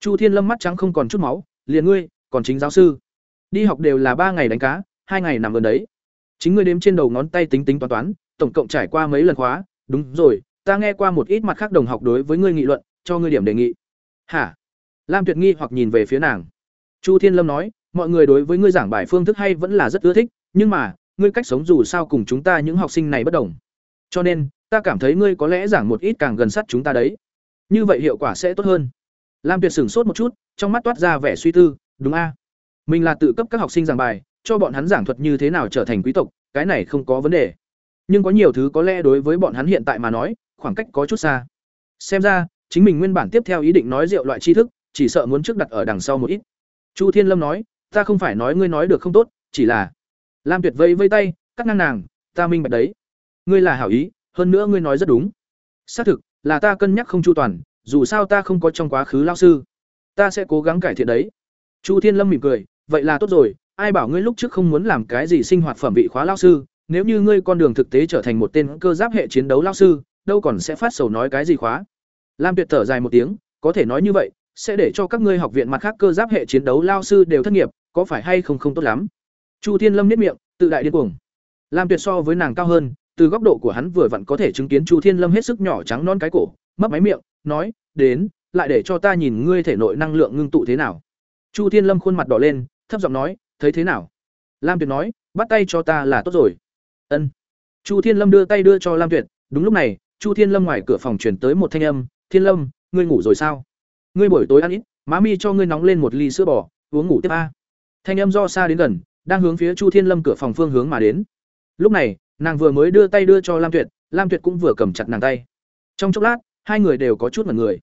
chu thiên lâm mắt trắng không còn chút máu, liền ngươi, còn chính giáo sư. Đi học đều là ba ngày đánh cá, hai ngày nằm ở đấy. Chính ngươi đếm trên đầu ngón tay tính tính toán toán, tổng cộng trải qua mấy lần khóa? Đúng rồi, ta nghe qua một ít mặt khác đồng học đối với ngươi nghị luận, cho ngươi điểm đề nghị. Hả? Lam tuyệt nghi hoặc nhìn về phía nàng. Chu thiên lâm nói, mọi người đối với ngươi giảng bài phương thức hay vẫn là rất ưa thích, nhưng mà, ngươi cách sống dù sao cùng chúng ta những học sinh này bất đồng. Cho nên, ta cảm thấy ngươi có lẽ giảng một ít càng gần sát chúng ta đấy. Như vậy hiệu quả sẽ tốt hơn lam tuyệt sửng sốt một chút, trong mắt toát ra vẻ suy tư, đúng a. Mình là tự cấp các học sinh giảng bài, cho bọn hắn giảng thuật như thế nào trở thành quý tộc, cái này không có vấn đề. Nhưng có nhiều thứ có lẽ đối với bọn hắn hiện tại mà nói, khoảng cách có chút xa. Xem ra, chính mình nguyên bản tiếp theo ý định nói rượu loại tri thức, chỉ sợ muốn trước đặt ở đằng sau một ít. Chu thiên lâm nói, ta không phải nói ngươi nói được không tốt, chỉ là lam tuyệt vây vây tay, cắt ngang nàng, ta minh bạch đấy. Ngươi là hảo ý, hơn nữa ngươi nói rất đúng. Xác thực, là ta cân nhắc không chu toàn dù sao ta không có trong quá khứ lao sư. Ta sẽ cố gắng cải thiện đấy. Chu thiên lâm mỉm cười, vậy là tốt rồi, ai bảo ngươi lúc trước không muốn làm cái gì sinh hoạt phẩm vị khóa lao sư, nếu như ngươi con đường thực tế trở thành một tên cơ giáp hệ chiến đấu lao sư, đâu còn sẽ phát sầu nói cái gì khóa. Lam tuyệt thở dài một tiếng, có thể nói như vậy, sẽ để cho các ngươi học viện mặt khác cơ giáp hệ chiến đấu lao sư đều thất nghiệp, có phải hay không không tốt lắm? Chu thiên lâm nếp miệng, tự đại điên cuồng. Lam tuyệt so với nàng cao hơn, từ góc độ của hắn vừa vặn có thể chứng kiến chu thiên lâm hết sức nhỏ trắng non cái cổ, mấp máy miệng, nói đến, lại để cho ta nhìn ngươi thể nội năng lượng ngưng tụ thế nào. Chu thiên lâm khuôn mặt đỏ lên, thấp giọng nói, thấy thế nào? Lam tuyệt nói, bắt tay cho ta là tốt rồi. Ân. Chu thiên lâm đưa tay đưa cho lam tuyệt. Đúng lúc này, chu thiên lâm ngoài cửa phòng chuyển tới một thanh âm, thiên lâm, ngươi ngủ rồi sao? Ngươi buổi tối ăn ít, má mi cho ngươi nóng lên một ly sữa bò, uống ngủ tiếp a. Thanh âm do xa đến gần, đang hướng phía chu thiên lâm cửa phòng phương hướng mà đến. Lúc này, nàng vừa mới đưa tay đưa cho lam tuyệt lam tuyệt cũng vừa cầm chặt nàng tay. Trong chốc lát hai người đều có chút mật người.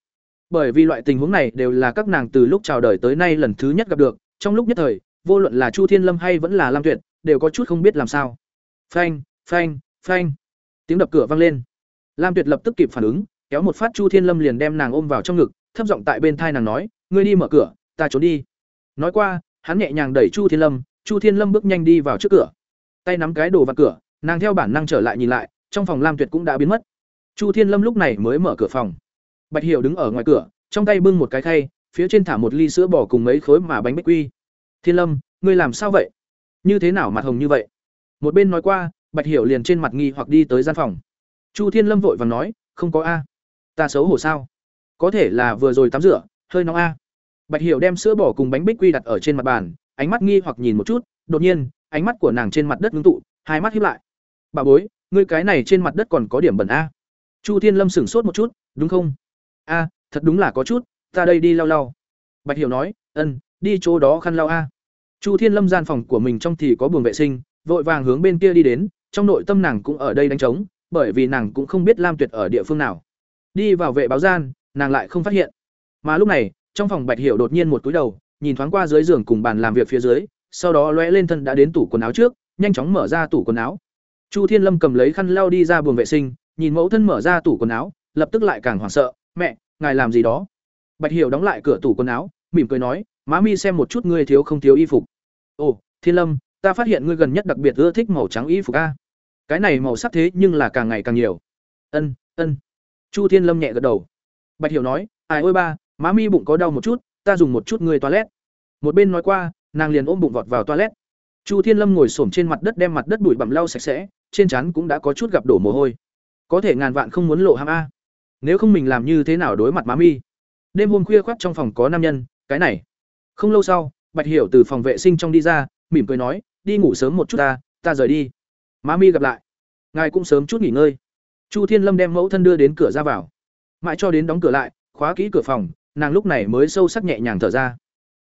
Bởi vì loại tình huống này đều là các nàng từ lúc chào đời tới nay lần thứ nhất gặp được, trong lúc nhất thời, vô luận là chu thiên lâm hay vẫn là lam tuyệt, đều có chút không biết làm sao. Phanh phanh phanh. Tiếng đập cửa vang lên. Lam tuyệt lập tức kịp phản ứng, kéo một phát chu thiên lâm liền đem nàng ôm vào trong ngực, thấp giọng tại bên thai nàng nói, ngươi đi mở cửa, ta trốn đi. Nói qua, hắn nhẹ nhàng đẩy chu thiên lâm, chu thiên lâm bước nhanh đi vào trước cửa. Tay nắm cái đồ vặt cửa, nàng theo bản năng trở lại nhìn lại, trong phòng lam tuyệt cũng đã biến mất chu thiên lâm lúc này mới mở cửa phòng. Bạch hiểu đứng ở ngoài cửa, trong tay bưng một cái khay, phía trên thả một ly sữa bò cùng mấy khối mà bánh bích quy. Thiên lâm, ngươi làm sao vậy? Như thế nào mặt hồng như vậy? Một bên nói qua, bạch hiểu liền trên mặt nghi hoặc đi tới gian phòng. Chu thiên lâm vội vàng nói, không có a. Ta xấu hổ sao? Có thể là vừa rồi tắm rửa, hơi nóng a. Bạch hiểu đem sữa bò cùng bánh bích quy đặt ở trên mặt bàn, ánh mắt nghi hoặc nhìn một chút, đột nhiên, ánh mắt của nàng trên mặt đất ngưng tụ, hai mắt hiếp lại. Bà bối, ngươi cái này trên mặt đất còn có điểm bẩn a chu thiên lâm sửng sốt một chút, đúng không? A, thật đúng là có chút, ta đây đi lau lau. Bạch hiểu nói, ân, đi chỗ đó khăn lau a. Chu thiên lâm gian phòng của mình trong thì có buồng vệ sinh, vội vàng hướng bên kia đi đến, trong nội tâm nàng cũng ở đây đánh trống, bởi vì nàng cũng không biết lam tuyệt ở địa phương nào. Đi vào vệ báo gian, nàng lại không phát hiện. Mà lúc này, trong phòng bạch hiểu đột nhiên một túi đầu, nhìn thoáng qua dưới giường cùng bàn làm việc phía dưới, sau đó lóe lên thân đã đến tủ quần áo trước, nhanh chóng mở ra tủ quần áo. Chu thiên lâm cầm lấy khăn lau đi ra buồng vệ sinh nhìn mẫu thân mở ra tủ quần áo, lập tức lại càng hoảng sợ, mẹ, ngài làm gì đó? Bạch hiểu đóng lại cửa tủ quần áo, mỉm cười nói, má mi xem một chút ngươi thiếu không thiếu y phục. Ồ, thiên lâm, ta phát hiện ngươi gần nhất đặc biệt ưa thích màu trắng y phục a. Cái này màu sắc thế nhưng là càng ngày càng nhiều. Ân ân. Chu thiên lâm nhẹ gật đầu. Bạch hiểu nói, ai ôi ba, má mi bụng có đau một chút, ta dùng một chút ngươi toilet. Một bên nói qua, nàng liền ôm bụng vọt vào toilet. Chu thiên lâm ngồi xổm trên mặt đất đem mặt đất bụi bặm lau sạch sẽ, trên chắn cũng đã có chút gặp đổ mồ hôi có thể ngàn vạn không muốn lộ ham a. Nếu không mình làm như thế nào đối mặt má mi? Đêm hôm khuya khoác trong phòng có nam nhân, cái này. Không lâu sau, bạch hiểu từ phòng vệ sinh trong đi ra, mỉm cười nói, đi ngủ sớm một chút ta ta rời đi. Má mi gặp lại. Ngài cũng sớm chút nghỉ ngơi. Chu thiên lâm đem mẫu thân đưa đến cửa ra vào. Mãi cho đến đóng cửa lại, khóa kỹ cửa phòng, nàng lúc này mới sâu sắc nhẹ nhàng thở ra.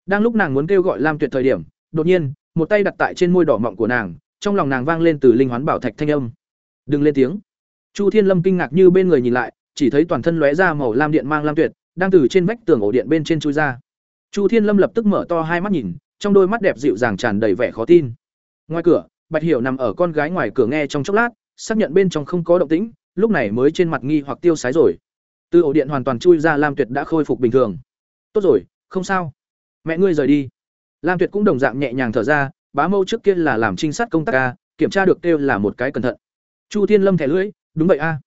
Đang lúc nàng muốn kêu gọi lam tuyệt thời điểm, đột nhiên, một tay đặt tại trên môi đỏ mọng của nàng, trong lòng nàng vang lên từ linh hoán bảo thạch thanh âm. Đừng lên tiếng chu thiên lâm kinh ngạc như bên người nhìn lại, chỉ thấy toàn thân lóe ra màu lam điện mang lam tuyệt, đang từ trên vách tường ổ điện bên trên chui ra. Chu thiên lâm lập tức mở to hai mắt nhìn, trong đôi mắt đẹp dịu dàng tràn đầy vẻ khó tin. Ngoài cửa, bạch hiểu nằm ở con gái ngoài cửa nghe trong chốc lát, xác nhận bên trong không có động tĩnh, lúc này mới trên mặt nghi hoặc tiêu sái rồi. Từ ổ điện hoàn toàn chui ra, lam tuyệt đã khôi phục bình thường. Tốt rồi, không sao. Mẹ ngươi rời đi. Lam tuyệt cũng đồng dạng nhẹ nhàng thở ra, bá mâu trước kia là làm trinh sát công tác ca kiểm tra được kêu là một cái cẩn thận. Chu thiên lâm thẻ lưỡi đúng vậy a.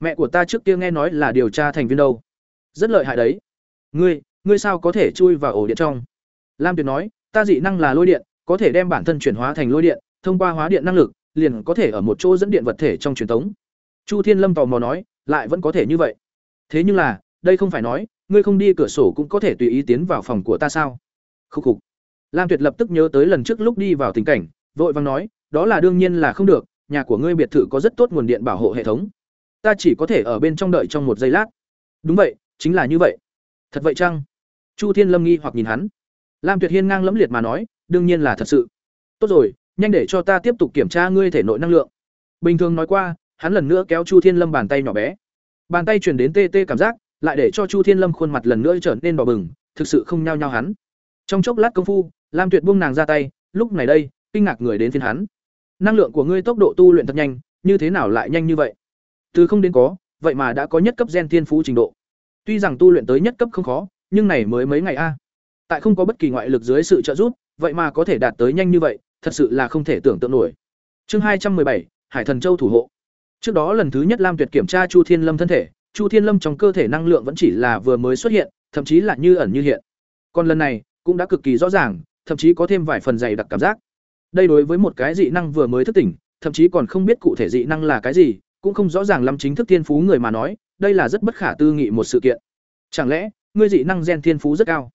Mẹ của ta trước kia nghe nói là điều tra thành viên đâu. Rất lợi hại đấy. Ngươi ngươi sao có thể chui vào ổ điện trong? Lam tuyệt nói, ta dị năng là lôi điện, có thể đem bản thân chuyển hóa thành lôi điện, thông qua hóa điện năng lực, liền có thể ở một chỗ dẫn điện vật thể trong truyền thống chu thiên lâm tò mò nói, lại vẫn có thể như vậy. Thế nhưng là, đây không phải nói, ngươi không đi cửa sổ cũng có thể tùy ý tiến vào phòng của ta sao? Khúc khục. Lam tuyệt lập tức nhớ tới lần trước lúc đi vào tình cảnh, vội vàng nói, đó là đương nhiên là không được nhà của ngươi biệt thự có rất tốt nguồn điện bảo hộ hệ thống. Ta chỉ có thể ở bên trong đợi trong một giây lát. Đúng vậy, chính là như vậy. Thật vậy chăng? Chu thiên lâm nghi hoặc nhìn hắn. Lam tuyệt hiên ngang lẫm liệt mà nói, đương nhiên là thật sự. Tốt rồi, nhanh để cho ta tiếp tục kiểm tra ngươi thể nội năng lượng. Bình thường nói qua, hắn lần nữa kéo chu thiên lâm bàn tay nhỏ bé. Bàn tay chuyển đến tê tê cảm giác, lại để cho chu thiên lâm khuôn mặt lần nữa trở nên đỏ bừng, thực sự không nhao nhao hắn. Trong chốc lát công phu, lam tuyệt buông nàng ra tay, lúc này đây, kinh ngạc người đến phiên hắn năng lượng của ngươi tốc độ tu luyện thật nhanh, như thế nào lại nhanh như vậy? Từ không đến có, vậy mà đã có nhất cấp gen thiên phú trình độ. Tuy rằng tu luyện tới nhất cấp không khó, nhưng này mới mấy ngày a. Tại không có bất kỳ ngoại lực dưới sự trợ giúp, vậy mà có thể đạt tới nhanh như vậy, thật sự là không thể tưởng tượng nổi. Chương hai trăm bảy, hải thần châu thủ hộ. Trước đó lần thứ nhất lam tuyệt kiểm tra chu thiên lâm thân thể, chu thiên lâm trong cơ thể năng lượng vẫn chỉ là vừa mới xuất hiện, thậm chí là như ẩn như hiện. Còn lần này, cũng đã cực kỳ rõ ràng, thậm chí có thêm vài phần dày đặc cảm giác đây đối với một cái dị năng vừa mới thức tỉnh, thậm chí còn không biết cụ thể dị năng là cái gì, cũng không rõ ràng lắm chính thức thiên phú người mà nói, đây là rất bất khả tư nghị một sự kiện. Chẳng lẽ, ngươi dị năng gen thiên phú rất cao?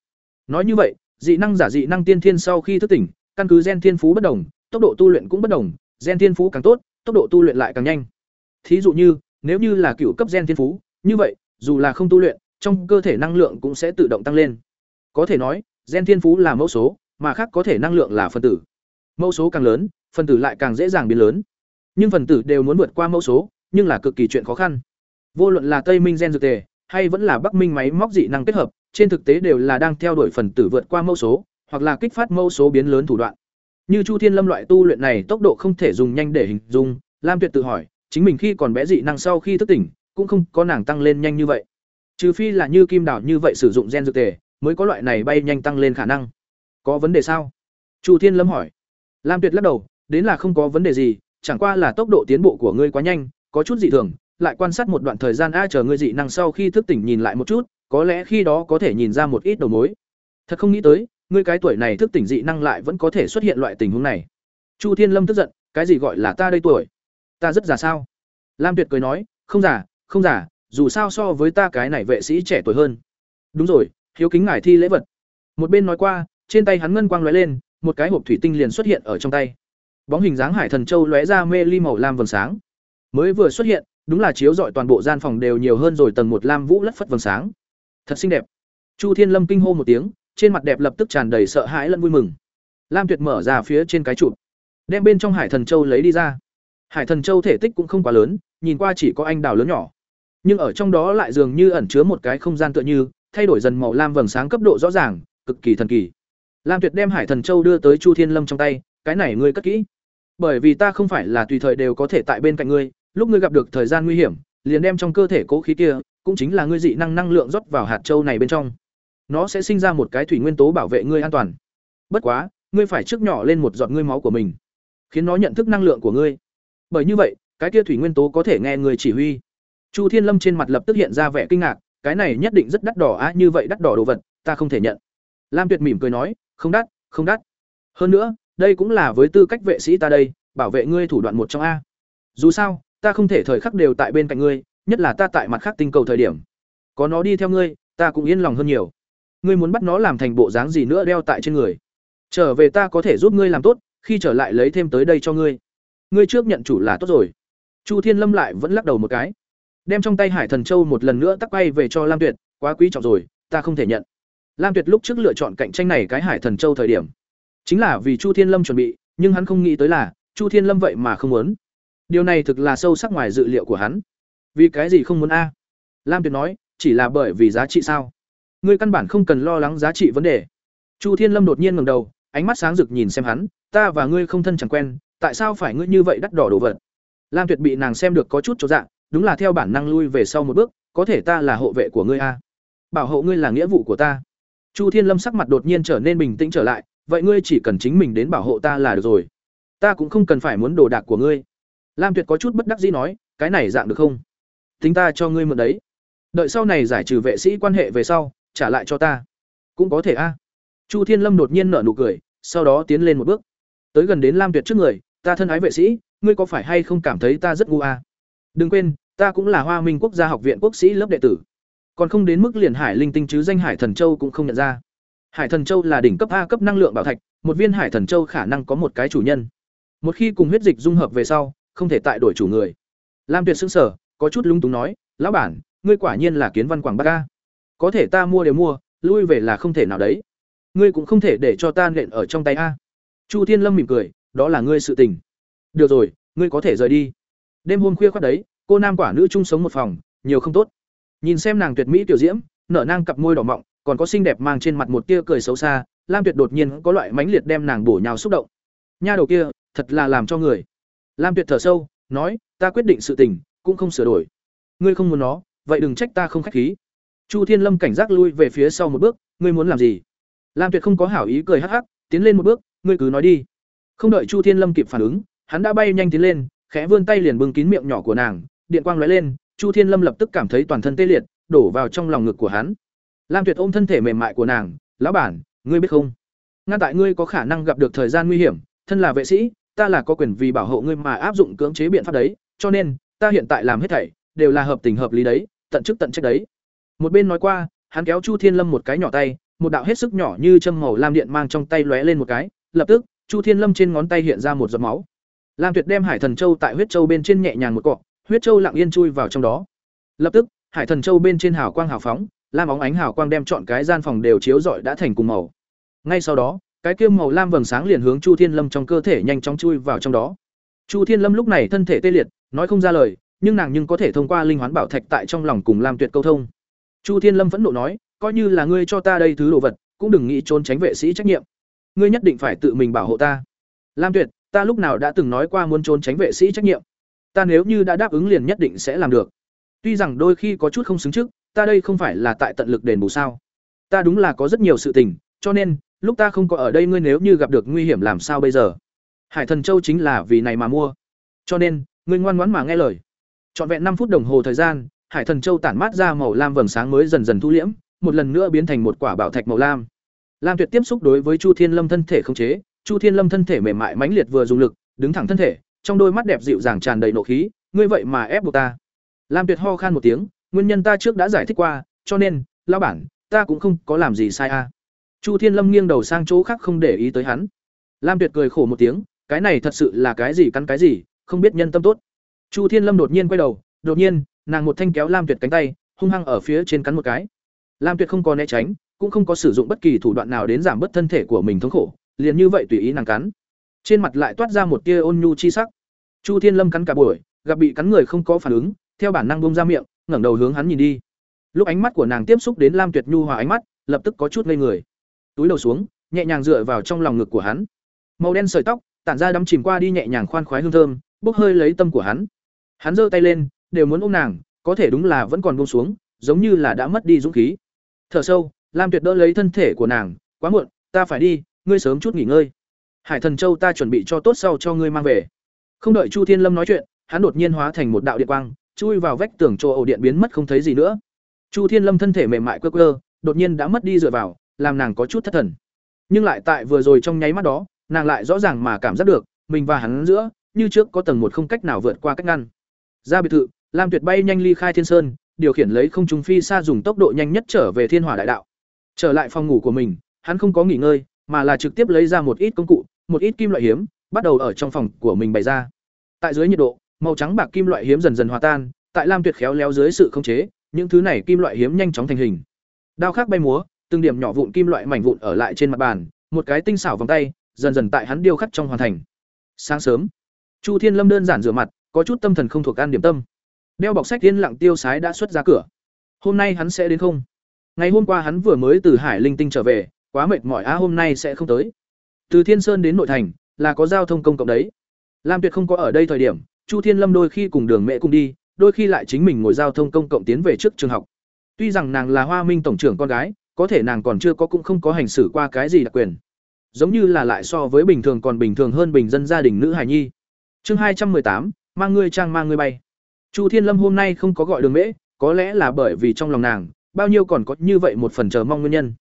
Nói như vậy, dị năng giả dị năng tiên thiên sau khi thức tỉnh, căn cứ gen thiên phú bất đồng, tốc độ tu luyện cũng bất đồng, gen thiên phú càng tốt, tốc độ tu luyện lại càng nhanh. Thí dụ như, nếu như là cựu cấp gen thiên phú, như vậy, dù là không tu luyện, trong cơ thể năng lượng cũng sẽ tự động tăng lên. Có thể nói, gen thiên phú là mẫu số, mà khác có thể năng lượng là phân tử mẫu số càng lớn, phần tử lại càng dễ dàng biến lớn. Nhưng phần tử đều muốn vượt qua mẫu số, nhưng là cực kỳ chuyện khó khăn. Vô luận là tây minh gen dược tề, hay vẫn là bắc minh máy móc dị năng kết hợp, trên thực tế đều là đang theo đuổi phần tử vượt qua mẫu số, hoặc là kích phát mẫu số biến lớn thủ đoạn. Như chu thiên lâm loại tu luyện này tốc độ không thể dùng nhanh để hình dung, lam tuyệt tự hỏi, chính mình khi còn bé dị năng sau khi thức tỉnh, cũng không có nàng tăng lên nhanh như vậy. Trừ phi là như kim đảo như vậy sử dụng gen dược tề, mới có loại này bay nhanh tăng lên khả năng. Có vấn đề sao? Chu thiên lâm hỏi lam tuyệt lắc đầu, đến là không có vấn đề gì, chẳng qua là tốc độ tiến bộ của ngươi quá nhanh, có chút dị thường, lại quan sát một đoạn thời gian a chờ ngươi dị năng sau khi thức tỉnh nhìn lại một chút, có lẽ khi đó có thể nhìn ra một ít đầu mối. Thật không nghĩ tới, ngươi cái tuổi này thức tỉnh dị năng lại vẫn có thể xuất hiện loại tình huống này. Chu thiên lâm tức giận, cái gì gọi là ta đây tuổi? Ta rất già sao? Lam tuyệt cười nói, không già không già, dù sao so với ta cái này vệ sĩ trẻ tuổi hơn. Đúng rồi, hiếu kính ngài thi lễ vật. Một bên nói qua, trên tay hắn ngân quang lóe lên một cái hộp thủy tinh liền xuất hiện ở trong tay. Bóng hình dáng hải thần châu lóe ra mê ly màu lam vầng sáng. Mới vừa xuất hiện, đúng là chiếu rọi toàn bộ gian phòng đều nhiều hơn rồi tầng một lam vũ lất phất vầng sáng. Thật xinh đẹp. Chu thiên lâm kinh hô một tiếng, trên mặt đẹp lập tức tràn đầy sợ hãi lẫn vui mừng. Lam tuyệt mở ra phía trên cái chụp, đem bên trong hải thần châu lấy đi ra. Hải thần châu thể tích cũng không quá lớn, nhìn qua chỉ có anh đào lớn nhỏ. Nhưng ở trong đó lại dường như ẩn chứa một cái không gian tựa như, thay đổi dần màu lam vầng sáng cấp độ rõ ràng, cực kỳ thần kỳ lam tuyệt đem hải thần châu đưa tới chu thiên lâm trong tay, cái này ngươi cất kỹ. Bởi vì ta không phải là tùy thời đều có thể tại bên cạnh ngươi, lúc ngươi gặp được thời gian nguy hiểm, liền đem trong cơ thể cố khí kia, cũng chính là ngươi dị năng năng lượng rót vào hạt châu này bên trong. Nó sẽ sinh ra một cái thủy nguyên tố bảo vệ ngươi an toàn. Bất quá, ngươi phải trước nhỏ lên một giọt ngươi máu của mình, khiến nó nhận thức năng lượng của ngươi. Bởi như vậy, cái kia thủy nguyên tố có thể nghe người chỉ huy. Chu thiên lâm trên mặt lập tức hiện ra vẻ kinh ngạc, cái này nhất định rất đắt đỏ á, như vậy đắt đỏ đồ vật, ta không thể nhận. Lam tuyệt mỉm cười nói không đắt không đắt. Hơn nữa, đây cũng là với tư cách vệ sĩ ta đây, bảo vệ ngươi thủ đoạn một trong a. Dù sao, ta không thể thời khắc đều tại bên cạnh ngươi, nhất là ta tại mặt khác tinh cầu thời điểm. Có nó đi theo ngươi, ta cũng yên lòng hơn nhiều. Ngươi muốn bắt nó làm thành bộ dáng gì nữa đeo tại trên người. Trở về ta có thể giúp ngươi làm tốt, khi trở lại lấy thêm tới đây cho ngươi. Ngươi trước nhận chủ là tốt rồi. Chu thiên lâm lại vẫn lắc đầu một cái. Đem trong tay hải thần châu một lần nữa tắc bay về cho lam tuyệt, quá quý trọng rồi, ta không thể nhận lam tuyệt lúc trước lựa chọn cạnh tranh này cái hải thần châu thời điểm, chính là vì chu thiên lâm chuẩn bị, nhưng hắn không nghĩ tới là, chu thiên lâm vậy mà không muốn. Điều này thực là sâu sắc ngoài dự liệu của hắn. Vì cái gì không muốn a? Lam tuyệt nói, chỉ là bởi vì giá trị sao? Ngươi căn bản không cần lo lắng giá trị vấn đề. Chu thiên lâm đột nhiên ngẩng đầu, ánh mắt sáng rực nhìn xem hắn, ta và ngươi không thân chẳng quen, tại sao phải ngươi như vậy đắt đỏ đồ vật? Lam tuyệt bị nàng xem được có chút chỗ dạng đúng là theo bản năng lui về sau một bước, có thể ta là hộ vệ của ngươi a? Bảo hộ ngươi là nghĩa vụ của ta chu thiên lâm sắc mặt đột nhiên trở nên bình tĩnh trở lại, vậy ngươi chỉ cần chính mình đến bảo hộ ta là được rồi. Ta cũng không cần phải muốn đồ đạc của ngươi. Lam tuyệt có chút bất đắc dĩ nói, cái này dạng được không? Tính ta cho ngươi mượn đấy. Đợi sau này giải trừ vệ sĩ quan hệ về sau, trả lại cho ta. Cũng có thể a. Chu thiên lâm đột nhiên nở nụ cười, sau đó tiến lên một bước. Tới gần đến lam tuyệt trước người, ta thân ái vệ sĩ, ngươi có phải hay không cảm thấy ta rất ngu a? Đừng quên, ta cũng là hoa minh quốc gia học viện quốc sĩ lớp đệ tử còn không đến mức liền hải linh tinh chứ danh hải thần châu cũng không nhận ra. Hải thần châu là đỉnh cấp a cấp năng lượng bảo thạch, một viên hải thần châu khả năng có một cái chủ nhân. Một khi cùng huyết dịch dung hợp về sau, không thể tại đổi chủ người. Lam tuyệt xưng sở có chút lung túng nói, lão bản, ngươi quả nhiên là kiến văn quảng bắc ca có thể ta mua đều mua, lui về là không thể nào đấy. Ngươi cũng không thể để cho ta nện ở trong tay a. Chu thiên lâm mỉm cười, đó là ngươi sự tình. Được rồi, ngươi có thể rời đi. Đêm hôm khuya khoác đấy, cô nam quả nữ chung sống một phòng, nhiều không tốt nhìn xem nàng tuyệt mỹ tiểu diễm, nở nang cặp môi đỏ mọng, còn có xinh đẹp mang trên mặt một tia cười xấu xa, lam tuyệt đột nhiên có loại mãnh liệt đem nàng bổ nhào xúc động. Nha đầu kia, thật là làm cho người. Lam tuyệt thở sâu, nói, ta quyết định sự tình, cũng không sửa đổi. Ngươi không muốn nó, vậy đừng trách ta không khách khí. Chu thiên lâm cảnh giác lui về phía sau một bước, ngươi muốn làm gì? Lam tuyệt không có hảo ý cười hắc hắc, tiến lên một bước, ngươi cứ nói đi. Không đợi chu thiên lâm kịp phản ứng, hắn đã bay nhanh tiến lên, khẽ vươn tay liền bưng kín miệng nhỏ của nàng, điện quang lóe lên chu thiên lâm lập tức cảm thấy toàn thân tê liệt, đổ vào trong lòng ngực của hắn. Lam tuyệt ôm thân thể mềm mại của nàng, lão bản, ngươi biết không? Ngay tại ngươi có khả năng gặp được thời gian nguy hiểm, thân là vệ sĩ, ta là có quyền vì bảo hộ ngươi mà áp dụng cưỡng chế biện pháp đấy, cho nên, ta hiện tại làm hết thảy, đều là hợp tình hợp lý đấy, tận chức tận trách đấy. Một bên nói qua, hắn kéo chu thiên lâm một cái nhỏ tay, một đạo hết sức nhỏ như châm màu lam điện mang trong tay lóe lên một cái, lập tức, chu thiên lâm trên ngón tay hiện ra một giọt máu. Lam tuyệt đem hải thần châu tại huyết châu bên trên nhẹ nhàng một cọ huyết châu lặng yên chui vào trong đó. Lập tức, hải thần châu bên trên hào quang hào phóng, lam óng ánh hào quang đem chọn cái gian phòng đều chiếu rọi đã thành cùng màu. Ngay sau đó, cái kia màu lam vầng sáng liền hướng chu thiên lâm trong cơ thể nhanh chóng chui vào trong đó. Chu thiên lâm lúc này thân thể tê liệt, nói không ra lời, nhưng nàng nhưng có thể thông qua linh hoán bảo thạch tại trong lòng cùng lam tuyệt câu thông. Chu thiên lâm vẫn nộ nói, coi như là ngươi cho ta đây thứ đồ vật, cũng đừng nghĩ trốn tránh vệ sĩ trách nhiệm. Ngươi nhất định phải tự mình bảo hộ ta. Lam tuyệt, ta lúc nào đã từng nói qua muốn trốn tránh vệ sĩ trách nhiệm? Ta nếu như đã đáp ứng liền nhất định sẽ làm được. Tuy rằng đôi khi có chút không xứng trước, ta đây không phải là tại tận lực đền bù sao? Ta đúng là có rất nhiều sự tình, cho nên, lúc ta không có ở đây ngươi nếu như gặp được nguy hiểm làm sao bây giờ? Hải thần châu chính là vì này mà mua. Cho nên, ngươi ngoan ngoãn mà nghe lời. Trọn vẹn năm phút đồng hồ thời gian, hải thần châu tản mát ra màu lam vầng sáng mới dần dần thu liễm, một lần nữa biến thành một quả bảo thạch màu lam. Lam tuyệt tiếp xúc đối với chu thiên lâm thân thể không chế, chu thiên lâm thân thể mềm mại mãnh liệt vừa dùng lực, đứng thẳng thân thể trong đôi mắt đẹp dịu dàng tràn đầy nộ khí, ngươi vậy mà ép buộc ta. Lam tuyệt ho khan một tiếng, nguyên nhân ta trước đã giải thích qua, cho nên lao bản, ta cũng không có làm gì sai a. Chu thiên lâm nghiêng đầu sang chỗ khác không để ý tới hắn. Lam tuyệt cười khổ một tiếng, cái này thật sự là cái gì cắn cái gì, không biết nhân tâm tốt. Chu thiên lâm đột nhiên quay đầu, đột nhiên, nàng một thanh kéo lam tuyệt cánh tay, hung hăng ở phía trên cắn một cái. Lam tuyệt không có né tránh, cũng không có sử dụng bất kỳ thủ đoạn nào đến giảm bớt thân thể của mình thống khổ, liền như vậy tùy ý nàng cắn trên mặt lại toát ra một tia ôn nhu chi sắc. Chu thiên lâm cắn cả buổi, gặp bị cắn người không có phản ứng, theo bản năng bông ra miệng, ngẩng đầu hướng hắn nhìn đi. Lúc ánh mắt của nàng tiếp xúc đến lam tuyệt nhu hòa ánh mắt, lập tức có chút ngây người. Túi đầu xuống, nhẹ nhàng dựa vào trong lòng ngực của hắn. Màu đen sợi tóc, tản ra đắm chìm qua đi nhẹ nhàng khoan khoái hương thơm, bốc hơi lấy tâm của hắn. Hắn giơ tay lên, đều muốn ôm nàng, có thể đúng là vẫn còn buông xuống, giống như là đã mất đi dũng khí. Thở sâu, lam tuyệt đỡ lấy thân thể của nàng, quá muộn, ta phải đi, ngươi sớm chút nghỉ ngơi hải thần châu ta chuẩn bị cho tốt sau cho ngươi mang về. Không đợi chu thiên lâm nói chuyện, hắn đột nhiên hóa thành một đạo điện quang, chui vào vách tường chỗ ổ điện biến mất không thấy gì nữa. Chu thiên lâm thân thể mềm mại quơ quơ, đột nhiên đã mất đi dựa vào, làm nàng có chút thất thần. Nhưng lại tại vừa rồi trong nháy mắt đó, nàng lại rõ ràng mà cảm giác được, mình và hắn giữa, như trước có tầng một không cách nào vượt qua cách ngăn. Ra biệt thự, lam tuyệt bay nhanh ly khai thiên sơn, điều khiển lấy không trung phi xa dùng tốc độ nhanh nhất trở về thiên hỏa đại đạo. Trở lại phòng ngủ của mình, hắn không có nghỉ ngơi, mà là trực tiếp lấy ra một ít công cụ một ít kim loại hiếm, bắt đầu ở trong phòng của mình bày ra. Tại dưới nhiệt độ, màu trắng bạc kim loại hiếm dần dần hòa tan, tại lam tuyệt khéo léo dưới sự khống chế, những thứ này kim loại hiếm nhanh chóng thành hình. Đao khác bay múa, từng điểm nhỏ vụn kim loại mảnh vụn ở lại trên mặt bàn, một cái tinh xảo vòng tay, dần dần tại hắn điêu khắc trong hoàn thành. Sáng sớm, chu thiên lâm đơn giản rửa mặt, có chút tâm thần không thuộc an điểm tâm. Đeo bọc sách tiên lặng tiêu sái đã xuất ra cửa. Hôm nay hắn sẽ đến không? Ngày hôm qua hắn vừa mới từ hải linh tinh trở về, quá mệt mỏi á hôm nay sẽ không tới từ thiên sơn đến nội thành, là có giao thông công cộng đấy. Lam tuyệt không có ở đây thời điểm, chu thiên lâm đôi khi cùng đường mẹ cùng đi, đôi khi lại chính mình ngồi giao thông công cộng tiến về trước trường học. Tuy rằng nàng là hoa minh tổng trưởng con gái, có thể nàng còn chưa có cũng không có hành xử qua cái gì đặc quyền. Giống như là lại so với bình thường còn bình thường hơn bình dân gia đình nữ hài nhi. Chương hai trăm tám, mang ngươi trang mang ngươi bay. Chu thiên lâm hôm nay không có gọi đường mễ, có lẽ là bởi vì trong lòng nàng, bao nhiêu còn có như vậy một phần chờ mong nguyên nhân.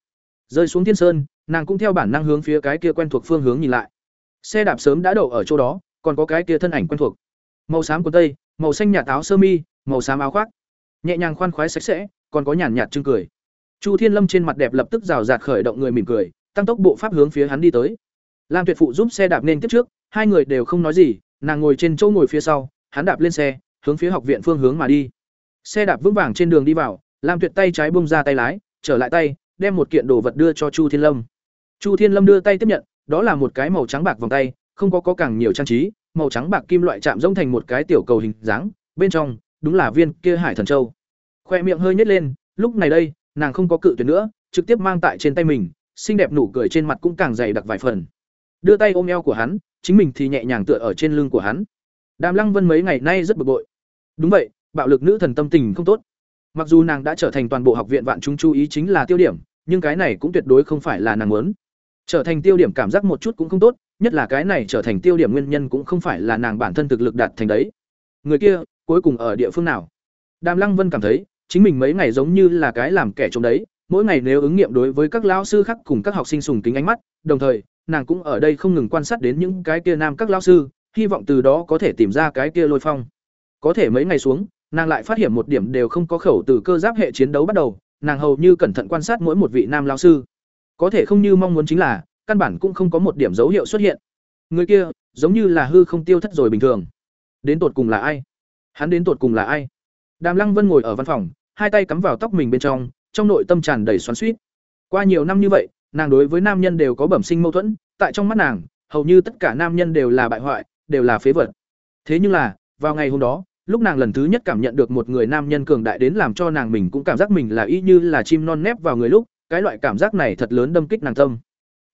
Rơi xuống thiên sơn nàng cũng theo bản năng hướng phía cái kia quen thuộc phương hướng nhìn lại. Xe đạp sớm đã đậu ở chỗ đó, còn có cái kia thân ảnh quen thuộc. Màu xám quần tây, màu xanh nhạt áo sơ mi, màu xám áo khoác. Nhẹ nhàng khoan khoái sạch sẽ, còn có nhàn nhạt trưng cười. Chu thiên lâm trên mặt đẹp lập tức rào rạt khởi động người mỉm cười, tăng tốc bộ pháp hướng phía hắn đi tới. Lam tuyệt phụ giúp xe đạp nên tiếp trước, hai người đều không nói gì, nàng ngồi trên chỗ ngồi phía sau, hắn đạp lên xe, hướng phía học viện phương hướng mà đi. Xe đạp vững vàng trên đường đi vào, lam tuyệt tay trái bông ra tay lái, trở lại tay, đem một kiện đồ vật đưa cho chu thiên lâm chu thiên lâm đưa tay tiếp nhận, đó là một cái màu trắng bạc vòng tay, không có có càng nhiều trang trí, màu trắng bạc kim loại chạm rỗng thành một cái tiểu cầu hình dáng, bên trong, đúng là viên kia hải thần châu. Khoe miệng hơi nhếch lên, lúc này đây, nàng không có cự tuyệt nữa, trực tiếp mang tại trên tay mình, xinh đẹp nụ cười trên mặt cũng càng dày đặc vài phần. Đưa tay ôm eo của hắn, chính mình thì nhẹ nhàng tựa ở trên lưng của hắn. Đàm lăng vân mấy ngày nay rất bực bội. Đúng vậy, bạo lực nữ thần tâm tình không tốt. Mặc dù nàng đã trở thành toàn bộ học viện vạn chúng chú ý chính là tiêu điểm, nhưng cái này cũng tuyệt đối không phải là nàng muốn trở thành tiêu điểm cảm giác một chút cũng không tốt, nhất là cái này trở thành tiêu điểm nguyên nhân cũng không phải là nàng bản thân thực lực đạt thành đấy. Người kia, cuối cùng ở địa phương nào? Đàm lăng vân cảm thấy, chính mình mấy ngày giống như là cái làm kẻ trộm đấy, mỗi ngày nếu ứng nghiệm đối với các lão sư khác cùng các học sinh sùng kính ánh mắt, đồng thời, nàng cũng ở đây không ngừng quan sát đến những cái kia nam các lão sư, hy vọng từ đó có thể tìm ra cái kia lôi phong. Có thể mấy ngày xuống, nàng lại phát hiện một điểm đều không có khẩu từ cơ giáp hệ chiến đấu bắt đầu, nàng hầu như cẩn thận quan sát mỗi một vị nam lão sư có thể không như mong muốn chính là, căn bản cũng không có một điểm dấu hiệu xuất hiện. Người kia, giống như là hư không tiêu thất rồi bình thường. Đến tột cùng là ai? Hắn đến tột cùng là ai? Đàm lăng vân ngồi ở văn phòng, hai tay cắm vào tóc mình bên trong trong nội tâm tràn đầy xoắn suýt qua nhiều năm như vậy, nàng đối với nam nhân đều có bẩm sinh mâu thuẫn, tại trong mắt nàng, hầu như tất cả nam nhân đều là bại hoại, đều là phế vật. Thế nhưng là, vào ngày hôm đó, lúc nàng lần thứ nhất cảm nhận được một người nam nhân cường đại đến làm cho nàng mình cũng cảm giác mình là y như là chim non nép vào người lúc cái loại cảm giác này thật lớn đâm kích nàng tâm.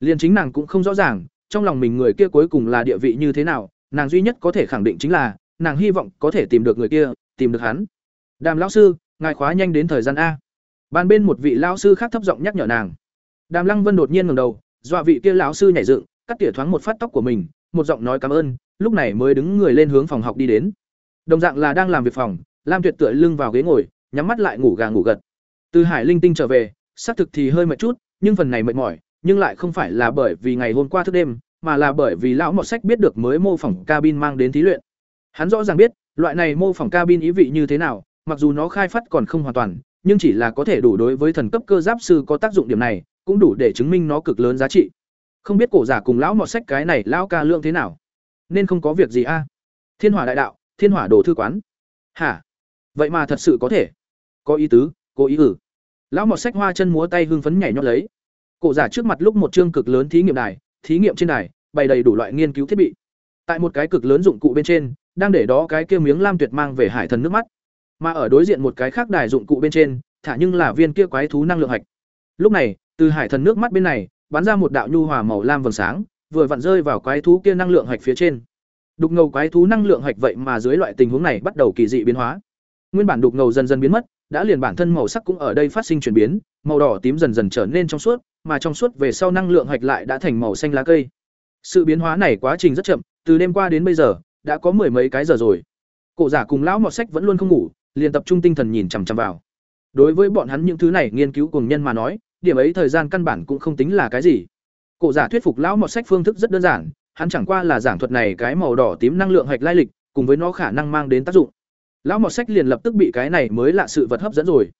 Liền chính nàng cũng không rõ ràng, trong lòng mình người kia cuối cùng là địa vị như thế nào, nàng duy nhất có thể khẳng định chính là, nàng hy vọng có thể tìm được người kia, tìm được hắn. Đàm lão sư, ngài khóa nhanh đến thời gian a. Ban bên một vị lão sư khác thấp giọng nhắc nhở nàng. Đàm lăng vân đột nhiên ngẩng đầu, dọa vị kia lão sư nhảy dựng, cắt tỉa thoáng một phát tóc của mình, một giọng nói cảm ơn, lúc này mới đứng người lên hướng phòng học đi đến. Đồng dạng là đang làm việc phòng, lam tuyệt tựa lưng vào ghế ngồi, nhắm mắt lại ngủ gà ngủ gật. Từ hải linh tinh trở về xác thực thì hơi mệt chút, nhưng phần này mệt mỏi, nhưng lại không phải là bởi vì ngày hôm qua thức đêm, mà là bởi vì lão mọt sách biết được mới mô phỏng cabin mang đến thí luyện. Hắn rõ ràng biết, loại này mô phỏng cabin ý vị như thế nào, mặc dù nó khai phát còn không hoàn toàn, nhưng chỉ là có thể đủ đối với thần cấp cơ giáp sư có tác dụng điểm này, cũng đủ để chứng minh nó cực lớn giá trị. Không biết cổ giả cùng lão mọt sách cái này lão ca lượng thế nào? Nên không có việc gì a? Thiên hỏa đại đạo, thiên hỏa đồ thư quán. Hả? Vậy mà thật sự có thể. Có ý tứ, cố ý ử lão mọt sách hoa chân múa tay hưng phấn nhảy nhót lấy. Cổ giả trước mặt lúc một chương cực lớn thí nghiệm đài, thí nghiệm trên đài, bày đầy đủ loại nghiên cứu thiết bị. Tại một cái cực lớn dụng cụ bên trên, đang để đó cái kia miếng lam tuyệt mang về hải thần nước mắt. Mà ở đối diện một cái khác đài dụng cụ bên trên, thả nhưng là viên kia quái thú năng lượng hạch. Lúc này, từ hải thần nước mắt bên này, bắn ra một đạo nhu hòa màu lam vầng sáng, vừa vặn rơi vào quái thú kia năng lượng hạch phía trên. Đục ngầu quái thú năng lượng hạch vậy mà dưới loại tình huống này bắt đầu kỳ dị biến hóa. Nguyên bản đục ngầu dần dần biến mất đã liền bản thân màu sắc cũng ở đây phát sinh chuyển biến, màu đỏ tím dần dần trở nên trong suốt, mà trong suốt về sau năng lượng hạch lại đã thành màu xanh lá cây. Sự biến hóa này quá trình rất chậm, từ đêm qua đến bây giờ, đã có mười mấy cái giờ rồi. Cổ giả cùng lão mọt sách vẫn luôn không ngủ, liền tập trung tinh thần nhìn chằm chằm vào. Đối với bọn hắn những thứ này nghiên cứu cùng nhân mà nói, điểm ấy thời gian căn bản cũng không tính là cái gì. Cổ giả thuyết phục lão mọt sách phương thức rất đơn giản, hắn chẳng qua là giảng thuật này cái màu đỏ tím năng lượng hạch lai lịch, cùng với nó khả năng mang đến tác dụng lão mọt sách liền lập tức bị cái này mới lạ sự vật hấp dẫn rồi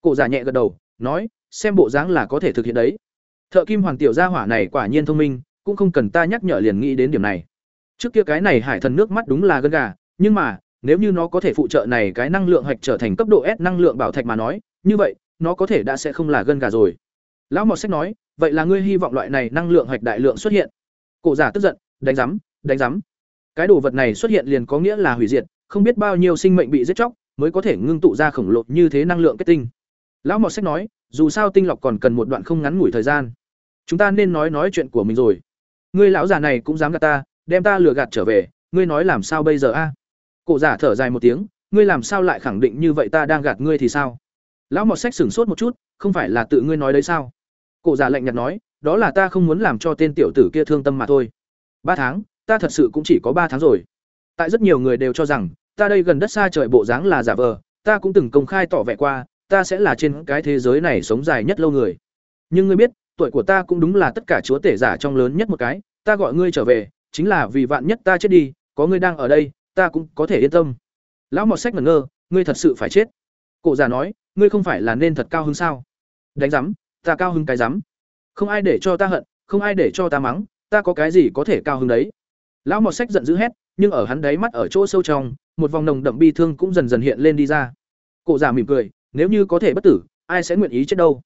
cổ giả nhẹ gật đầu nói xem bộ dáng là có thể thực hiện đấy thợ kim hoàng tiểu gia hỏa này quả nhiên thông minh cũng không cần ta nhắc nhở liền nghĩ đến điểm này trước kia cái này hải thần nước mắt đúng là gân gà nhưng mà nếu như nó có thể phụ trợ này cái năng lượng hạch trở thành cấp độ S năng lượng bảo thạch mà nói, như vậy, nó có thể đã sẽ không là gân gà rồi. Lão Mọt Sách nói, vậy là ngươi hy vọng loại này năng lượng hạch đại lượng xuất hiện. Cổ giả tức giận, đánh rắm, đánh rắm. Cái đồ vật này xuất hiện liền có nghĩa là hủy diệt, không biết bao nhiêu sinh mệnh bị giết chóc, mới có thể ngưng tụ ra khổng lồ như thế năng lượng kết tinh. Lão Mọt Sách nói, dù sao tinh lọc còn cần một đoạn không ngắn ngủi thời gian. Chúng ta nên nói nói chuyện của mình rồi. Ngươi lão già này cũng dám gạt ta, đem ta lừa gạt trở về, ngươi nói làm sao bây giờ a? cổ giả thở dài một tiếng ngươi làm sao lại khẳng định như vậy ta đang gạt ngươi thì sao lão mọt sách sửng sốt một chút không phải là tự ngươi nói đấy sao cổ giả lạnh nhạt nói đó là ta không muốn làm cho tên tiểu tử kia thương tâm mà thôi ba tháng ta thật sự cũng chỉ có ba tháng rồi tại rất nhiều người đều cho rằng ta đây gần đất xa trời bộ dáng là giả vờ ta cũng từng công khai tỏ vẻ qua ta sẽ là trên cái thế giới này sống dài nhất lâu người nhưng ngươi biết tuổi của ta cũng đúng là tất cả chúa tể giả trong lớn nhất một cái, ta gọi ngươi trở về, chính là vì vạn nhất ta chết đi, có ngươi đang ở đây, ta cũng có thể yên tâm. Lão Mọt Sách ngẩn ngơ, ngươi thật sự phải chết. Cổ già nói, ngươi không phải là nên thật cao hứng sao? Đánh rắm, ta cao hứng cái rắm. Không ai để cho ta hận, không ai để cho ta mắng, ta có cái gì có thể cao hứng đấy. Lão Mọt Sách giận dữ hét, nhưng ở hắn đáy mắt ở chỗ sâu trong, một vòng nồng đậm bi thương cũng dần dần hiện lên đi ra. Cụ già mỉm cười, nếu như có thể bất tử, ai sẽ nguyện ý chết đâu?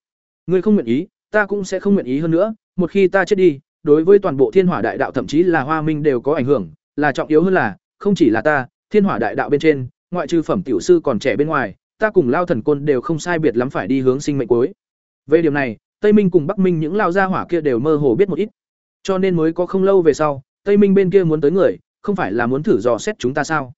Ngươi không nguyện ý, ta cũng sẽ không nguyện ý hơn nữa, một khi ta chết đi, đối với toàn bộ Thiên Hỏa Đại Đạo thậm chí là Hoa Minh đều có ảnh hưởng, là trọng yếu hơn là, không chỉ là ta, Thiên Hỏa Đại Đạo bên trên, ngoại trừ phẩm tiểu sư còn trẻ bên ngoài, ta cùng Lao Thần Côn đều không sai biệt lắm phải đi hướng sinh mệnh cuối. Về điểm này, Tây Minh cùng Bắc Minh những lao gia hỏa kia đều mơ hồ biết một ít. Cho nên mới có không lâu về sau, Tây Minh bên kia muốn tới người, không phải là muốn thử dò xét chúng ta sao?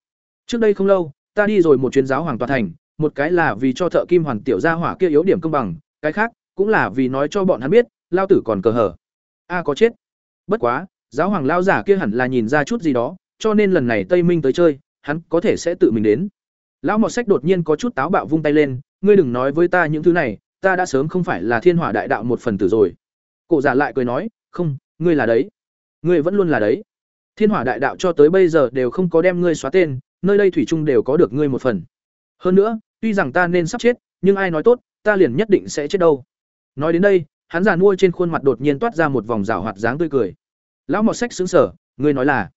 Trước đây không lâu, ta đi rồi một chuyến giáo hoàng tòa thành, một cái là vì cho thợ kim hoàn tiểu gia hỏa kia yếu điểm công bằng, cái khác cũng là vì nói cho bọn hắn biết, lao tử còn cờ hở. A có chết. Bất quá, giáo hoàng lao giả kia hẳn là nhìn ra chút gì đó, cho nên lần này Tây Minh tới chơi, hắn có thể sẽ tự mình đến. Lão Mọt Sách đột nhiên có chút táo bạo vung tay lên, ngươi đừng nói với ta những thứ này, ta đã sớm không phải là Thiên Hỏa Đại Đạo một phần tử rồi. Cổ giả lại cười nói, không, ngươi là đấy, ngươi vẫn luôn là đấy. Thiên Hỏa Đại Đạo cho tới bây giờ đều không có đem ngươi xóa tên, nơi đây thủy chung đều có được ngươi một phần. Hơn nữa, tuy rằng ta nên sắp chết, nhưng ai nói tốt, ta liền nhất định sẽ chết đâu. Nói đến đây, hắn già nuôi trên khuôn mặt đột nhiên toát ra một vòng rào hoạt dáng tươi cười. Lão Mọt Sách sững sờ, ngươi nói là?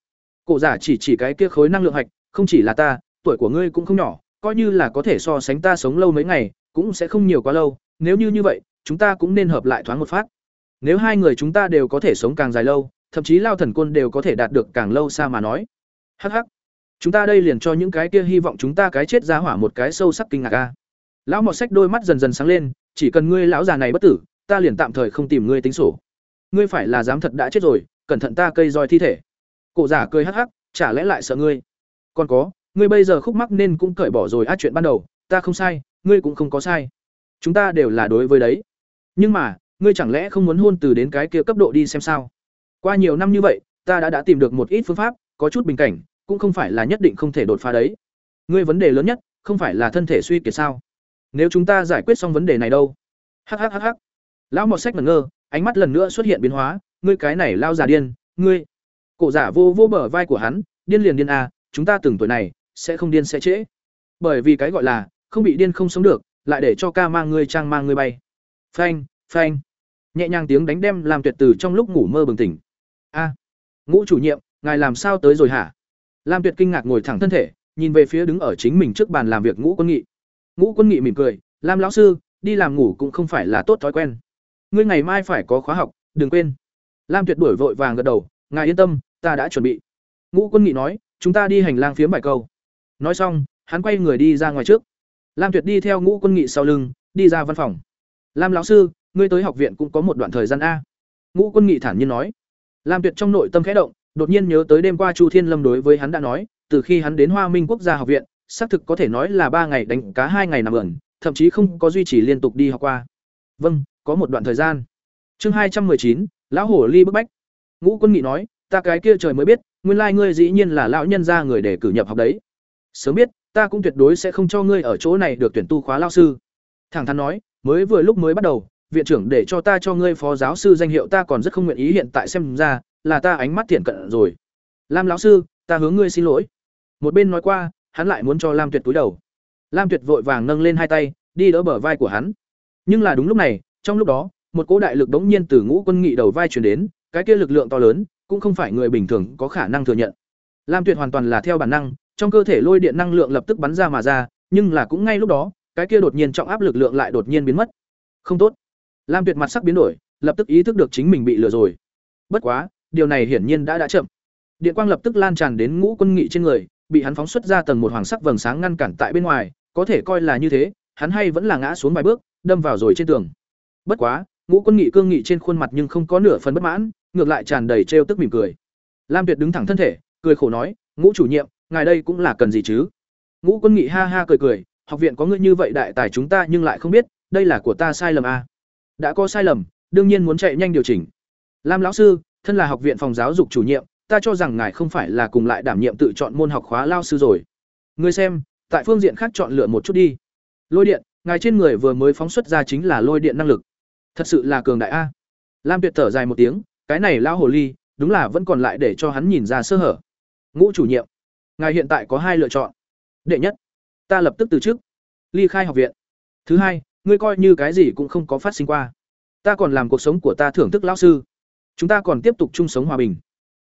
Cổ giả chỉ chỉ cái kia khối năng lượng hạch, không chỉ là ta, tuổi của ngươi cũng không nhỏ, coi như là có thể so sánh ta sống lâu mấy ngày, cũng sẽ không nhiều quá lâu, nếu như như vậy, chúng ta cũng nên hợp lại thoáng một phát. Nếu hai người chúng ta đều có thể sống càng dài lâu, thậm chí lao thần côn đều có thể đạt được càng lâu xa mà nói. Hắc hắc. Chúng ta đây liền cho những cái kia hy vọng chúng ta cái chết ra hỏa một cái sâu sắc kinh ngạc a. Lão Mọt Sách đôi mắt dần dần sáng lên, chỉ cần ngươi lão già này bất tử, ta liền tạm thời không tìm ngươi tính sổ. Ngươi phải là dám thật đã chết rồi, cẩn thận ta cây roi thi thể. Cổ giả cười hắc hắc, chả lẽ lại sợ ngươi? Còn có, ngươi bây giờ khúc mắc nên cũng cởi bỏ rồi á chuyện ban đầu, ta không sai, ngươi cũng không có sai. Chúng ta đều là đối với đấy. Nhưng mà, ngươi chẳng lẽ không muốn hôn từ đến cái kia cấp độ đi xem sao? Qua nhiều năm như vậy, ta đã đã tìm được một ít phương pháp, có chút bình cảnh, cũng không phải là nhất định không thể đột phá đấy. Ngươi vấn đề lớn nhất, không phải là thân thể suy kiệt sao? Nếu chúng ta giải quyết xong vấn đề này đâu? Hắc hắc hắc hắc. Lão Mọt Sách ngẩn ngơ, ánh mắt lần nữa xuất hiện biến hóa, ngươi cái này lao già điên, ngươi. Cổ giả vô vô bờ vai của hắn, điên liền điên à, chúng ta từng tuổi này, sẽ không điên sẽ trễ. Bởi vì cái gọi là, không bị điên không sống được, lại để cho ca mang ngươi trang mang ngươi bay. Phanh, phanh. Nhẹ nhàng tiếng đánh đem làm tuyệt từ trong lúc ngủ mơ bừng tỉnh. A, ngũ chủ nhiệm, ngài làm sao tới rồi hả? Lam Tuyệt kinh ngạc ngồi thẳng thân thể, nhìn về phía đứng ở chính mình trước bàn làm việc Ngũ Quân Nghị. Ngũ Quân Nghị mỉm cười, "Lam lão sư, đi làm ngủ cũng không phải là tốt thói quen. Ngươi ngày mai phải có khóa học, đừng quên." Lam Tuyệt đuổi vội vàng gật đầu, "Ngài yên tâm, ta đã chuẩn bị." Ngũ Quân Nghị nói, "Chúng ta đi hành lang phía bài câu." Nói xong, hắn quay người đi ra ngoài trước. Lam Tuyệt đi theo Ngũ Quân Nghị sau lưng, đi ra văn phòng. "Lam lão sư, ngươi tới học viện cũng có một đoạn thời gian a." Ngũ Quân Nghị thản nhiên nói. Lam Tuyệt trong nội tâm khẽ động, đột nhiên nhớ tới đêm qua Chu Thiên Lâm đối với hắn đã nói, từ khi hắn đến Hoa Minh Quốc gia học viện, xác thực có thể nói là ba ngày đánh cá hai ngày nằm ẩn, thậm chí không có duy trì liên tục đi học qua. Vâng, có một đoạn thời gian. Chương hai trăm chín, lão hổ ly bức bách. Ngũ Quân Nghị nói, ta cái kia trời mới biết, nguyên lai ngươi dĩ nhiên là lão nhân gia người để cử nhập học đấy. Sớm biết, ta cũng tuyệt đối sẽ không cho ngươi ở chỗ này được tuyển tu khóa lao sư. Thẳng thắn nói, mới vừa lúc mới bắt đầu, viện trưởng để cho ta cho ngươi phó giáo sư danh hiệu ta còn rất không nguyện ý hiện tại xem ra, là ta ánh mắt thiện cận rồi. Lam lão sư, ta hướng ngươi xin lỗi. Một bên nói qua, hắn lại muốn cho Lam Tuyệt túi đầu. Lam Tuyệt vội vàng nâng lên hai tay, đi đỡ bờ vai của hắn. Nhưng là đúng lúc này, trong lúc đó, một cỗ đại lực bỗng nhiên từ Ngũ Quân Nghị đầu vai truyền đến, cái kia lực lượng to lớn, cũng không phải người bình thường có khả năng thừa nhận. Lam Tuyệt hoàn toàn là theo bản năng, trong cơ thể lôi điện năng lượng lập tức bắn ra mà ra, nhưng là cũng ngay lúc đó, cái kia đột nhiên trọng áp lực lượng lại đột nhiên biến mất. Không tốt. Lam Tuyệt mặt sắc biến đổi, lập tức ý thức được chính mình bị lừa rồi. Bất quá, điều này hiển nhiên đã đã chậm. Điện quang lập tức lan tràn đến Ngũ Quân Nghị trên người, bị hắn phóng xuất ra tầng một hoàng sắc vầng sáng ngăn cản tại bên ngoài, có thể coi là như thế, hắn hay vẫn là ngã xuống vài bước, đâm vào rồi trên tường. Bất quá, Ngũ Quân Nghị cương nghị trên khuôn mặt nhưng không có nửa phần bất mãn, ngược lại tràn đầy trêu tức mỉm cười. Lam Tuyệt đứng thẳng thân thể, cười khổ nói, "Ngũ chủ nhiệm, ngài đây cũng là cần gì chứ?" Ngũ Quân Nghị ha ha cười cười, "Học viện có người như vậy đại tài chúng ta nhưng lại không biết, đây là của ta sai lầm a." À? Đã có sai lầm, đương nhiên muốn chạy nhanh điều chỉnh. Lam lão sư, thân là học viện phòng giáo dục chủ nhiệm, ta cho rằng ngài không phải là cùng lại đảm nhiệm tự chọn môn học khóa lao sư rồi. người xem, tại phương diện khác chọn lựa một chút đi. Lôi điện, ngài trên người vừa mới phóng xuất ra chính là lôi điện năng lực. Thật sự là cường đại a. lam tuyệt thở dài một tiếng cái này lão hồ ly đúng là vẫn còn lại để cho hắn nhìn ra sơ hở ngũ chủ nhiệm ngài hiện tại có hai lựa chọn đệ nhất ta lập tức từ chức ly khai học viện thứ hai ngươi coi như cái gì cũng không có phát sinh qua. Ta còn làm cuộc sống của ta thưởng thức lão sư. Chúng ta còn tiếp tục chung sống hòa bình.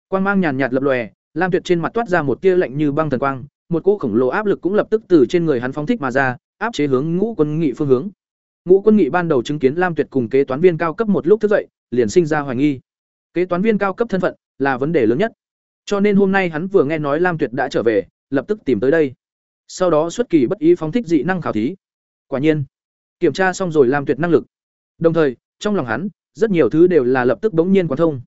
Quang mang nhàn nhạt lập lòe, lam tuyệt trên mặt toát ra một tia lạnh như băng thần quang, một cỗ khổng lồ áp lực cũng lập tức từ trên người hắn phóng thích mà ra, áp chế hướng ngũ quân nghị phương hướng. Ngũ quân nghị ban đầu chứng kiến lam tuyệt cùng kế toán viên cao cấp một lúc thức dậy, liền sinh ra hoài nghi. Kế toán viên cao cấp thân phận là vấn đề lớn nhất. Cho nên hôm nay hắn vừa nghe nói lam tuyệt đã trở về, lập tức tìm tới đây. Sau đó xuất kỳ bất ý phóng thích dị năng khảo thí. Quả nhiên kiểm tra xong rồi lam tuyệt năng lực. Đồng thời, trong lòng hắn, rất nhiều thứ đều là lập tức bỗng nhiên quán thông.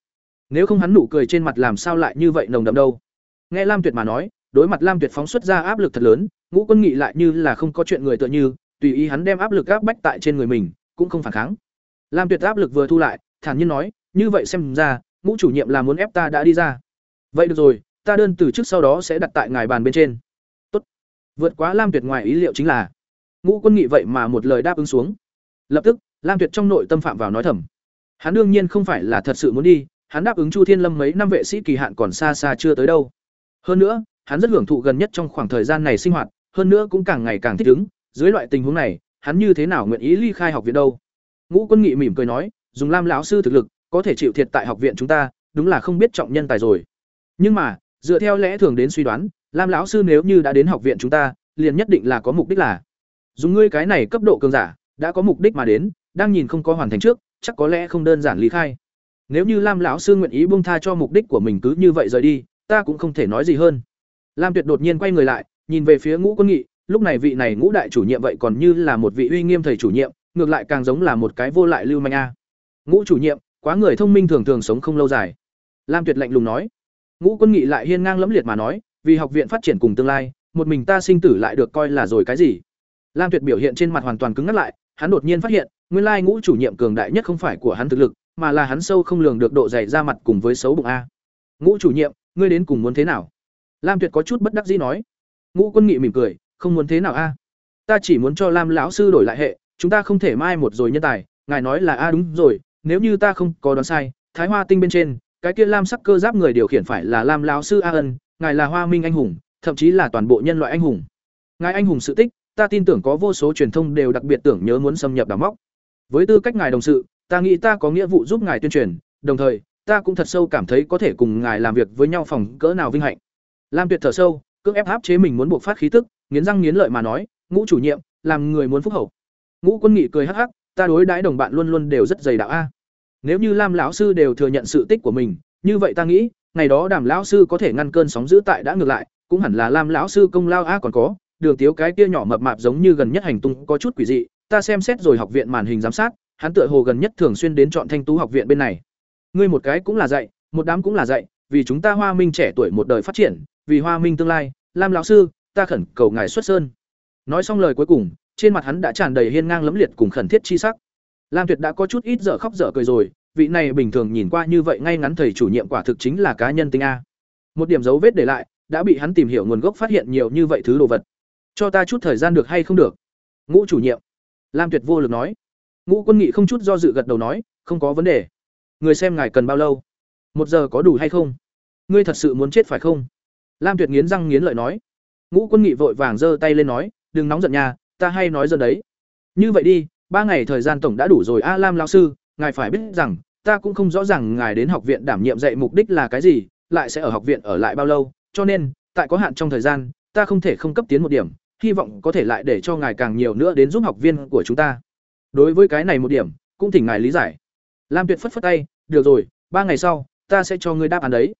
Nếu không hắn nụ cười trên mặt làm sao lại như vậy nồng đậm đâu? Nghe lam tuyệt mà nói, đối mặt lam tuyệt phóng xuất ra áp lực thật lớn, ngũ quân nghị lại như là không có chuyện người tựa như, tùy ý hắn đem áp lực áp bách tại trên người mình, cũng không phản kháng. Lam tuyệt áp lực vừa thu lại, thản nhiên nói, như vậy xem ra, ngũ chủ nhiệm là muốn ép ta đã đi ra. Vậy được rồi, ta đơn từ trước sau đó sẽ đặt tại ngài bàn bên trên. Tốt. vượt quá lam tuyệt ngoài ý liệu chính là ngũ quân nghị vậy mà một lời đáp ứng xuống. Lập tức, lam tuyệt trong nội tâm phạm vào nói thầm. Hắn đương nhiên không phải là thật sự muốn đi, hắn đáp ứng chu thiên lâm mấy năm vệ sĩ kỳ hạn còn xa xa chưa tới đâu. Hơn nữa, hắn rất hưởng thụ gần nhất trong khoảng thời gian này sinh hoạt, hơn nữa cũng càng ngày càng thích ứng, dưới loại tình huống này, hắn như thế nào nguyện ý ly khai học viện đâu? Ngũ quân nghị mỉm cười nói, dùng lam lão sư thực lực, có thể chịu thiệt tại học viện chúng ta, đúng là không biết trọng nhân tài rồi. Nhưng mà, dựa theo lẽ thường đến suy đoán, lam lão sư nếu như đã đến học viện chúng ta, liền nhất định là có mục đích là dùng ngươi cái này cấp độ cường giả, đã có mục đích mà đến, đang nhìn không có hoàn thành trước, chắc có lẽ không đơn giản lý khai. Nếu như lam lão sư nguyện ý buông tha cho mục đích của mình cứ như vậy rời đi, ta cũng không thể nói gì hơn. Lam tuyệt đột nhiên quay người lại, nhìn về phía ngũ quân nghị, lúc này vị này ngũ đại chủ nhiệm vậy còn như là một vị uy nghiêm thầy chủ nhiệm, ngược lại càng giống là một cái vô lại lưu manh a. Ngũ chủ nhiệm, quá người thông minh thường thường sống không lâu dài. Lam tuyệt lạnh lùng nói. Ngũ quân nghị lại hiên ngang lẫm liệt mà nói, vì học viện phát triển cùng tương lai, một mình ta sinh tử lại được coi là rồi cái gì? Lam tuyệt biểu hiện trên mặt hoàn toàn cứng ngắt lại, hắn đột nhiên phát hiện, nguyên lai ngũ chủ nhiệm cường đại nhất không phải của hắn thực lực, mà là hắn sâu không lường được độ dày ra mặt cùng với xấu bụng a. Ngũ chủ nhiệm, ngươi đến cùng muốn thế nào? Lam tuyệt có chút bất đắc dĩ nói. Ngũ quân nghị mỉm cười, không muốn thế nào a? Ta chỉ muốn cho lam lão sư đổi lại hệ, chúng ta không thể mai một rồi nhân tài, ngài nói là a đúng rồi, nếu như ta không có đoán sai, thái hoa tinh bên trên, cái kia lam sắc cơ giáp người điều khiển phải là lam lão sư a ân, ngài là hoa minh anh hùng, thậm chí là toàn bộ nhân loại anh hùng. Ngài anh hùng sự tích ta tin tưởng có vô số truyền thông đều đặc biệt tưởng nhớ muốn xâm nhập đào móc. Với tư cách ngài đồng sự, ta nghĩ ta có nghĩa vụ giúp ngài tuyên truyền, đồng thời, ta cũng thật sâu cảm thấy có thể cùng ngài làm việc với nhau phòng cỡ nào vinh hạnh. Lam tuyệt thở sâu, cưỡng ép áp chế mình muốn buộc phát khí tức, nghiến răng nghiến lợi mà nói, ngũ chủ nhiệm, làm người muốn phúc hậu. Ngũ quân nghị cười hắc hắc, ta đối đãi đồng bạn luôn luôn đều rất dày đạo a. Nếu như lam lão sư đều thừa nhận sự tích của mình, như vậy ta nghĩ, ngày đó đàm lão sư có thể ngăn cơn sóng dữ tại đã ngược lại, cũng hẳn là lam lão sư công lao a còn có đường tiếu cái kia nhỏ mập mạp giống như gần nhất hành tung có chút quỷ dị, ta xem xét rồi học viện màn hình giám sát, hắn tựa hồ gần nhất thường xuyên đến chọn thanh tú học viện bên này. Ngươi một cái cũng là dạy, một đám cũng là dạy, vì chúng ta hoa minh trẻ tuổi một đời phát triển, vì hoa minh tương lai, lam lão sư, ta khẩn cầu ngài xuất sơn. Nói xong lời cuối cùng, trên mặt hắn đã tràn đầy hiên ngang lẫm liệt cùng khẩn thiết chi sắc. Lam tuyệt đã có chút ít dở khóc dở cười rồi, vị này bình thường nhìn qua như vậy ngay ngắn thầy chủ nhiệm quả thực chính là cá nhân tinh a. Một điểm dấu vết để lại, đã bị hắn tìm hiểu nguồn gốc phát hiện nhiều như vậy thứ đồ vật cho ta chút thời gian được hay không được? Ngũ chủ nhiệm. Lam tuyệt vô lực nói. Ngũ quân nghị không chút do dự gật đầu nói, không có vấn đề. Người xem ngài cần bao lâu? Một giờ có đủ hay không? Ngươi thật sự muốn chết phải không? Lam tuyệt nghiến răng nghiến lợi nói. Ngũ quân nghị vội vàng giơ tay lên nói, đừng nóng giận nhà ta hay nói giận đấy. Như vậy đi, ba ngày thời gian tổng đã đủ rồi. A, lam lao sư, ngài phải biết rằng, ta cũng không rõ ràng ngài đến học viện đảm nhiệm dạy mục đích là cái gì, lại sẽ ở học viện ở lại bao lâu. Cho nên, tại có hạn trong thời gian, ta không thể không cấp tiến một điểm hy vọng có thể lại để cho ngài càng nhiều nữa đến giúp học viên của chúng ta. Đối với cái này một điểm, cũng thỉnh ngài lý giải. Lam tuyệt phất phất tay, được rồi, ba ngày sau, ta sẽ cho ngươi đáp án đấy.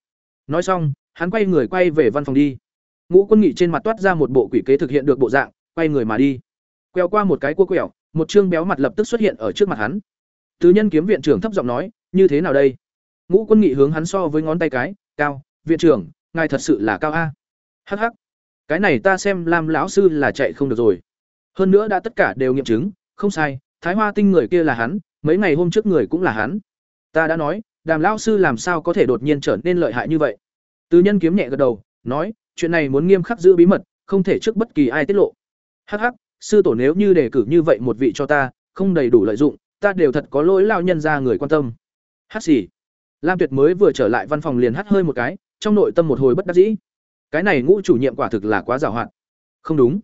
Nói xong, hắn quay người quay về văn phòng đi. Ngũ quân nghị trên mặt toát ra một bộ quỷ kế thực hiện được bộ dạng, quay người mà đi. Quẹo qua một cái cua quẹo, một trương béo mặt lập tức xuất hiện ở trước mặt hắn. Tứ nhân kiếm viện trưởng thấp giọng nói, như thế nào đây? Ngũ quân nghị hướng hắn so với ngón tay cái, cao, viện trưởng, ngài thật sự là cao a. Hắc hắc cái này ta xem lam lão sư là chạy không được rồi. Hơn nữa đã tất cả đều nghiệm chứng không sai thái hoa tinh người kia là hắn mấy ngày hôm trước người cũng là hắn. Ta đã nói đàm lão sư làm sao có thể đột nhiên trở nên lợi hại như vậy? Tư nhân kiếm nhẹ gật đầu nói chuyện này muốn nghiêm khắc giữ bí mật không thể trước bất kỳ ai tiết lộ. Hh sư tổ nếu như đề cử như vậy một vị cho ta không đầy đủ lợi dụng ta đều thật có lỗi lao nhân ra người quan tâm. Hát xì. Lam Tuyệt mới vừa trở lại văn phòng liền hắt hơi một cái, trong nội tâm một hồi bất đắc dĩ. Cái này ngũ chủ nhiệm quả thực là quá giàu hạn. Không đúng.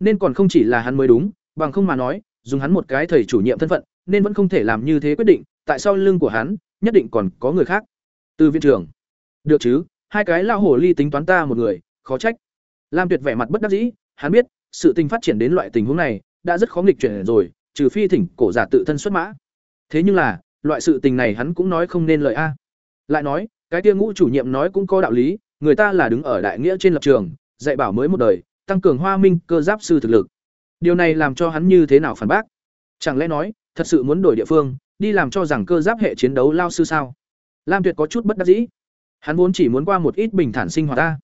Nên còn không chỉ là hắn mới đúng, bằng không mà nói, dùng hắn một cái thầy chủ nhiệm thân phận, nên vẫn không thể làm như thế quyết định, tại sao lưng của hắn, nhất định còn có người khác. Từ viện trưởng. Được chứ, hai cái lao hổ ly tính toán ta một người, khó trách. Lam Tuyệt vẻ mặt bất đắc dĩ, hắn biết, sự tình phát triển đến loại tình huống này, đã rất khó nghịch chuyển rồi, trừ phi thỉnh cổ giả tự thân xuất mã. Thế nhưng là, loại sự tình này hắn cũng nói không nên lời a. Lại nói, cái tia ngũ chủ nhiệm nói cũng có đạo lý, người ta là đứng ở đại nghĩa trên lập trường, dạy bảo mới một đời, tăng cường hoa minh cơ giáp sư thực lực. Điều này làm cho hắn như thế nào phản bác? Chẳng lẽ nói, thật sự muốn đổi địa phương, đi làm cho rằng cơ giáp hệ chiến đấu lao sư sao? Lam Tuyệt có chút bất đắc dĩ. Hắn vốn chỉ muốn qua một ít bình thản sinh hoạt ta.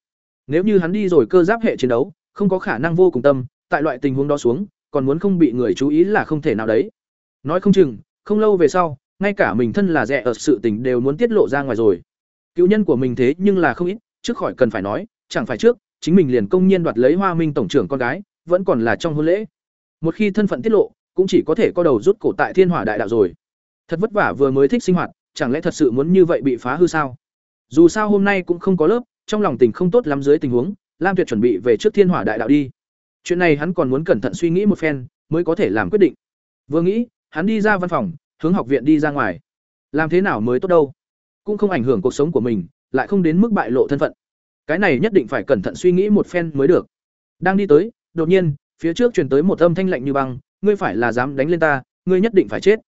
Nếu như hắn đi rồi cơ giáp hệ chiến đấu, không có khả năng vô cùng tâm, tại loại tình huống đó xuống, còn muốn không bị người chú ý là không thể nào đấy. Nói không chừng, không lâu về sau, ngay cả mình thân là rẻ ở sự tình đều muốn tiết lộ ra ngoài rồi. Cựu nhân của mình thế nhưng là không ít, trước khỏi cần phải nói, chẳng phải trước, chính mình liền công nhiên đoạt lấy Hoa Minh tổng trưởng con gái, vẫn còn là trong hôn lễ. Một khi thân phận tiết lộ, cũng chỉ có thể co đầu rút cổ tại Thiên Hỏa Đại Đạo rồi. Thật vất vả vừa mới thích sinh hoạt, chẳng lẽ thật sự muốn như vậy bị phá hư sao? Dù sao hôm nay cũng không có lớp, trong lòng tình không tốt lắm dưới tình huống, Lam Tuyệt chuẩn bị về trước Thiên Hỏa Đại Đạo đi. Chuyện này hắn còn muốn cẩn thận suy nghĩ một phen, mới có thể làm quyết định. Vừa nghĩ, hắn đi ra văn phòng, hướng học viện đi ra ngoài. Làm thế nào mới tốt đâu? Cũng không ảnh hưởng cuộc sống của mình, lại không đến mức bại lộ thân phận. Cái này nhất định phải cẩn thận suy nghĩ một phen mới được. Đang đi tới, đột nhiên, phía trước truyền tới một âm thanh lạnh như băng, ngươi phải là dám đánh lên ta, ngươi nhất định phải chết.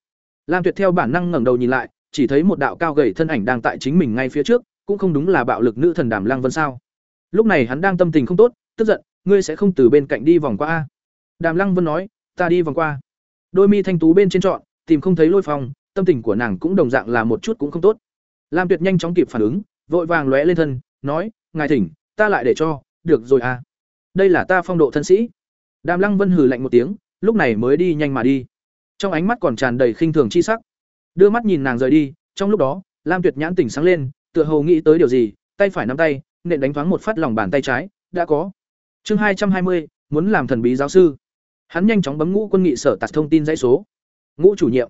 Lam Tuyệt theo bản năng ngẩng đầu nhìn lại, chỉ thấy một đạo cao gầy thân ảnh đang tại chính mình ngay phía trước, cũng không đúng là bạo lực nữ thần Đàm Lăng Vân sao? Lúc này hắn đang tâm tình không tốt, tức giận, ngươi sẽ không từ bên cạnh đi vòng qua a? Đàm Lăng Vân nói, ta đi vòng qua. Đôi mi thanh tú bên trên trọn, tìm không thấy lôi phong, tâm tình của nàng cũng đồng dạng là một chút cũng không tốt. Lam Tuyệt nhanh chóng kịp phản ứng, vội vàng lóe lên thân, nói, ngài thỉnh, ta lại để cho, được rồi à. Đây là ta phong độ thân sĩ. Đàm Lăng Vân hừ lạnh một tiếng, lúc này mới đi nhanh mà đi. Trong ánh mắt còn tràn đầy khinh thường chi sắc. Đưa mắt nhìn nàng rời đi, trong lúc đó, Lam Tuyệt nhãn tỉnh sáng lên, tựa hồ nghĩ tới điều gì, tay phải nắm tay, nện đánh thoáng một phát lòng bàn tay trái, đã có. Chương hai trăm hai mươi, muốn làm thần bí giáo sư. Hắn nhanh chóng bấm ngũ quân nghị sở tạt thông tin dãy số. Ngũ chủ nhiệm,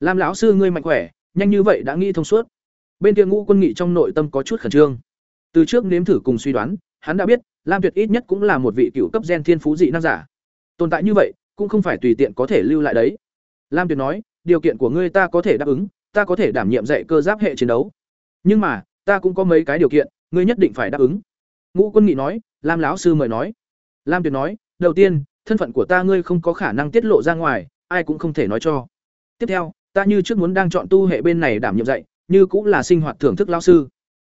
Lam lão sư ngươi mạnh khỏe, nhanh như vậy đã nghĩ thông suốt. Bên kia ngũ quân nghị trong nội tâm có chút khẩn trương. Từ trước nếm thử cùng suy đoán, hắn đã biết, Lam Tuyệt ít nhất cũng là một vị cựu cấp gen thiên phú dị năng giả. Tồn tại như vậy, cũng không phải tùy tiện có thể lưu lại đấy. Lam Tuyệt nói, điều kiện của ngươi ta có thể đáp ứng, ta có thể đảm nhiệm dạy cơ giáp hệ chiến đấu. Nhưng mà, ta cũng có mấy cái điều kiện, ngươi nhất định phải đáp ứng. Ngũ Quân Nghị nói, Lam lão sư mời nói. Lam Tuyệt nói, đầu tiên, thân phận của ta ngươi không có khả năng tiết lộ ra ngoài, ai cũng không thể nói cho. Tiếp theo, ta như trước muốn đang chọn tu hệ bên này đảm nhiệm dạy, như cũng là sinh hoạt thưởng thức lão sư.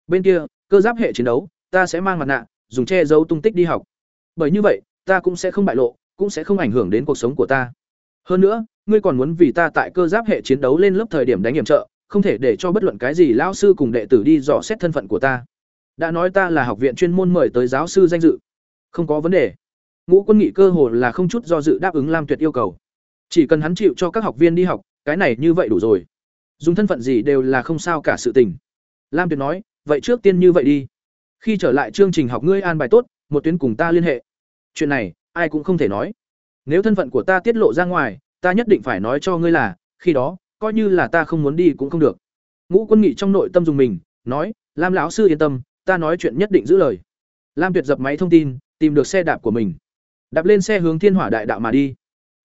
Bên kia, cơ giáp hệ chiến đấu, ta sẽ mang mặt nạ, dùng che giấu tung tích đi học. Bởi như vậy, ta cũng sẽ không bại lộ, cũng sẽ không ảnh hưởng đến cuộc sống của ta. Hơn nữa, ngươi còn muốn vì ta tại cơ giáp hệ chiến đấu lên lớp thời điểm đánh hiểm trợ, không thể để cho bất luận cái gì lão sư cùng đệ tử đi dò xét thân phận của ta. Đã nói ta là học viện chuyên môn mời tới giáo sư danh dự, không có vấn đề. Ngũ Quân Nghị cơ hồ là không chút do dự đáp ứng Lam Tuyệt yêu cầu. Chỉ cần hắn chịu cho các học viên đi học, cái này như vậy đủ rồi. Dùng thân phận gì đều là không sao cả sự tình. Lam Tuyệt nói, vậy trước tiên như vậy đi. Khi trở lại chương trình học ngươi an bài tốt, một tuyến cùng ta liên hệ. Chuyện này, ai cũng không thể nói. Nếu thân phận của ta tiết lộ ra ngoài, ta nhất định phải nói cho ngươi là, khi đó, coi như là ta không muốn đi cũng không được. Ngũ Quân Nghị trong nội tâm dùng mình, nói, Lam lão sư yên tâm, ta nói chuyện nhất định giữ lời. Lam Tuyệt dập máy thông tin, tìm được xe đạp của mình, đạp lên xe hướng Thiên Hỏa Đại Đạo mà đi.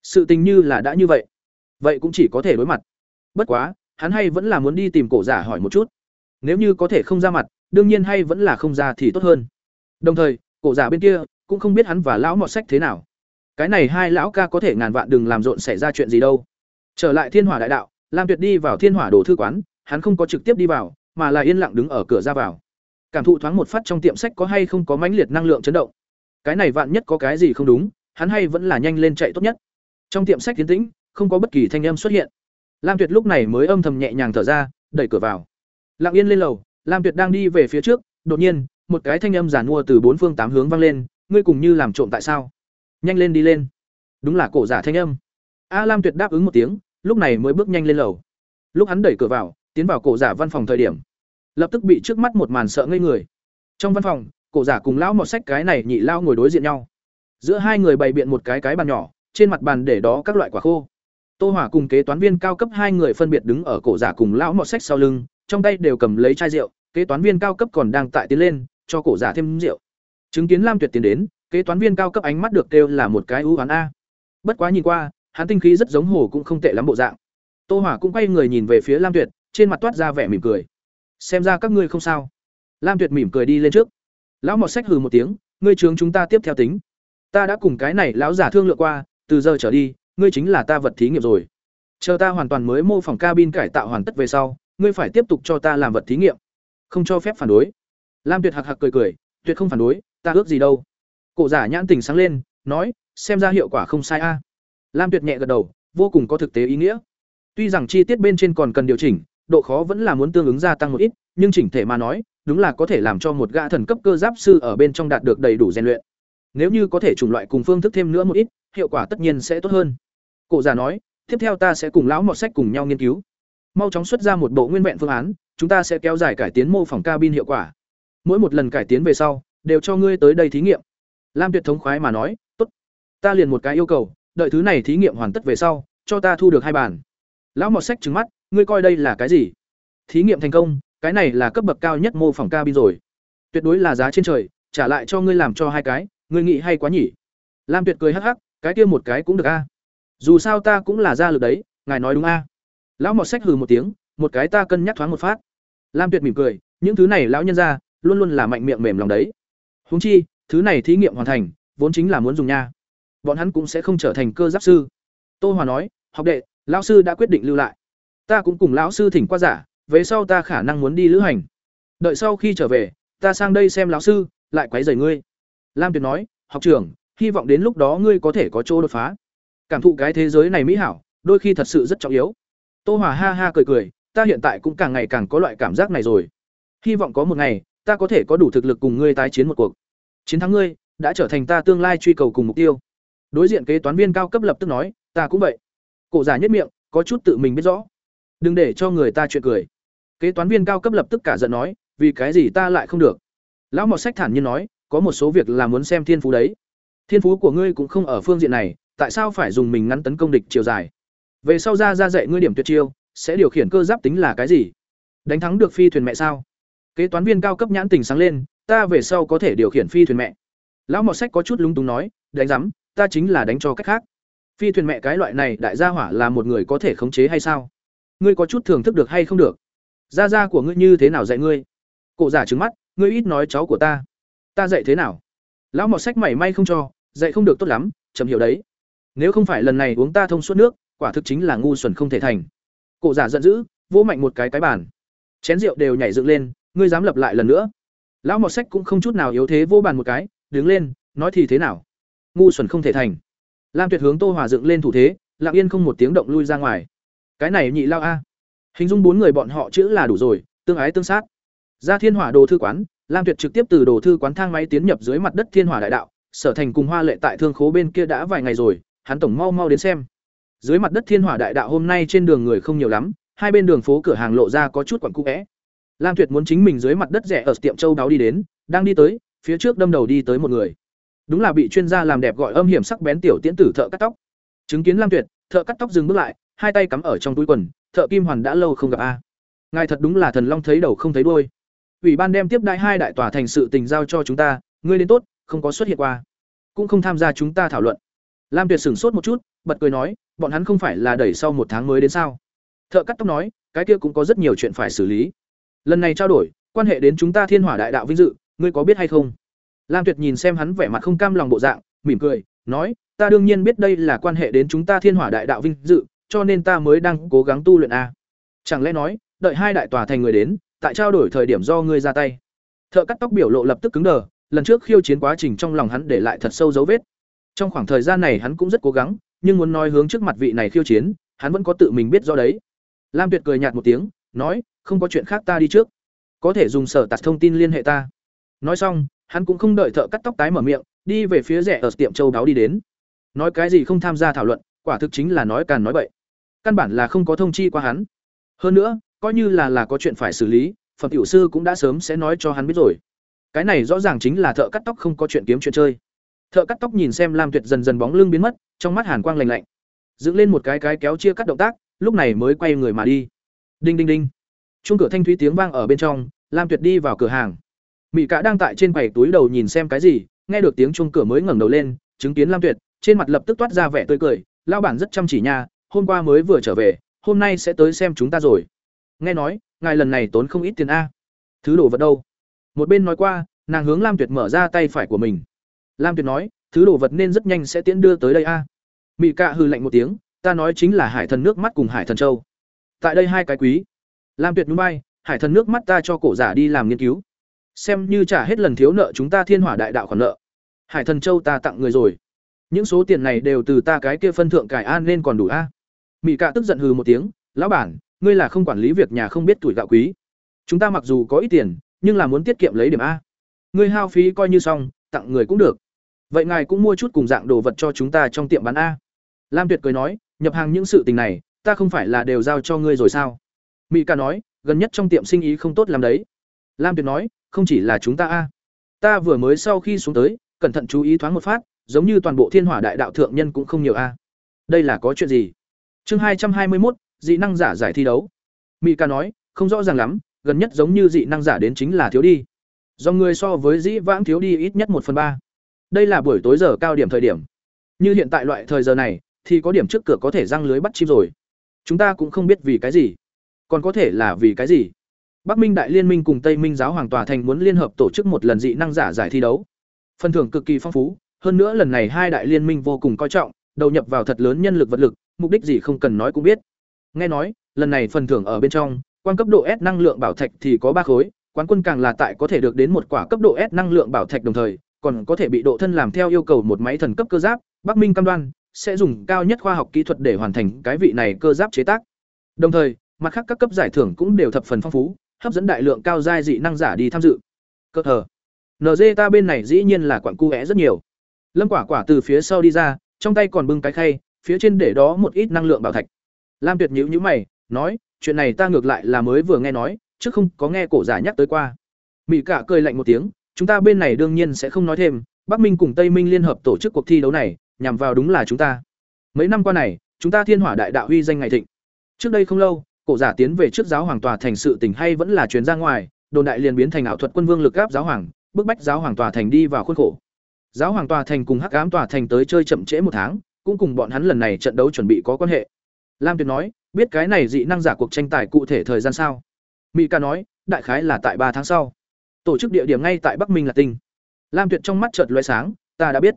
Sự tình như là đã như vậy, vậy cũng chỉ có thể đối mặt. Bất quá, hắn hay vẫn là muốn đi tìm cổ giả hỏi một chút. Nếu như có thể không ra mặt, đương nhiên hay vẫn là không ra thì tốt hơn. Đồng thời, cổ giả bên kia cũng không biết hắn và lão mọt sách thế nào. Cái này hai lão ca có thể ngàn vạn đừng làm rộn xảy ra chuyện gì đâu. Trở lại Thiên Hỏa Đại Đạo, Lam Tuyệt đi vào Thiên Hỏa Đồ thư quán, hắn không có trực tiếp đi vào, mà là yên lặng đứng ở cửa ra vào. Cảm thụ thoáng một phát trong tiệm sách có hay không có mãnh liệt năng lượng chấn động. Cái này vạn nhất có cái gì không đúng, hắn hay vẫn là nhanh lên chạy tốt nhất. Trong tiệm sách tiến tĩnh, không có bất kỳ thanh âm xuất hiện. Lam Tuyệt lúc này mới âm thầm nhẹ nhàng thở ra, đẩy cửa vào. Lặng yên lên lầu, Lam Tuyệt đang đi về phía trước, đột nhiên, một cái thanh âm giản mua từ bốn phương tám hướng vang lên, ngươi cùng như làm trộm tại sao? Nhanh lên đi lên. Đúng là cổ giả thanh âm. A Lam Tuyệt đáp ứng một tiếng, lúc này mới bước nhanh lên lầu. Lúc hắn đẩy cửa vào, tiến vào cổ giả văn phòng thời điểm, lập tức bị trước mắt một màn sợ ngây người. Trong văn phòng, cổ giả cùng lão một sách cái này nhị lao ngồi đối diện nhau. Giữa hai người bày biện một cái cái bàn nhỏ, trên mặt bàn để đó các loại quả khô. Tô Hỏa cùng kế toán viên cao cấp hai người phân biệt đứng ở cổ giả cùng lão mọt sách sau lưng, trong tay đều cầm lấy chai rượu, kế toán viên cao cấp còn đang tại tiến lên, cho cổ giả thêm rượu. Chứng kiến Lam Tuyệt tiến đến, kế toán viên cao cấp ánh mắt được kêu là một cái ưu oán a. Bất quá nhìn qua, hắn tinh khí rất giống hồ cũng không tệ lắm bộ dạng. Tô Hỏa cũng quay người nhìn về phía Lam Tuyệt, trên mặt toát ra vẻ mỉm cười. Xem ra các ngươi không sao. Lam Tuyệt mỉm cười đi lên trước. Lão Mọt Sách hừ một tiếng, ngươi trướng chúng ta tiếp theo tính. Ta đã cùng cái này lão giả thương lượng qua, từ giờ trở đi, ngươi chính là ta vật thí nghiệm rồi. Chờ ta hoàn toàn mới mô phỏng cabin cải tạo hoàn tất về sau, ngươi phải tiếp tục cho ta làm vật thí nghiệm. Không cho phép phản đối. Lam Tuyệt hạc hạc cười cười, tuyệt không phản đối, ta ước gì đâu. Cổ giả nhãn tình sáng lên, nói, xem ra hiệu quả không sai a. Lam Tuyệt nhẹ gật đầu, vô cùng có thực tế ý nghĩa. Tuy rằng chi tiết bên trên còn cần điều chỉnh, độ khó vẫn là muốn tương ứng gia tăng một ít, nhưng chỉnh thể mà nói, đúng là có thể làm cho một gã thần cấp cơ giáp sư ở bên trong đạt được đầy đủ rèn luyện. Nếu như có thể chủng loại cùng phương thức thêm nữa một ít, hiệu quả tất nhiên sẽ tốt hơn. Cổ giả nói, tiếp theo ta sẽ cùng lão mọt sách cùng nhau nghiên cứu. Mau chóng xuất ra một bộ nguyên vẹn phương án, chúng ta sẽ kéo dài cải tiến mô phỏng cabin hiệu quả. Mỗi một lần cải tiến về sau, đều cho ngươi tới đây thí nghiệm. Lam Tuyệt thống khoái mà nói, "Tốt. Ta liền một cái yêu cầu, đợi thứ này thí nghiệm hoàn tất về sau, cho ta thu được hai bản." Lão mọt sách trừng mắt, "Ngươi coi đây là cái gì? Thí nghiệm thành công, cái này là cấp bậc cao nhất mô phỏng cabin rồi. Tuyệt đối là giá trên trời, trả lại cho ngươi làm cho hai cái, ngươi nghĩ hay quá nhỉ?" Lam Tuyệt cười hắc hắc, "Cái kia một cái cũng được a. Dù sao ta cũng là gia lực đấy, ngài nói đúng a." Lão mọt sách hừ một tiếng, "Một cái ta cân nhắc thoáng một phát." Lam Tuyệt mỉm cười, "Những thứ này lão nhân gia, luôn luôn là mạnh miệng mềm lòng đấy. Huống chi, thứ này thí nghiệm hoàn thành, vốn chính là muốn dùng nha. Bọn hắn cũng sẽ không trở thành cơ giáp sư." Tô Hòa nói, "Học đệ, lão sư đã quyết định lưu lại. Ta cũng cùng lão sư thỉnh qua giả, về sau ta khả năng muốn đi lữ hành. Đợi sau khi trở về, ta sang đây xem lão sư, lại quấy rầy ngươi." Lam Tuyệt nói, "Học trưởng, hy vọng đến lúc đó ngươi có thể có chỗ đột phá. Cảm thụ cái thế giới này mỹ hảo, đôi khi thật sự rất trọng yếu." Tô Hòa ha ha cười cười, "Ta hiện tại cũng càng ngày càng có loại cảm giác này rồi. Hy vọng có một ngày, ta có thể có đủ thực lực cùng ngươi tái chiến một cuộc. Chiến thắng ngươi, đã trở thành ta tương lai truy cầu cùng mục tiêu." Đối diện kế toán viên cao cấp lập tức nói, "Ta cũng vậy." Cổ giả nhất miệng, có chút tự mình biết rõ. "Đừng để cho người ta chuyện cười." Kế toán viên cao cấp lập tức cả giận nói, "Vì cái gì ta lại không được?" Lão Mọt Sách thản nhiên nói, "Có một số việc là muốn xem thiên phú đấy. Thiên phú của ngươi cũng không ở phương diện này, tại sao phải dùng mình ngắn tấn công địch chiều dài? Về sau ra ra dạy ngươi điểm tuyệt chiêu, sẽ điều khiển cơ giáp tính là cái gì? Đánh thắng được phi thuyền mẹ sao?" Kế toán viên cao cấp nhãn tình sáng lên, "Ta về sau có thể điều khiển phi thuyền mẹ." Lão Mọt Sách có chút lúng túng nói, "Đánh rắm, ta chính là đánh cho cách khác. Phi thuyền mẹ cái loại này đại gia hỏa là một người có thể khống chế hay sao? Ngươi có chút thưởng thức được hay không được?" gia gia của ngươi như thế nào dạy ngươi Cụ giả trứng mắt ngươi ít nói cháu của ta ta dạy thế nào lão mọt sách mảy may không cho dạy không được tốt lắm chậm hiểu đấy nếu không phải lần này uống ta thông suốt nước quả thực chính là ngu xuẩn không thể thành. Cổ giả giận dữ vỗ mạnh một cái cái bàn. Chén rượu đều nhảy dựng lên ngươi dám lập lại lần nữa. Lão mọt sách cũng không chút nào yếu thế vô bàn một cái đứng lên nói thì thế nào? Ngu xuẩn không thể thành. Lam tuyệt hướng tô hòa dựng lên thủ thế lặng yên không một tiếng động lui ra ngoài. Cái này nhị lao a. Hình dung bốn người bọn họ chữ là đủ rồi, tương ái tương sát. Ra Thiên Hỏa Đồ thư quán, Lam Tuyệt trực tiếp từ đồ thư quán thang máy tiến nhập dưới mặt đất Thiên Hỏa đại đạo, Sở Thành cùng Hoa Lệ tại thương khố bên kia đã vài ngày rồi, hắn tổng mau mau đến xem. Dưới mặt đất Thiên Hỏa đại đạo hôm nay trên đường người không nhiều lắm, hai bên đường phố cửa hàng lộ ra có chút quẩn cũ é. Lam Tuyệt muốn chính mình dưới mặt đất rẻ ở tiệm châu đáo đi đến, đang đi tới, phía trước đâm đầu đi tới một người. Đúng là bị chuyên gia làm đẹp gọi âm hiểm sắc bén tiểu tiễn tử thợ cắt tóc. Chứng kiến Lam Tuyệt, thợ cắt tóc dừng bước lại, hai tay cắm ở trong túi quần, thợ kim hoàn đã lâu không gặp a ngài thật đúng là thần long thấy đầu không thấy đuôi ủy ban đem tiếp đại hai đại tòa thành sự tình giao cho chúng ta ngươi đến tốt không có xuất hiện qua cũng không tham gia chúng ta thảo luận lam tuyệt sửng sốt một chút bật cười nói bọn hắn không phải là đẩy sau một tháng mới đến sao thợ cắt tóc nói cái kia cũng có rất nhiều chuyện phải xử lý lần này trao đổi quan hệ đến chúng ta thiên hỏa đại đạo vinh dự ngươi có biết hay không lam tuyệt nhìn xem hắn vẻ mặt không cam lòng bộ dạng mỉm cười nói ta đương nhiên biết đây là quan hệ đến chúng ta thiên hỏa đại đạo vinh dự cho nên ta mới đang cố gắng tu luyện a. Chẳng lẽ nói, đợi hai đại tòa thành người đến, tại trao đổi thời điểm do ngươi ra tay. Thợ cắt tóc biểu lộ lập tức cứng đờ, lần trước khiêu chiến quá trình trong lòng hắn để lại thật sâu dấu vết. Trong khoảng thời gian này hắn cũng rất cố gắng, nhưng muốn nói hướng trước mặt vị này khiêu chiến, hắn vẫn có tự mình biết do đấy. Lam Tuyệt cười nhạt một tiếng, nói, không có chuyện khác ta đi trước, có thể dùng sở tạt thông tin liên hệ ta. Nói xong, hắn cũng không đợi thợ cắt tóc tái mở miệng, đi về phía rẻ ở tiệm châu đáo đi đến. Nói cái gì không tham gia thảo luận, quả thực chính là nói càn nói bậy căn bản là không có thông chi qua hắn hơn nữa coi như là là có chuyện phải xử lý phẩm tiểu sư cũng đã sớm sẽ nói cho hắn biết rồi cái này rõ ràng chính là thợ cắt tóc không có chuyện kiếm chuyện chơi thợ cắt tóc nhìn xem lam tuyệt dần dần bóng lưng biến mất trong mắt hàn quang lành lạnh dựng lên một cái cái kéo chia cắt động tác lúc này mới quay người mà đi đinh đinh đinh Chuông cửa thanh thúy tiếng vang ở bên trong, Lam Tuyệt đi vào cửa hàng. Mị Cả đang tại trên quầy túi đầu nhìn xem cái gì, nghe được tiếng chuông cửa mới ngẩng đầu lên, chứng kiến Lam Tuyệt, trên mặt lập tức toát ra vẻ tươi cười, lao bản rất chăm chỉ nha, hôm qua mới vừa trở về, hôm nay sẽ tới xem chúng ta rồi. Nghe nói, ngài lần này tốn không ít tiền a. Thứ đồ vật đâu? Một bên nói qua, nàng hướng Lam Tuyệt mở ra tay phải của mình. Lam Tuyệt nói, thứ đồ vật nên rất nhanh sẽ tiến đưa tới đây a. Mị Cạ hừ lạnh một tiếng, ta nói chính là Hải Thần nước mắt cùng Hải Thần châu. Tại đây hai cái quý. Lam Tuyệt nhún vai, Hải Thần nước mắt ta cho cổ giả đi làm nghiên cứu, xem như trả hết lần thiếu nợ chúng ta Thiên Hỏa đại đạo khoản nợ. Hải Thần châu ta tặng người rồi. Những số tiền này đều từ ta cái kia phân thượng cải an nên còn đủ a. Mị Cạ tức giận hừ một tiếng, lão bản, ngươi là không quản lý việc nhà không biết tuổi gạo quý. Chúng ta mặc dù có ít tiền, nhưng là muốn tiết kiệm lấy điểm a. Ngươi hao phí coi như xong, tặng người cũng được. Vậy ngài cũng mua chút cùng dạng đồ vật cho chúng ta trong tiệm bán a. Lam Tuyệt cười nói, nhập hàng những sự tình này, ta không phải là đều giao cho ngươi rồi sao? Mị ca nói, gần nhất trong tiệm sinh ý không tốt làm đấy. Lam Tuyệt nói, không chỉ là chúng ta a. Ta vừa mới sau khi xuống tới, cẩn thận chú ý thoáng một phát, giống như toàn bộ Thiên Hỏa Đại Đạo thượng nhân cũng không nhiều a. Đây là có chuyện gì? Chương hai trăm hai mươi một dị năng giả giải thi đấu. Mị ca nói, không rõ ràng lắm, gần nhất giống như dị năng giả đến chính là thiếu đi. Do người so với dĩ vãng thiếu đi ít nhất một phần ba. Đây là buổi tối giờ cao điểm thời điểm. Như hiện tại loại thời giờ này, thì có điểm trước cửa có thể răng lưới bắt chim rồi. Chúng ta cũng không biết vì cái gì, còn có thể là vì cái gì. Bắc Minh Đại Liên minh cùng Tây Minh Giáo Hoàng Tòa Thành muốn liên hợp tổ chức một lần dị năng giả giải thi đấu. Phần thưởng cực kỳ phong phú, hơn nữa lần này hai đại liên minh vô cùng coi trọng, đầu nhập vào thật lớn nhân lực vật lực, mục đích gì không cần nói cũng biết. Nghe nói, lần này phần thưởng ở bên trong, quan cấp độ S năng lượng bảo thạch thì có ba khối, quán quân càng là tại có thể được đến một quả cấp độ S năng lượng bảo thạch đồng thời, còn có thể bị độ thân làm theo yêu cầu một máy thần cấp cơ giáp, Bắc Minh cam đoan sẽ dùng cao nhất khoa học kỹ thuật để hoàn thành cái vị này cơ giáp chế tác. Đồng thời, mặt khác các cấp giải thưởng cũng đều thập phần phong phú, hấp dẫn đại lượng cao giai dị năng giả đi tham dự. Cơ hờ. NG ta bên này dĩ nhiên là quặng cu rất nhiều. Lâm Quả Quả từ phía sau đi ra, trong tay còn bưng cái khay, phía trên để đó một ít năng lượng bảo thạch. Lam Tuyệt nhíu nhíu mày, nói, chuyện này ta ngược lại là mới vừa nghe nói, chứ không có nghe cổ giả nhắc tới qua. Mị Cả cười lạnh một tiếng, chúng ta bên này đương nhiên sẽ không nói thêm, Bắc Minh cùng Tây Minh liên hợp tổ chức cuộc thi đấu này, nhằm vào đúng là chúng ta. Mấy năm qua này, chúng ta Thiên Hỏa Đại Đạo huy danh ngày thịnh. Trước đây không lâu, cổ giả tiến về trước giáo hoàng tòa thành sự tình hay vẫn là truyền ra ngoài, đồn đại liền biến thành ảo thuật quân vương lực áp giáo hoàng, bức bách giáo hoàng tòa thành đi vào khuôn khổ. Giáo hoàng tòa thành cùng Hắc ám tòa thành tới chơi chậm trễ một tháng, cũng cùng bọn hắn lần này trận đấu chuẩn bị có quan hệ. Lam Tuyệt nói, biết cái này dị năng giả cuộc tranh tài cụ thể thời gian sao? Mỹ ca nói, đại khái là tại ba tháng sau. Tổ chức địa điểm ngay tại Bắc Minh là Tinh. Lam Tuyệt trong mắt chợt lóe sáng, ta đã biết.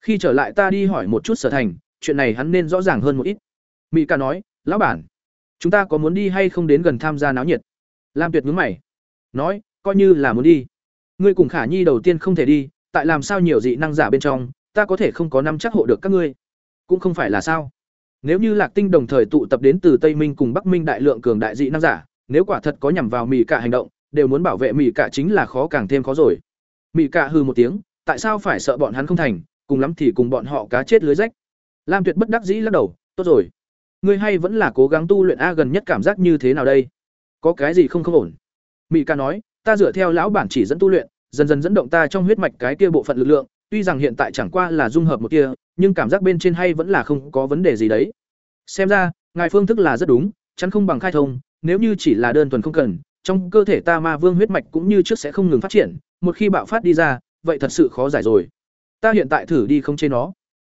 Khi trở lại ta đi hỏi một chút sở thành, chuyện này hắn nên rõ ràng hơn một ít. Mỹ ca nói, lão bản, chúng ta có muốn đi hay không đến gần tham gia náo nhiệt? Lam Tuyệt ngứng mày, nói, coi như là muốn đi. Ngươi cùng Khả Nhi đầu tiên không thể đi, tại làm sao nhiều dị năng giả bên trong, ta có thể không có năm chắc hộ được các ngươi. Cũng không phải là sao? Nếu như Lạc Tinh đồng thời tụ tập đến từ Tây Minh cùng Bắc Minh đại lượng cường đại dị năng giả, nếu quả thật có nhằm vào Mỹ cả hành động, đều muốn bảo vệ Mỹ cả chính là khó càng thêm khó rồi. Mỹ cả hừ một tiếng, tại sao phải sợ bọn hắn không thành, cùng lắm thì cùng bọn họ cá chết lưới rách. Lam Tuyệt bất đắc dĩ lắc đầu, tốt rồi. Ngươi hay vẫn là cố gắng tu luyện a gần nhất cảm giác như thế nào đây? Có cái gì không không ổn? Mỹ ca nói, ta dựa theo lão bản chỉ dẫn tu luyện, dần dần dẫn động ta trong huyết mạch cái kia bộ phận lực lượng, tuy rằng hiện tại chẳng qua là dung hợp một kia, nhưng cảm giác bên trên hay vẫn là không có vấn đề gì đấy. Xem ra, ngài phương thức là rất đúng, chắn không bằng khai thông, nếu như chỉ là đơn thuần không cần, trong cơ thể ta ma vương huyết mạch cũng như trước sẽ không ngừng phát triển, một khi bạo phát đi ra, vậy thật sự khó giải rồi. Ta hiện tại thử đi không chế nó,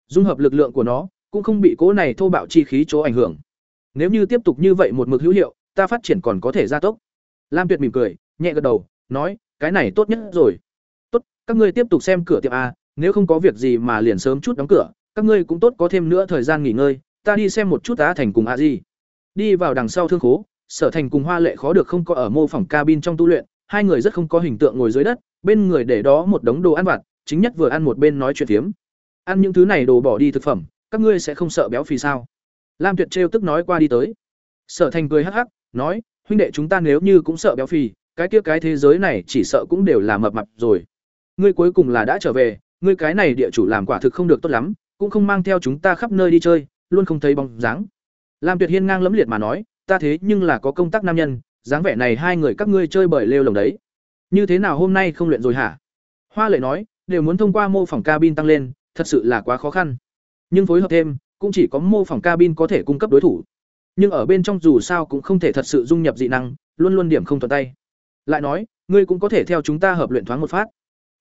dung hợp lực lượng của nó, cũng không bị cố này thô bạo chi khí chỗ ảnh hưởng. Nếu như tiếp tục như vậy một mực hữu hiệu, ta phát triển còn có thể gia tốc. Lam Tuyệt mỉm cười, nhẹ gật đầu, nói, cái này tốt nhất rồi. Tốt, các ngươi tiếp tục xem cửa tiệm a, nếu không có việc gì mà liền sớm chút đóng cửa, các ngươi cũng tốt có thêm nữa thời gian nghỉ ngơi, ta đi xem một chút Á Thành cùng A Di. Đi vào đằng sau thương khố, Sở Thành cùng Hoa Lệ khó được không có ở mô phỏng cabin trong tu luyện, hai người rất không có hình tượng ngồi dưới đất, bên người để đó một đống đồ ăn vặt, chính nhất vừa ăn một bên nói chuyện phiếm. Ăn những thứ này đồ bỏ đi thực phẩm, các ngươi sẽ không sợ béo phì sao? Lam Tuyệt trêu tức nói qua đi tới. Sở Thành cười hắc hắc, nói, huynh đệ chúng ta nếu như cũng sợ béo phì, cái kia cái thế giới này chỉ sợ cũng đều là mập mập rồi. Ngươi cuối cùng là đã trở về, ngươi cái này địa chủ làm quả thực không được tốt lắm, cũng không mang theo chúng ta khắp nơi đi chơi, luôn không thấy bóng dáng. Lam Tuyệt Hiên ngang lẫm liệt mà nói, ta thế nhưng là có công tác nam nhân, dáng vẻ này hai người các ngươi chơi bời lêu lồng đấy. Như thế nào hôm nay không luyện rồi hả? Hoa Lệ nói, đều muốn thông qua mô phỏng cabin tăng lên, thật sự là quá khó khăn. Nhưng phối hợp thêm, cũng chỉ có mô phỏng cabin có thể cung cấp đối thủ. Nhưng ở bên trong dù sao cũng không thể thật sự dung nhập dị năng, luôn luôn điểm không thuận tay lại nói ngươi cũng có thể theo chúng ta hợp luyện thoáng một phát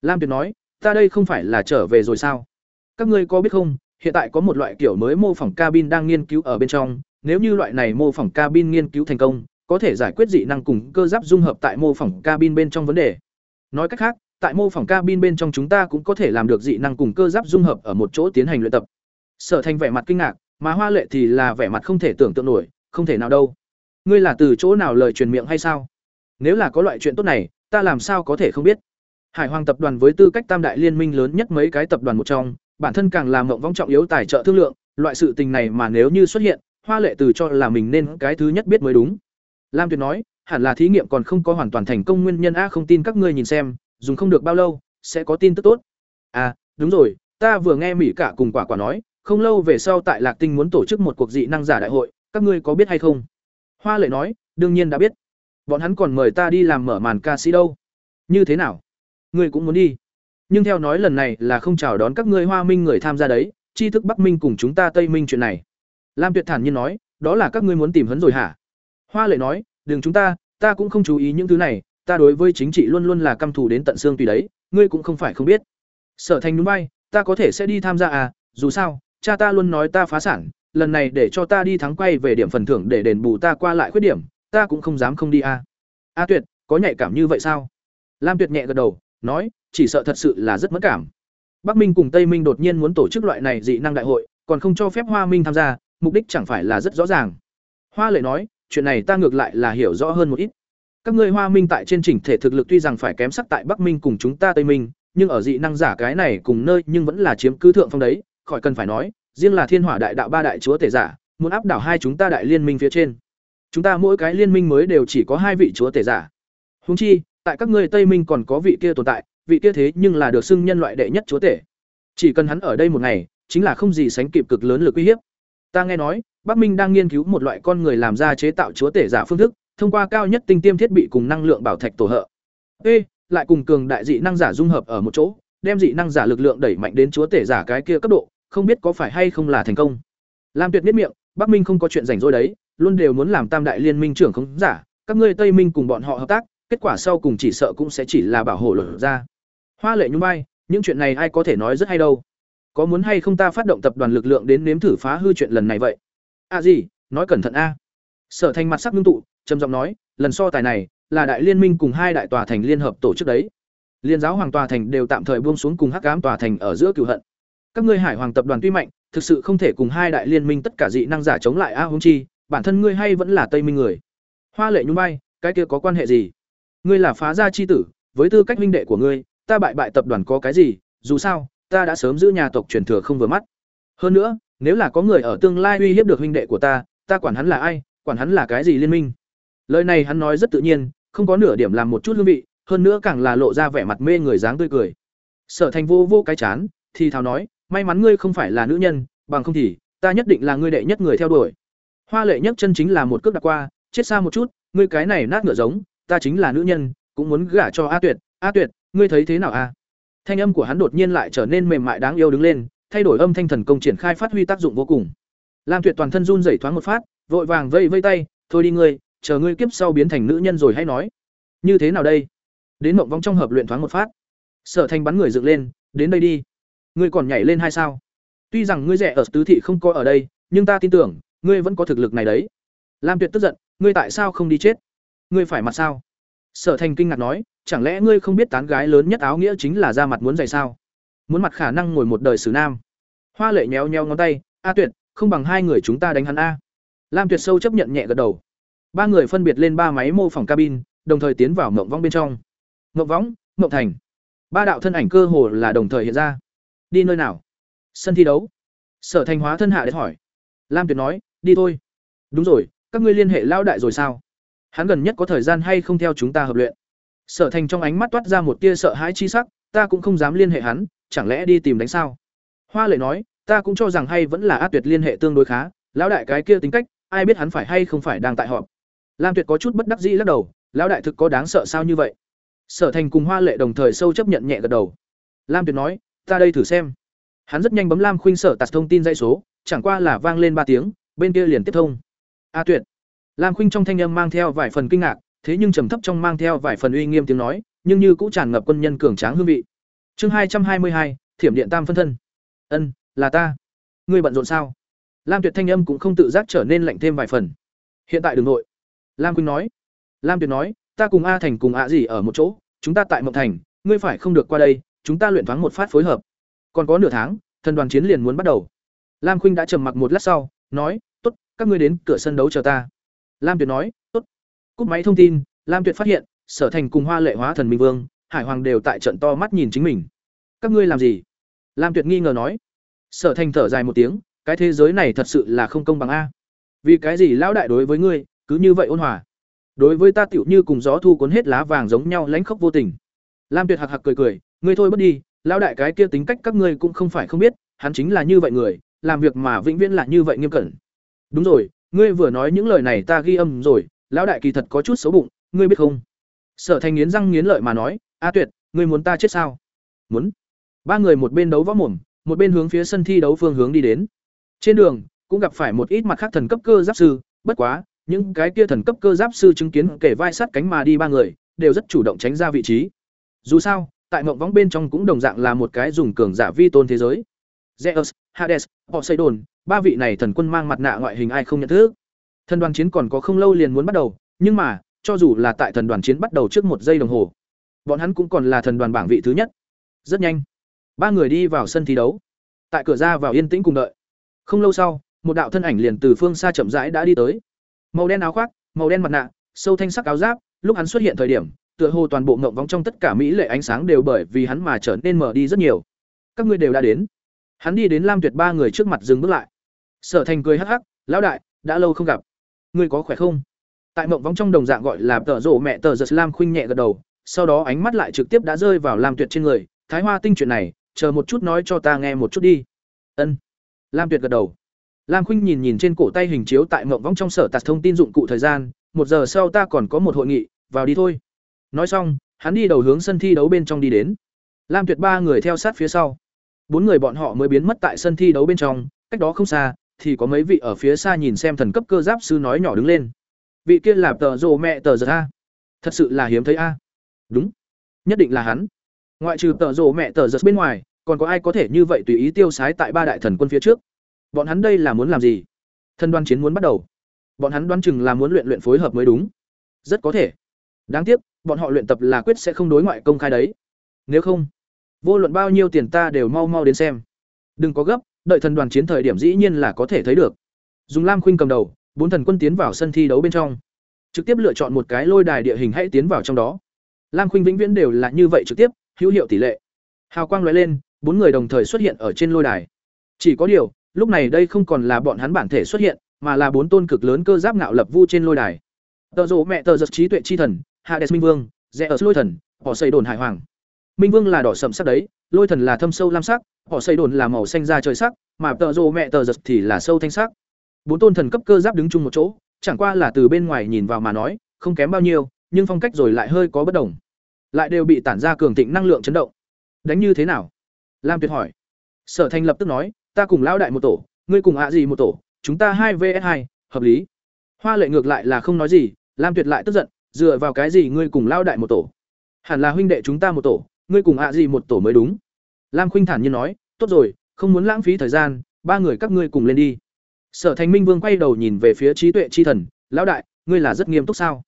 lam tuyệt nói ta đây không phải là trở về rồi sao các ngươi có biết không hiện tại có một loại kiểu mới mô phỏng cabin đang nghiên cứu ở bên trong nếu như loại này mô phỏng cabin nghiên cứu thành công, có thể giải quyết dị năng cùng cơ giáp dung hợp tại mô phỏng cabin bên trong vấn đề. Nói cách khác, tại mô phỏng cabin bên trong chúng ta cũng có thể làm được dị năng cùng cơ giáp dung hợp ở một chỗ tiến hành luyện tập. Sở thành vẻ mặt kinh ngạc, mà hoa lệ thì là vẻ mặt không thể tưởng tượng nổi, không thể nào đâu. Ngươi là từ chỗ nào lời truyền miệng hay sao? Nếu là có loại chuyện tốt này, ta làm sao có thể không biết? Hải hoàng tập đoàn với tư cách tam đại liên minh lớn nhất mấy cái tập đoàn một trong, bản thân càng làm mộng vong trọng yếu tài trợ thương lượng, loại sự tình này mà nếu như xuất hiện hoa lệ từ cho là mình nên cái thứ nhất biết mới đúng. Lam tuyệt nói, hẳn là thí nghiệm còn không có hoàn toàn thành công nguyên nhân a không tin các ngươi nhìn xem, dùng không được bao lâu, sẽ có tin tức tốt. À đúng rồi, ta vừa nghe mỹ cả cùng quả quả nói, không lâu về sau tại lạc tinh muốn tổ chức một cuộc dị năng giả đại hội, các ngươi có biết hay không? Hoa lệ nói, đương nhiên đã biết. Bọn hắn còn mời ta đi làm mở màn ca sĩ đâu. Như thế nào? Ngươi cũng muốn đi. Nhưng theo nói lần này là không chào đón các ngươi hoa minh người tham gia đấy, tri thức bắc minh cùng chúng ta tây minh chuyện này lam tuyệt thản nhiên nói, đó là các ngươi muốn tìm hấn rồi hả? Hoa lệ nói, đừng chúng ta ta cũng không chú ý những thứ này, ta đối với chính trị luôn luôn là căm thù đến tận xương tùy đấy, ngươi cũng không phải không biết. Sở thành núi bay ta có thể sẽ đi tham gia à dù sao, cha ta luôn nói ta phá sản, lần này để cho ta đi thắng quay về điểm phần thưởng để đền bù ta qua lại khuyết điểm, ta cũng không dám không đi à. A tuyệt, có nhạy cảm như vậy sao? Lam tuyệt nhẹ gật đầu, nói, chỉ sợ thật sự là rất mất cảm. Bắc minh cùng tây minh đột nhiên muốn tổ chức loại này dị năng đại hội, còn không cho phép hoa minh tham gia mục đích chẳng phải là rất rõ ràng. Hoa lệ nói, chuyện này ta ngược lại là hiểu rõ hơn một ít. Các ngươi hoa minh tại trên chỉnh thể thực lực tuy rằng phải kém sắc tại bắc minh cùng chúng ta tây minh, nhưng ở dị năng giả cái này cùng nơi nhưng vẫn là chiếm cứ thượng phong đấy, khỏi cần phải nói, riêng là thiên hỏa đại đạo ba đại chúa tể giả, muốn áp đảo hai chúng ta đại liên minh phía trên. Chúng ta mỗi cái liên minh mới đều chỉ có hai vị chúa tể giả. Húng chi, tại các ngươi tây minh còn có vị kia tồn tại, vị kia thế nhưng là được xưng nhân loại đệ nhất chúa tể. Chỉ cần hắn ở đây một ngày, chính là không gì sánh kịp cực lớn lực uy hiếp ta nghe nói, bắc minh đang nghiên cứu một loại con người làm ra chế tạo chúa tể giả phương thức, thông qua cao nhất tinh tiêm thiết bị cùng năng lượng bảo thạch tổ hợp. Ê, lại cùng cường đại dị năng giả dung hợp ở một chỗ, đem dị năng giả lực lượng đẩy mạnh đến chúa tể giả cái kia cấp độ, không biết có phải hay không là thành công. Lam tuyệt miết miệng, bắc minh không có chuyện rảnh rỗi đấy, luôn đều muốn làm tam đại liên minh trưởng không giả, các ngươi tây minh cùng bọn họ hợp tác, kết quả sau cùng chỉ sợ cũng sẽ chỉ là bảo hộ lửa ra. Hoa lệ nhung bay những chuyện này ai có thể nói rất hay đâu có muốn hay không ta phát động tập đoàn lực lượng đến nếm thử phá hư chuyện lần này vậy? À gì, nói cẩn thận a. Sở thành mặt sắc ngưng tụ, trầm giọng nói, lần so tài này là đại liên minh cùng hai đại tòa thành liên hợp tổ chức đấy. Liên giáo hoàng tòa thành đều tạm thời buông xuống cùng hắc cám tòa thành ở giữa cựu hận. Các ngươi hải hoàng tập đoàn tuy mạnh, thực sự không thể cùng hai đại liên minh tất cả dị năng giả chống lại a hung chi, bản thân ngươi hay vẫn là tây minh người. Hoa lệ nhung bay cái kia có quan hệ gì? Ngươi là phá gia chi tử, với tư cách minh đệ của ngươi, ta bại bại tập đoàn có cái gì, dù sao ta đã sớm giữ nhà tộc truyền thừa không vừa mắt. Hơn nữa, nếu là có người ở tương lai uy hiếp được huynh đệ của ta ta quản hắn là ai, quản hắn là cái gì liên minh? Lời này hắn nói rất tự nhiên, không có nửa điểm làm một chút hương vị, hơn nữa càng là lộ ra vẻ mặt mê người dáng tươi cười. Sở thành vô vô cái chán, thì thào nói, may mắn ngươi không phải là nữ nhân, bằng không thì, ta nhất định là ngươi đệ nhất người theo đuổi. Hoa lệ nhất chân chính là một cước đặt qua, chết xa một chút, ngươi cái này nát ngựa giống, ta chính là nữ nhân, cũng muốn gả cho a tuyệt. A tuyệt, ngươi thấy thế nào a? Thanh âm của hắn đột nhiên lại trở nên mềm mại đáng yêu đứng lên, thay đổi âm thanh thần công triển khai phát huy tác dụng vô cùng. Lam tuyệt toàn thân run rẩy thoáng một phát, vội vàng vây vây tay, thôi đi ngươi, chờ ngươi kiếp sau biến thành nữ nhân rồi hãy nói. Như thế nào đây? Đến mộng vong trong hợp luyện thoáng một phát. Sở thành bắn người dựng lên, đến đây đi. Ngươi còn nhảy lên hay sao? Tuy rằng ngươi rẻ ở tứ thị không có ở đây, nhưng ta tin tưởng, ngươi vẫn có thực lực này đấy. Lam tuyệt tức giận, ngươi tại sao không đi chết? Ngươi phải mặt sao? Sở thành kinh ngạc nói, chẳng lẽ ngươi không biết tán gái lớn nhất áo nghĩa chính là ra mặt muốn dày sao? Muốn mặt khả năng ngồi một đời xử nam. Hoa lệ nhéo nhéo ngón tay, a tuyệt, không bằng hai người chúng ta đánh hắn a. Lam tuyệt sâu chấp nhận nhẹ gật đầu. Ba người phân biệt lên ba máy mô phỏng cabin, đồng thời tiến vào mộng vong bên trong. Mộng võng, mộng thành. Ba đạo thân ảnh cơ hồ là đồng thời hiện ra. Đi nơi nào? Sân thi đấu. Sở thành hóa thân hạ đến hỏi. Lam tuyệt nói, đi thôi. Đúng rồi, các ngươi liên hệ lao đại rồi sao? Hắn gần nhất có thời gian hay không theo chúng ta hợp luyện? Sở thành trong ánh mắt toát ra một tia sợ hãi chi sắc, ta cũng không dám liên hệ hắn, chẳng lẽ đi tìm đánh sao? Hoa lệ nói, ta cũng cho rằng hay vẫn là át tuyệt liên hệ tương đối khá, lão đại cái kia tính cách, ai biết hắn phải hay không phải đang tại họp. Lam tuyệt có chút bất đắc dĩ lắc đầu, lão đại thực có đáng sợ sao như vậy? Sở thành cùng hoa lệ đồng thời sâu chấp nhận nhẹ gật đầu. Lam tuyệt nói, ta đây thử xem. Hắn rất nhanh bấm lam khuynh sở tạt thông tin dây số, chẳng qua là vang lên ba tiếng, bên kia liền tiếp thông. A tuyệt lam khuynh trong thanh âm mang theo vài phần kinh ngạc thế nhưng trầm thấp trong mang theo vài phần uy nghiêm tiếng nói nhưng như cũng tràn ngập quân nhân cường tráng hương vị. Chương hai trăm hai mươi hai thiểm điện tam phân thân. Ân là ta. Ngươi bận rộn sao? Lam tuyệt thanh âm cũng không tự giác trở nên lạnh thêm vài phần. Hiện tại đừng nội. Lam Khuynh nói. Lam tuyệt nói ta cùng a thành cùng a gì ở một chỗ chúng ta tại mộng thành ngươi phải không được qua đây chúng ta luyện thoáng một phát phối hợp. Còn có nửa tháng thần đoàn chiến liền muốn bắt đầu. Lam khuynh đã trầm mặc một lát sau nói tốt, các ngươi đến cửa sân đấu chờ ta lam tuyệt nói, tốt. cúp máy thông tin. Lam tuyệt phát hiện, sở thành cùng hoa lệ hóa thần minh vương, hải hoàng đều tại trận to mắt nhìn chính mình. Các ngươi làm gì? Lam tuyệt nghi ngờ nói. Sở thành thở dài một tiếng, cái thế giới này thật sự là không công bằng a. Vì cái gì lão đại đối với ngươi cứ như vậy ôn hòa? Đối với ta tiểu như cùng gió thu cuốn hết lá vàng giống nhau lãnh khốc vô tình. Lam tuyệt hạc hạc cười cười, ngươi thôi bất đi, lão đại cái kia tính cách các ngươi cũng không phải không biết, hắn chính là như vậy người, làm việc mà vĩnh viễn là như vậy nghiêm cẩn. Đúng rồi ngươi vừa nói những lời này ta ghi âm rồi lão đại kỳ thật có chút xấu bụng ngươi biết không sở thành nghiến răng nghiến lợi mà nói a tuyệt ngươi muốn ta chết sao muốn ba người một bên đấu võ mồm một bên hướng phía sân thi đấu phương hướng đi đến trên đường, cũng gặp phải một ít mặt khác thần cấp cơ giáp sư, bất quá, những cái kia thần cấp cơ giáp sư chứng kiến kể vai sát cánh mà đi ba người, đều rất chủ động tránh ra vị trí. Dù sao, tại mộng võng bên trong cũng đồng dạng là một cái dùng cường giả vi tôn thế giới. Zeus, Hades, Poseidon, ba vị này thần quân mang mặt nạ ngoại hình ai không nhận thức. Thần đoàn chiến còn có không lâu liền muốn bắt đầu, nhưng mà, cho dù là tại thần đoàn chiến bắt đầu trước một giây đồng hồ, bọn hắn cũng còn là thần đoàn bảng vị thứ nhất. Rất nhanh, ba người đi vào sân thi đấu. Tại cửa ra vào yên tĩnh cùng đợi. Không lâu sau, một đạo thân ảnh liền từ phương xa chậm rãi đã đi tới. Màu đen áo khoác, màu đen mặt nạ, sâu thanh sắc áo giáp, lúc hắn xuất hiện thời điểm, tựa hồ toàn bộ ngộng vong trong tất cả mỹ lệ ánh sáng đều bởi vì hắn mà trở nên mở đi rất nhiều. Các ngươi đều đã đến. Hắn đi đến Lam Tuyệt ba người trước mặt dừng bước lại. Sở Thành cười hắc hắc, "Lão đại, đã lâu không gặp. Ngươi có khỏe không?" Tại mộng vong trong đồng dạng gọi là tở rộ mẹ tờ giật Lam khuynh nhẹ gật đầu, sau đó ánh mắt lại trực tiếp đã rơi vào Lam Tuyệt trên người, "Thái Hoa tinh chuyện này, chờ một chút nói cho ta nghe một chút đi." Ân. Lam Tuyệt gật đầu. Lam Khuynh nhìn nhìn trên cổ tay hình chiếu tại mộng vong trong sở tạt thông tin dụng cụ thời gian, một giờ sau ta còn có một hội nghị, vào đi thôi. Nói xong, hắn đi đầu hướng sân thi đấu bên trong đi đến. Lam Tuyệt ba người theo sát phía sau. Bốn người bọn họ mới biến mất tại sân thi đấu bên trong, cách đó không xa, thì có mấy vị ở phía xa nhìn xem thần cấp cơ giáp sư nói nhỏ đứng lên. Vị kia là tờ rồ mẹ tờ giật a. Thật sự là hiếm thấy a. Đúng, nhất định là hắn. Ngoại trừ tờ rồ mẹ tờ giật bên ngoài, còn có ai có thể như vậy tùy ý tiêu sái tại ba đại thần quân phía trước bọn hắn đây là muốn làm gì thân đoan chiến muốn bắt đầu bọn hắn đoan chừng là muốn luyện luyện phối hợp mới đúng rất có thể đáng tiếc bọn họ luyện tập là quyết sẽ không đối ngoại công khai đấy nếu không vô luận bao nhiêu tiền ta đều mau mau đến xem. Đừng có gấp, đợi thần đoàn chiến thời điểm dĩ nhiên là có thể thấy được. Dùng lam khuynh cầm đầu, bốn thần quân tiến vào sân thi đấu bên trong. Trực tiếp lựa chọn một cái lôi đài địa hình hãy tiến vào trong đó. Lam khuynh vĩnh viễn đều là như vậy trực tiếp, hữu hiệu tỷ lệ. Hào quang loại lên, bốn người đồng thời xuất hiện ở trên lôi đài. Chỉ có điều, lúc này đây không còn là bọn hắn bản thể xuất hiện, mà là bốn tôn cực lớn cơ giáp ngạo lập vu trên lôi đài. Tờ rộ mẹ tờ giật trí tuệ chi thần, hades minh vương rẽ ở lôi thần, họ xây đồn hải hoàng minh vương là đỏ sậm sắc đấy, lôi thần là thâm sâu lam sắc, họ xây đồn là màu xanh da trời sắc, mà tợ rộ mẹ tờ giật thì là sâu thanh sắc. Bốn tôn thần cấp cơ giáp đứng chung một chỗ, chẳng qua là từ bên ngoài nhìn vào mà nói, không kém bao nhiêu, nhưng phong cách rồi lại hơi có bất đồng. Lại đều bị tản ra cường thịnh năng lượng chấn động. Đánh như thế nào? Lam tuyệt hỏi. Sở thành lập tức nói, ta cùng lão đại một tổ, ngươi cùng ạ gì một tổ, chúng ta hai vs hai, hợp lý. Hoa lệ ngược lại là không nói gì, lam tuyệt lại tức giận, dựa vào cái gì ngươi cùng lão đại một tổ? Hẳn là huynh đệ chúng ta một tổ ngươi cùng ạ gì một tổ mới đúng. Lam khuynh thản nhiên nói, tốt rồi, không muốn lãng phí thời gian, ba người các ngươi cùng lên đi. Sở thành minh vương quay đầu nhìn về phía trí tuệ chi thần, lão đại, ngươi là rất nghiêm túc sao?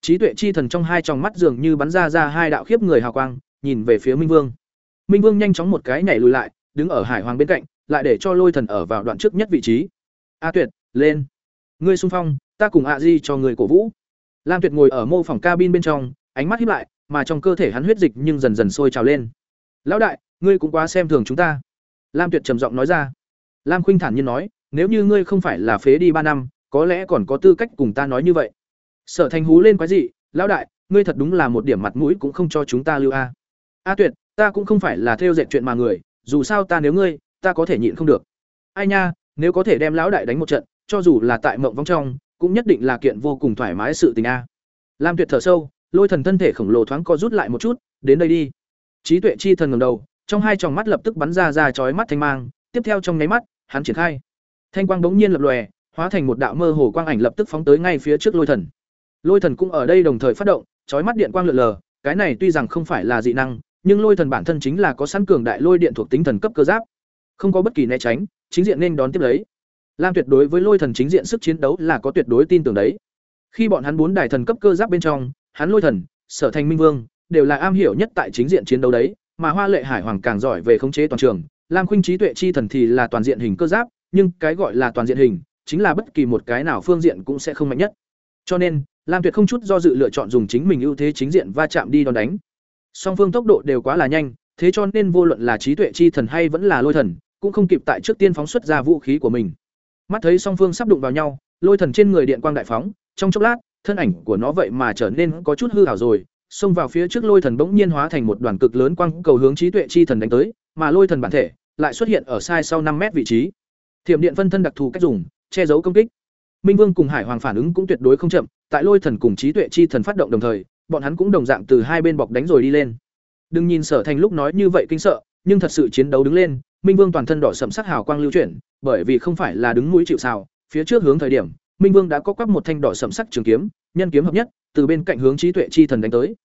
Trí tuệ chi thần trong hai tròng mắt dường như bắn ra ra hai đạo khiếp người hào quang, nhìn về phía minh vương. Minh vương nhanh chóng một cái nhảy lùi lại, đứng ở hải hoàng bên cạnh, lại để cho lôi thần ở vào đoạn trước nhất vị trí. A tuyệt, lên. Ngươi xung phong, ta cùng a di cho người cổ vũ. Lam tuyệt ngồi ở mô phòng cabin bên trong, ánh mắt hiếp lại mà trong cơ thể hắn huyết dịch nhưng dần dần sôi trào lên. Lão đại, ngươi cũng quá xem thường chúng ta. Lam tuyệt trầm giọng nói ra. Lam khuynh thản nhiên nói, nếu như ngươi không phải là phế đi ba năm, có lẽ còn có tư cách cùng ta nói như vậy. Sở thành hú lên quái dị, lão đại, ngươi thật đúng là một điểm mặt mũi cũng không cho chúng ta lưu a. A tuyệt, ta cũng không phải là theo dệt chuyện mà người, dù sao ta nếu ngươi, ta có thể nhịn không được. Ai nha, nếu có thể đem lão đại đánh một trận, cho dù là tại mộng vong trong, cũng nhất định là kiện vô cùng thoải mái sự tình a. Lam tuyệt thở sâu lôi thần thân thể khổng lồ thoáng co rút lại một chút đến đây đi trí tuệ chi thần ngầm đầu trong hai tròng mắt lập tức bắn ra ra chói mắt thanh mang tiếp theo trong nháy mắt hắn triển khai thanh quang bỗng nhiên lập lòe hóa thành một đạo mơ hồ quang ảnh lập tức phóng tới ngay phía trước lôi thần Lôi thần cũng ở đây đồng thời phát động, chói mắt điện quang lượn lờ, cái này tuy rằng không phải là dị năng, nhưng lôi thần bản thân chính là có sẵn cường đại lôi điện thuộc tính thần cấp cơ giáp, không có bất kỳ né tránh, chính diện nên đón tiếp lấy. Lam tuyệt đối với lôi thần chính diện sức chiến đấu là có tuyệt đối tin tưởng đấy. Khi bọn hắn bốn đài thần cấp cơ giáp bên trong, hắn lôi thần, sở thành minh vương, đều là am hiểu nhất tại chính diện chiến đấu đấy, mà Hoa Lệ Hải Hoàng càng giỏi về khống chế toàn trường, Lam Khuynh trí tuệ chi thần thì là toàn diện hình cơ giáp, nhưng cái gọi là toàn diện hình, chính là bất kỳ một cái nào phương diện cũng sẽ không mạnh nhất. Cho nên, Lam Tuyệt không chút do dự lựa chọn dùng chính mình ưu thế chính diện va chạm đi đòn đánh. Song phương tốc độ đều quá là nhanh, thế cho nên vô luận là trí tuệ chi thần hay vẫn là lôi thần, cũng không kịp tại trước tiên phóng xuất ra vũ khí của mình. Mắt thấy song phương sắp đụng vào nhau, lôi thần trên người điện quang đại phóng, trong chốc lát, thân ảnh của nó vậy mà trở nên có chút hư ảo rồi, xông vào phía trước lôi thần bỗng nhiên hóa thành một đoàn cực lớn quang cầu hướng trí tuệ chi thần đánh tới, mà lôi thần bản thể lại xuất hiện ở sai sau năm mét vị trí. Thiểm điện phân thân đặc thù cách dùng, che giấu công kích. Minh Vương cùng Hải Hoàng phản ứng cũng tuyệt đối không chậm, tại lôi thần cùng trí tuệ chi thần phát động đồng thời, bọn hắn cũng đồng dạng từ hai bên bọc đánh rồi đi lên. Đừng nhìn Sở Thành lúc nói như vậy kinh sợ, nhưng thật sự chiến đấu đứng lên, Minh Vương toàn thân đỏ sầm sắc hào quang lưu chuyển, bởi vì không phải là đứng mũi chịu sào, phía trước hướng thời điểm, Minh Vương đã có quắc một thanh đỏ sẫm sắc trường kiếm, nhân kiếm hợp nhất, từ bên cạnh hướng trí tuệ chi thần đánh tới.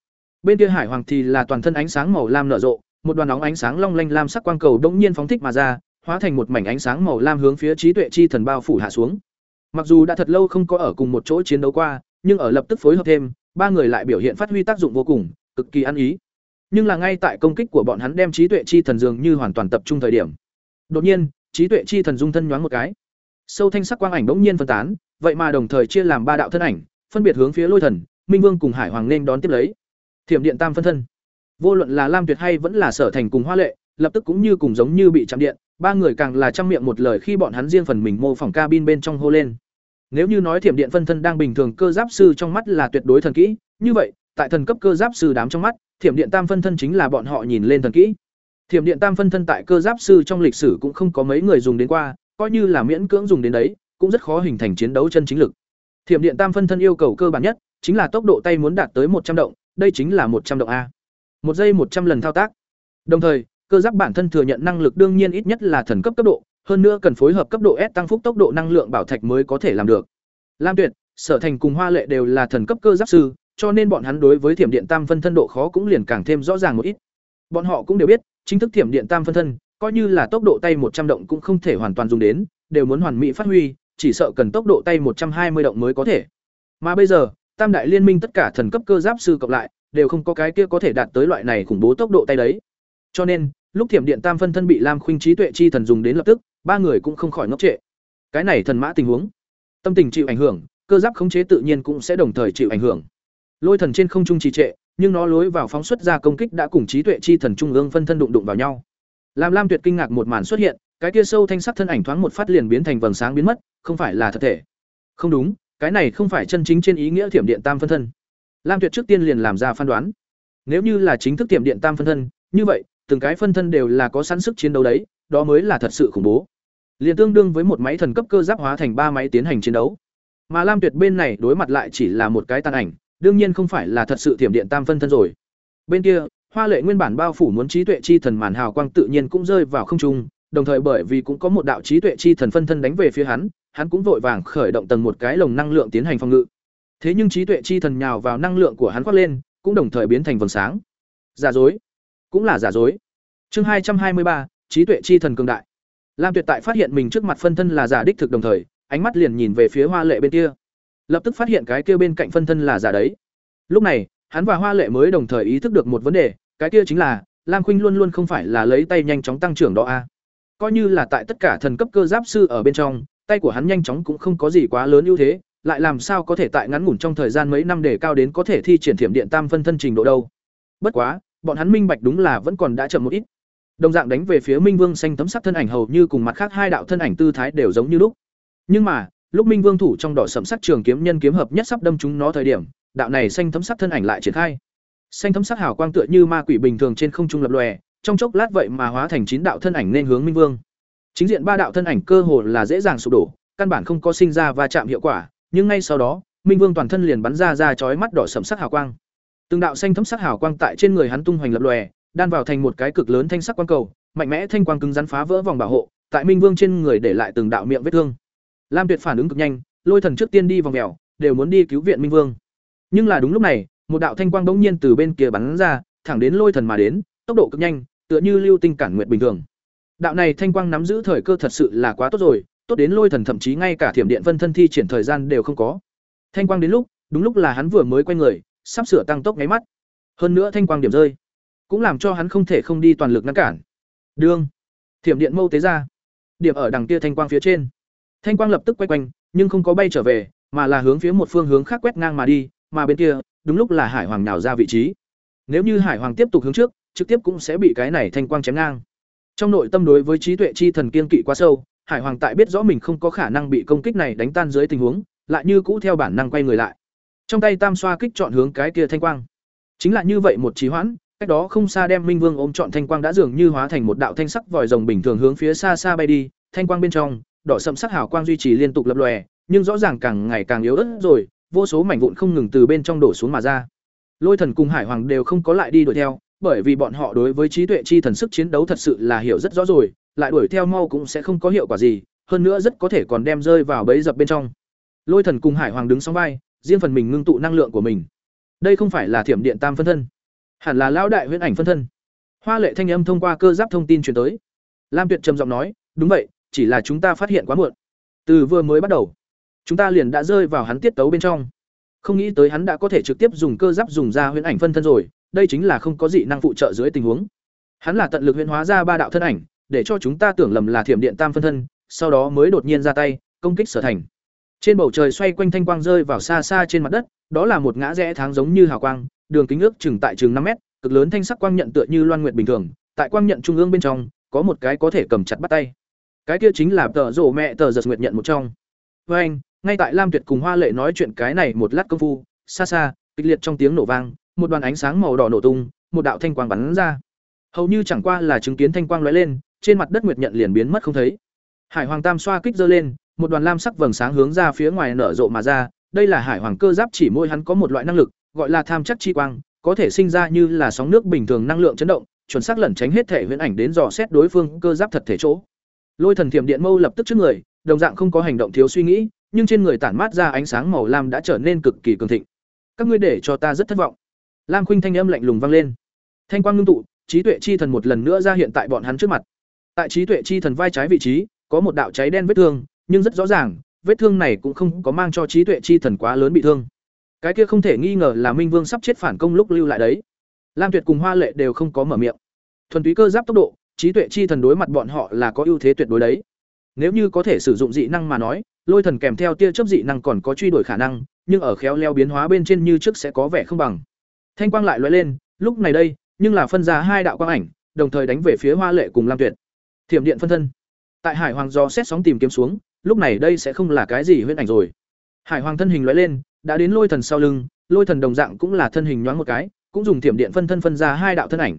Bên kia Hải Hoàng thì là toàn thân ánh sáng màu lam nở rộ, một đoàn nóng ánh sáng long lanh lam sắc quang cầu đột nhiên phóng thích mà ra, hóa thành một mảnh ánh sáng màu lam hướng phía trí tuệ chi thần bao phủ hạ xuống. Mặc dù đã thật lâu không có ở cùng một chỗ chiến đấu qua, nhưng ở lập tức phối hợp thêm, ba người lại biểu hiện phát huy tác dụng vô cùng, cực kỳ ăn ý. Nhưng là ngay tại công kích của bọn hắn đem trí tuệ chi thần dường như hoàn toàn tập trung thời điểm. Đột nhiên, trí tuệ chi thần dung thân nhoáng một cái. Sâu thanh sắc quang ảnh bỗng nhiên phân tán, vậy mà đồng thời chia làm ba đạo thân ảnh, phân biệt hướng phía Lôi Thần, Minh Vương cùng Hải Hoàng nên đón tiếp lấy. Thiểm điện tam phân thân. Vô luận là Lam Tuyệt hay vẫn là Sở Thành cùng Hoa Lệ, lập tức cũng như cùng giống như bị chạm điện, ba người càng là trăm miệng một lời khi bọn hắn riêng phần mình mô phỏng cabin bên trong hô lên. Nếu như nói thiểm điện phân thân đang bình thường cơ giáp sư trong mắt là tuyệt đối thần kỹ, như vậy, tại thần cấp cơ giáp sư đám trong mắt, thiểm điện tam phân thân chính là bọn họ nhìn lên thần kỹ. Thiểm điện tam phân thân tại cơ giáp sư trong lịch sử cũng không có mấy người dùng đến qua, coi như là miễn cưỡng dùng đến đấy, cũng rất khó hình thành chiến đấu chân chính lực. Thiểm điện tam phân thân yêu cầu cơ bản nhất chính là tốc độ tay muốn đạt tới một trăm động, đây chính là một trăm động a. Một giây một trăm lần thao tác. Đồng thời, cơ giáp bản thân thừa nhận năng lực đương nhiên ít nhất là thần cấp cấp độ, hơn nữa cần phối hợp cấp độ S tăng phúc tốc độ năng lượng bảo thạch mới có thể làm được. Lam Tuyệt, Sở Thành cùng Hoa Lệ đều là thần cấp cơ giáp sư, cho nên bọn hắn đối với thiểm điện tam phân thân độ khó cũng liền càng thêm rõ ràng một ít. Bọn họ cũng đều biết, chính thức thiểm điện tam phân thân, coi như là tốc độ tay một trăm động cũng không thể hoàn toàn dùng đến, đều muốn hoàn mỹ phát huy, chỉ sợ cần tốc độ tay một trăm hai mươi động mới có thể. Mà bây giờ, Tam đại liên minh tất cả thần cấp cơ giáp sư cộng lại, đều không có cái kia có thể đạt tới loại này khủng bố tốc độ tay đấy. Cho nên, lúc thiểm điện tam phân thân bị Lam Khuynh trí tuệ chi thần dùng đến lập tức, ba người cũng không khỏi ngốc trệ. Cái này thần mã tình huống, tâm tình chịu ảnh hưởng, cơ giáp khống chế tự nhiên cũng sẽ đồng thời chịu ảnh hưởng. Lôi thần trên không trung trì trệ, nhưng nó lối vào phóng xuất ra công kích đã cùng trí tuệ chi thần trung ương phân thân đụng đụng vào nhau. Làm Lam Tuyệt kinh ngạc một màn xuất hiện, cái kia sâu thanh sắc thân ảnh thoáng một phát liền biến thành vầng sáng biến mất, không phải là thật thể. Không đúng, cái này không phải chân chính trên ý nghĩa thiểm điện tam phân thân. Lam Tuyệt trước tiên liền làm ra phán đoán. Nếu như là chính thức tiệm điện tam phân thân, như vậy, từng cái phân thân đều là có sẵn sức chiến đấu đấy, đó mới là thật sự khủng bố. Liền tương đương với một máy thần cấp cơ giáp hóa thành ba máy tiến hành chiến đấu. Mà Lam Tuyệt bên này đối mặt lại chỉ là một cái tàn ảnh, đương nhiên không phải là thật sự tiệm điện tam phân thân rồi. Bên kia, Hoa Lệ nguyên bản bao phủ muốn trí tuệ chi thần màn hào quang tự nhiên cũng rơi vào không trung, đồng thời bởi vì cũng có một đạo trí tuệ chi thần phân thân đánh về phía hắn, hắn cũng vội vàng khởi động tầng một cái lồng năng lượng tiến hành phòng ngự. Thế nhưng trí tuệ chi thần nhào vào năng lượng của hắn quát lên, cũng đồng thời biến thành vầng sáng. Giả dối, cũng là giả dối. Chương hai trăm hai mươi ba, trí tuệ chi thần cường đại. Lam Tuyệt tại phát hiện mình trước mặt phân thân là giả đích thực đồng thời, ánh mắt liền nhìn về phía Hoa Lệ bên kia. Lập tức phát hiện cái kia bên cạnh phân thân là giả đấy. Lúc này, hắn và Hoa Lệ mới đồng thời ý thức được một vấn đề, cái kia chính là Lam Khuynh luôn luôn không phải là lấy tay nhanh chóng tăng trưởng đó a. Coi như là tại tất cả thần cấp cơ giáp sư ở bên trong, tay của hắn nhanh chóng cũng không có gì quá lớn ưu thế, lại làm sao có thể tại ngắn ngủn trong thời gian mấy năm để cao đến có thể thi triển thiểm điện tam phân thân trình độ đâu. Bất quá, bọn hắn minh bạch đúng là vẫn còn đã chậm một ít. Đồng dạng đánh về phía Minh Vương xanh tấm sắc thân ảnh hầu như cùng mặt khác hai đạo thân ảnh tư thái đều giống như lúc. Nhưng mà, lúc Minh Vương thủ trong đỏ sẫm sắc trường kiếm nhân kiếm hợp nhất sắp đâm chúng nó thời điểm, đạo này xanh tấm sắc thân ảnh lại triển khai. Xanh tấm sắc hào quang tựa như ma quỷ bình thường trên không trung lập lòe, trong chốc lát vậy mà hóa thành chín đạo thân ảnh nên hướng Minh Vương. Chính diện ba đạo thân ảnh cơ hồ là dễ dàng sụp đổ, căn bản không có sinh ra va chạm hiệu quả, nhưng ngay sau đó, Minh Vương toàn thân liền bắn ra ra chói mắt đỏ sầm sắc hào quang. Từng đạo xanh thấm sắc hào quang tại trên người hắn tung hoành lập lòe, đan vào thành một cái cực lớn thanh sắc quang cầu, mạnh mẽ thanh quang cứng rắn phá vỡ vòng bảo hộ, tại Minh Vương trên người để lại từng đạo miệng vết thương. Lam Tuyệt phản ứng cực nhanh, lôi thần trước tiên đi vòng mèo, đều muốn đi cứu viện Minh Vương. Nhưng là đúng lúc này, một đạo thanh quang bỗng nhiên từ bên kia bắn ra, thẳng đến lôi thần mà đến, tốc độ cực nhanh, tựa như lưu tinh cản nguyện bình thường. Đạo này thanh quang nắm giữ thời cơ thật sự là quá tốt rồi, tốt đến lôi thần thậm chí ngay cả thiểm điện vân thân thi triển thời gian đều không có. Thanh quang đến lúc, đúng lúc là hắn vừa mới quay người, sắp sửa tăng tốc nháy mắt. Hơn nữa thanh quang điểm rơi, cũng làm cho hắn không thể không đi toàn lực ngăn cản. Đương, thiểm điện mâu tế ra, điểm ở đằng kia thanh quang phía trên. Thanh quang lập tức quay quanh, nhưng không có bay trở về, mà là hướng phía một phương hướng khác quét ngang mà đi, mà bên kia, đúng lúc là Hải Hoàng nào ra vị trí. Nếu như Hải Hoàng tiếp tục hướng trước, trực tiếp cũng sẽ bị cái này thanh quang chém ngang. Trong nội tâm đối với trí tuệ chi thần kiên kỵ quá sâu, Hải Hoàng tại biết rõ mình không có khả năng bị công kích này đánh tan dưới tình huống, lại như cũ theo bản năng quay người lại. Trong tay tam xoa kích chọn hướng cái kia thanh quang. Chính là như vậy một trí hoãn, cách đó không xa đem Minh Vương ôm chọn thanh quang đã dường như hóa thành một đạo thanh sắc vòi rồng bình thường hướng phía xa xa bay đi, thanh quang bên trong, đỏ sẫm sắc hào quang duy trì liên tục lập lòe, nhưng rõ ràng càng ngày càng yếu ớt rồi, vô số mảnh vụn không ngừng từ bên trong đổ xuống mà ra. Lôi Thần cùng Hải Hoàng đều không có lại đi đuổi theo, bởi vì bọn họ đối với trí tuệ chi thần sức chiến đấu thật sự là hiểu rất rõ rồi, lại đuổi theo mau cũng sẽ không có hiệu quả gì, hơn nữa rất có thể còn đem rơi vào bẫy dập bên trong. Lôi Thần cùng Hải Hoàng đứng song vai, riêng phần mình ngưng tụ năng lượng của mình. Đây không phải là thiểm điện tam phân thân, hẳn là lão đại huyễn ảnh phân thân. Hoa Lệ thanh âm thông qua cơ giáp thông tin truyền tới. Lam Tuyệt trầm giọng nói, "Đúng vậy, chỉ là chúng ta phát hiện quá muộn. Từ vừa mới bắt đầu, chúng ta liền đã rơi vào hắn tiết tấu bên trong. Không nghĩ tới hắn đã có thể trực tiếp dùng cơ giáp dùng ra huyễn ảnh phân thân rồi, đây chính là không có dị năng phụ trợ dưới tình huống. Hắn là tận lực huyễn hóa ra ba đạo thân ảnh, để cho chúng ta tưởng lầm là thiểm điện tam phân thân, sau đó mới đột nhiên ra tay, công kích sở thành. Trên bầu trời xoay quanh thanh quang rơi vào xa xa trên mặt đất, đó là một ngã rẽ tháng giống như hào quang, đường kính ước chừng tại chừng năm mét, cực lớn thanh sắc quang nhận tựa như loan nguyệt bình thường, tại quang nhận trung ương bên trong, có một cái có thể cầm chặt bắt tay. Cái kia chính là tờ rổ mẹ tờ giật nguyệt nhận một trong. Với anh, ngay tại Lam Tuyệt cùng Hoa Lệ nói chuyện cái này một lát công phu, xa xa, kịch liệt trong tiếng nổ vang, một đoàn ánh sáng màu đỏ nổ tung, một đạo thanh quang bắn ra. Hầu như chẳng qua là chứng kiến thanh quang lóe lên, trên mặt đất nguyệt nhận liền biến mất không thấy. Hải Hoàng Tam xoa kích giơ lên, một đoàn lam sắc vầng sáng hướng ra phía ngoài nở rộ mà ra, đây là Hải Hoàng cơ giáp chỉ môi hắn có một loại năng lực, gọi là tham chắc chi quang, có thể sinh ra như là sóng nước bình thường năng lượng chấn động, chuẩn xác lẩn tránh hết thể huyễn ảnh đến dò xét đối phương cơ giáp thật thể chỗ. Lôi thần thiểm điện mâu lập tức trước người, đồng dạng không có hành động thiếu suy nghĩ, nhưng trên người tản mát ra ánh sáng màu lam đã trở nên cực kỳ cường thịnh. Các ngươi để cho ta rất thất vọng. Lam Khuynh thanh âm lạnh lùng vang lên. Thanh quang ngưng tụ, trí tuệ chi thần một lần nữa ra hiện tại bọn hắn trước mặt. Tại trí tuệ chi thần vai trái vị trí, có một đạo cháy đen vết thương, nhưng rất rõ ràng, vết thương này cũng không có mang cho trí tuệ chi thần quá lớn bị thương. Cái kia không thể nghi ngờ là Minh Vương sắp chết phản công lúc lưu lại đấy. Lam Tuyệt cùng Hoa Lệ đều không có mở miệng. Thuần túy cơ giáp tốc độ, trí tuệ chi thần đối mặt bọn họ là có ưu thế tuyệt đối đấy. Nếu như có thể sử dụng dị năng mà nói, lôi thần kèm theo tia chớp dị năng còn có truy đuổi khả năng, nhưng ở khéo leo biến hóa bên trên như trước sẽ có vẻ không bằng. Thanh quang lại lóe lên, lúc này đây, nhưng là phân ra hai đạo quang ảnh, đồng thời đánh về phía Hoa Lệ cùng Lam Tuyệt. Thiểm điện phân thân. Tại Hải Hoàng do xét sóng tìm kiếm xuống, lúc này đây sẽ không là cái gì huyễn ảnh rồi. Hải Hoàng thân hình lóe lên, đã đến Lôi Thần sau lưng, Lôi Thần đồng dạng cũng là thân hình nhoáng một cái, cũng dùng thiểm điện phân thân phân ra hai đạo thân ảnh.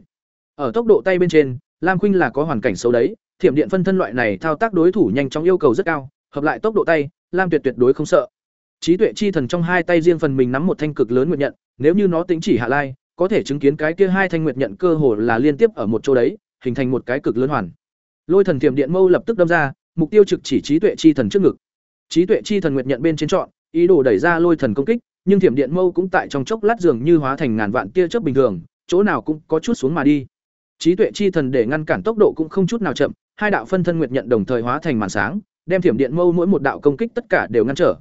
Ở tốc độ tay bên trên, Lam Khuynh là có hoàn cảnh xấu đấy, thiểm điện phân thân loại này thao tác đối thủ nhanh chóng yêu cầu rất cao, hợp lại tốc độ tay, Lam Tuyệt tuyệt đối không sợ. Trí tuệ chi thần trong hai tay riêng phần mình nắm một thanh cực lớn nguyệt nhận, nếu như nó tính chỉ hạ lai, có thể chứng kiến cái kia hai thanh nguyệt nhận cơ hồ là liên tiếp ở một chỗ đấy, hình thành một cái cực lớn hoàn. Lôi thần thiểm điện mâu lập tức đâm ra, mục tiêu trực chỉ trí tuệ chi thần trước ngực. Trí tuệ chi thần nguyệt nhận bên trên chọn, ý đồ đẩy ra lôi thần công kích, nhưng thiểm điện mâu cũng tại trong chốc lát dường như hóa thành ngàn vạn tia chớp bình thường, chỗ nào cũng có chút xuống mà đi. Trí tuệ chi thần để ngăn cản tốc độ cũng không chút nào chậm, hai đạo phân thân nguyệt nhận đồng thời hóa thành màn sáng, đem thiểm điện mâu mỗi một đạo công kích tất cả đều ngăn trở.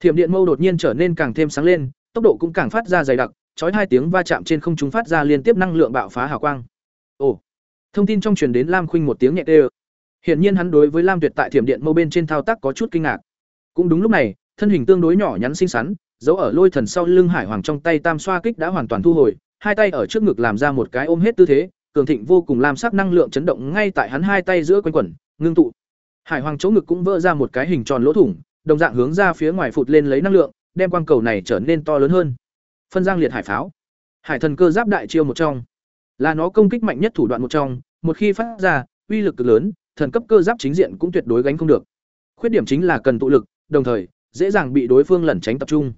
Thiểm điện mâu đột nhiên trở nên càng thêm sáng lên, tốc độ cũng càng phát ra dày đặc, chói hai tiếng va chạm trên không trung phát ra liên tiếp năng lượng bạo phá hào quang. Ồ. Thông tin trong truyền đến Lam Khuynh một tiếng nhẹ tê. Hiển nhiên hắn đối với Lam Tuyệt tại thiểm điện mâu bên trên thao tác có chút kinh ngạc. Cũng đúng lúc này, thân hình tương đối nhỏ nhắn xinh xắn, giấu ở lôi thần sau lưng Hải Hoàng trong tay tam xoa kích đã hoàn toàn thu hồi, hai tay ở trước ngực làm ra một cái ôm hết tư thế, cường thịnh vô cùng làm sắc năng lượng chấn động ngay tại hắn hai tay giữa quanh quẩn, ngưng tụ. Hải Hoàng chỗ ngực cũng vỡ ra một cái hình tròn lỗ thủng, đồng dạng hướng ra phía ngoài phụt lên lấy năng lượng, đem quang cầu này trở nên to lớn hơn. Phân giang liệt hải pháo. Hải thần cơ giáp đại chiêu một trong, là nó công kích mạnh nhất thủ đoạn một trong, một khi phát ra, uy lực cực lớn, thần cấp cơ giáp chính diện cũng tuyệt đối gánh không được. Khuyết điểm chính là cần tụ lực, đồng thời dễ dàng bị đối phương lẩn tránh tập trung.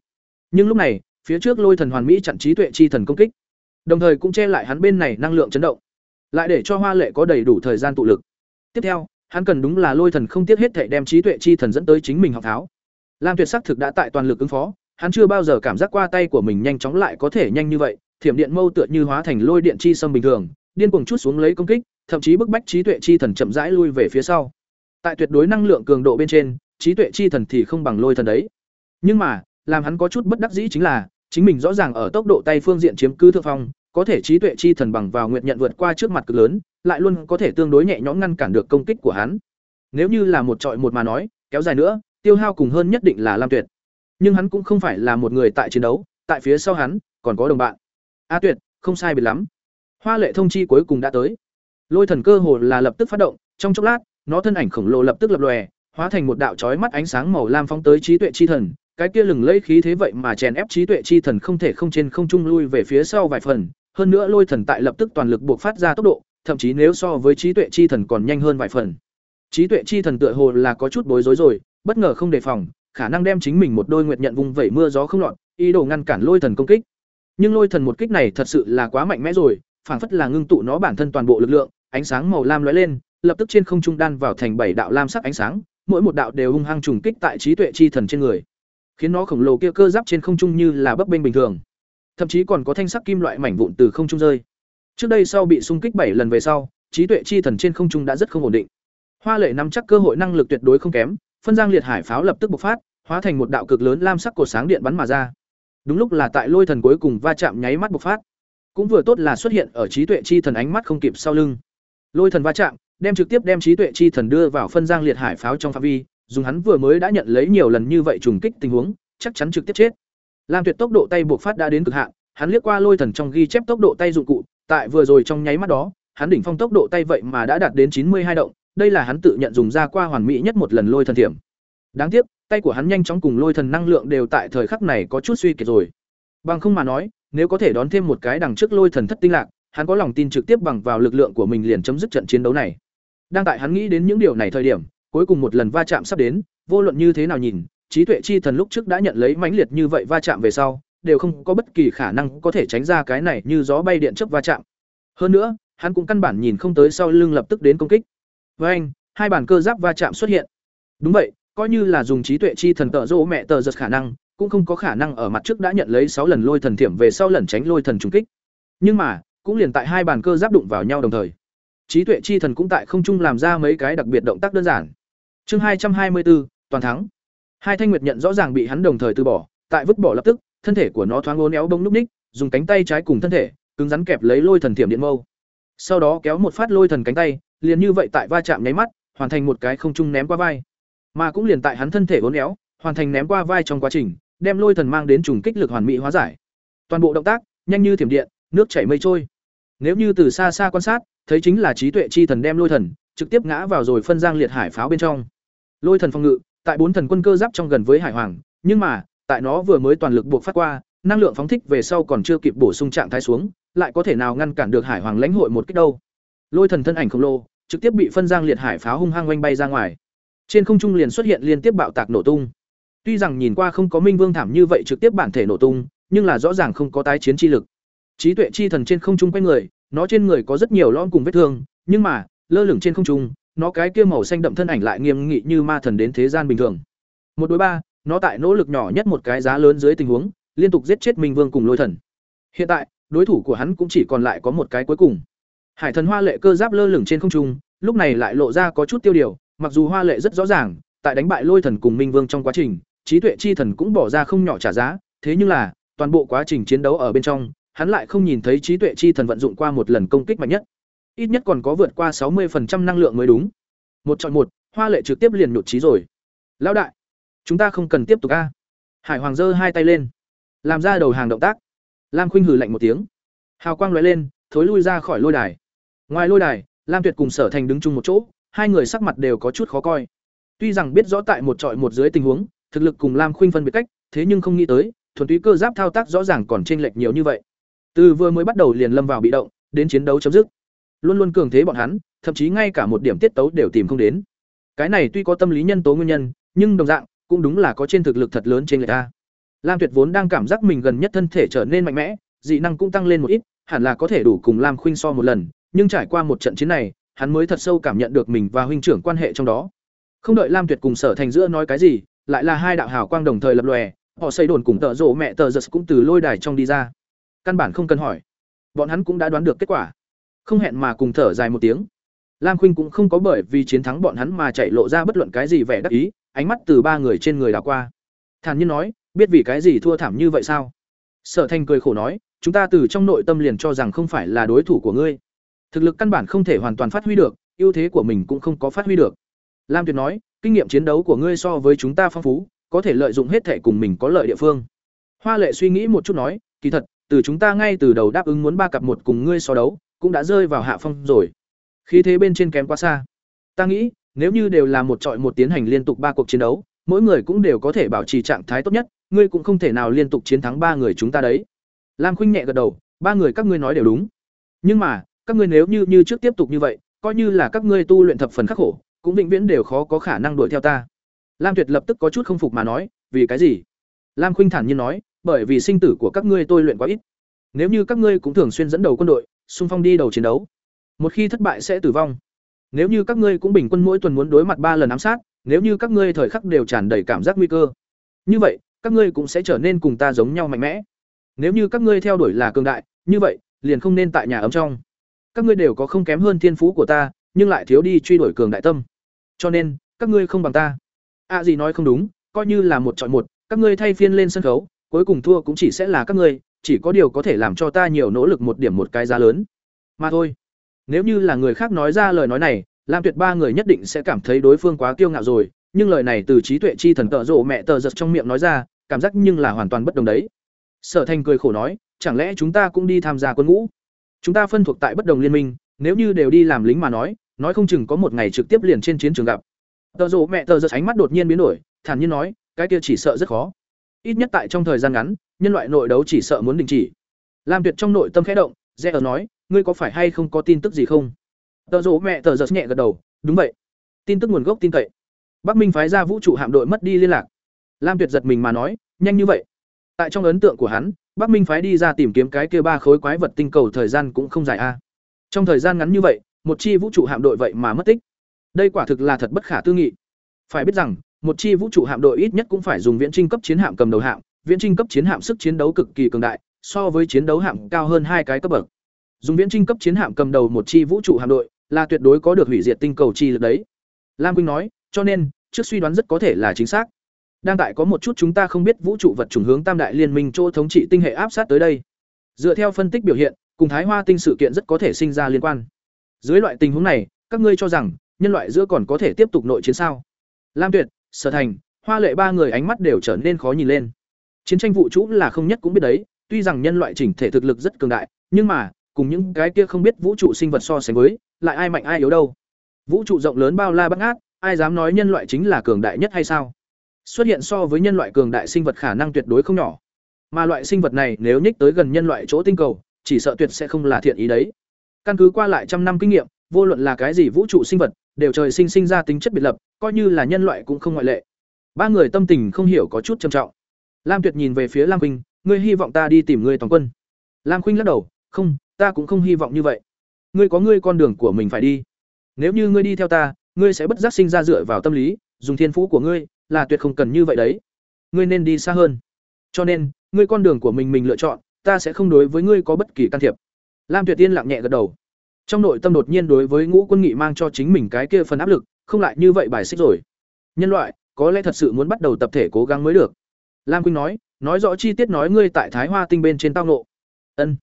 Nhưng lúc này, phía trước Lôi Thần Hoàn Mỹ chặn trí tuệ chi thần công kích, đồng thời cũng che lại hắn bên này năng lượng chấn động, lại để cho Hoa Lệ có đầy đủ thời gian tụ lực. Tiếp theo, hắn cần đúng là Lôi Thần không tiếc hết thảy đem trí tuệ chi thần dẫn tới chính mình học tháo. Lam Tuyệt sắc thực đã tại toàn lực ứng phó, hắn chưa bao giờ cảm giác qua tay của mình nhanh chóng lại có thể nhanh như vậy thiểm điện mâu tựa như hóa thành lôi điện chi sâm bình thường điên cuồng chút xuống lấy công kích thậm chí bức bách trí tuệ chi thần chậm rãi lui về phía sau. Tại tuyệt đối năng lượng cường độ bên trên trí tuệ chi thần thì không bằng lôi thần đấy. Nhưng mà làm hắn có chút bất đắc dĩ chính là chính mình rõ ràng ở tốc độ tay phương diện chiếm cứ thượng phong có thể trí tuệ chi thần bằng vào nguyện nhận vượt qua trước mặt cực lớn lại luôn có thể tương đối nhẹ nhõm ngăn cản được công kích của hắn. Nếu như là một trọi một mà nói kéo dài nữa tiêu hao cùng hơn nhất định là lam tuyệt. Nhưng hắn cũng không phải là một người tại chiến đấu, tại phía sau hắn, còn có đồng bạn. A tuyệt, không sai biệt lắm. Hoa lệ thông chi cuối cùng đã tới. Lôi thần cơ hồ là lập tức phát động, trong chốc lát, nó thân ảnh khổng lồ lập tức lập lòe, hóa thành một đạo chói mắt ánh sáng màu lam phóng tới trí tuệ chi thần. Cái kia lừng lẫy khí thế vậy mà chèn ép trí tuệ chi thần không thể không trên không trung lui về phía sau vài phần. Hơn nữa lôi thần tại lập tức toàn lực buộc phát ra tốc độ, thậm chí nếu so với trí tuệ chi thần còn nhanh hơn vài phần. Trí tuệ chi thần tựa hồ là có chút bối rối rồi bất ngờ không đề phòng khả năng đem chính mình một đôi nguyệt nhận vùng vẩy mưa gió không loạn, ý đồ ngăn cản lôi thần công kích. Nhưng lôi thần một kích này thật sự là quá mạnh mẽ rồi phảng phất là ngưng tụ nó bản thân toàn bộ lực lượng ánh sáng màu lam lóe lên lập tức trên không trung đan vào thành bảy đạo lam sắc ánh sáng mỗi một đạo đều hung hăng trùng kích tại trí tuệ chi thần trên người khiến nó khổng lồ kia cơ giáp trên không trung như là bấp bênh bình thường. Thậm chí còn có thanh sắc kim loại mảnh vụn từ không trung rơi. Trước đây sau bị xung kích bảy lần về sau trí tuệ chi thần trên không trung đã rất không ổn định. Hoa lệ nắm chắc cơ hội năng lực tuyệt đối không kém phân giang liệt hải pháo lập tức bộc phát, hóa thành một đạo cực lớn lam sắc cột sáng điện bắn mà ra. Đúng lúc là tại lôi thần cuối cùng va chạm nháy mắt bộc phát. Cũng vừa tốt là xuất hiện ở trí tuệ chi thần ánh mắt không kịp sau lưng. Lôi thần va chạm, đem trực tiếp đem trí tuệ chi thần đưa vào phân giang liệt hải pháo trong phạm vi, dùng hắn vừa mới đã nhận lấy nhiều lần như vậy trùng kích tình huống, chắc chắn trực tiếp chết. Lam tuyệt tốc độ tay buộc phát đã đến cực hạn, hắn liếc qua lôi thần trong ghi chép tốc độ tay dụng cụ, tại vừa rồi trong nháy mắt đó, hắn đỉnh phong tốc độ tay vậy mà đã đạt đến chín mươi hai động đây là hắn tự nhận dùng ra qua hoàn mỹ nhất một lần lôi thần thiểm. Đáng tiếc, tay của hắn nhanh chóng cùng lôi thần năng lượng đều tại thời khắc này có chút suy kiệt rồi. Bằng không mà nói, nếu có thể đón thêm một cái đằng trước lôi thần thất tinh lạc, hắn có lòng tin trực tiếp bằng vào lực lượng của mình liền chấm dứt trận chiến đấu này. Đang tại hắn nghĩ đến những điều này thời điểm, cuối cùng một lần va chạm sắp đến, vô luận như thế nào nhìn, trí tuệ chi thần lúc trước đã nhận lấy mãnh liệt như vậy va chạm về sau, đều không có bất kỳ khả năng có thể tránh ra cái này như gió bay điện chớp va chạm. Hơn nữa, hắn cũng căn bản nhìn không tới sau lưng lập tức đến công kích với anh, hai bản cơ giáp va chạm xuất hiện. Đúng vậy, coi như là dùng trí tuệ chi thần tợ rỗ mẹ tờ giật khả năng, cũng không có khả năng ở mặt trước đã nhận lấy sáu lần lôi thần thiểm về sau lần tránh lôi thần trùng kích. Nhưng mà, cũng liền tại hai bàn cơ giáp đụng vào nhau đồng thời. Trí tuệ chi thần cũng tại không trung làm ra mấy cái đặc biệt động tác đơn giản. Chương hai trăm hai mươi bốn toàn thắng. Hai thanh nguyệt nhận rõ ràng bị hắn đồng thời từ bỏ, tại vứt bỏ lập tức, thân thể của nó thoáng ố néo bông núp ních, dùng cánh tay trái cùng thân thể, cứng rắn kẹp lấy lôi thần thiểm điện mâu. Sau đó kéo một phát lôi thần cánh tay liền như vậy tại va chạm nháy mắt, hoàn thành một cái không trung ném qua vai. Mà cũng liền tại hắn thân thể uốn éo, hoàn thành ném qua vai trong quá trình, đem lôi thần mang đến trùng kích lực hoàn mỹ hóa giải. Toàn bộ động tác, nhanh như thiểm điện, nước chảy mây trôi. Nếu như từ xa xa quan sát, thấy chính là trí tuệ chi thần đem lôi thần, trực tiếp ngã vào rồi phân giang liệt hải pháo bên trong. Lôi thần phòng ngự, tại bốn thần quân cơ giáp trong gần với hải hoàng, nhưng mà, tại nó vừa mới toàn lực buộc phát qua, năng lượng phóng thích về sau còn chưa kịp bổ sung trạng thái xuống, lại có thể nào ngăn cản được hải hoàng lãnh hội một cách đâu. Lôi thần thân ảnh khổng lồ trực tiếp bị phân giang liệt hải pháo hung hăng oanh bay ra ngoài. Trên không trung liền xuất hiện liên tiếp bạo tạc nổ tung. Tuy rằng nhìn qua không có minh vương thảm như vậy trực tiếp bản thể nổ tung, nhưng là rõ ràng không có tái chiến chi lực. Trí tuệ chi thần trên không trung quanh người, nó trên người có rất nhiều lõm cùng vết thương, nhưng mà, lơ lửng trên không trung, nó cái kia màu xanh đậm thân ảnh lại nghiêm nghị như ma thần đến thế gian bình thường. Một đối ba, nó tại nỗ lực nhỏ nhất một cái giá lớn dưới tình huống, liên tục giết chết minh vương cùng lôi thần. Hiện tại, đối thủ của hắn cũng chỉ còn lại có một cái cuối cùng hải thần hoa lệ cơ giáp lơ lửng trên không trung, lúc này lại lộ ra có chút tiêu điều, mặc dù hoa lệ rất rõ ràng, tại đánh bại lôi thần cùng minh vương trong quá trình, trí tuệ chi thần cũng bỏ ra không nhỏ trả giá, thế nhưng là, toàn bộ quá trình chiến đấu ở bên trong, hắn lại không nhìn thấy trí tuệ chi thần vận dụng qua một lần công kích mạnh nhất. Ít nhất còn có vượt qua 60% năng lượng mới đúng. Một chọn một, hoa lệ trực tiếp liền nhụt trí rồi. Lão đại, chúng ta không cần tiếp tục a. Hải hoàng giơ hai tay lên, làm ra đầu hàng động tác. Lam khuynh hử lạnh một tiếng. Hào quang lóe lên, thối lui ra khỏi lôi đài ngoài lôi đài, lam tuyệt cùng sở thành đứng chung một chỗ, hai người sắc mặt đều có chút khó coi. Tuy rằng biết rõ tại một trọi một dưới tình huống, thực lực cùng lam khuynh phân biệt cách, thế nhưng không nghĩ tới, thuần túy cơ giáp thao tác rõ ràng còn chênh lệch nhiều như vậy. Từ vừa mới bắt đầu liền lâm vào bị động, đến chiến đấu chấm dứt. Luôn luôn cường thế bọn hắn, thậm chí ngay cả một điểm tiết tấu đều tìm không đến. Cái này tuy có tâm lý nhân tố nguyên nhân, nhưng đồng dạng, cũng đúng là có trên thực lực thật lớn trên người ta lam tuyệt vốn đang cảm giác mình gần nhất thân thể trở nên mạnh mẽ, dị năng cũng tăng lên một ít, hẳn là có thể đủ cùng lam khuynh so một lần nhưng trải qua một trận chiến này, hắn mới thật sâu cảm nhận được mình và huynh trưởng quan hệ trong đó. Không đợi lam tuyệt cùng sở thành giữa nói cái gì, lại là hai đạo hào quang đồng thời lập lòe, họ xây đồn cùng tợ rộ mẹ tờ giật cũng từ lôi đài trong đi ra. Căn bản không cần hỏi. Bọn hắn cũng đã đoán được kết quả. Không hẹn mà cùng thở dài một tiếng. Lam khuynh cũng không có bởi vì chiến thắng bọn hắn mà chạy lộ ra bất luận cái gì vẻ đắc ý, ánh mắt từ ba người trên người đảo qua. Thản nhiên nói, biết vì cái gì thua thảm như vậy sao? Sở thanh cười khổ nói, chúng ta từ trong nội tâm liền cho rằng không phải là đối thủ của ngươi thực lực căn bản không thể hoàn toàn phát huy được, ưu thế của mình cũng không có phát huy được. Lam tuyệt nói, kinh nghiệm chiến đấu của ngươi so với chúng ta phong phú, có thể lợi dụng hết thể cùng mình có lợi địa phương. Hoa lệ suy nghĩ một chút nói, kỳ thật, từ chúng ta ngay từ đầu đáp ứng muốn ba cặp một cùng ngươi so đấu, cũng đã rơi vào hạ phong rồi. Khí thế bên trên kém quá xa. Ta nghĩ, nếu như đều là một trọi một tiến hành liên tục ba cuộc chiến đấu, mỗi người cũng đều có thể bảo trì trạng thái tốt nhất, ngươi cũng không thể nào liên tục chiến thắng ba người chúng ta đấy. Lam khuynh nhẹ gật đầu, ba người các ngươi nói đều đúng. Nhưng mà các ngươi nếu như như trước tiếp tục như vậy, coi như là các ngươi tu luyện thập phần khắc khổ, cũng vĩnh viễn đều khó có khả năng đuổi theo ta. Lam tuyệt lập tức có chút không phục mà nói, vì cái gì? Lam khuynh thản nhiên nói, bởi vì sinh tử của các ngươi tôi luyện quá ít. Nếu như các ngươi cũng thường xuyên dẫn đầu quân đội, xung phong đi đầu chiến đấu, một khi thất bại sẽ tử vong. Nếu như các ngươi cũng bình quân mỗi tuần muốn đối mặt ba lần ám sát, nếu như các ngươi thời khắc đều tràn đầy cảm giác nguy cơ, như vậy, các ngươi cũng sẽ trở nên cùng ta giống nhau mạnh mẽ. Nếu như các ngươi theo đuổi là cường đại, như vậy, liền không nên tại nhà ấm trong các ngươi đều có không kém hơn thiên phú của ta, nhưng lại thiếu đi truy đuổi cường đại tâm. Cho nên, các ngươi không bằng ta. A gì nói không đúng, coi như là một chọn một, các ngươi thay phiên lên sân khấu, cuối cùng thua cũng chỉ sẽ là các ngươi, chỉ có điều có thể làm cho ta nhiều nỗ lực một điểm một cái giá lớn. Mà thôi. Nếu như là người khác nói ra lời nói này, lam tuyệt ba người nhất định sẽ cảm thấy đối phương quá kiêu ngạo rồi, nhưng lời này từ trí tuệ chi thần tợ rộ mẹ tờ giật trong miệng nói ra, cảm giác nhưng là hoàn toàn bất đồng đấy. Sở thành cười khổ nói, chẳng lẽ chúng ta cũng đi tham gia quân ngũ? Chúng ta phân thuộc tại bất đồng liên minh, nếu như đều đi làm lính mà nói nói không chừng có một ngày trực tiếp liền trên chiến trường gặp. Tờ rộ mẹ tờ giật ánh mắt đột nhiên biến đổi, thản nhiên nói, cái kia chỉ sợ rất khó. Ít nhất tại trong thời gian ngắn, nhân loại nội đấu chỉ sợ muốn đình chỉ. Lam tuyệt trong nội tâm khẽ động, rẽ ở nói, ngươi có phải hay không có tin tức gì không? Tờ rộ mẹ tờ giật nhẹ gật đầu, đúng vậy. Tin tức nguồn gốc tin cậy. Bắc minh phái ra vũ trụ hạm đội mất đi liên lạc. Lam tuyệt giật mình mà nói, nhanh như vậy. Tại trong ấn tượng của hắn bắc minh phái đi ra tìm kiếm cái kia ba khối quái vật tinh cầu thời gian cũng không dài a. Trong thời gian ngắn như vậy, một chi vũ trụ hạm đội vậy mà mất tích. Đây quả thực là thật bất khả tư nghị. Phải biết rằng, một chi vũ trụ hạm đội ít nhất cũng phải dùng viễn trinh cấp chiến hạm cầm đầu hạm, viễn trinh cấp chiến hạm sức chiến đấu cực kỳ cường đại, so với chiến đấu hạm cao hơn hai cái cấp bậc. Dùng viễn trinh cấp chiến hạm cầm đầu một chi vũ trụ hạm đội là tuyệt đối có được hủy diệt tinh cầu chi lực đấy. Lam quynh nói, cho nên, trước suy đoán rất có thể là chính xác đang tại có một chút chúng ta không biết vũ trụ vật chủng hướng tam đại liên minh chỗ thống trị tinh hệ áp sát tới đây. Dựa theo phân tích biểu hiện, cùng thái hoa tinh sự kiện rất có thể sinh ra liên quan. Dưới loại tình huống này, các ngươi cho rằng, nhân loại giữa còn có thể tiếp tục nội chiến sao? Lam tuyệt, sở thành, hoa lệ ba người ánh mắt đều trở nên khó nhìn lên. Chiến tranh vũ trụ là không nhất cũng biết đấy, tuy rằng nhân loại chỉnh thể thực lực rất cường đại, nhưng mà, cùng những cái kia không biết vũ trụ sinh vật so sánh với, lại ai mạnh ai yếu đâu? Vũ trụ rộng lớn bao la bắt ngát ai dám nói nhân loại chính là cường đại nhất hay sao? Xuất hiện so với nhân loại cường đại sinh vật khả năng tuyệt đối không nhỏ. Mà loại sinh vật này nếu nhích tới gần nhân loại chỗ tinh cầu, chỉ sợ tuyệt sẽ không là thiện ý đấy. Căn cứ qua lại trăm năm kinh nghiệm, vô luận là cái gì vũ trụ sinh vật, đều trời sinh sinh ra tính chất biệt lập, coi như là nhân loại cũng không ngoại lệ. Ba người tâm tình không hiểu có chút trầm trọng. Lam tuyệt nhìn về phía lam khuynh, ngươi hy vọng ta đi tìm ngươi toàn quân? Lam khuynh lắc đầu, không, ta cũng không hy vọng như vậy. Ngươi có ngươi con đường của mình phải đi. Nếu như ngươi đi theo ta, ngươi sẽ bất giác sinh ra dựa vào tâm lý, dùng thiên phú của ngươi là tuyệt không cần như vậy đấy. Ngươi nên đi xa hơn. Cho nên, ngươi con đường của mình mình lựa chọn, ta sẽ không đối với ngươi có bất kỳ can thiệp. Lam tuyệt tiên lặng nhẹ gật đầu. Trong nội tâm đột nhiên đối với ngũ quân nghị mang cho chính mình cái kia phần áp lực, không lại như vậy bài xích rồi. Nhân loại, có lẽ thật sự muốn bắt đầu tập thể cố gắng mới được. Lam quynh nói nói rõ chi tiết nói ngươi tại thái hoa tinh bên trên tao nộ ân.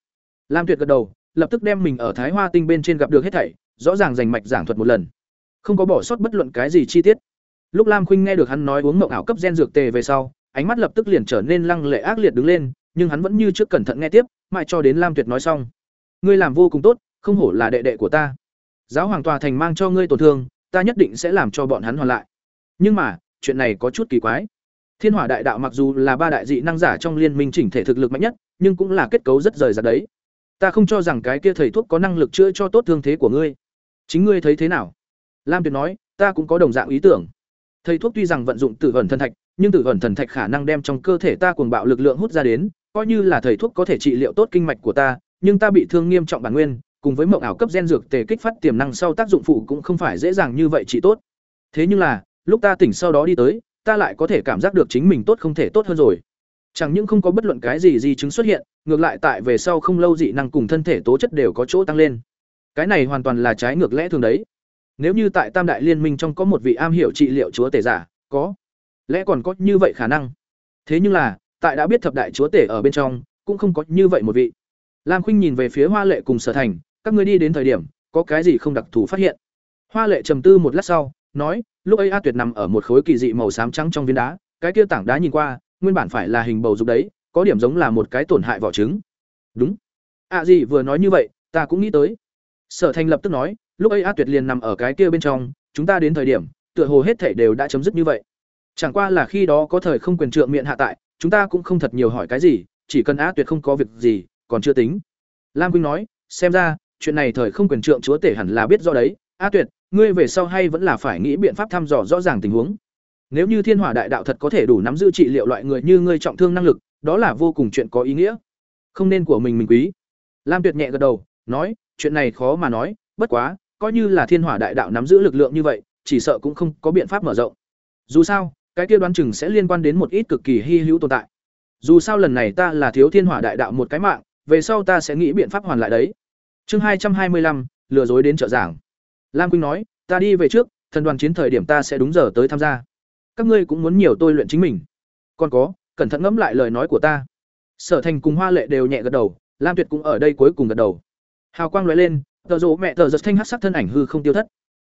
Lam tuyệt gật đầu, lập tức đem mình ở thái hoa tinh bên trên gặp được hết thảy, rõ ràng rành mạch giảng thuật một lần. Không có bỏ sót bất luận cái gì chi tiết lúc lam khuynh nghe được hắn nói uống mộng ảo cấp gen dược tề về sau, ánh mắt lập tức liền trở nên lăng lệ ác liệt đứng lên, nhưng hắn vẫn như trước cẩn thận nghe tiếp, mãi cho đến lam tuyệt nói xong. Ngươi làm vô cùng tốt, không hổ là đệ đệ của ta. Giáo hoàng tòa thành mang cho ngươi tổn thương, ta nhất định sẽ làm cho bọn hắn hoàn lại. Nhưng mà, chuyện này có chút kỳ quái. Thiên hỏa đại đạo mặc dù là ba đại dị năng giả trong liên minh chỉnh thể thực lực mạnh nhất, nhưng cũng là kết cấu rất rời rạc đấy. Ta không cho rằng cái kia thầy thuốc có năng lực chữa cho tốt thương thế của ngươi. Chính ngươi thấy thế nào? Lam tuyệt nói, ta cũng có đồng dạng ý tưởng thầy thuốc tuy rằng vận dụng tử vẩn thần thạch nhưng tử vẩn thần thạch khả năng đem trong cơ thể ta cuồng bạo lực lượng hút ra đến coi như là thầy thuốc có thể trị liệu tốt kinh mạch của ta nhưng ta bị thương nghiêm trọng bản nguyên cùng với mộng ảo cấp gen dược tề kích phát tiềm năng sau tác dụng phụ cũng không phải dễ dàng như vậy trị tốt thế nhưng là lúc ta tỉnh sau đó đi tới ta lại có thể cảm giác được chính mình tốt không thể tốt hơn rồi Chẳng những không có bất luận cái gì di chứng xuất hiện, ngược lại tại về sau không lâu dị năng cùng thân thể tố chất đều có chỗ tăng lên. Cái này hoàn toàn là trái ngược lẽ thường đấy. Nếu như tại Tam đại liên minh trong có một vị am hiểu trị liệu chúa tể giả, có lẽ còn có như vậy khả năng. Thế nhưng là, tại đã biết thập đại chúa tể ở bên trong, cũng không có như vậy một vị. Lam Khuynh nhìn về phía Hoa Lệ cùng Sở Thành, các ngươi đi đến thời điểm, có cái gì không đặc thù phát hiện? Hoa Lệ trầm tư một lát sau, nói, lúc ấy A Tuyệt nằm ở một khối kỳ dị màu xám trắng trong viên đá, cái kia tảng đá nhìn qua, nguyên bản phải là hình bầu dục đấy, có điểm giống là một cái tổn hại vỏ trứng. Đúng. À gì vừa nói như vậy, ta cũng nghĩ tới. Sở Thành lập tức nói, lúc ấy A Tuyệt liền nằm ở cái kia bên trong, chúng ta đến thời điểm, tựa hồ hết thể đều đã chấm dứt như vậy. Chẳng qua là khi đó có thời không quyền trượng miệng hạ tại, chúng ta cũng không thật nhiều hỏi cái gì, chỉ cần A Tuyệt không có việc gì, còn chưa tính. Lam Quynh nói, xem ra, chuyện này thời không quyền trượng chúa tể hẳn là biết do đấy, A Tuyệt, ngươi về sau hay vẫn là phải nghĩ biện pháp thăm dò rõ ràng tình huống. Nếu như Thiên Hỏa Đại Đạo thật có thể đủ nắm giữ trị liệu loại người như ngươi trọng thương năng lực, đó là vô cùng chuyện có ý nghĩa. Không nên của mình mình quý. Lam Tuyệt nhẹ gật đầu, nói, chuyện này khó mà nói, bất quá, coi như là Thiên Hỏa Đại Đạo nắm giữ lực lượng như vậy, chỉ sợ cũng không có biện pháp mở rộng. Dù sao, cái kia đoán chừng sẽ liên quan đến một ít cực kỳ hy hữu tồn tại. Dù sao lần này ta là thiếu Thiên Hỏa Đại Đạo một cái mạng, về sau ta sẽ nghĩ biện pháp hoàn lại đấy. Chương hai trăm hai mươi lăm lừa dối đến trợ giảng. Lam Quynh nói, ta đi về trước, thần đoàn chiến thời điểm ta sẽ đúng giờ tới tham gia. Các ngươi cũng muốn nhiều tôi luyện chính mình. Còn có, cẩn thận ngẫm lại lời nói của ta. Sở Thành cùng Hoa Lệ đều nhẹ gật đầu, Lam Tuyệt cũng ở đây cuối cùng gật đầu. Hào quang lóe lên, tờ rỗ mẹ tờ giật thanh hắc sắc thân ảnh hư không tiêu thất.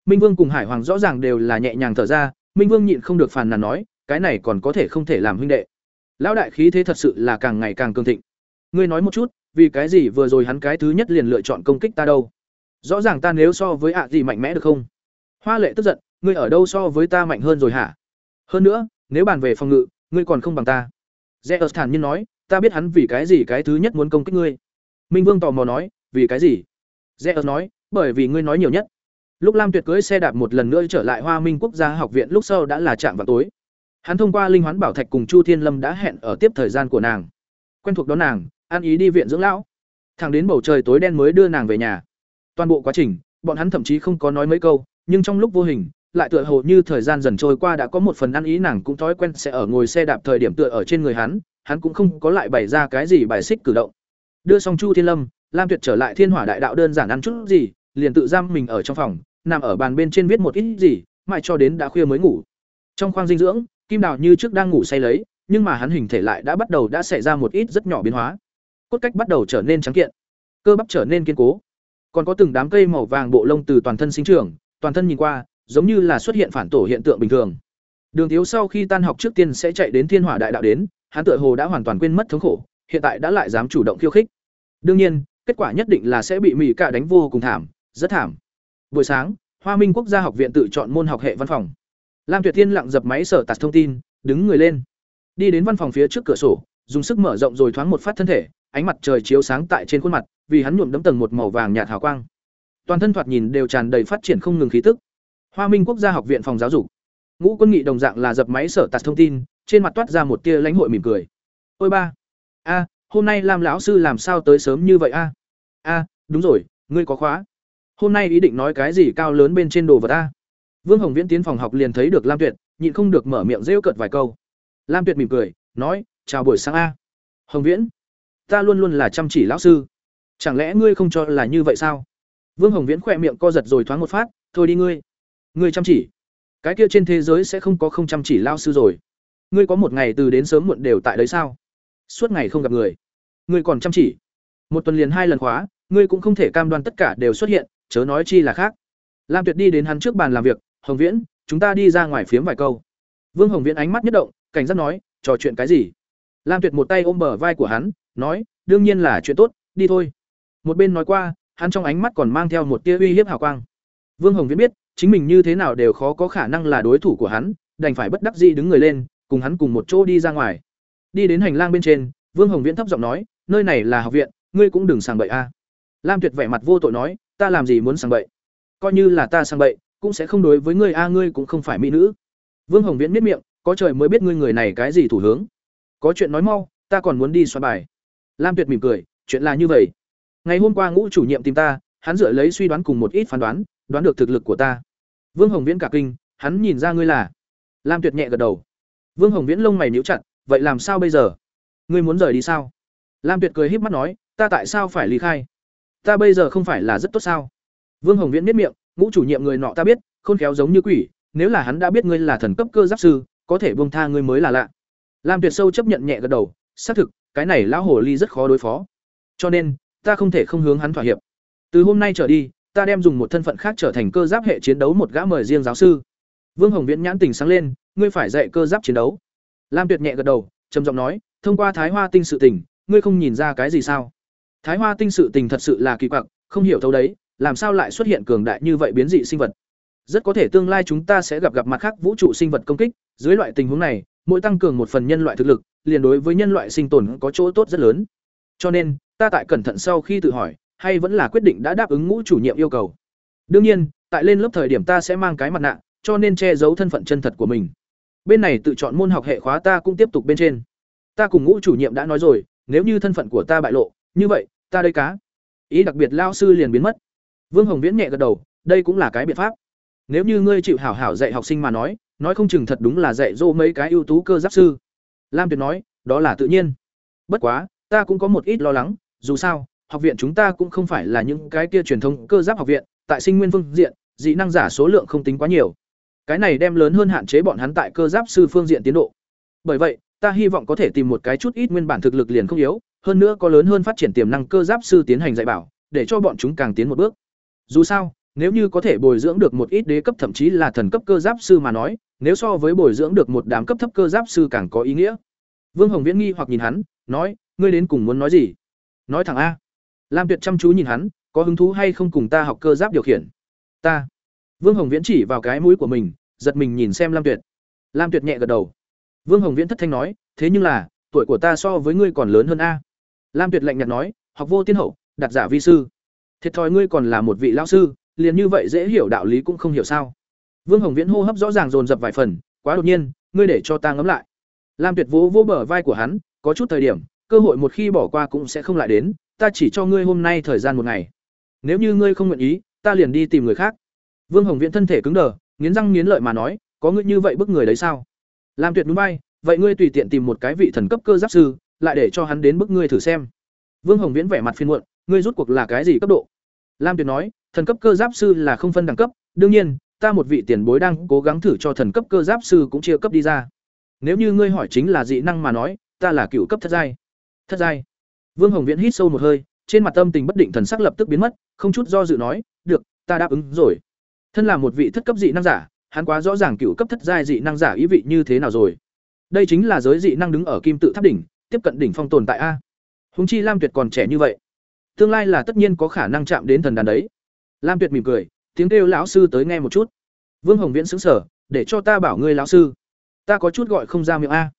Minh Vương cùng Hải Hoàng rõ ràng đều là nhẹ nhàng thở ra, Minh Vương nhịn không được phàn nàn nói, cái này còn có thể không thể làm huynh đệ. Lão đại khí thế thật sự là càng ngày càng cường thịnh. Ngươi nói một chút, vì cái gì vừa rồi hắn cái thứ nhất liền lựa chọn công kích ta đâu? Rõ ràng ta nếu so với ạ gì mạnh mẽ được không? Hoa Lệ tức giận, ngươi ở đâu so với ta mạnh hơn rồi hả? Hơn nữa, nếu bàn về phòng ngự, ngươi còn không bằng ta. Zeus thản nhiên nói, ta biết hắn vì cái gì cái thứ nhất muốn công kích ngươi. Minh Vương tò mò nói, vì cái gì? Zeus nói, bởi vì ngươi nói nhiều nhất. Lúc Lam Tuyệt cưới xe đạp một lần nữa trở lại Hoa Minh Quốc gia học viện lúc sau đã là trạm vào tối. Hắn thông qua linh hoán bảo thạch cùng Chu Thiên Lâm đã hẹn ở tiếp thời gian của nàng. Quen thuộc đó nàng, an ý đi viện dưỡng lão. Thẳng đến bầu trời tối đen mới đưa nàng về nhà. Toàn bộ quá trình, bọn hắn thậm chí không có nói mấy câu, nhưng trong lúc vô hình, lại tựa hồ như thời gian dần trôi qua đã có một phần ăn ý nàng cũng thói quen sẽ ở ngồi xe đạp thời điểm tựa ở trên người hắn, hắn cũng không có lại bày ra cái gì bài xích cử động. Đưa xong Chu Thiên Lâm, Lam Tuyệt trở lại Thiên Hỏa Đại Đạo đơn giản ăn chút gì, liền tự giam mình ở trong phòng, nằm ở bàn bên trên viết một ít gì, mãi cho đến đã khuya mới ngủ. Trong khoang dinh dưỡng, Kim Đào như trước đang ngủ say lấy, nhưng mà hắn hình thể lại đã bắt đầu đã xảy ra một ít rất nhỏ biến hóa. Cốt cách bắt đầu trở nên trắng kiện, cơ bắp trở nên kiên cố. Còn có từng đám cây màu vàng bộ lông từ toàn thân sinh trưởng, toàn thân nhìn qua, giống như là xuất hiện phản tổ hiện tượng bình thường. Đường Thiếu sau khi tan học trước tiên sẽ chạy đến Thiên Hỏa Đại Đạo đến, hắn tựa hồ đã hoàn toàn quên mất thống khổ, hiện tại đã lại dám chủ động khiêu khích. Đương nhiên, kết quả nhất định là sẽ bị Mỹ cả đánh vô cùng thảm, rất thảm. Buổi sáng, Hoa Minh Quốc gia học viện tự chọn môn học hệ văn phòng. Lam Tuyệt Thiên lặng dập máy sở tạt thông tin, đứng người lên, đi đến văn phòng phía trước cửa sổ, dùng sức mở rộng rồi thoáng một phát thân thể, ánh mặt trời chiếu sáng tại trên khuôn mặt, vì hắn nhuộm đẫm tầng một màu vàng nhạt hào quang. Toàn thân thoạt nhìn đều tràn đầy phát triển không ngừng khí tức. Hoa Minh Quốc gia học viện phòng giáo dục. Ngũ Quân Nghị đồng dạng là dập máy sở tạt thông tin, trên mặt toát ra một tia lãnh hội mỉm cười. "Ôi ba, a, hôm nay Lam lão sư làm sao tới sớm như vậy a?" "A, đúng rồi, ngươi có khóa. Hôm nay ý định nói cái gì cao lớn bên trên đồ vật a?" Vương Hồng Viễn tiến phòng học liền thấy được Lam Tuyệt, nhịn không được mở miệng rêu cợt vài câu. Lam Tuyệt mỉm cười, nói, "Chào buổi sáng a." "Hồng Viễn, ta luôn luôn là chăm chỉ lão sư, chẳng lẽ ngươi không cho là như vậy sao?" Vương Hồng Viễn khỏe miệng co giật rồi thoáng một phát, "Thôi đi ngươi." Ngươi chăm chỉ. Cái kia trên thế giới sẽ không có không chăm chỉ lao sư rồi. Ngươi có một ngày từ đến sớm muộn đều tại đấy sao? Suốt ngày không gặp người. Ngươi còn chăm chỉ. Một tuần liền hai lần khóa, ngươi cũng không thể cam đoan tất cả đều xuất hiện, chớ nói chi là khác. Lam Tuyệt đi đến hắn trước bàn làm việc, "Hồng Viễn, chúng ta đi ra ngoài phiếm vài câu." Vương Hồng Viễn ánh mắt nhất động, cảnh giác nói, "Trò chuyện cái gì?" Lam Tuyệt một tay ôm bờ vai của hắn, nói, "Đương nhiên là chuyện tốt, đi thôi." Một bên nói qua, hắn trong ánh mắt còn mang theo một tia uy hiếp hào quang. Vương Hồng Viễn biết, chính mình như thế nào đều khó có khả năng là đối thủ của hắn, đành phải bất đắc dĩ đứng người lên, cùng hắn cùng một chỗ đi ra ngoài. Đi đến hành lang bên trên, Vương Hồng Viễn thấp giọng nói, nơi này là học viện, ngươi cũng đừng sang bậy a. Lam Tuyệt vẻ mặt vô tội nói, ta làm gì muốn sang bậy? Coi như là ta sang bậy, cũng sẽ không đối với ngươi a, ngươi cũng không phải mỹ nữ. Vương Hồng Viễn miết miệng, có trời mới biết ngươi người này cái gì thủ hướng. Có chuyện nói mau, ta còn muốn đi soạn bài. Lam Tuyệt mỉm cười, chuyện là như vậy. Ngày hôm qua ngũ chủ nhiệm tìm ta, hắn dựa lấy suy đoán cùng một ít phán đoán, đoán được thực lực của ta. Vương Hồng Viễn cả kinh, hắn nhìn ra ngươi là. Lam Tuyệt nhẹ gật đầu. Vương Hồng Viễn lông mày nhíu chặt, vậy làm sao bây giờ? ngươi muốn rời đi sao lam tuyệt cười híp mắt nói, ta tại sao phải ly khai? Ta bây giờ không phải là rất tốt sao? Vương hồng viễn biết miệng, ngũ chủ nhiệm người nọ ta biết, khôn khéo giống như quỷ, nếu là hắn đã biết ngươi là thần cấp cơ giáp sư, có thể buông tha ngươi mới là lạ. Lam tuyệt sâu chấp nhận nhẹ gật đầu, xác thực, cái này lão hồ ly rất khó đối phó. Cho nên, ta không thể không hướng hắn thỏa hiệp. Từ hôm nay trở đi, ta đem dùng một thân phận khác trở thành cơ giáp hệ chiến đấu một gã mời riêng giáo sư. Vương hồng viễn nhãn tình sáng lên, ngươi phải dạy cơ giáp chiến đấu. Lam tuyệt nhẹ gật đầu, trầm giọng nói, thông qua thái hoa tinh sự tình ngươi không nhìn ra cái gì sao? Thái hoa tinh sự tình thật sự là kỳ quặc, không hiểu thấu đấy, làm sao lại xuất hiện cường đại như vậy biến dị sinh vật? Rất có thể tương lai chúng ta sẽ gặp gặp mặt khác vũ trụ sinh vật công kích, dưới loại tình huống này, mỗi tăng cường một phần nhân loại thực lực, liền đối với nhân loại sinh tồn có chỗ tốt rất lớn. Cho nên, ta tại cẩn thận sau khi tự hỏi, hay vẫn là quyết định đã đáp ứng ngũ chủ nhiệm yêu cầu. Đương nhiên, tại lên lớp thời điểm ta sẽ mang cái mặt nạ, cho nên che giấu thân phận chân thật của mình. Bên này tự chọn môn học hệ khóa ta cũng tiếp tục bên trên. Ta cùng ngũ chủ nhiệm đã nói rồi nếu như thân phận của ta bại lộ, như vậy, ta đây cá. Ý đặc biệt lao sư liền biến mất. Vương hồng viễn nhẹ gật đầu, đây cũng là cái biện pháp. Nếu như ngươi chịu hảo hảo dạy học sinh mà nói nói không chừng thật đúng là dạy dỗ mấy cái ưu tú cơ giáp sư. Lam tuyệt nói, đó là tự nhiên. Bất quá, ta cũng có một ít lo lắng, dù sao, học viện chúng ta cũng không phải là những cái kia truyền thống cơ giáp học viện, tại sinh nguyên phương diện, dị năng giả số lượng không tính quá nhiều. Cái này đem lớn hơn hạn chế bọn hắn tại cơ giáp sư phương diện tiến độ. Bởi vậy ta hy vọng có thể tìm một cái chút ít nguyên bản thực lực liền không yếu, hơn nữa có lớn hơn phát triển tiềm năng cơ giáp sư tiến hành dạy bảo, để cho bọn chúng càng tiến một bước. Dù sao, nếu như có thể bồi dưỡng được một ít đế cấp thậm chí là thần cấp cơ giáp sư mà nói, nếu so với bồi dưỡng được một đám cấp thấp cơ giáp sư càng có ý nghĩa. Vương hồng viễn nghi hoặc nhìn hắn, nói, ngươi đến cùng muốn nói gì? Nói thẳng a. Lam tuyệt chăm chú nhìn hắn, có hứng thú hay không cùng ta học cơ giáp điều khiển? Ta. Vương hồng viễn chỉ vào cái mũi của mình, giật mình nhìn xem lam tuyệt. Lam tuyệt nhẹ gật đầu vương hồng viễn thất thanh nói, thế nhưng là, tuổi của ta so với ngươi còn lớn hơn a. Lam tuyệt lạnh nhạt nói, học vô tiên hậu, đặt giả vi sư. Thiệt thòi ngươi còn là một vị lão sư, liền như vậy dễ hiểu đạo lý cũng không hiểu sao. Vương hồng viễn hô hấp rõ ràng dồn dập vài phần, quá đột nhiên, ngươi để cho ta ngẫm lại. Lam tuyệt vỗ vỗ bờ vai của hắn, có chút thời điểm, cơ hội một khi bỏ qua cũng sẽ không lại đến, ta chỉ cho ngươi hôm nay thời gian một ngày. Nếu như ngươi không nguyện ý, ta liền đi tìm người khác. Vương hồng viễn thân thể cứng đờ, nghiến răng nghiến lợi mà nói, có ngươi như vậy bức người đấy sao? Lam tuyệt núi bay vậy ngươi tùy tiện tìm một cái vị thần cấp cơ giáp sư, lại để cho hắn đến bức ngươi thử xem. Vương hồng viễn vẻ mặt phiên muộn, ngươi rút cuộc là cái gì cấp độ? Lam tuyệt nói, thần cấp cơ giáp sư là không phân đẳng cấp, đương nhiên, ta một vị tiền bối đang cố gắng thử cho thần cấp cơ giáp sư cũng chia cấp đi ra. Nếu như ngươi hỏi chính là dị năng mà nói, ta là cựu cấp thất giai. Thất giai. Vương hồng viễn hít sâu một hơi, trên mặt tâm tình bất định thần sắc lập tức biến mất, không chút do dự nói, được, ta đáp ứng rồi. Thân là một vị thất cấp dị năng giả hắn quá rõ ràng cựu cấp thất giai dị năng giả ý vị như thế nào rồi. Đây chính là giới dị năng đứng ở kim tự tháp đỉnh, tiếp cận đỉnh phong tồn tại a. Húng chi lam tuyệt còn trẻ như vậy. Tương lai là tất nhiên có khả năng chạm đến thần đàn đấy. Lam tuyệt mỉm cười, tiếng kêu lão sư tới nghe một chút. Vương hồng viễn xứng sở để cho ta bảo ngươi lão sư. Ta có chút gọi không ra miệng a.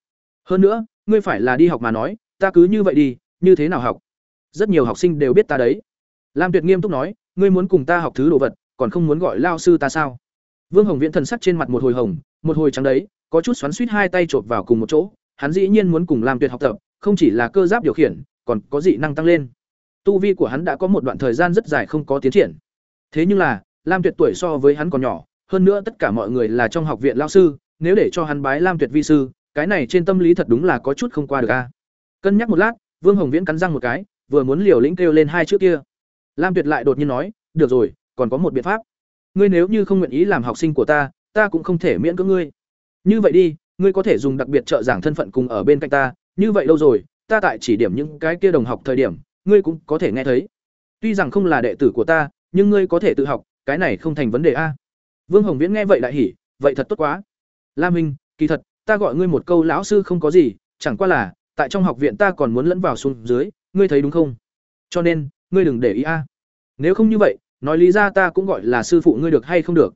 Hơn nữa, ngươi phải là đi học mà nói, ta cứ như vậy đi, như thế nào học? Rất nhiều học sinh đều biết ta đấy. Lam tuyệt nghiêm túc nói, ngươi muốn cùng ta học thứ đồ vật, còn không muốn gọi lao sư ta sao? Vương hồng viễn thần sắc trên mặt một hồi hồng, một hồi trắng đấy, có chút xoắn xuýt hai tay chộp vào cùng một chỗ, hắn dĩ nhiên muốn cùng lam tuyệt học tập, không chỉ là cơ giáp điều khiển, còn có dị năng tăng lên. Tu vi của hắn đã có một đoạn thời gian rất dài không có tiến triển. Thế nhưng là, lam tuyệt tuổi so với hắn còn nhỏ, hơn nữa tất cả mọi người là trong học viện lao sư, nếu để cho hắn bái lam tuyệt vi sư, cái này trên tâm lý thật đúng là có chút không qua được a. Cân nhắc một lát, vương hồng viễn cắn răng một cái, vừa muốn liều lĩnh kêu lên hai chữ kia. Lam tuyệt lại đột nhiên nói, được rồi, còn có một biện pháp ngươi nếu như không nguyện ý làm học sinh của ta ta cũng không thể miễn cưỡng ngươi. Như vậy đi, ngươi có thể dùng đặc biệt trợ giảng thân phận cùng ở bên cạnh ta, như vậy lâu rồi, ta tại chỉ điểm những cái kia đồng học thời điểm, ngươi cũng có thể nghe thấy. Tuy rằng không là đệ tử của ta, nhưng ngươi có thể tự học, cái này không thành vấn đề a. Vương hồng viễn nghe vậy lại hỉ, vậy thật tốt quá. La minh, kỳ thật, ta gọi ngươi một câu lão sư không có gì, chẳng qua là, tại trong học viện ta còn muốn lẫn vào xuống dưới, ngươi thấy đúng không? Cho nên, ngươi đừng để ý a. Nếu không như vậy nói lý ra ta cũng gọi là sư phụ ngươi được hay không được.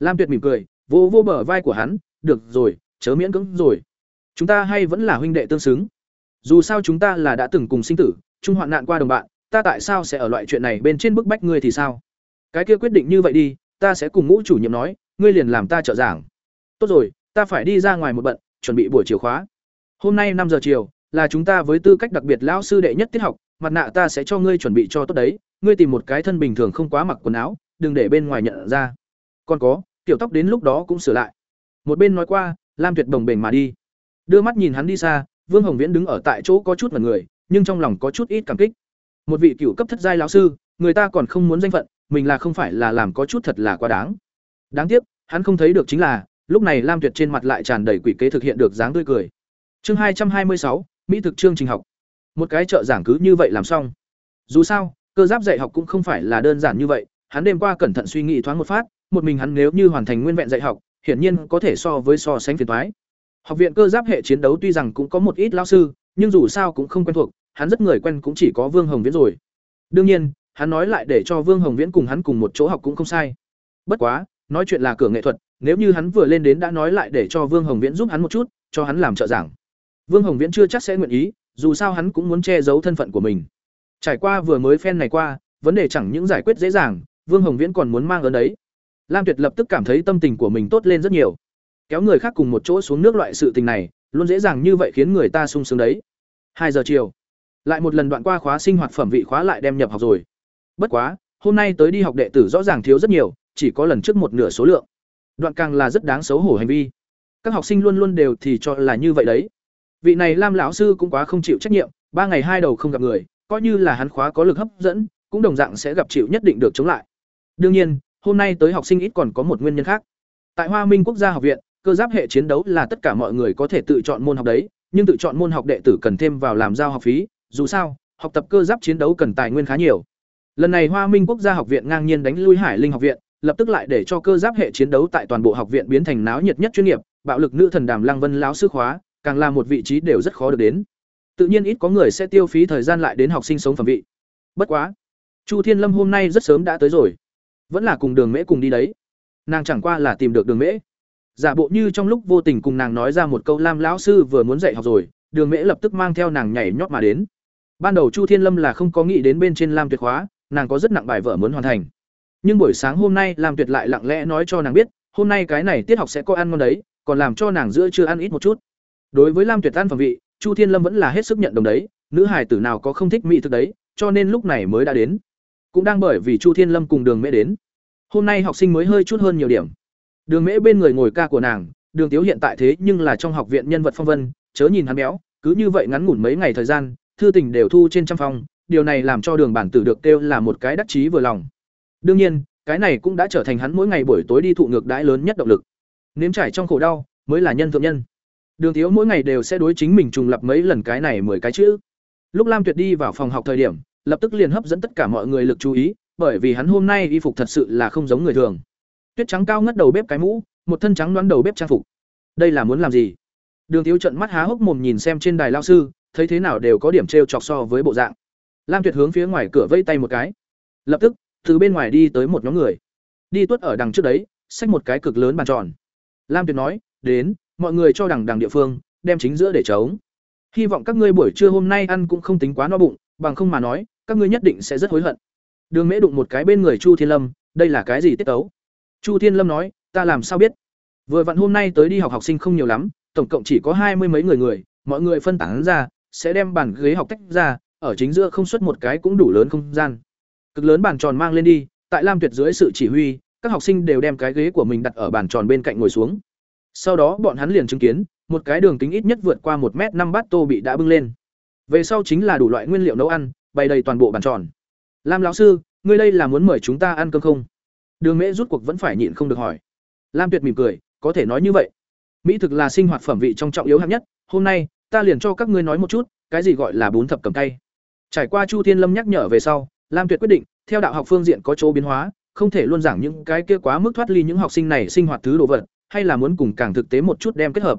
Lam tuyệt mỉm cười vô vô bờ vai của hắn, được rồi, chớ miễn cưỡng rồi. Chúng ta hay vẫn là huynh đệ tương xứng. Dù sao chúng ta là đã từng cùng sinh tử, chung hoạn nạn qua đồng bạn, ta tại sao sẽ ở loại chuyện này bên trên bức bách ngươi thì sao? Cái kia quyết định như vậy đi, ta sẽ cùng ngũ chủ nhiệm nói, ngươi liền làm ta trợ giảng. Tốt rồi, ta phải đi ra ngoài một bận, chuẩn bị buổi chiều khóa. Hôm nay năm giờ chiều, là chúng ta với tư cách đặc biệt lão sư đệ nhất tiết học, mặt nạ ta sẽ cho ngươi chuẩn bị cho tốt đấy ngươi tìm một cái thân bình thường không quá mặc quần áo đừng để bên ngoài nhận ra còn có tiểu tóc đến lúc đó cũng sửa lại một bên nói qua lam tuyệt đồng bềnh mà đi đưa mắt nhìn hắn đi xa Vương Hồng Viễn đứng ở tại chỗ có chút mặt người, nhưng trong lòng có chút ít cảm kích. Một vị cựu cấp thất giai lão sư, người ta còn không muốn danh phận, mình là không phải là làm có chút thật là quá đáng. Đáng tiếc, hắn không thấy được chính là, lúc này Lam Tuyệt trên mặt lại tràn đầy quỷ kế thực hiện được dáng tươi cười. Chương hai trăm hai mươi sáu, mỹ thực chương trình học. Một cái trợ giảng cứ như vậy làm xong. Dù sao, cơ giáp dạy học cũng không phải là đơn giản như vậy, hắn đêm qua cẩn thận suy nghĩ thoáng một phát, một mình hắn nếu như hoàn thành nguyên vẹn dạy học, hiển nhiên có thể so với so sánh phiền thoái Học viện cơ giáp hệ chiến đấu tuy rằng cũng có một ít lao sư, nhưng dù sao cũng không quen thuộc, hắn rất người quen cũng chỉ có Vương Hồng Viễn rồi. Đương nhiên, hắn nói lại để cho Vương Hồng Viễn cùng hắn cùng một chỗ học cũng không sai. Bất quá, nói chuyện là cửa nghệ thuật, nếu như hắn vừa lên đến đã nói lại để cho Vương Hồng Viễn giúp hắn một chút, cho hắn làm trợ giảng. Vương Hồng Viễn chưa chắc sẽ nguyện ý, dù sao hắn cũng muốn che giấu thân phận của mình. Trải qua vừa mới phen này qua, vấn đề chẳng những giải quyết dễ dàng, Vương Hồng Viễn còn muốn mang ơn đấy. Lam Tuyệt lập tức cảm thấy tâm tình của mình tốt lên rất nhiều. Kéo người khác cùng một chỗ xuống nước loại sự tình này, luôn dễ dàng như vậy khiến người ta sung sướng đấy. Hai giờ chiều, lại một lần đoạn qua khóa sinh hoạt phẩm vị khóa lại đem nhập học rồi. Bất quá, hôm nay tới đi học đệ tử rõ ràng thiếu rất nhiều, chỉ có lần trước một nửa số lượng. Đoạn càng là rất đáng xấu hổ hành vi. Các học sinh luôn luôn đều thì cho là như vậy đấy. Vị này Lam lão sư cũng quá không chịu trách nhiệm, ba ngày hai đầu không gặp người, coi như là hắn khóa có lực hấp dẫn, cũng đồng dạng sẽ gặp chịu nhất định được chống lại. Đương nhiên, hôm nay tới học sinh ít còn có một nguyên nhân khác. Tại Hoa Minh Quốc gia học viện, cơ giáp hệ chiến đấu là tất cả mọi người có thể tự chọn môn học đấy, nhưng tự chọn môn học đệ tử cần thêm vào làm giao học phí, dù sao, học tập cơ giáp chiến đấu cần tài nguyên khá nhiều. Lần này Hoa Minh Quốc gia học viện ngang nhiên đánh lui Hải Linh học viện, lập tức lại để cho cơ giáp hệ chiến đấu tại toàn bộ học viện biến thành náo nhiệt nhất chuyên nghiệp, bạo lực nữ thần Đàm Lăng Vân lão sư khóa, càng là một vị trí đều rất khó được đến. Tự nhiên ít có người sẽ tiêu phí thời gian lại đến học sinh sống phẩm vị. Bất quá, Chu Thiên Lâm hôm nay rất sớm đã tới rồi, vẫn là cùng Đường Mễ cùng đi đấy. Nàng chẳng qua là tìm được Đường Mễ, giả bộ như trong lúc vô tình cùng nàng nói ra một câu Lam lão sư vừa muốn dạy học rồi, Đường Mễ lập tức mang theo nàng nhảy nhót mà đến. Ban đầu Chu Thiên Lâm là không có nghĩ đến bên trên Lam Tuyệt khóa, nàng có rất nặng bài vở muốn hoàn thành. Nhưng buổi sáng hôm nay Lam Tuyệt lại lặng lẽ nói cho nàng biết, hôm nay cái này tiết học sẽ có ăn ngon đấy, còn làm cho nàng giữa chưa ăn ít một chút. Đối với Lam Tuyệt ăn phẩm vị, Chu Thiên Lâm vẫn là hết sức nhận đồng đấy, nữ hài tử nào có không thích mỹ thực đấy, cho nên lúc này mới đã đến. Cũng đang bởi vì Chu Thiên Lâm cùng Đường Mễ đến. Hôm nay học sinh mới hơi chút hơn nhiều điểm. Đường Mễ bên người ngồi ca của nàng, Đường Tiếu hiện tại thế nhưng là trong học viện nhân vật phong vân, chớ nhìn hắn béo, cứ như vậy ngắn ngủn mấy ngày thời gian, thư tình đều thu trên trăm phòng, điều này làm cho Đường bản tử được kêu là một cái đắc chí vừa lòng. Đương nhiên, cái này cũng đã trở thành hắn mỗi ngày buổi tối đi thụ ngược đãi lớn nhất động lực. Nếm trải trong khổ đau, mới là nhân thượng nhân. Đường Thiếu mỗi ngày đều sẽ đối chính mình trùng lập mấy lần cái này mười cái chữ. Lúc Lam Tuyệt đi vào phòng học thời điểm, lập tức liền hấp dẫn tất cả mọi người lực chú ý, bởi vì hắn hôm nay y phục thật sự là không giống người thường. Tuyết trắng cao ngất đầu bếp cái mũ, một thân trắng đoán đầu bếp trang phục. Đây là muốn làm gì? Đường Thiếu trợn mắt há hốc mồm nhìn xem trên đài lao sư, thấy thế nào đều có điểm trêu chọc so với bộ dạng. Lam Tuyệt hướng phía ngoài cửa vây tay một cái. Lập tức, từ bên ngoài đi tới một nhóm người. Đi tuốt ở đằng trước đấy, xách một cái cực lớn bàn tròn. Lam Tuyệt nói, "Đến, mọi người cho đằng đằng địa phương, đem chính giữa để trống. Hy vọng các ngươi buổi trưa hôm nay ăn cũng không tính quá no bụng, bằng không mà nói, các ngươi nhất định sẽ rất hối hận." Đường Mễ đụng một cái bên người Chu Thiên Lâm, "Đây là cái gì tiết tấu?" Chu Thiên Lâm nói, "Ta làm sao biết? Vừa vặn hôm nay tới đi học học sinh không nhiều lắm, tổng cộng chỉ có hai mươi mấy người người, mọi người phân tán ra, sẽ đem bàn ghế học tách ra, ở chính giữa không xuất một cái cũng đủ lớn không gian. Cực lớn bàn tròn mang lên đi, tại Lam Tuyệt dưới sự chỉ huy, các học sinh đều đem cái ghế của mình đặt ở bàn tròn bên cạnh ngồi xuống. Sau đó bọn hắn liền chứng kiến, một cái đường kính ít nhất vượt qua một m năm bát tô bị đã bưng lên. Về sau chính là đủ loại nguyên liệu nấu ăn, bày đầy toàn bộ bàn tròn. Lam lão sư, ngươi đây là muốn mời chúng ta ăn cơm không? Đường Mễ rút cuộc vẫn phải nhịn không được hỏi. Lam Tuyệt mỉm cười, có thể nói như vậy. Mỹ thực là sinh hoạt phẩm vị trong trọng yếu hạng nhất, hôm nay ta liền cho các ngươi nói một chút, cái gì gọi là bún thập cầm tay. Trải qua Chu Thiên Lâm nhắc nhở về sau, Lam Tuyệt quyết định, theo đạo học phương diện có chỗ biến hóa, không thể luôn giảng những cái kia quá mức thoát ly những học sinh này sinh hoạt thứ đồ vật, hay là muốn cùng càng thực tế một chút đem kết hợp.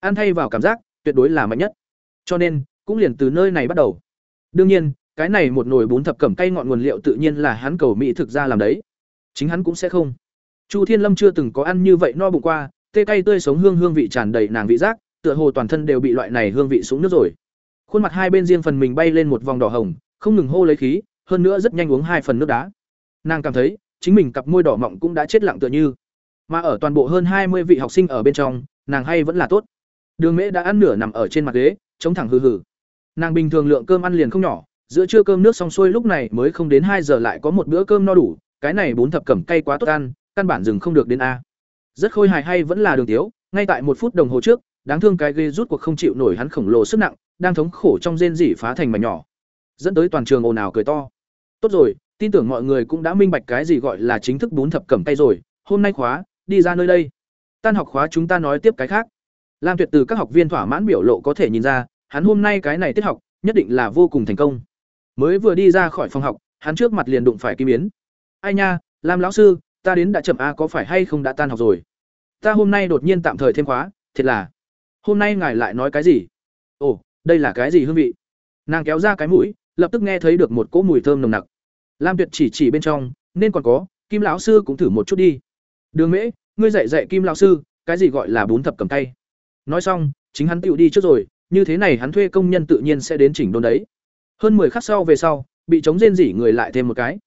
Ăn thay vào cảm giác, tuyệt đối là mạnh nhất. Cho nên, cũng liền từ nơi này bắt đầu. Đương nhiên, cái này một nồi bún thập cẩm cay ngọn nguồn liệu tự nhiên là hắn cầu mỹ thực ra làm đấy. Chính hắn cũng sẽ không. Chu Thiên Lâm chưa từng có ăn như vậy no bụng qua, tê cay tươi sống hương hương vị tràn đầy nàng vị giác, tựa hồ toàn thân đều bị loại này hương vị xuống nước rồi. Khuôn mặt hai bên riêng phần mình bay lên một vòng đỏ hồng, không ngừng hô lấy khí, hơn nữa rất nhanh uống hai phần nước đá. Nàng cảm thấy, chính mình cặp môi đỏ mọng cũng đã chết lặng tựa như. Mà ở toàn bộ hơn hai mươi vị học sinh ở bên trong, nàng hay vẫn là tốt. Đường Mễ đã ăn nửa nằm ở trên mặt ghế, chống thẳng hừ hừ. Nàng bình thường lượng cơm ăn liền không nhỏ, giữa trưa cơm nước xong xuôi lúc này mới không đến hai giờ lại có một bữa cơm no đủ, cái này bốn thập cẩm cay quá tốt ăn, căn bản dừng không được đến a. Rất khôi hài hay vẫn là đường tiếu, ngay tại một phút đồng hồ trước, đáng thương cái ghê rút cuộc không chịu nổi hắn khổng lồ sức nặng, đang thống khổ trong rên rỉ phá thành mảnh nhỏ. Dẫn tới toàn trường ồn ào cười to. Tốt rồi, tin tưởng mọi người cũng đã minh bạch cái gì gọi là chính thức bún thập cẩm tay rồi, hôm nay khóa, đi ra nơi đây. Tan học khóa chúng ta nói tiếp cái khác. Lam Tuyệt từ các học viên thỏa mãn biểu lộ có thể nhìn ra, hắn hôm nay cái này tiết học, nhất định là vô cùng thành công. Mới vừa đi ra khỏi phòng học, hắn trước mặt liền đụng phải Kim Yến. "Ai nha, Lam lão sư, ta đến đã chậm a có phải hay không đã tan học rồi? Ta hôm nay đột nhiên tạm thời thêm khóa, thiệt là. Hôm nay ngài lại nói cái gì? Ồ, đây là cái gì hương vị?" Nàng kéo ra cái mũi, lập tức nghe thấy được một cỗ mùi thơm nồng nặc. Lam Tuyệt chỉ chỉ bên trong, nên còn có, Kim lão sư cũng thử một chút đi. Đường Mễ, ngươi dạy dạy Kim lão sư, cái gì gọi là bún thập cầm tay? Nói xong, chính hắn tựu đi trước rồi, như thế này hắn thuê công nhân tự nhiên sẽ đến chỉnh đốn đấy. Hơn 10 khắc sau về sau, bị chống rên rỉ người lại thêm một cái.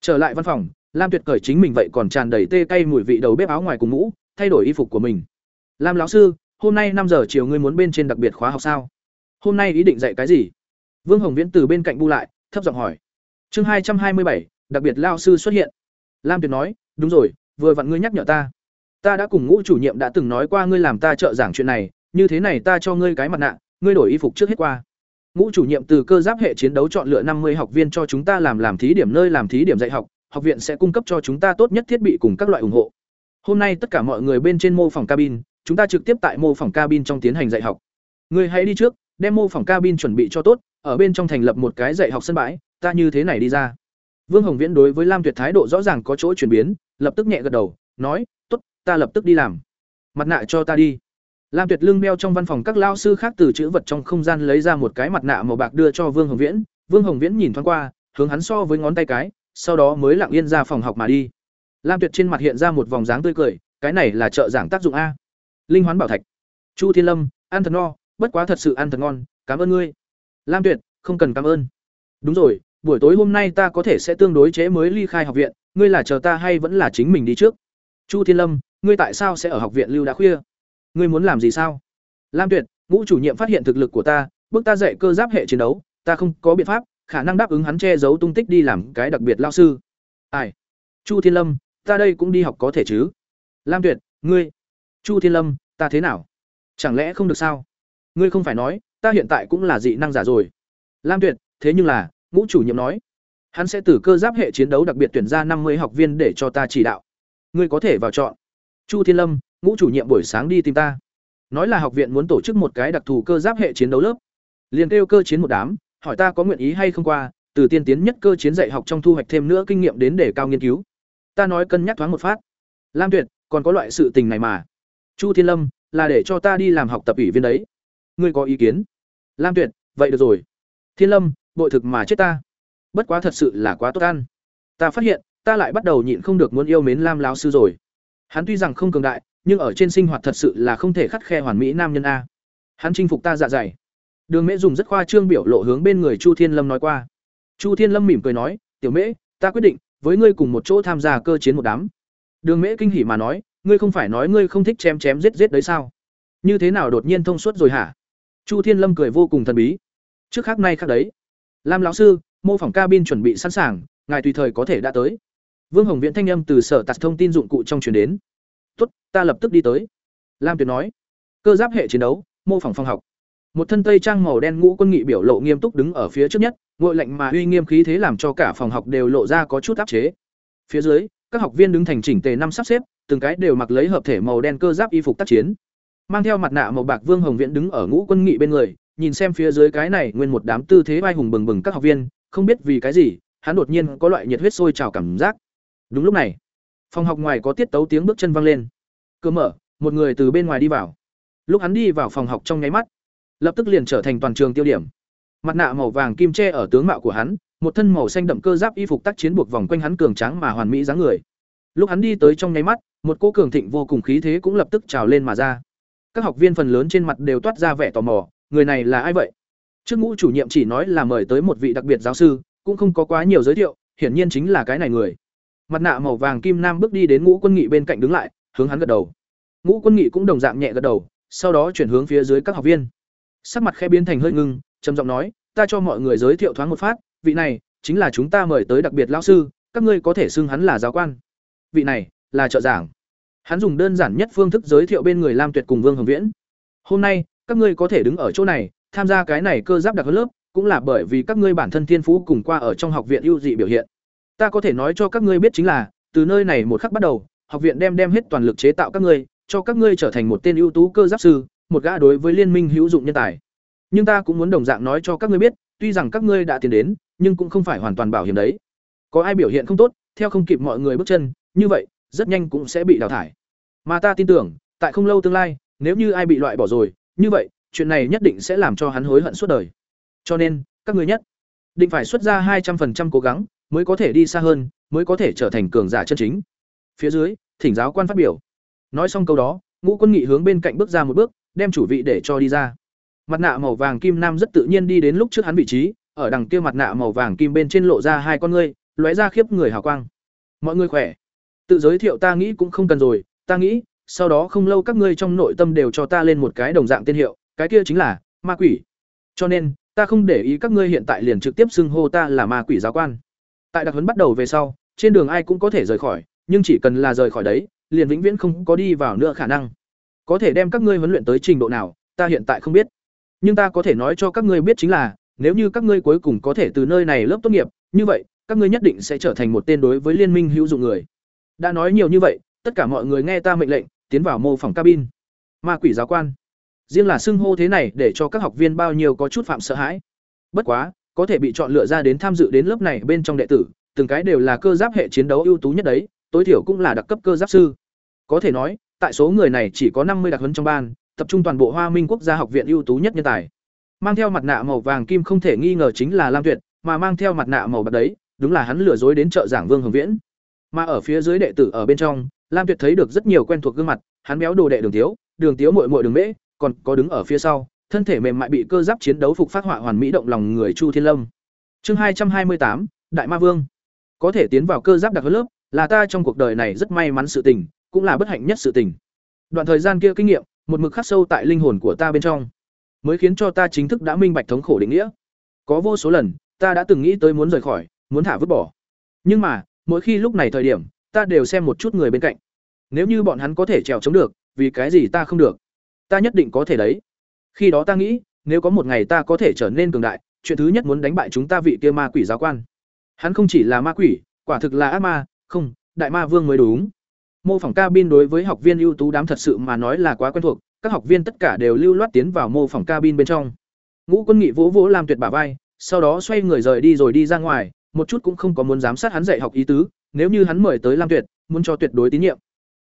Trở lại văn phòng, Lam Tuyệt cởi chính mình vậy còn tràn đầy tê cay mùi vị đầu bếp áo ngoài cùng mũ, thay đổi y phục của mình. Lam lão sư, hôm nay năm giờ chiều ngươi muốn bên trên đặc biệt khóa học sao? Hôm nay ý định dạy cái gì? Vương Hồng Viễn từ bên cạnh bu lại, thấp giọng hỏi. Chương hai trăm hai mươi bảy, đặc biệt lao sư xuất hiện. Lam Tuyệt nói, đúng rồi, vừa vặn ngươi nhắc nhở ta. Ta đã cùng ngũ chủ nhiệm đã từng nói qua ngươi làm ta trợ giảng chuyện này, như thế này ta cho ngươi cái mặt nạ, ngươi đổi y phục trước hết qua. Ngũ chủ nhiệm từ cơ giáp hệ chiến đấu chọn lựa năm mươi học viên cho chúng ta làm làm thí điểm nơi làm thí điểm dạy học, học viện sẽ cung cấp cho chúng ta tốt nhất thiết bị cùng các loại ủng hộ. Hôm nay tất cả mọi người bên trên mô phỏng cabin, chúng ta trực tiếp tại mô phỏng cabin trong tiến hành dạy học. Ngươi hãy đi trước, đem mô phỏng cabin chuẩn bị cho tốt, ở bên trong thành lập một cái dạy học sân bãi, ta như thế này đi ra. Vương Hồng Viễn đối với Lam Tuyệt thái độ rõ ràng có chỗ chuyển biến, lập tức nhẹ gật đầu, nói, "Tốt, ta lập tức đi làm." Mặt nạ cho ta đi. Lam Tuyệt lương đeo trong văn phòng các lao sư khác từ chữ vật trong không gian lấy ra một cái mặt nạ màu bạc đưa cho Vương Hồng Viễn, Vương Hồng Viễn nhìn thoáng qua, hướng hắn so với ngón tay cái, sau đó mới lặng yên ra phòng học mà đi. Lam Tuyệt trên mặt hiện ra một vòng dáng tươi cười, cái này là trợ giảng tác dụng a. Linh Hoán Bảo Thạch. Chu Thiên Lâm, ăn thật no, bất quá thật sự ăn thật ngon, cảm ơn ngươi. Lam Tuyệt, không cần cảm ơn. Đúng rồi, buổi tối hôm nay ta có thể sẽ tương đối chế mới ly khai học viện, ngươi là chờ ta hay vẫn là chính mình đi trước? Chu Thiên Lâm, ngươi tại sao sẽ ở học viện lưu đã khuya? ngươi muốn làm gì sao? Lam tuyệt ngũ chủ nhiệm phát hiện thực lực của ta bước ta dạy cơ giáp hệ chiến đấu ta không có biện pháp khả năng đáp ứng hắn che giấu tung tích đi làm cái đặc biệt lao sư. Ai? Chu thiên lâm ta đây cũng đi học có thể chứ? Lam tuyệt ngươi? Chu thiên lâm ta thế nào? Chẳng lẽ không được sao? Ngươi không phải nói ta hiện tại cũng là dị năng giả rồi. Lam tuyệt thế nhưng là ngũ chủ nhiệm nói, hắn sẽ từ cơ giáp hệ chiến đấu đặc biệt tuyển ra năm mươi học viên để cho ta chỉ đạo. Ngươi có thể vào chọn. Chu thiên lâm, ngũ chủ nhiệm buổi sáng đi tìm ta. Nói là học viện muốn tổ chức một cái đặc thù cơ giáp hệ chiến đấu lớp. Liền kêu cơ chiến một đám, hỏi ta có nguyện ý hay không qua, từ tiên tiến nhất cơ chiến dạy học trong thu hoạch thêm nữa kinh nghiệm đến để cao nghiên cứu. Ta nói cân nhắc thoáng một phát. Lam tuyệt, còn có loại sự tình này mà. Chu thiên lâm, là để cho ta đi làm học tập ủy viên đấy. Ngươi có ý kiến? Lam tuyệt, vậy được rồi. Thiên lâm bội thực mà chết ta. Bất quá thật sự là quá tốt ăn. Ta phát hiện, ta lại bắt đầu nhịn không được muốn yêu mến lam lão sư rồi. Hắn tuy rằng không cường đại, nhưng ở trên sinh hoạt thật sự là không thể khắt khe hoàn mỹ nam nhân a. Hắn chinh phục ta dạ dày. Đường mễ dùng rất khoa trương biểu lộ hướng bên người chu thiên lâm nói qua. Chu thiên lâm mỉm cười nói, tiểu mễ, ta quyết định với ngươi cùng một chỗ tham gia cơ chiến một đám. Đường mễ kinh hỉ mà nói, ngươi không phải nói ngươi không thích chém chém giết giết đấy sao? Như thế nào đột nhiên thông suốt rồi hả? Chu thiên lâm cười vô cùng thần bí. Trước khác nay khác đấy lam lão sư, mô phỏng cabin chuẩn bị sẵn sàng, ngài tùy thời có thể đã tới. Vương hồng viễn thanh âm từ sở tạt thông tin dụng cụ trong chuyển đến. Tuất ta lập tức đi tới. Lam tuyệt nói. Cơ giáp hệ chiến đấu, mô phỏng phòng học. Một thân tây trang màu đen ngũ quân nghị biểu lộ nghiêm túc đứng ở phía trước nhất, ngội lạnh mà uy nghiêm khí thế làm cho cả phòng học đều lộ ra có chút áp chế. Phía dưới, các học viên đứng thành chỉnh tề năm sắp xếp, từng cái đều mặc lấy hợp thể màu đen cơ giáp y phục tác chiến. Mang theo mặt nạ màu bạc vương hồng viễn đứng ở ngũ quân nghị bên người nhìn xem phía dưới cái này nguyên một đám tư thế vai hùng bừng bừng các học viên, không biết vì cái gì, hắn đột nhiên có loại nhiệt huyết sôi trào cảm giác. Đúng lúc này, phòng học ngoài có tiết tấu tiếng bước chân vang lên. Cửa mở, một người từ bên ngoài đi vào. Lúc hắn đi vào phòng học trong nháy mắt, lập tức liền trở thành toàn trường tiêu điểm. Mặt nạ màu vàng kim tre ở tướng mạo của hắn, một thân màu xanh đậm cơ giáp y phục tác chiến buộc vòng quanh hắn cường tráng mà hoàn mỹ dáng người. Lúc hắn đi tới trong nháy mắt, một cô cường thịnh vô cùng khí thế cũng lập tức trào lên mà ra. Các học viên phần lớn trên mặt đều toát ra vẻ tò mò người này là ai vậy? Trước ngũ chủ nhiệm chỉ nói là mời tới một vị đặc biệt giáo sư cũng không có quá nhiều giới thiệu hiển nhiên chính là cái này người. Mặt nạ màu vàng kim nam bước đi đến ngũ quân nghị bên cạnh đứng lại hướng hắn gật đầu. Ngũ quân nghị cũng đồng dạng nhẹ gật đầu sau đó chuyển hướng phía dưới các học viên. Sắc mặt khe biến thành hơi ngưng trầm giọng nói ta cho mọi người giới thiệu thoáng một phát vị này chính là chúng ta mời tới đặc biệt lao sư các ngươi có thể xưng hắn là giáo quan. Vị này là trợ giảng. Hắn dùng đơn giản nhất phương thức giới thiệu bên người lam tuyệt cùng vương hồng viễn. Hôm nay, các ngươi có thể đứng ở chỗ này, tham gia cái này cơ giáp đặc hơn lớp, cũng là bởi vì các ngươi bản thân thiên phú cùng qua ở trong học viện ưu dị biểu hiện. Ta có thể nói cho các ngươi biết chính là, từ nơi này một khắc bắt đầu, học viện đem đem hết toàn lực chế tạo các ngươi, cho các ngươi trở thành một tên ưu tú cơ giáp sư, một gã đối với liên minh hữu dụng nhân tài. Nhưng ta cũng muốn đồng dạng nói cho các ngươi biết, tuy rằng các ngươi đã tiến đến, nhưng cũng không phải hoàn toàn bảo hiểm đấy. Có ai biểu hiện không tốt, theo không kịp mọi người bước chân, như vậy, rất nhanh cũng sẽ bị đào thải. Mà ta tin tưởng, tại không lâu tương lai, nếu như ai bị loại bỏ rồi, như vậy, chuyện này nhất định sẽ làm cho hắn hối hận suốt đời. Cho nên, các ngươi nhất định phải xuất ra hai trăm 200% cố gắng, mới có thể đi xa hơn, mới có thể trở thành cường giả chân chính. Phía dưới, thỉnh giáo quan phát biểu. Nói xong câu đó, Ngũ Quân Nghị hướng bên cạnh bước ra một bước, đem chủ vị để cho đi ra. Mặt nạ màu vàng kim nam rất tự nhiên đi đến lúc trước hắn vị trí, ở đằng kia mặt nạ màu vàng kim bên trên lộ ra hai con ngươi, lóe ra khiếp người hào quang. Mọi người khỏe. Tự giới thiệu ta nghĩ cũng không cần rồi, ta nghĩ, sau đó không lâu các ngươi trong nội tâm đều cho ta lên một cái đồng dạng tên hiệu, cái kia chính là ma quỷ. Cho nên, ta không để ý các ngươi hiện tại liền trực tiếp xưng hô ta là ma quỷ giáo quan. Tại đặc huấn bắt đầu về sau, trên đường ai cũng có thể rời khỏi, nhưng chỉ cần là rời khỏi đấy, liền vĩnh viễn không có đi vào nữa khả năng. Có thể đem các ngươi huấn luyện tới trình độ nào, ta hiện tại không biết. Nhưng ta có thể nói cho các ngươi biết chính là, nếu như các ngươi cuối cùng có thể từ nơi này lớp tốt nghiệp, như vậy, các ngươi nhất định sẽ trở thành một tên đối với liên minh hữu dụng người. Đã nói nhiều như vậy, tất cả mọi người nghe ta mệnh lệnh, tiến vào mô phỏng cabin. Ma quỷ giáo quan. Riêng là xưng hô thế này để cho các học viên bao nhiêu có chút phạm sợ hãi. Bất quá, có thể bị chọn lựa ra đến tham dự đến lớp này bên trong đệ tử, từng cái đều là cơ giáp hệ chiến đấu ưu tú nhất đấy, tối thiểu cũng là đặc cấp cơ giáp sư. Có thể nói, tại số người này chỉ có năm mươi đặc huấn trong ban, tập trung toàn bộ Hoa Minh Quốc gia học viện ưu tú nhất nhân tài. Mang theo mặt nạ màu vàng kim không thể nghi ngờ chính là Lam Tuyệt, mà mang theo mặt nạ màu bạc đấy, đúng là hắn lừa dối đến trợ giảng Vương Hồng Viễn. Mà ở phía dưới đệ tử ở bên trong, Lam Tuyệt thấy được rất nhiều quen thuộc gương mặt, hắn béo đồ đệ Đường Tiếu, Đường Tiếu muội muội Đường Mễ, còn có đứng ở phía sau, thân thể mềm mại bị cơ giáp chiến đấu phục phát họa hoàn mỹ động lòng người Chu Thiên Lâm. Chương hai trăm hai mươi tám, Đại Ma Vương. Có thể tiến vào cơ giáp đặc huấn lớp, là ta trong cuộc đời này rất may mắn sự tình, cũng là bất hạnh nhất sự tình. Đoạn thời gian kia kinh nghiệm, một mực khắc sâu tại linh hồn của ta bên trong, mới khiến cho ta chính thức đã minh bạch thống khổ định nghĩa. Có vô số lần, ta đã từng nghĩ tới muốn rời khỏi, muốn thả vứt bỏ. Nhưng mà, mỗi khi lúc này thời điểm, ta đều xem một chút người bên cạnh. Nếu như bọn hắn có thể trèo chống được, vì cái gì ta không được? Ta nhất định có thể đấy. Khi đó ta nghĩ, nếu có một ngày ta có thể trở nên cường đại, chuyện thứ nhất muốn đánh bại chúng ta vị kia ma quỷ giáo quan. Hắn không chỉ là ma quỷ, quả thực là ác ma, không, đại ma vương mới đúng. Mô phỏng cabin đối với học viên ưu tú đám thật sự mà nói là quá quen thuộc, các học viên tất cả đều lưu loát tiến vào mô phỏng cabin bên trong. Ngũ Quân Nghị vỗ vỗ làm tuyệt bả vai, sau đó xoay người rời đi rồi đi ra ngoài, một chút cũng không có muốn giám sát hắn dạy học ý tứ, nếu như hắn mời tới Lam Tuyệt, muốn cho tuyệt đối tín nhiệm.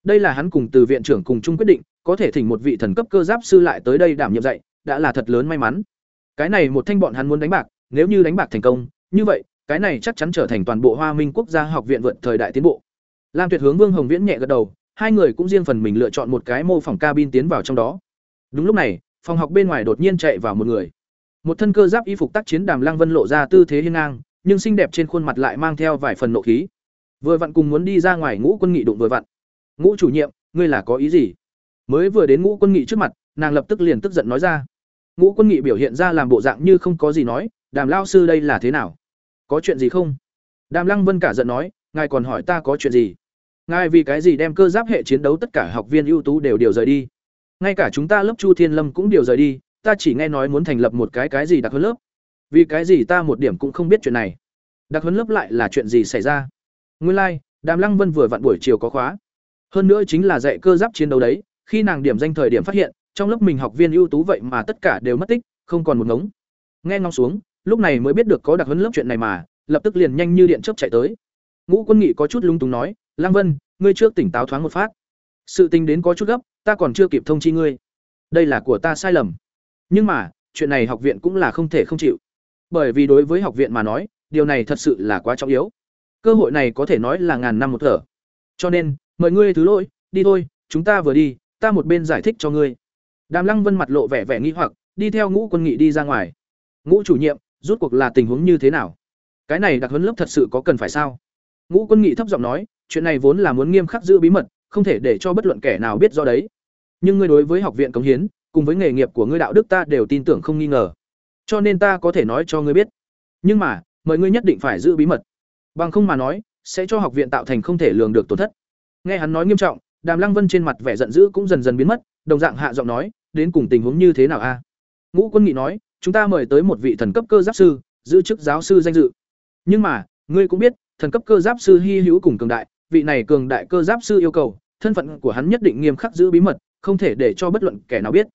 Đây là hắn cùng từ viện trưởng cùng chung quyết định, có thể thỉnh một vị thần cấp cơ giáp sư lại tới đây đảm nhiệm dạy, đã là thật lớn may mắn. Cái này một thanh bọn hắn muốn đánh bạc, nếu như đánh bạc thành công, như vậy, cái này chắc chắn trở thành toàn bộ Hoa Minh quốc gia học viện vượt thời đại tiến bộ. Lam Tuyệt hướng Vương Hồng Viễn nhẹ gật đầu, hai người cũng riêng phần mình lựa chọn một cái mô phỏng cabin tiến vào trong đó. Đúng lúc này, phòng học bên ngoài đột nhiên chạy vào một người. Một thân cơ giáp y phục tác chiến Đàm Lăng Vân lộ ra tư thế hiên ngang, nhưng xinh đẹp trên khuôn mặt lại mang theo vài phần nộ khí. Vừa vặn cùng muốn đi ra ngoài Ngũ Quân Nghị đụng vừa vặn. "Ngũ chủ nhiệm, ngươi là có ý gì?" Mới vừa đến Ngũ Quân Nghị trước mặt, nàng lập tức liền tức giận nói ra. Ngũ Quân Nghị biểu hiện ra làm bộ dạng như không có gì nói, "Đàm lão sư đây là thế nào? Có chuyện gì không?" Đàm Lăng Vân cả giận nói, "Ngài còn hỏi ta có chuyện gì?" ngài vì cái gì đem cơ giáp hệ chiến đấu tất cả học viên ưu tú đều điều rời đi ngay cả chúng ta lớp chu thiên lâm cũng điều rời đi ta chỉ nghe nói muốn thành lập một cái cái gì đặc huấn lớp vì cái gì ta một điểm cũng không biết chuyện này đặc huấn lớp lại là chuyện gì xảy ra nguyên lai、like, đàm lăng vân vừa vặn buổi chiều có khóa hơn nữa chính là dạy cơ giáp chiến đấu đấy khi nàng điểm danh thời điểm phát hiện trong lớp mình học viên ưu tú vậy mà tất cả đều mất tích không còn một ngống nghe ngóng xuống lúc này mới biết được có đặc huấn lớp chuyện này mà lập tức liền nhanh như điện chớp chạy tới ngũ quân nghị có chút lung túng nói Lăng Vân, ngươi trước tỉnh táo thoáng một phát. Sự tình đến có chút gấp, ta còn chưa kịp thông chi ngươi. Đây là của ta sai lầm. Nhưng mà, chuyện này học viện cũng là không thể không chịu. Bởi vì đối với học viện mà nói, điều này thật sự là quá trọng yếu. Cơ hội này có thể nói là ngàn năm một thở. Cho nên, mời ngươi thứ lỗi, đi thôi, chúng ta vừa đi, ta một bên giải thích cho ngươi. Đàm Lăng Vân mặt lộ vẻ vẻ nghi hoặc, đi theo Ngũ Quân Nghị đi ra ngoài. Ngũ chủ nhiệm, rút cuộc là tình huống như thế nào? Cái này đặc huấn lớp thật sự có cần phải sao? Ngũ Quân Nghị thấp giọng nói, chuyện này vốn là muốn nghiêm khắc giữ bí mật, không thể để cho bất luận kẻ nào biết do đấy. Nhưng ngươi đối với học viện cống hiến, cùng với nghề nghiệp của ngươi đạo đức ta đều tin tưởng không nghi ngờ. Cho nên ta có thể nói cho ngươi biết. Nhưng mà, mời ngươi nhất định phải giữ bí mật. Bằng không mà nói, sẽ cho học viện tạo thành không thể lường được tổn thất. Nghe hắn nói nghiêm trọng, Đàm Lăng Vân trên mặt vẻ giận dữ cũng dần dần biến mất, đồng dạng hạ giọng nói, đến cùng tình huống như thế nào a? Ngũ quân nghị nói chúng ta mời tới một vị thần cấp cơ giáp sư giữ chức giáo sư danh dự. Nhưng mà ngươi cũng biết thần cấp cơ giáp sư hy hữu cùng cường đại vị này cường đại cơ giáp sư yêu cầu thân phận của hắn nhất định nghiêm khắc giữ bí mật không thể để cho bất luận kẻ nào biết.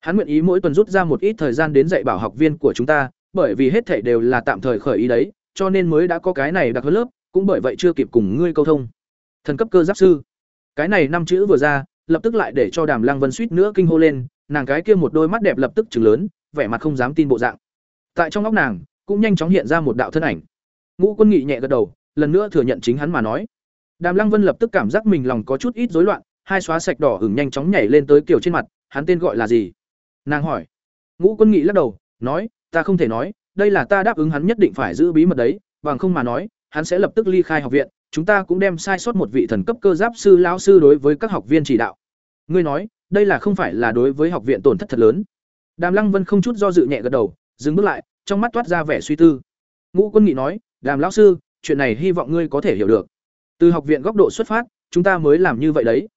Hắn nguyện ý mỗi tuần rút ra một ít thời gian đến dạy bảo học viên của chúng ta bởi vì hết thể đều là tạm thời khởi ý đấy cho nên mới đã có cái này đặc hơn lớp, cũng bởi vậy chưa kịp cùng ngươi câu thông. Thần cấp cơ giáp sư. Cái này năm chữ vừa ra, lập tức lại để cho đàm lăng vân suýt nữa kinh hô lên, nàng cái kia một đôi mắt đẹp lập tức chừng lớn, vẻ mặt không dám tin bộ dạng. Tại trong óc nàng, cũng nhanh chóng hiện ra một đạo thân ảnh. Ngũ quân nghị nhẹ gật đầu, lần nữa thừa nhận chính hắn mà nói. Đàm lăng vân lập tức cảm giác mình lòng có chút ít rối loạn, hai xóa sạch đỏ hửng nhanh chóng nhảy lên tới kiểu trên mặt, hắn tên gọi là gì? Nàng hỏi. Ngũ quân nghị lắc đầu, nói, ta không thể nói đây là ta đáp ứng hắn nhất định phải giữ bí mật đấy, bằng không mà nói, hắn sẽ lập tức ly khai học viện, chúng ta cũng đem sai sót một vị thần cấp cơ giáp sư lão sư đối với các học viên chỉ đạo. Ngươi nói, đây là không phải là đối với học viện tổn thất thật lớn? Đàm lăng vân không chút do dự nhẹ gật đầu, dừng bước lại, trong mắt toát ra vẻ suy tư. Ngũ quân nghị nói, đàm lão sư, chuyện này hy vọng ngươi có thể hiểu được. Từ học viện góc độ xuất phát, chúng ta mới làm như vậy đấy.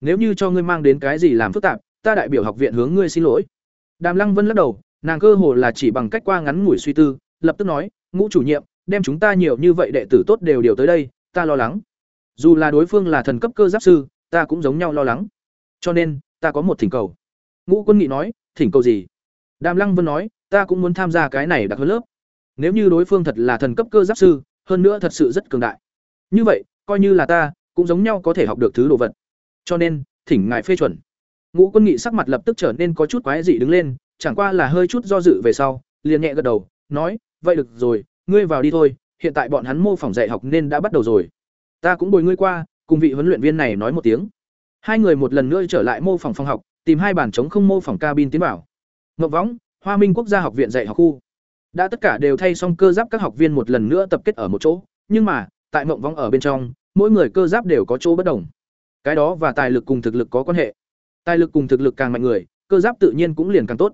Nếu như cho ngươi mang đến cái gì làm phức tạp, ta đại biểu học viện hướng ngươi xin lỗi. Đàm lăng vân lắc đầu nàng cơ hồ là chỉ bằng cách qua ngắn ngủi suy tư, lập tức nói, ngũ chủ nhiệm, đem chúng ta nhiều như vậy đệ tử tốt đều điều tới đây, ta lo lắng. Dù là đối phương là thần cấp cơ giáp sư, ta cũng giống nhau lo lắng. Cho nên, ta có một thỉnh cầu. Ngũ quân nghị nói, thỉnh cầu gì? Đàm lăng vân nói, ta cũng muốn tham gia cái này đặc hơn lớp. Nếu như đối phương thật là thần cấp cơ giáp sư, hơn nữa thật sự rất cường đại. Như vậy, coi như là ta, cũng giống nhau có thể học được thứ đồ vật. Cho nên, thỉnh ngài phê chuẩn. Ngũ quân nghị sắc mặt lập tức trở nên có chút quái dị đứng lên chẳng qua là hơi chút do dự về sau, liền nhẹ gật đầu, nói, vậy được rồi, ngươi vào đi thôi, hiện tại bọn hắn mô phỏng dạy học nên đã bắt đầu rồi. Ta cũng bồi ngươi qua, cùng vị huấn luyện viên này nói một tiếng. Hai người một lần nữa trở lại mô phỏng phòng học, tìm hai bàn chống không mô phỏng cabin tiến bảo ngọc võng, hoa minh quốc gia học viện dạy học khu. Đã tất cả đều thay xong cơ giáp các học viên một lần nữa tập kết ở một chỗ, nhưng mà, tại mộng võng ở bên trong, mỗi người cơ giáp đều có chỗ bất đồng. Cái đó và tài lực cùng thực lực có quan hệ. Tài lực cùng thực lực càng mạnh người, cơ giáp tự nhiên cũng liền càng tốt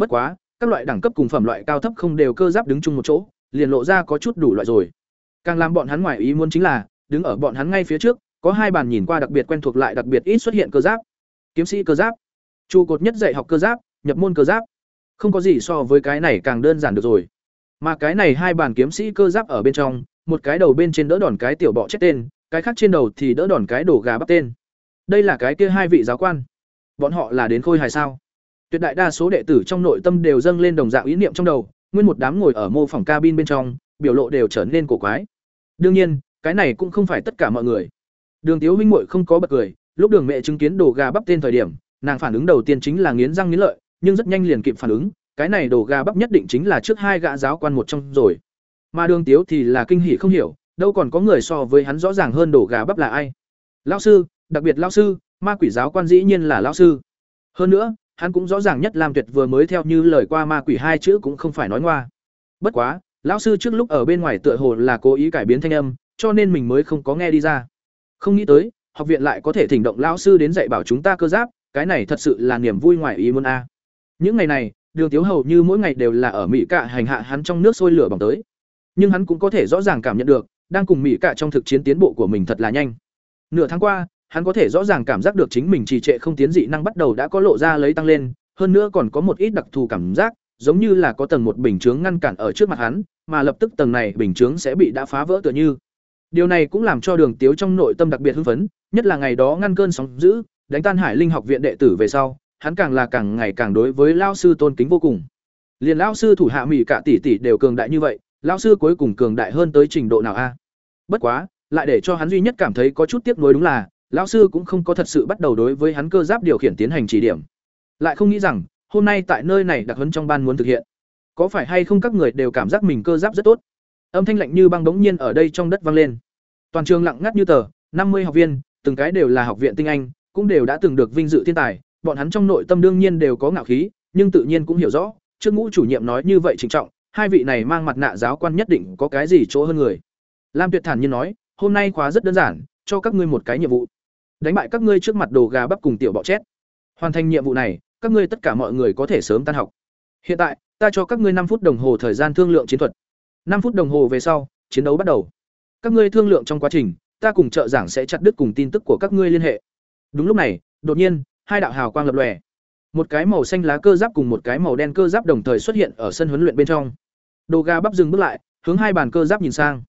bất quá, các loại đẳng cấp cùng phẩm loại cao thấp không đều cơ giáp đứng chung một chỗ, liền lộ ra có chút đủ loại rồi. Càng làm bọn hắn ngoài ý muốn chính là, đứng ở bọn hắn ngay phía trước, có hai bàn nhìn qua đặc biệt quen thuộc lại đặc biệt ít xuất hiện cơ giáp. Kiếm sĩ cơ giáp. Trụ cột nhất dạy học cơ giáp, nhập môn cơ giáp. Không có gì so với cái này càng đơn giản được rồi. Mà cái này hai bàn kiếm sĩ cơ giáp ở bên trong, một cái đầu bên trên đỡ đòn cái tiểu bọ chết tên, cái khác trên đầu thì đỡ đòn cái đổ gà bắp tên. Đây là cái kia hai vị giáo quan. Bọn họ là đến khôi hài sao? Tuyệt đại đa số đệ tử trong nội tâm đều dâng lên đồng dạng ý niệm trong đầu, nguyên một đám ngồi ở mô phỏng cabin bên trong, biểu lộ đều trở nên cổ quái. Đương nhiên, cái này cũng không phải tất cả mọi người. Đường tiếu huynh muội không có bật cười, lúc đường mẹ chứng kiến đồ gà bắp tên thời điểm, nàng phản ứng đầu tiên chính là nghiến răng nghiến lợi, nhưng rất nhanh liền kịp phản ứng, cái này đồ gà bắp nhất định chính là trước hai gã giáo quan một trong rồi. Mà đường tiếu thì là kinh hỉ không hiểu, đâu còn có người so với hắn rõ ràng hơn đồ gà bắp là ai. Lão sư, đặc biệt lão sư, ma quỷ giáo quan dĩ nhiên là lão sư. Hơn nữa hắn cũng rõ ràng nhất lam tuyệt vừa mới theo như lời qua ma quỷ hai chữ cũng không phải nói ngoa. Bất quá, lão sư trước lúc ở bên ngoài tựa hồ là cố ý cải biến thanh âm, cho nên mình mới không có nghe đi ra. Không nghĩ tới, học viện lại có thể thỉnh động lão sư đến dạy bảo chúng ta cơ giáp, cái này thật sự là niềm vui ngoài ý muốn a. Những ngày này, đường tiếu hầu như mỗi ngày đều là ở mỹ cạ hành hạ hắn trong nước sôi lửa bỏng tới. Nhưng hắn cũng có thể rõ ràng cảm nhận được, đang cùng mỹ cạ trong thực chiến tiến bộ của mình thật là nhanh. Nửa tháng qua hắn có thể rõ ràng cảm giác được chính mình trì trệ không tiến dị năng bắt đầu đã có lộ ra lấy tăng lên, hơn nữa còn có một ít đặc thù cảm giác, giống như là có tầng một bình chướng ngăn cản ở trước mặt hắn, mà lập tức tầng này bình chướng sẽ bị đã phá vỡ tựa như. Điều này cũng làm cho đường tiếu trong nội tâm đặc biệt hưng phấn, nhất là ngày đó ngăn cơn sóng giữ đánh tan hải linh học viện đệ tử về sau, hắn càng là càng ngày càng đối với lao sư tôn kính vô cùng. Liền lao sư thủ hạ mỹ cả tỷ tỷ đều cường đại như vậy lao sư cuối cùng cường đại hơn tới trình độ nào a? Bất quá, lại để cho hắn duy nhất cảm thấy có chút tiếc nuối đúng là lão sư cũng không có thật sự bắt đầu đối với hắn cơ giáp điều khiển tiến hành chỉ điểm. Lại không nghĩ rằng, hôm nay tại nơi này đặc huấn trong ban muốn thực hiện. Có phải hay không các người đều cảm giác mình cơ giáp rất tốt? Âm thanh lạnh như băng bỗng nhiên ở đây trong đất vang lên. Toàn trường lặng ngắt như tờ, năm mươi học viên, từng cái đều là học viện tinh anh, cũng đều đã từng được vinh dự thiên tài. Bọn hắn trong nội tâm đương nhiên đều có ngạo khí, nhưng tự nhiên cũng hiểu rõ, trước ngũ chủ nhiệm nói như vậy trịnh trọng, hai vị này mang mặt nạ giáo quan nhất định có cái gì chỗ hơn người. Lam tuyệt thản nhiên nói, hôm nay khóa rất đơn giản, cho các ngươi một cái nhiệm vụ đánh bại các ngươi trước mặt đồ gà bắp cùng tiểu bọ chét. Hoàn thành nhiệm vụ này các ngươi tất cả mọi người có thể sớm tan học. Hiện tại ta cho các ngươi năm phút đồng hồ thời gian thương lượng chiến thuật. Năm phút đồng hồ về sau chiến đấu bắt đầu. Các ngươi thương lượng trong quá trình ta cùng trợ giảng sẽ chặt đứt cùng tin tức của các ngươi liên hệ. Đúng lúc này đột nhiên hai đạo hào quang lập lòe. Một cái màu xanh lá cơ giáp cùng một cái màu đen cơ giáp đồng thời xuất hiện ở sân huấn luyện bên trong. Đồ ga bắp dừng bước lại, hướng hai bàn cơ giáp nhìn sang.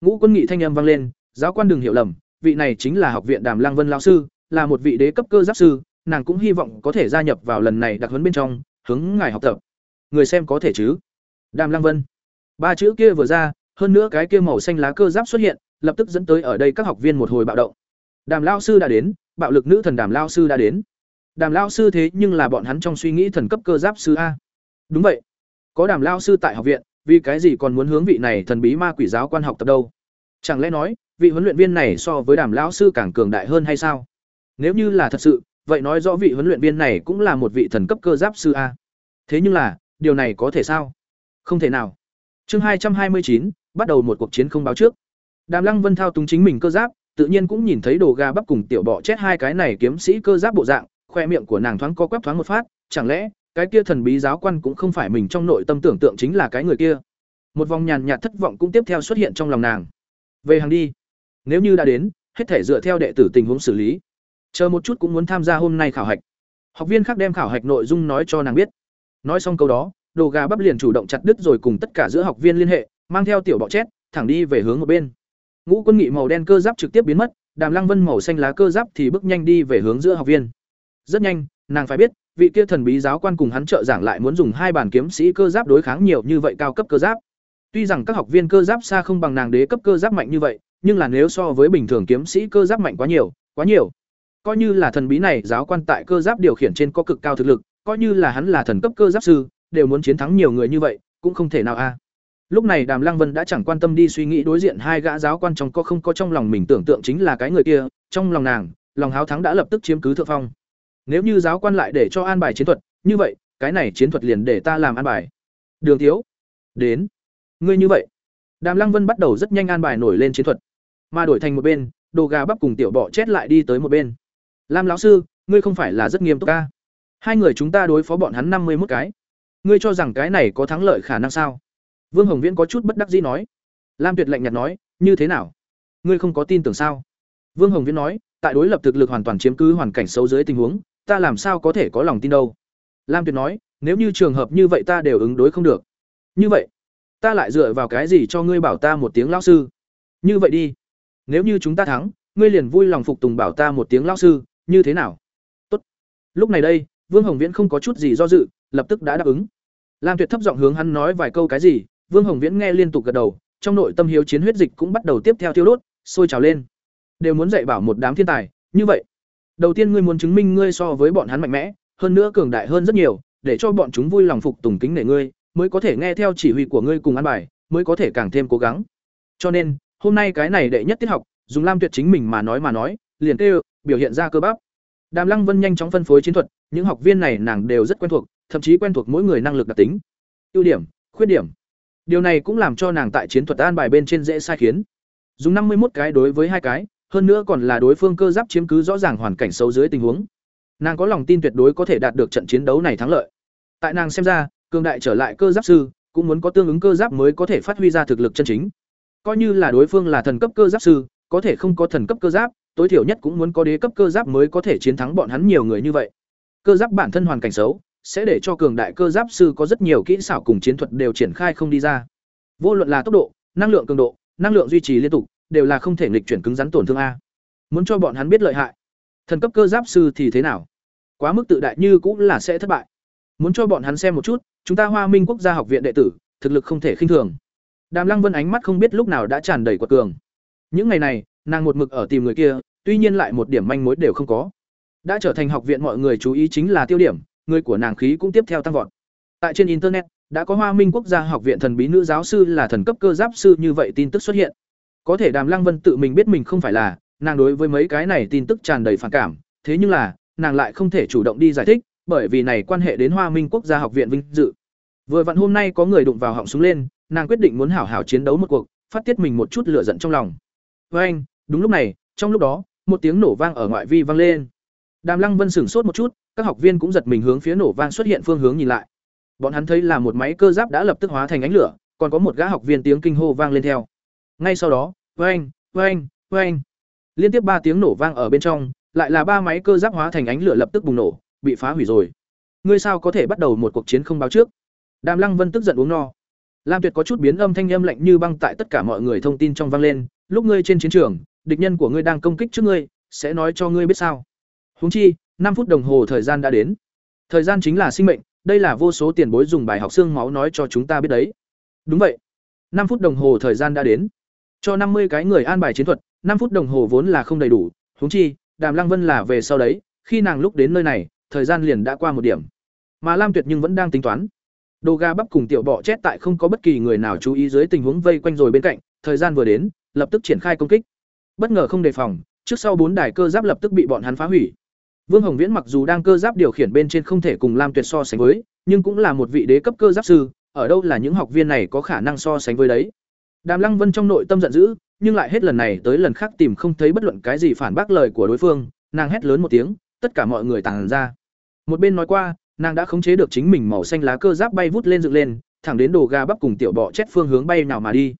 Ngũ Quân Nghị thanh âm vang lên, "Giáo quan đừng hiểu lầm, vị này chính là học viện Đàm Lăng Vân lão sư, là một vị đế cấp cơ giáp sư, nàng cũng hy vọng có thể gia nhập vào lần này đặc huấn bên trong, hướng ngài học tập." Người xem có thể chứ? Đàm Lăng Vân. Ba chữ kia vừa ra, hơn nữa cái kia màu xanh lá cơ giáp xuất hiện, lập tức dẫn tới ở đây các học viên một hồi bạo động. Đàm lão sư đã đến, bạo lực nữ thần Đàm lão sư đã đến. Đàm lão sư thế nhưng là bọn hắn trong suy nghĩ thần cấp cơ giáp sư a. Đúng vậy. Có Đàm lão sư tại học viện, vì cái gì còn muốn hướng vị này thần bí ma quỷ giáo quan học tập đâu? Chẳng lẽ nói, vị huấn luyện viên này so với Đàm lão sư càng cường đại hơn hay sao? Nếu như là thật sự, vậy nói rõ vị huấn luyện viên này cũng là một vị thần cấp cơ giáp sư a. Thế nhưng là, điều này có thể sao? Không thể nào. Chương hai trăm hai mươi chín bắt đầu một cuộc chiến không báo trước. Đàm Lăng Vân thao túng chính mình cơ giáp, tự nhiên cũng nhìn thấy đồ gà bắp cùng tiểu bọ chết hai cái này kiếm sĩ cơ giáp bộ dạng, khoe miệng của nàng thoáng co quắp thoáng một phát, chẳng lẽ cái kia thần bí giáo quan cũng không phải mình trong nội tâm tưởng tượng chính là cái người kia. Một vòng nhàn nhạt thất vọng cũng tiếp theo xuất hiện trong lòng nàng. Về hàng đi. Nếu như đã đến, hết thể dựa theo đệ tử tình huống xử lý. Chờ một chút cũng muốn tham gia hôm nay khảo hạch. Học viên khác đem khảo hạch nội dung nói cho nàng biết. Nói xong câu đó, đồ gà bắp liền chủ động chặt đứt rồi cùng tất cả giữa học viên liên hệ, mang theo tiểu bọ chét, thẳng đi về hướng một bên. Ngũ quân nghị màu đen cơ giáp trực tiếp biến mất, Đàm Lăng Vân màu xanh lá cơ giáp thì bước nhanh đi về hướng giữa học viên. Rất nhanh, nàng phải biết, vị kia thần bí giáo quan cùng hắn trợ giảng lại muốn dùng hai bản kiếm sĩ cơ giáp đối kháng nhiều như vậy cao cấp cơ giáp. Tuy rằng các học viên cơ giáp xa không bằng nàng đế cấp cơ giáp mạnh như vậy, nhưng là nếu so với bình thường kiếm sĩ cơ giáp mạnh quá nhiều, quá nhiều. Coi như là thần bí này giáo quan tại cơ giáp điều khiển trên có cực cao thực lực, coi như là hắn là thần cấp cơ giáp sư, đều muốn chiến thắng nhiều người như vậy, cũng không thể nào a. Lúc này Đàm Lăng Vân đã chẳng quan tâm đi suy nghĩ đối diện hai gã giáo quan trong có không có trong lòng mình tưởng tượng chính là cái người kia, trong lòng nàng, lòng háo thắng đã lập tức chiếm cứ thượng phong. Nếu như giáo quan lại để cho an bài chiến thuật, như vậy, cái này chiến thuật liền để ta làm an bài. Đường Thiếu, đến. Ngươi như vậy. Đàm Lăng Vân bắt đầu rất nhanh an bài nổi lên chiến thuật, mà đổi thành một bên, đồ gà bắp cùng tiểu bọ chết lại đi tới một bên. Lam lão sư, ngươi không phải là rất nghiêm túc ca Hai người chúng ta đối phó bọn hắn năm mươi mốt cái. Ngươi cho rằng cái này có thắng lợi khả năng sao? Vương Hồng Viễn có chút bất đắc dĩ nói. Lam Tuyệt lạnh nhạt nói, như thế nào? Ngươi không có tin tưởng sao? Vương Hồng Viễn nói, tại đối lập thực lực hoàn toàn chiếm cứ hoàn cảnh xấu dưới tình huống, ta làm sao có thể có lòng tin đâu? Lam Tuyệt nói, nếu như trường hợp như vậy ta đều ứng đối không được. Như vậy, ta lại dựa vào cái gì cho ngươi bảo ta một tiếng lão sư? Như vậy đi, nếu như chúng ta thắng, ngươi liền vui lòng phục tùng bảo ta một tiếng lão sư, như thế nào? Tốt. Lúc này đây, Vương Hồng Viễn không có chút gì do dự, lập tức đã đáp ứng. Lam Tuyệt thấp giọng hướng hắn nói vài câu cái gì, Vương Hồng Viễn nghe liên tục gật đầu, trong nội tâm hiếu chiến huyết dịch cũng bắt đầu tiếp theo tiêu đốt, sôi trào lên. Đều muốn dạy bảo một đám thiên tài, như vậy. Đầu tiên ngươi muốn chứng minh ngươi so với bọn hắn mạnh mẽ, hơn nữa cường đại hơn rất nhiều, để cho bọn chúng vui lòng phục tùng kính nể ngươi, mới có thể nghe theo chỉ huy của ngươi cùng ăn bài, mới có thể càng thêm cố gắng. Cho nên, hôm nay cái này đệ nhất tiết học, dùng Lam Tuyệt chính mình mà nói mà nói, liền kêu, biểu hiện ra cơ bắp. Đàm Lăng Vân nhanh chóng phân phối chiến thuật, những học viên này nàng đều rất quen thuộc, thậm chí quen thuộc mỗi người năng lực đặc tính. Ưu điểm, khuyết điểm. Điều này cũng làm cho nàng tại chiến thuật an bài bên trên dễ sai khiến. Dùng năm mươi một cái đối với hai cái, hơn nữa còn là đối phương cơ giáp chiếm cứ rõ ràng hoàn cảnh xấu dưới tình huống. Nàng có lòng tin tuyệt đối có thể đạt được trận chiến đấu này thắng lợi. Tại nàng xem ra, cường đại trở lại cơ giáp sư, cũng muốn có tương ứng cơ giáp mới có thể phát huy ra thực lực chân chính. Coi như là đối phương là thần cấp cơ giáp sư, có thể không có thần cấp cơ giáp, tối thiểu nhất cũng muốn có đế cấp cơ giáp mới có thể chiến thắng bọn hắn nhiều người như vậy. Cơ giáp bản thân hoàn cảnh xấu, sẽ để cho cường đại cơ giáp sư có rất nhiều kỹ xảo cùng chiến thuật đều triển khai không đi ra. Vô luận là tốc độ, năng lượng cường độ, năng lượng duy trì liên tục, đều là không thể nghịch chuyển cứng rắn tổn thương a. Muốn cho bọn hắn biết lợi hại. Thần cấp cơ giáp sư thì thế nào? Quá mức tự đại như cũng là sẽ thất bại. Muốn cho bọn hắn xem một chút, chúng ta Hoa Minh Quốc gia học viện đệ tử, thực lực không thể khinh thường. Đàm Lăng Vân ánh mắt không biết lúc nào đã tràn đầy quật cường. Những ngày này, nàng một mực ở tìm người kia, tuy nhiên lại một điểm manh mối đều không có. Đã trở thành học viện mọi người chú ý chính là tiêu điểm, người của nàng khí cũng tiếp theo tăng vọt. Tại trên internet, đã có Hoa Minh Quốc gia học viện thần bí nữ giáo sư là thần cấp cơ giáp sư như vậy tin tức xuất hiện. Có thể Đàm Lăng Vân tự mình biết mình không phải là, nàng đối với mấy cái này tin tức tràn đầy phản cảm, thế nhưng là, nàng lại không thể chủ động đi giải thích, bởi vì này quan hệ đến Hoa Minh Quốc gia học viện vinh dự. Vừa vặn hôm nay có người đụng vào họng súng lên, nàng quyết định muốn hảo hảo chiến đấu một cuộc, phát tiết mình một chút lửa giận trong lòng. Với anh, đúng lúc này, trong lúc đó, một tiếng nổ vang ở ngoại vi vang lên. Đàm Lăng Vân sửng sốt một chút, các học viên cũng giật mình hướng phía nổ vang xuất hiện phương hướng nhìn lại. Bọn hắn thấy là một máy cơ giáp đã lập tức hóa thành ánh lửa, còn có một gã học viên tiếng kinh hô vang lên theo. Ngay sau đó, oeng, oeng, oeng. Liên tiếp ba tiếng nổ vang ở bên trong, lại là ba máy cơ giáp hóa thành ánh lửa lập tức bùng nổ, bị phá hủy rồi. ngươi sao có thể bắt đầu một cuộc chiến không báo trước? Đàm lăng vân tức giận uống no. Lam tuyệt có chút biến âm thanh âm lạnh như băng tại tất cả mọi người thông tin trong vang lên. Lúc ngươi trên chiến trường, địch nhân của ngươi đang công kích trước ngươi, sẽ nói cho ngươi biết sao? Huống chi, năm phút đồng hồ thời gian đã đến. Thời gian chính là sinh mệnh, đây là vô số tiền bối dùng bài học xương máu nói cho chúng ta biết đấy. Đúng vậy. Năm phút đồng hồ thời gian đã đến. Cho năm mươi cái người an bài chiến thuật, năm phút đồng hồ vốn là không đầy đủ. Huống chi, đàm lăng vân là về sau đấy, khi nàng lúc đến nơi này thời gian liền đã qua một điểm. Mà lam tuyệt nhưng vẫn đang tính toán. Đồ ga bắp cùng tiểu bọ chết tại không có bất kỳ người nào chú ý dưới tình huống vây quanh rồi bên cạnh, thời gian vừa đến, lập tức triển khai công kích. Bất ngờ không đề phòng, trước sau bốn đài cơ giáp lập tức bị bọn hắn phá hủy. Vương hồng viễn mặc dù đang cơ giáp điều khiển bên trên không thể cùng lam tuyệt so sánh với, nhưng cũng là một vị đế cấp cơ giáp sư, ở đâu là những học viên này có khả năng so sánh với đấy. Đàm lăng vân trong nội tâm giận dữ, nhưng lại hết lần này tới lần khác tìm không thấy bất luận cái gì phản bác lời của đối phương, nàng hét lớn một tiếng tất cả mọi người tàn ra. Một bên nói qua, nàng đã khống chế được chính mình màu xanh lá cơ giáp bay vút lên dựng lên, thẳng đến đồ gà bắp cùng tiểu bọ chét phương hướng bay nào mà đi.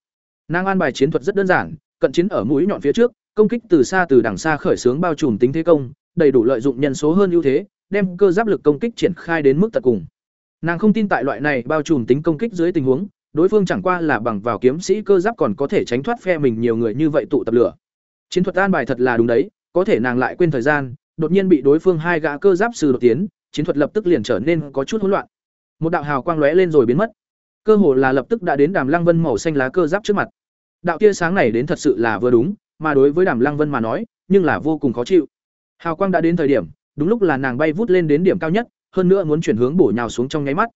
Nàng an bài chiến thuật rất đơn giản, cận chiến ở mũi nhọn phía trước, công kích từ xa từ đằng xa khởi xướng bao trùm tính thế công, đầy đủ lợi dụng nhân số hơn ưu thế, đem cơ giáp lực công kích triển khai đến mức tận cùng. Nàng không tin tại loại này bao trùm tính công kích dưới tình huống, đối phương chẳng qua là bằng vào kiếm sĩ cơ giáp còn có thể tránh thoát phe mình nhiều người như vậy tụ tập lửa. Chiến thuật an bài thật là đúng đấy, có thể nàng lại quên thời gian đột nhiên bị đối phương hai gã cơ giáp sư đột tiến, chiến thuật lập tức liền trở nên có chút hỗn loạn. Một đạo hào quang lóe lên rồi biến mất. Cơ hồ là lập tức đã đến đàm lăng vân màu xanh lá cơ giáp trước mặt. Đạo tia sáng này đến thật sự là vừa đúng, mà đối với đàm lăng vân mà nói, nhưng là vô cùng khó chịu. Hào quang đã đến thời điểm, đúng lúc là nàng bay vút lên đến điểm cao nhất, hơn nữa muốn chuyển hướng bổ nhào xuống trong nháy mắt.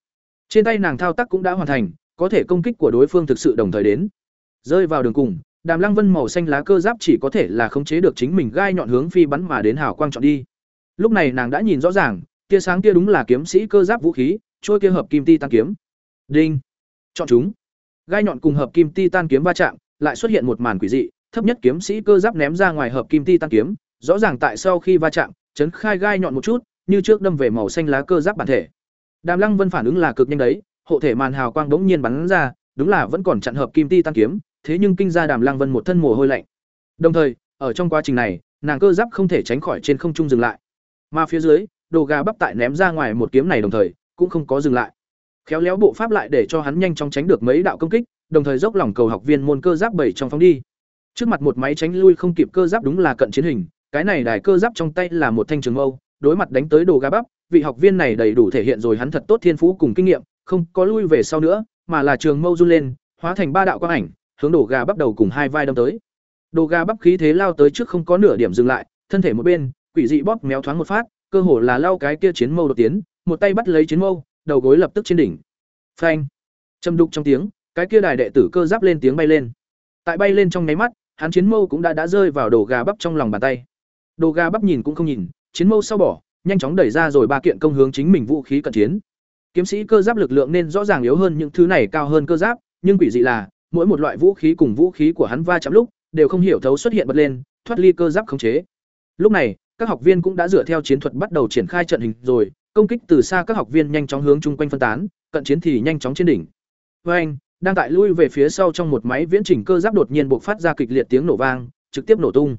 Trên tay nàng thao tác cũng đã hoàn thành, có thể công kích của đối phương thực sự đồng thời đến. Rơi vào đường cùng đàm lăng vân màu xanh lá cơ giáp chỉ có thể là khống chế được chính mình gai nhọn hướng phi bắn mà đến hào quang chọn đi. Lúc này nàng đã nhìn rõ ràng, tia sáng kia đúng là kiếm sĩ cơ giáp vũ khí, trôi kia hợp kim ti tan kiếm. Đinh! Chọn chúng! Gai nhọn cùng hợp kim ti tan kiếm va chạm, lại xuất hiện một màn quỷ dị, thấp nhất kiếm sĩ cơ giáp ném ra ngoài hợp kim ti tan kiếm, rõ ràng tại sau khi va chạm, chấn khai gai nhọn một chút, như trước đâm về màu xanh lá cơ giáp bản thể. Đàm lăng vân phản ứng là cực nhanh đấy, hộ thể màn hào quang bỗng nhiên bắn ra, đúng là vẫn còn chặn hợp kim ti tan kiếm thế nhưng kinh ra đàm lăng vân một thân mồ hôi lạnh. Đồng thời, ở trong quá trình này, nàng cơ giáp không thể tránh khỏi trên không trung dừng lại. Mà phía dưới, đồ gà bắp tại ném ra ngoài một kiếm này đồng thời, cũng không có dừng lại. Khéo léo bộ pháp lại để cho hắn nhanh chóng tránh được mấy đạo công kích, đồng thời dốc lòng cầu học viên môn cơ giáp bảy trong phóng đi. Trước mặt một máy tránh lui không kịp cơ giáp đúng là cận chiến hình, cái này đài cơ giáp trong tay là một thanh trường mâu, đối mặt đánh tới đồ gà bắp, vị học viên này đầy đủ thể hiện rồi hắn thật tốt thiên phú cùng kinh nghiệm, không có lui về sau nữa, mà là trường mâu run lên, hóa thành ba đạo quang ảnh hướng đồ gà bắt đầu cùng hai vai đâm tới đồ gà bắp khí thế lao tới trước không có nửa điểm dừng lại thân thể một bên quỷ dị bóp méo thoáng một phát cơ hồ là lao cái kia chiến mâu đột tiến, một tay bắt lấy chiến mâu, đầu gối lập tức trên đỉnh. Phanh! châm đục trong tiếng, cái kia đài đệ tử cơ giáp lên tiếng bay lên. Tại bay lên trong nháy mắt, hắn chiến mâu cũng đã đã rơi vào đồ gà bắp trong lòng bàn tay. Đồ gà bắp nhìn cũng không nhìn, chiến mâu sau bỏ, nhanh chóng đẩy ra rồi ba kiện công hướng chính mình vũ khí cận chiến. Kiếm sĩ cơ giáp lực lượng nên rõ ràng yếu hơn những thứ này cao hơn cơ giáp, nhưng quỷ dị là, mỗi một loại vũ khí cùng vũ khí của hắn va chạm lúc, đều không hiểu thấu xuất hiện bật lên, thoát ly cơ giáp khống chế. Lúc này, các học viên cũng đã dựa theo chiến thuật bắt đầu triển khai trận hình rồi, công kích từ xa các học viên nhanh chóng hướng chung quanh phân tán, cận chiến thì nhanh chóng trên đỉnh. Với anh, đang tại lui về phía sau trong một máy viễn chỉnh cơ giáp đột nhiên buộc phát ra kịch liệt tiếng nổ vang, trực tiếp nổ tung.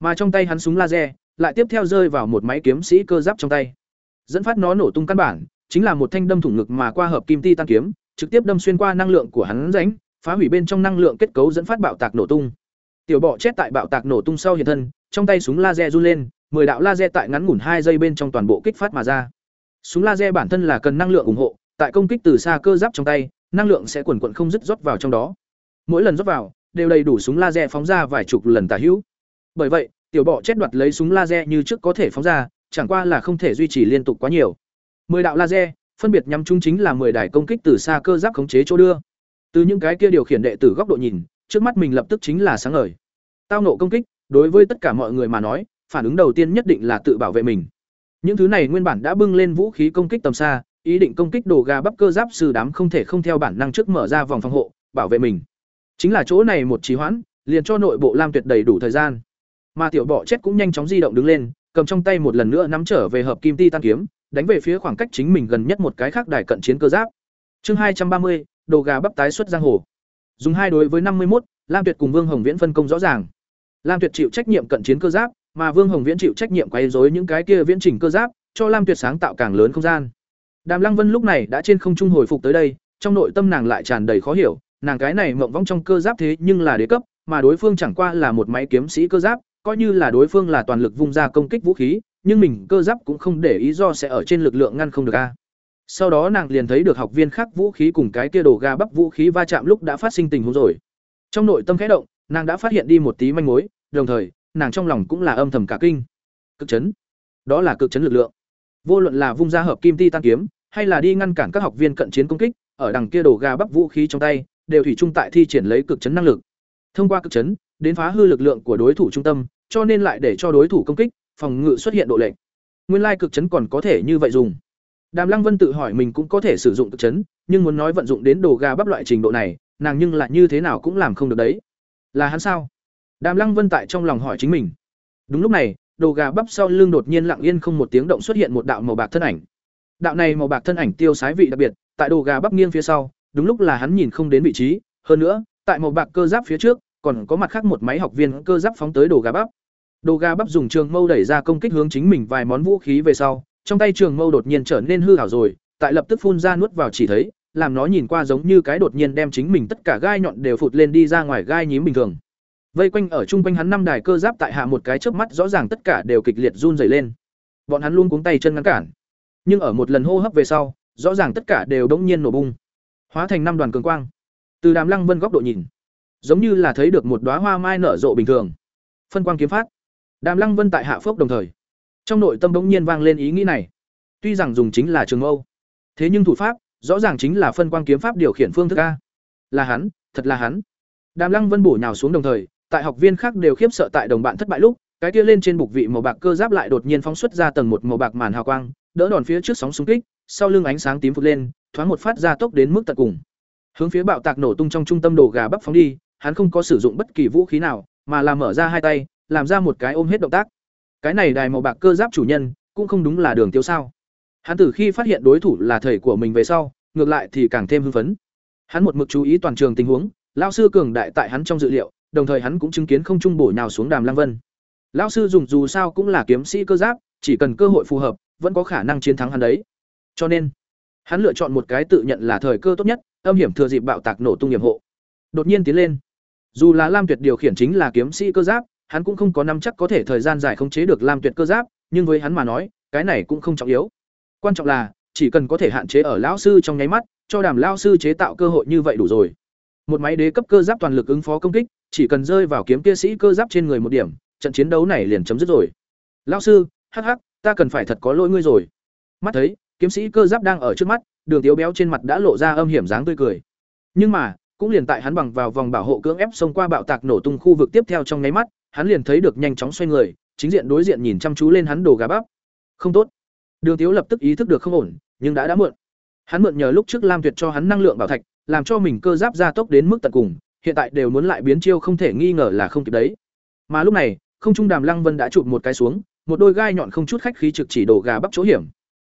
Mà trong tay hắn súng laser, lại tiếp theo rơi vào một máy kiếm sĩ cơ giáp trong tay. Dẫn phát nó nổ tung căn bản, chính là một thanh đâm thủng ngực mà qua hợp kim ti tan kiếm, trực tiếp đâm xuyên qua năng lượng của hắn rãnh, phá hủy bên trong năng lượng kết cấu dẫn phát bạo tạc nổ tung. Tiểu bọ chết tại bạo tạc nổ tung sau hiện thân, trong tay súng laser run lên, 10 đạo laser tại ngắn ngủn hai giây bên trong toàn bộ kích phát mà ra. Súng laser bản thân là cần năng lượng ủng hộ, tại công kích từ xa cơ giáp trong tay, năng lượng sẽ quần quần không dứt rót vào trong đó. Mỗi lần rót vào, đều đầy đủ súng laser phóng ra vài chục lần tả hữu. Bởi vậy, tiểu bọ chết đoạt lấy súng laser như trước có thể phóng ra, chẳng qua là không thể duy trì liên tục quá nhiều. 10 đạo laser, phân biệt nhắm chúng chính là 10 đài công kích từ xa cơ giáp khống chế chỗ đưa. Từ những cái kia điều khiển đệ tử góc độ nhìn, trước mắt mình lập tức chính là sáng ngời. Tao nộ công kích, đối với tất cả mọi người mà nói, phản ứng đầu tiên nhất định là tự bảo vệ mình. Những thứ này nguyên bản đã bưng lên vũ khí công kích tầm xa, ý định công kích đồ gà bắp cơ giáp sư đám không thể không theo bản năng trước mở ra vòng phòng hộ, bảo vệ mình. Chính là chỗ này một trì hoãn, liền cho nội bộ Lam Tuyệt đầy đủ thời gian. Mà tiểu bọ chết cũng nhanh chóng di động đứng lên, cầm trong tay một lần nữa nắm trở về hợp kim ti tan kiếm, đánh về phía khoảng cách chính mình gần nhất một cái khác đài cận chiến cơ giáp. Chương hai trăm ba mươi, đồ gà bắp tái xuất giang hồ. Dùng hai đối với năm mươi một, Lam Tuyệt cùng Vương Hồng Viễn phân công rõ ràng. Lam Tuyệt chịu trách nhiệm cận chiến cơ giáp, mà Vương Hồng Viễn chịu trách nhiệm quấy rối những cái kia viễn chỉnh cơ giáp, cho Lam Tuyệt sáng tạo càng lớn không gian. Đàm Lăng Vân lúc này đã trên không trung hồi phục tới đây, trong nội tâm nàng lại tràn đầy khó hiểu, nàng cái này mộng vong trong cơ giáp thế nhưng là đế cấp, mà đối phương chẳng qua là một máy kiếm sĩ cơ giáp, coi như là đối phương là toàn lực vung ra công kích vũ khí, nhưng mình cơ giáp cũng không để ý do sẽ ở trên lực lượng ngăn không được a. Sau đó nàng liền thấy được học viên khác vũ khí cùng cái kia đồ ga bắp vũ khí va chạm lúc đã phát sinh tình huống rồi. Trong nội tâm khẽ động, nàng đã phát hiện đi một tí manh mối, đồng thời, nàng trong lòng cũng là âm thầm cả kinh. Cực chấn. Đó là cực chấn lực lượng. Vô luận là vung ra hợp kim ti tan kiếm, hay là đi ngăn cản các học viên cận chiến công kích, ở đằng kia đồ ga bắp vũ khí trong tay, đều thủy chung tại thi triển lấy cực chấn năng lực. Thông qua cực chấn, đến phá hư lực lượng của đối thủ trung tâm, cho nên lại để cho đối thủ công kích, phòng ngự xuất hiện độ lệch. Nguyên lai cực chấn còn có thể như vậy dùng. Đàm Lăng Vân tự hỏi mình cũng có thể sử dụng cực chấn, nhưng muốn nói vận dụng đến đồ gà bắp loại trình độ này, nàng nhưng lại như thế nào cũng làm không được đấy. Là hắn sao? Đàm Lăng Vân tại trong lòng hỏi chính mình. Đúng lúc này, đồ gà bắp sau lưng đột nhiên lặng yên không một tiếng động xuất hiện một đạo màu bạc thân ảnh. Đạo này màu bạc thân ảnh tiêu sái vị đặc biệt, tại đồ gà bắp nghiêng phía sau, đúng lúc là hắn nhìn không đến vị trí, hơn nữa, tại màu bạc cơ giáp phía trước, còn có mặt khác một máy học viên cơ giáp phóng tới đồ gà bắp. Đồ gà bắp dùng trường mâu đẩy ra công kích hướng chính mình vài món vũ khí về sau, trong tay trường mâu đột nhiên trở nên hư hảo rồi, tại lập tức phun ra nuốt vào chỉ thấy, làm nó nhìn qua giống như cái đột nhiên đem chính mình tất cả gai nhọn đều phụt lên đi ra ngoài gai nhím bình thường. Vây quanh ở trung quanh hắn năm đài cơ giáp tại hạ một cái chớp mắt rõ ràng tất cả đều kịch liệt run rẩy lên. Bọn hắn luôn cuống tay chân ngăn cản. Nhưng ở một lần hô hấp về sau, rõ ràng tất cả đều đống nhiên nổ bung, hóa thành năm đoàn cường quang. Từ Đàm Lăng Vân góc độ nhìn, giống như là thấy được một đóa hoa mai nở rộ bình thường. Phân quang kiếm phát. Đàm Lăng Vân tại hạ phốc đồng thời, trong nội tâm bỗng nhiên vang lên ý nghĩ này. Tuy rằng dùng chính là trường mâu, thế nhưng thủ pháp rõ ràng chính là phân quang kiếm pháp điều khiển phương thức a. Là hắn, thật là hắn. Đàm Lăng Vân bổ nhào xuống đồng thời, tại học viên khác đều khiếp sợ tại đồng bạn thất bại lúc, cái kia lên trên bục vị màu bạc cơ giáp lại đột nhiên phóng xuất ra tầng một màu bạc màn hào quang, đỡ đòn phía trước sóng xung kích, sau lưng ánh sáng tím phụt lên, thoáng một phát ra tốc đến mức tận cùng. Hướng phía bạo tạc nổ tung trong trung tâm đồ gà bắp phóng đi, hắn không có sử dụng bất kỳ vũ khí nào, mà là mở ra hai tay, làm ra một cái ôm hết động tác. Cái này đài màu bạc cơ giáp chủ nhân, cũng không đúng là Đường Tiêu sao? Hắn từ khi phát hiện đối thủ là thầy của mình về sau, ngược lại thì càng thêm hưng phấn. Hắn một mực chú ý toàn trường tình huống, lão sư cường đại tại hắn trong dự liệu, đồng thời hắn cũng chứng kiến không trung bổ nhào xuống Đàm lang Vân. Lão sư dùng dù sao cũng là kiếm sĩ cơ giáp, chỉ cần cơ hội phù hợp, vẫn có khả năng chiến thắng hắn đấy. Cho nên, hắn lựa chọn một cái tự nhận là thời cơ tốt nhất, âm hiểm thừa dịp bạo tạc nổ tung hiểm hộ. Đột nhiên tiến lên. Dù là Lam Tuyệt điều khiển chính là kiếm sĩ cơ giáp, hắn cũng không có nắm chắc có thể thời gian dài khống chế được Lam Tuyệt cơ giáp, nhưng với hắn mà nói, cái này cũng không trọng yếu. Quan trọng là, chỉ cần có thể hạn chế ở lão sư trong nháy mắt, cho Đàm lão sư chế tạo cơ hội như vậy đủ rồi. Một máy đế cấp cơ giáp toàn lực ứng phó công kích, chỉ cần rơi vào kiếm kia sĩ cơ giáp trên người một điểm, trận chiến đấu này liền chấm dứt rồi. Lão sư, hắc hắc, ta cần phải thật có lỗi ngươi rồi. Mắt thấy, kiếm sĩ cơ giáp đang ở trước mắt, Đường Tiếu béo trên mặt đã lộ ra âm hiểm dáng tươi cười. Nhưng mà, cũng liền tại hắn bằng vào vòng bảo hộ cưỡng ép xông qua bạo tạc nổ tung khu vực tiếp theo trong nháy mắt, hắn liền thấy được nhanh chóng xoay người, chính diện đối diện nhìn chăm chú lên hắn đồ gà bắp. Không tốt. Đường Tiếu lập tức ý thức được không ổn, nhưng đã đã muộn. Hắn mượn nhờ lúc trước Lam Tuyệt cho hắn năng lượng bảo thạch, làm cho mình cơ giáp gia tốc đến mức tận cùng, hiện tại đều muốn lại biến chiêu không thể nghi ngờ là không kịp đấy. Mà lúc này, không trung Đàm Lăng Vân đã chụp một cái xuống, một đôi gai nhọn không chút khách khí trực chỉ đồ gà bắp chỗ hiểm.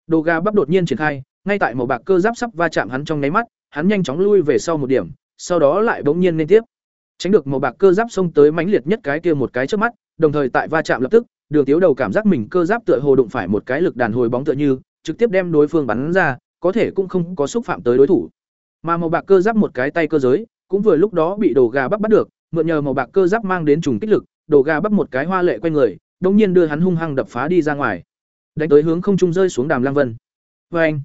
Đồ gà bắp đột nhiên triển khai, ngay tại màu bạc cơ giáp sắp va chạm hắn trong nháy mắt, hắn nhanh chóng lui về sau một điểm, sau đó lại bỗng nhiên lên tiếp. Tránh được màu bạc cơ giáp xông tới mãnh liệt nhất cái kia một cái trước mắt, đồng thời tại va chạm lập tức, Đường Tiếu đầu cảm giác mình cơ giáp tựa hồ đụng phải một cái lực đàn hồi bóng tựa như, trực tiếp đem đối phương bắn ra, có thể cũng không có xúc phạm tới đối thủ. Mà màu bạc cơ giáp một cái tay cơ giới, cũng vừa lúc đó bị đồ gà bắp bắt được, mượn nhờ màu bạc cơ giáp mang đến trùng kích lực, đồ gà bắp một cái hoa lệ quanh người, đột nhiên đưa hắn hung hăng đập phá đi ra ngoài. Đánh tới hướng không trung rơi xuống đàm lang Vân. vê anh,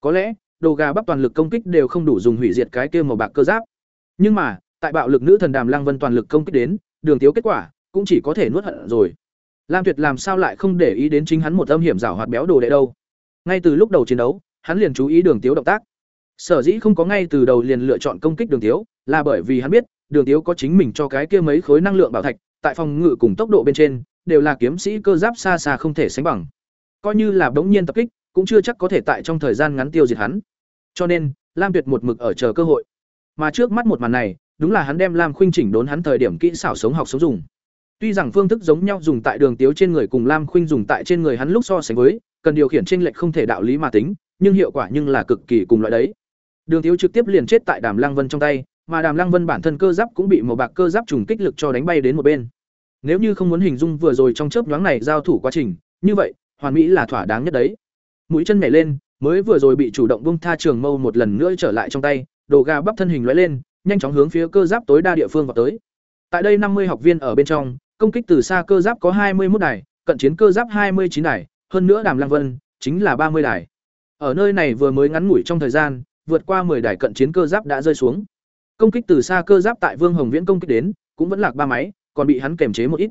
có lẽ, đồ gà bắp toàn lực công kích đều không đủ dùng hủy diệt cái kia màu bạc cơ giáp. Nhưng mà, tại bạo lực nữ thần đàm Lăng Vân toàn lực công kích đến, đường thiếu kết quả, cũng chỉ có thể nuốt hận rồi. Lam Tuyệt làm sao lại không để ý đến chính hắn một âm hiểm rào hoạt béo đồ đệ đâu? Ngay từ lúc đầu chiến đấu, hắn liền chú ý Đường Tiếu động tác. Sở dĩ không có ngay từ đầu liền lựa chọn công kích Đường Tiếu, là bởi vì hắn biết, Đường Tiếu có chính mình cho cái kia mấy khối năng lượng bảo thạch, tại phòng ngự cùng tốc độ bên trên, đều là kiếm sĩ cơ giáp xa xa không thể sánh bằng. Coi như là bỗng nhiên tập kích, cũng chưa chắc có thể tại trong thời gian ngắn tiêu diệt hắn. Cho nên, Lam Tuyệt một mực ở chờ cơ hội. Mà trước mắt một màn này, đúng là hắn đem Lam Khuynh chỉnh đốn hắn thời điểm kỹ xảo sống học sống dùng. Tuy rằng phương thức giống nhau dùng tại Đường Tiếu trên người cùng Lam Khuynh dùng tại trên người hắn lúc so sánh với, cần điều khiển chênh lệch không thể đạo lý mà tính, nhưng hiệu quả nhưng là cực kỳ cùng loại đấy. Đường Tiếu trực tiếp liền chết tại Đàm Lăng Vân trong tay, mà Đàm Lăng Vân bản thân cơ giáp cũng bị một bạc cơ giáp trùng kích lực cho đánh bay đến một bên. Nếu như không muốn hình dung vừa rồi trong chớp nhoáng này giao thủ quá trình, như vậy, hoàn mỹ là thỏa đáng nhất đấy. Mũi chân nhảy lên, mới vừa rồi bị chủ động buông tha trường mâu một lần nữa trở lại trong tay đồ gà bắp thân hình lóe lên nhanh chóng hướng phía cơ giáp tối đa địa phương vào tới. Tại đây năm mươi học viên ở bên trong, công kích từ xa cơ giáp có hai mươi một đài, cận chiến cơ giáp hai mươi chín đài, hơn nữa đàm lăng vân chính là ba mươi đài. Ở nơi này vừa mới ngắn ngủi trong thời gian, vượt qua 10 đài cận chiến cơ giáp đã rơi xuống. Công kích từ xa cơ giáp tại vương hồng viễn công kích đến, cũng vẫn lạc ba máy, còn bị hắn kềm chế một ít.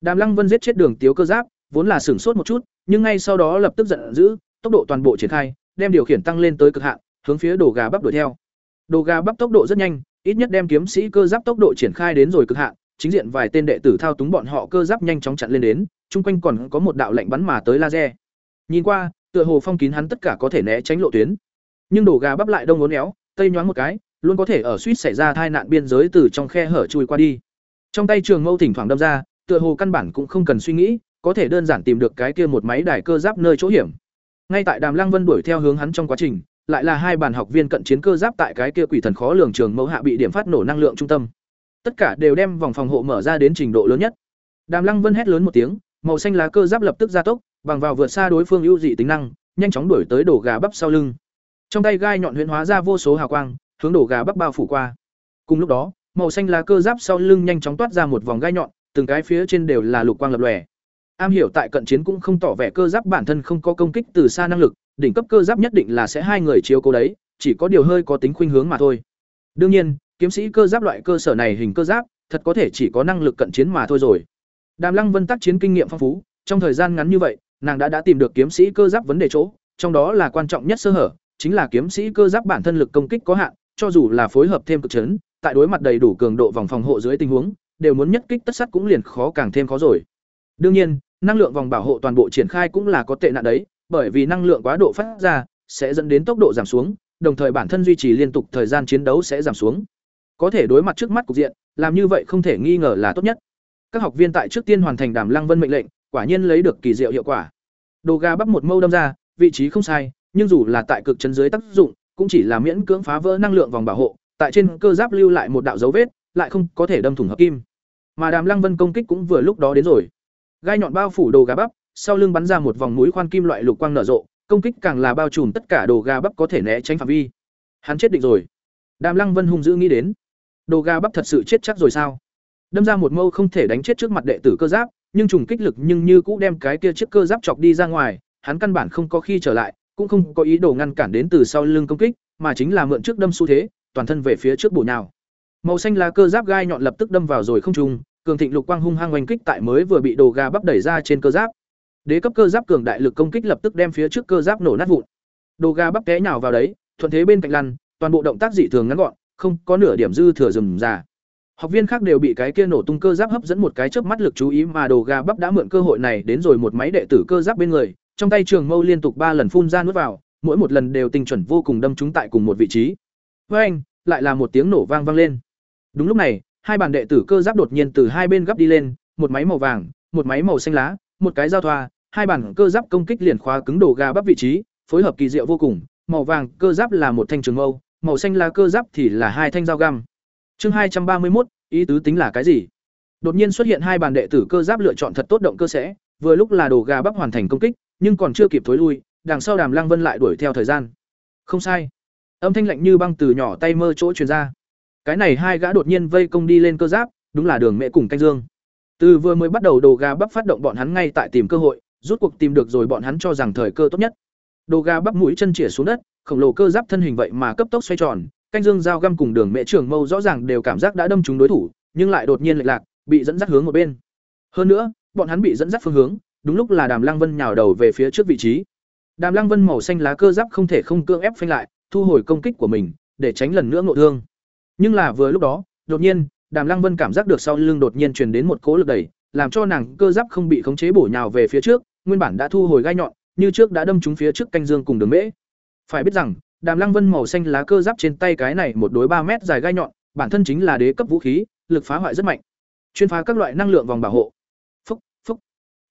Đàm lăng vân giết chết đường tiếu cơ giáp, vốn là sửng sốt một chút, nhưng ngay sau đó lập tức giận dữ, tốc độ toàn bộ triển khai, đem điều khiển tăng lên tới cực hạn, hướng phía đồ gà bắp đuổi theo. Đồ gà bắp tốc độ rất nhanh ít nhất đem kiếm sĩ cơ giáp tốc độ triển khai đến rồi cực hạn, chính diện vài tên đệ tử thao túng bọn họ cơ giáp nhanh chóng chặn lên đến, chung quanh còn có một đạo lệnh bắn mà tới laser. Nhìn qua, tựa hồ phong kín hắn tất cả có thể né tránh lộ tuyến. Nhưng đổ gà bắp lại đông ngốn éo, tây nhoáng một cái, luôn có thể ở suýt xảy ra tai nạn biên giới từ trong khe hở chui qua đi. Trong tay trường mâu thỉnh thoảng đâm ra, tựa hồ căn bản cũng không cần suy nghĩ, có thể đơn giản tìm được cái kia một máy đài cơ giáp nơi chỗ hiểm. Ngay tại đàm lăng vân đuổi theo hướng hắn trong quá trình lại là hai bàn học viên cận chiến cơ giáp tại cái kia quỷ thần khó lường trường mẫu hạ bị điểm phát nổ năng lượng trung tâm. Tất cả đều đem vòng phòng hộ mở ra đến trình độ lớn nhất. Đàm lăng vân hét lớn một tiếng, màu xanh lá cơ giáp lập tức gia tốc, bằng vào vượt xa đối phương ưu dị tính năng, nhanh chóng đuổi tới đổ gà bắp sau lưng. Trong tay gai nhọn huyễn hóa ra vô số hào quang, hướng đổ gà bắp bao phủ qua. Cùng lúc đó, màu xanh lá cơ giáp sau lưng nhanh chóng toát ra một vòng gai nhọn, từng cái phía trên đều là lục quang lập lòe am hiểu tại cận chiến cũng không tỏ vẻ cơ giáp bản thân không có công kích từ xa năng lực, đỉnh cấp cơ giáp nhất định là sẽ hai người chiếu cố đấy, chỉ có điều hơi có tính khuynh hướng mà thôi. Đương nhiên, kiếm sĩ cơ giáp loại cơ sở này hình cơ giáp, thật có thể chỉ có năng lực cận chiến mà thôi rồi. Đàm lăng vân tác chiến kinh nghiệm phong phú, trong thời gian ngắn như vậy, nàng đã đã tìm được kiếm sĩ cơ giáp vấn đề chỗ, trong đó là quan trọng nhất sơ hở, chính là kiếm sĩ cơ giáp bản thân lực công kích có hạn, cho dù là phối hợp thêm cực chấn, tại đối mặt đầy đủ cường độ vòng phòng hộ dưới tình huống, đều muốn nhất kích tất sắt cũng liền khó càng thêm khó rồi. Đương nhiên năng lượng vòng bảo hộ toàn bộ triển khai cũng là có tệ nạn đấy, bởi vì năng lượng quá độ phát ra sẽ dẫn đến tốc độ giảm xuống, đồng thời bản thân duy trì liên tục thời gian chiến đấu sẽ giảm xuống. Có thể đối mặt trước mắt cục diện, làm như vậy không thể nghi ngờ là tốt nhất. Các học viên tại trước tiên hoàn thành đàm lăng vân mệnh lệnh, quả nhiên lấy được kỳ diệu hiệu quả. Đồ gà bắp một mâu đâm ra, vị trí không sai, nhưng dù là tại cực chân dưới tác dụng, cũng chỉ là miễn cưỡng phá vỡ năng lượng vòng bảo hộ, tại trên cơ giáp lưu lại một đạo dấu vết, lại không có thể đâm thủng hợp kim. Mà đàm lăng vân công kích cũng vừa lúc đó đến rồi gai nhọn bao phủ đồ gà bắp, sau lưng bắn ra một vòng mũi khoan kim loại lục quang nở rộ, công kích càng là bao trùm tất cả đồ gà bắp có thể né tránh phạm vi. Hắn chết định rồi. Đàm lăng vân hung dữ nghĩ đến, đồ gà bắp thật sự chết chắc rồi sao? Đâm ra một mâu không thể đánh chết trước mặt đệ tử cơ giáp, nhưng trùng kích lực nhưng như cũ đem cái kia chiếc cơ giáp chọc đi ra ngoài, hắn căn bản không có khi trở lại, cũng không có ý đồ ngăn cản đến từ sau lưng công kích, mà chính là mượn trước đâm xu thế, toàn thân về phía trước bổ nào màu xanh lá cơ giáp gai nhọn lập tức đâm vào rồi không trùng cường thịnh lục quang hung hăng oanh kích tại mới vừa bị đồ gà bắp đẩy ra trên cơ giáp. Đế cấp cơ giáp cường đại lực công kích lập tức đem phía trước cơ giáp nổ nát vụn. Đồ gà bắp té nhào vào đấy, thuận thế bên cạnh lăn, toàn bộ động tác dị thường ngắn gọn, không có nửa điểm dư thừa rừng già. Học viên khác đều bị cái kia nổ tung cơ giáp hấp dẫn một cái chớp mắt lực chú ý mà đồ gà bắp đã mượn cơ hội này đến rồi một máy đệ tử cơ giáp bên người, trong tay trường mâu liên tục ba lần phun ra nuốt vào, mỗi một lần đều tinh chuẩn vô cùng đâm trúng tại cùng một vị trí. Với anh lại là một tiếng nổ vang vang lên. Đúng lúc này hai bàn đệ tử cơ giáp đột nhiên từ hai bên gấp đi lên, một máy màu vàng, một máy màu xanh lá, một cái giao thoa, hai bản cơ giáp công kích liền khóa cứng đồ gà bắp vị trí, phối hợp kỳ diệu vô cùng, màu vàng cơ giáp là một thanh trường mâu, màu xanh lá cơ giáp thì là hai thanh dao găm. Chương hai trăm ba mươi một ý tứ tính là cái gì? Đột nhiên xuất hiện hai bàn đệ tử cơ giáp lựa chọn thật tốt động cơ sẽ, vừa lúc là đồ gà bắp hoàn thành công kích, nhưng còn chưa kịp thối lui, đằng sau đàm lăng vân lại đuổi theo thời gian. Không sai. Âm thanh lạnh như băng từ nhỏ tay mơ chỗ truyền ra cái này hai gã đột nhiên vây công đi lên cơ giáp, đúng là đường mẹ cùng canh dương. Từ vừa mới bắt đầu đồ gà bắp phát động bọn hắn ngay tại tìm cơ hội, rút cuộc tìm được rồi bọn hắn cho rằng thời cơ tốt nhất. Đồ gà bắp mũi chân chĩa xuống đất, khổng lồ cơ giáp thân hình vậy mà cấp tốc xoay tròn, canh dương dao găm cùng đường mẹ trưởng mâu rõ ràng đều cảm giác đã đâm trúng đối thủ, nhưng lại đột nhiên lệch lạc, bị dẫn dắt hướng một bên. Hơn nữa, bọn hắn bị dẫn dắt phương hướng, đúng lúc là đàm lăng vân nhào đầu về phía trước vị trí. Đàm lăng vân màu xanh lá cơ giáp không thể không cưỡng ép phanh lại, thu hồi công kích của mình, để tránh lần nữa ngộ thương nhưng là vừa lúc đó, đột nhiên, đàm lăng vân cảm giác được sau lưng đột nhiên truyền đến một cỗ lực đẩy, làm cho nàng cơ giáp không bị khống chế bổ nhào về phía trước, nguyên bản đã thu hồi gai nhọn, như trước đã đâm trúng phía trước canh dương cùng đường mễ. Phải biết rằng, đàm lăng vân màu xanh lá cơ giáp trên tay cái này một đối ba mét dài gai nhọn, bản thân chính là đế cấp vũ khí, lực phá hoại rất mạnh. Chuyên phá các loại năng lượng vòng bảo hộ. Phúc phúc.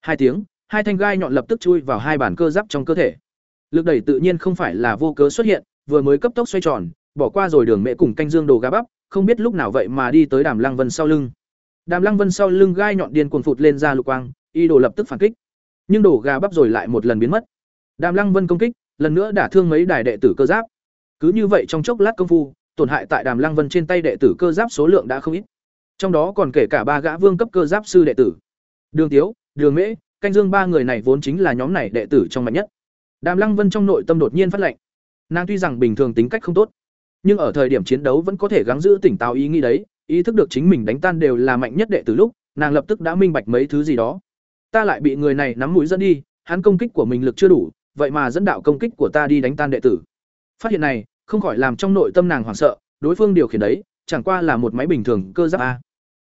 Hai tiếng, hai thanh gai nhọn lập tức chui vào hai bản cơ giáp trong cơ thể. Lực đẩy tự nhiên không phải là vô cớ xuất hiện, vừa mới cấp tốc xoay tròn bỏ qua rồi đường mẹ cùng canh dương đồ gà bắp, không biết lúc nào vậy mà đi tới đàm lăng vân sau lưng. Đàm lăng vân sau lưng gai nhọn điên cuồng phụt lên ra lục quang, y đồ lập tức phản kích. Nhưng đồ gà bắp rồi lại một lần biến mất. Đàm lăng vân công kích, lần nữa đả thương mấy đài đệ tử cơ giáp. Cứ như vậy trong chốc lát công phu, tổn hại tại đàm lăng vân trên tay đệ tử cơ giáp số lượng đã không ít. Trong đó còn kể cả ba gã vương cấp cơ giáp sư đệ tử. Đường tiếu, đường mễ, canh dương ba người này vốn chính là nhóm này đệ tử trong mạnh nhất. Đàm lăng vân trong nội tâm đột nhiên phát lệnh. Nàng tuy rằng bình thường tính cách không tốt nhưng ở thời điểm chiến đấu vẫn có thể gắng giữ tỉnh táo ý nghĩ đấy, ý thức được chính mình đánh tan đều là mạnh nhất đệ tử lúc, nàng lập tức đã minh bạch mấy thứ gì đó. Ta lại bị người này nắm mũi dẫn đi, hắn công kích của mình lực chưa đủ, vậy mà dẫn đạo công kích của ta đi đánh tan đệ tử. Phát hiện này, không khỏi làm trong nội tâm nàng hoảng sợ, đối phương điều khiển đấy, chẳng qua là một máy bình thường cơ giáp a.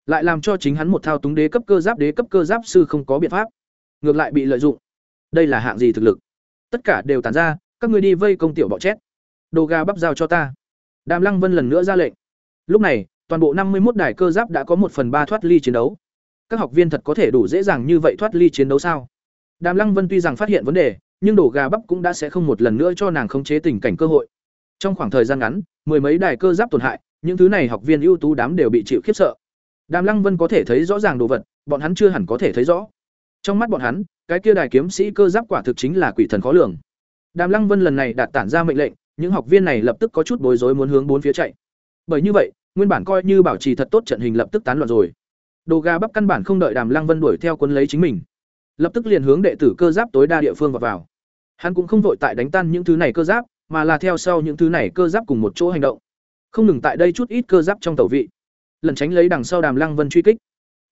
Lại làm cho chính hắn một thao túng đế cấp cơ giáp đế cấp cơ giáp sư không có biện pháp. Ngược lại bị lợi dụng. Đây là hạng gì thực lực? Tất cả đều tàn ra, các người đi vây công tiểu bọ chét đồ gà bắp giao cho ta đàm lăng vân lần nữa ra lệnh. Lúc này, toàn bộ năm mươi một đài cơ giáp đã có một phần ba thoát ly chiến đấu. Các học viên thật có thể đủ dễ dàng như vậy thoát ly chiến đấu sao? Đàm lăng vân tuy rằng phát hiện vấn đề, nhưng đổ gà bắp cũng đã sẽ không một lần nữa cho nàng khống chế tình cảnh cơ hội. Trong khoảng thời gian ngắn, mười mấy đài cơ giáp tổn hại, những thứ này học viên ưu tú đám đều bị chịu khiếp sợ. Đàm lăng vân có thể thấy rõ ràng đồ vật, bọn hắn chưa hẳn có thể thấy rõ. Trong mắt bọn hắn, cái kia đài kiếm sĩ cơ giáp quả thực chính là quỷ thần khó lường. Đàm lăng vân lần này đạt tản ra mệnh lệnh những học viên này lập tức có chút bối rối muốn hướng bốn phía chạy. Bởi như vậy nguyên bản coi như bảo trì thật tốt trận hình lập tức tán loạn rồi. Đồ gà bắp căn bản không đợi đàm lăng vân đuổi theo quân lấy chính mình. Lập tức liền hướng đệ tử cơ giáp tối đa địa phương vào, vào. hắn cũng không vội tại đánh tan những thứ này cơ giáp mà là theo sau những thứ này cơ giáp cùng một chỗ hành động. Không ngừng tại đây chút ít cơ giáp trong tàu vị. Lần tránh lấy đằng sau đàm lăng vân truy kích.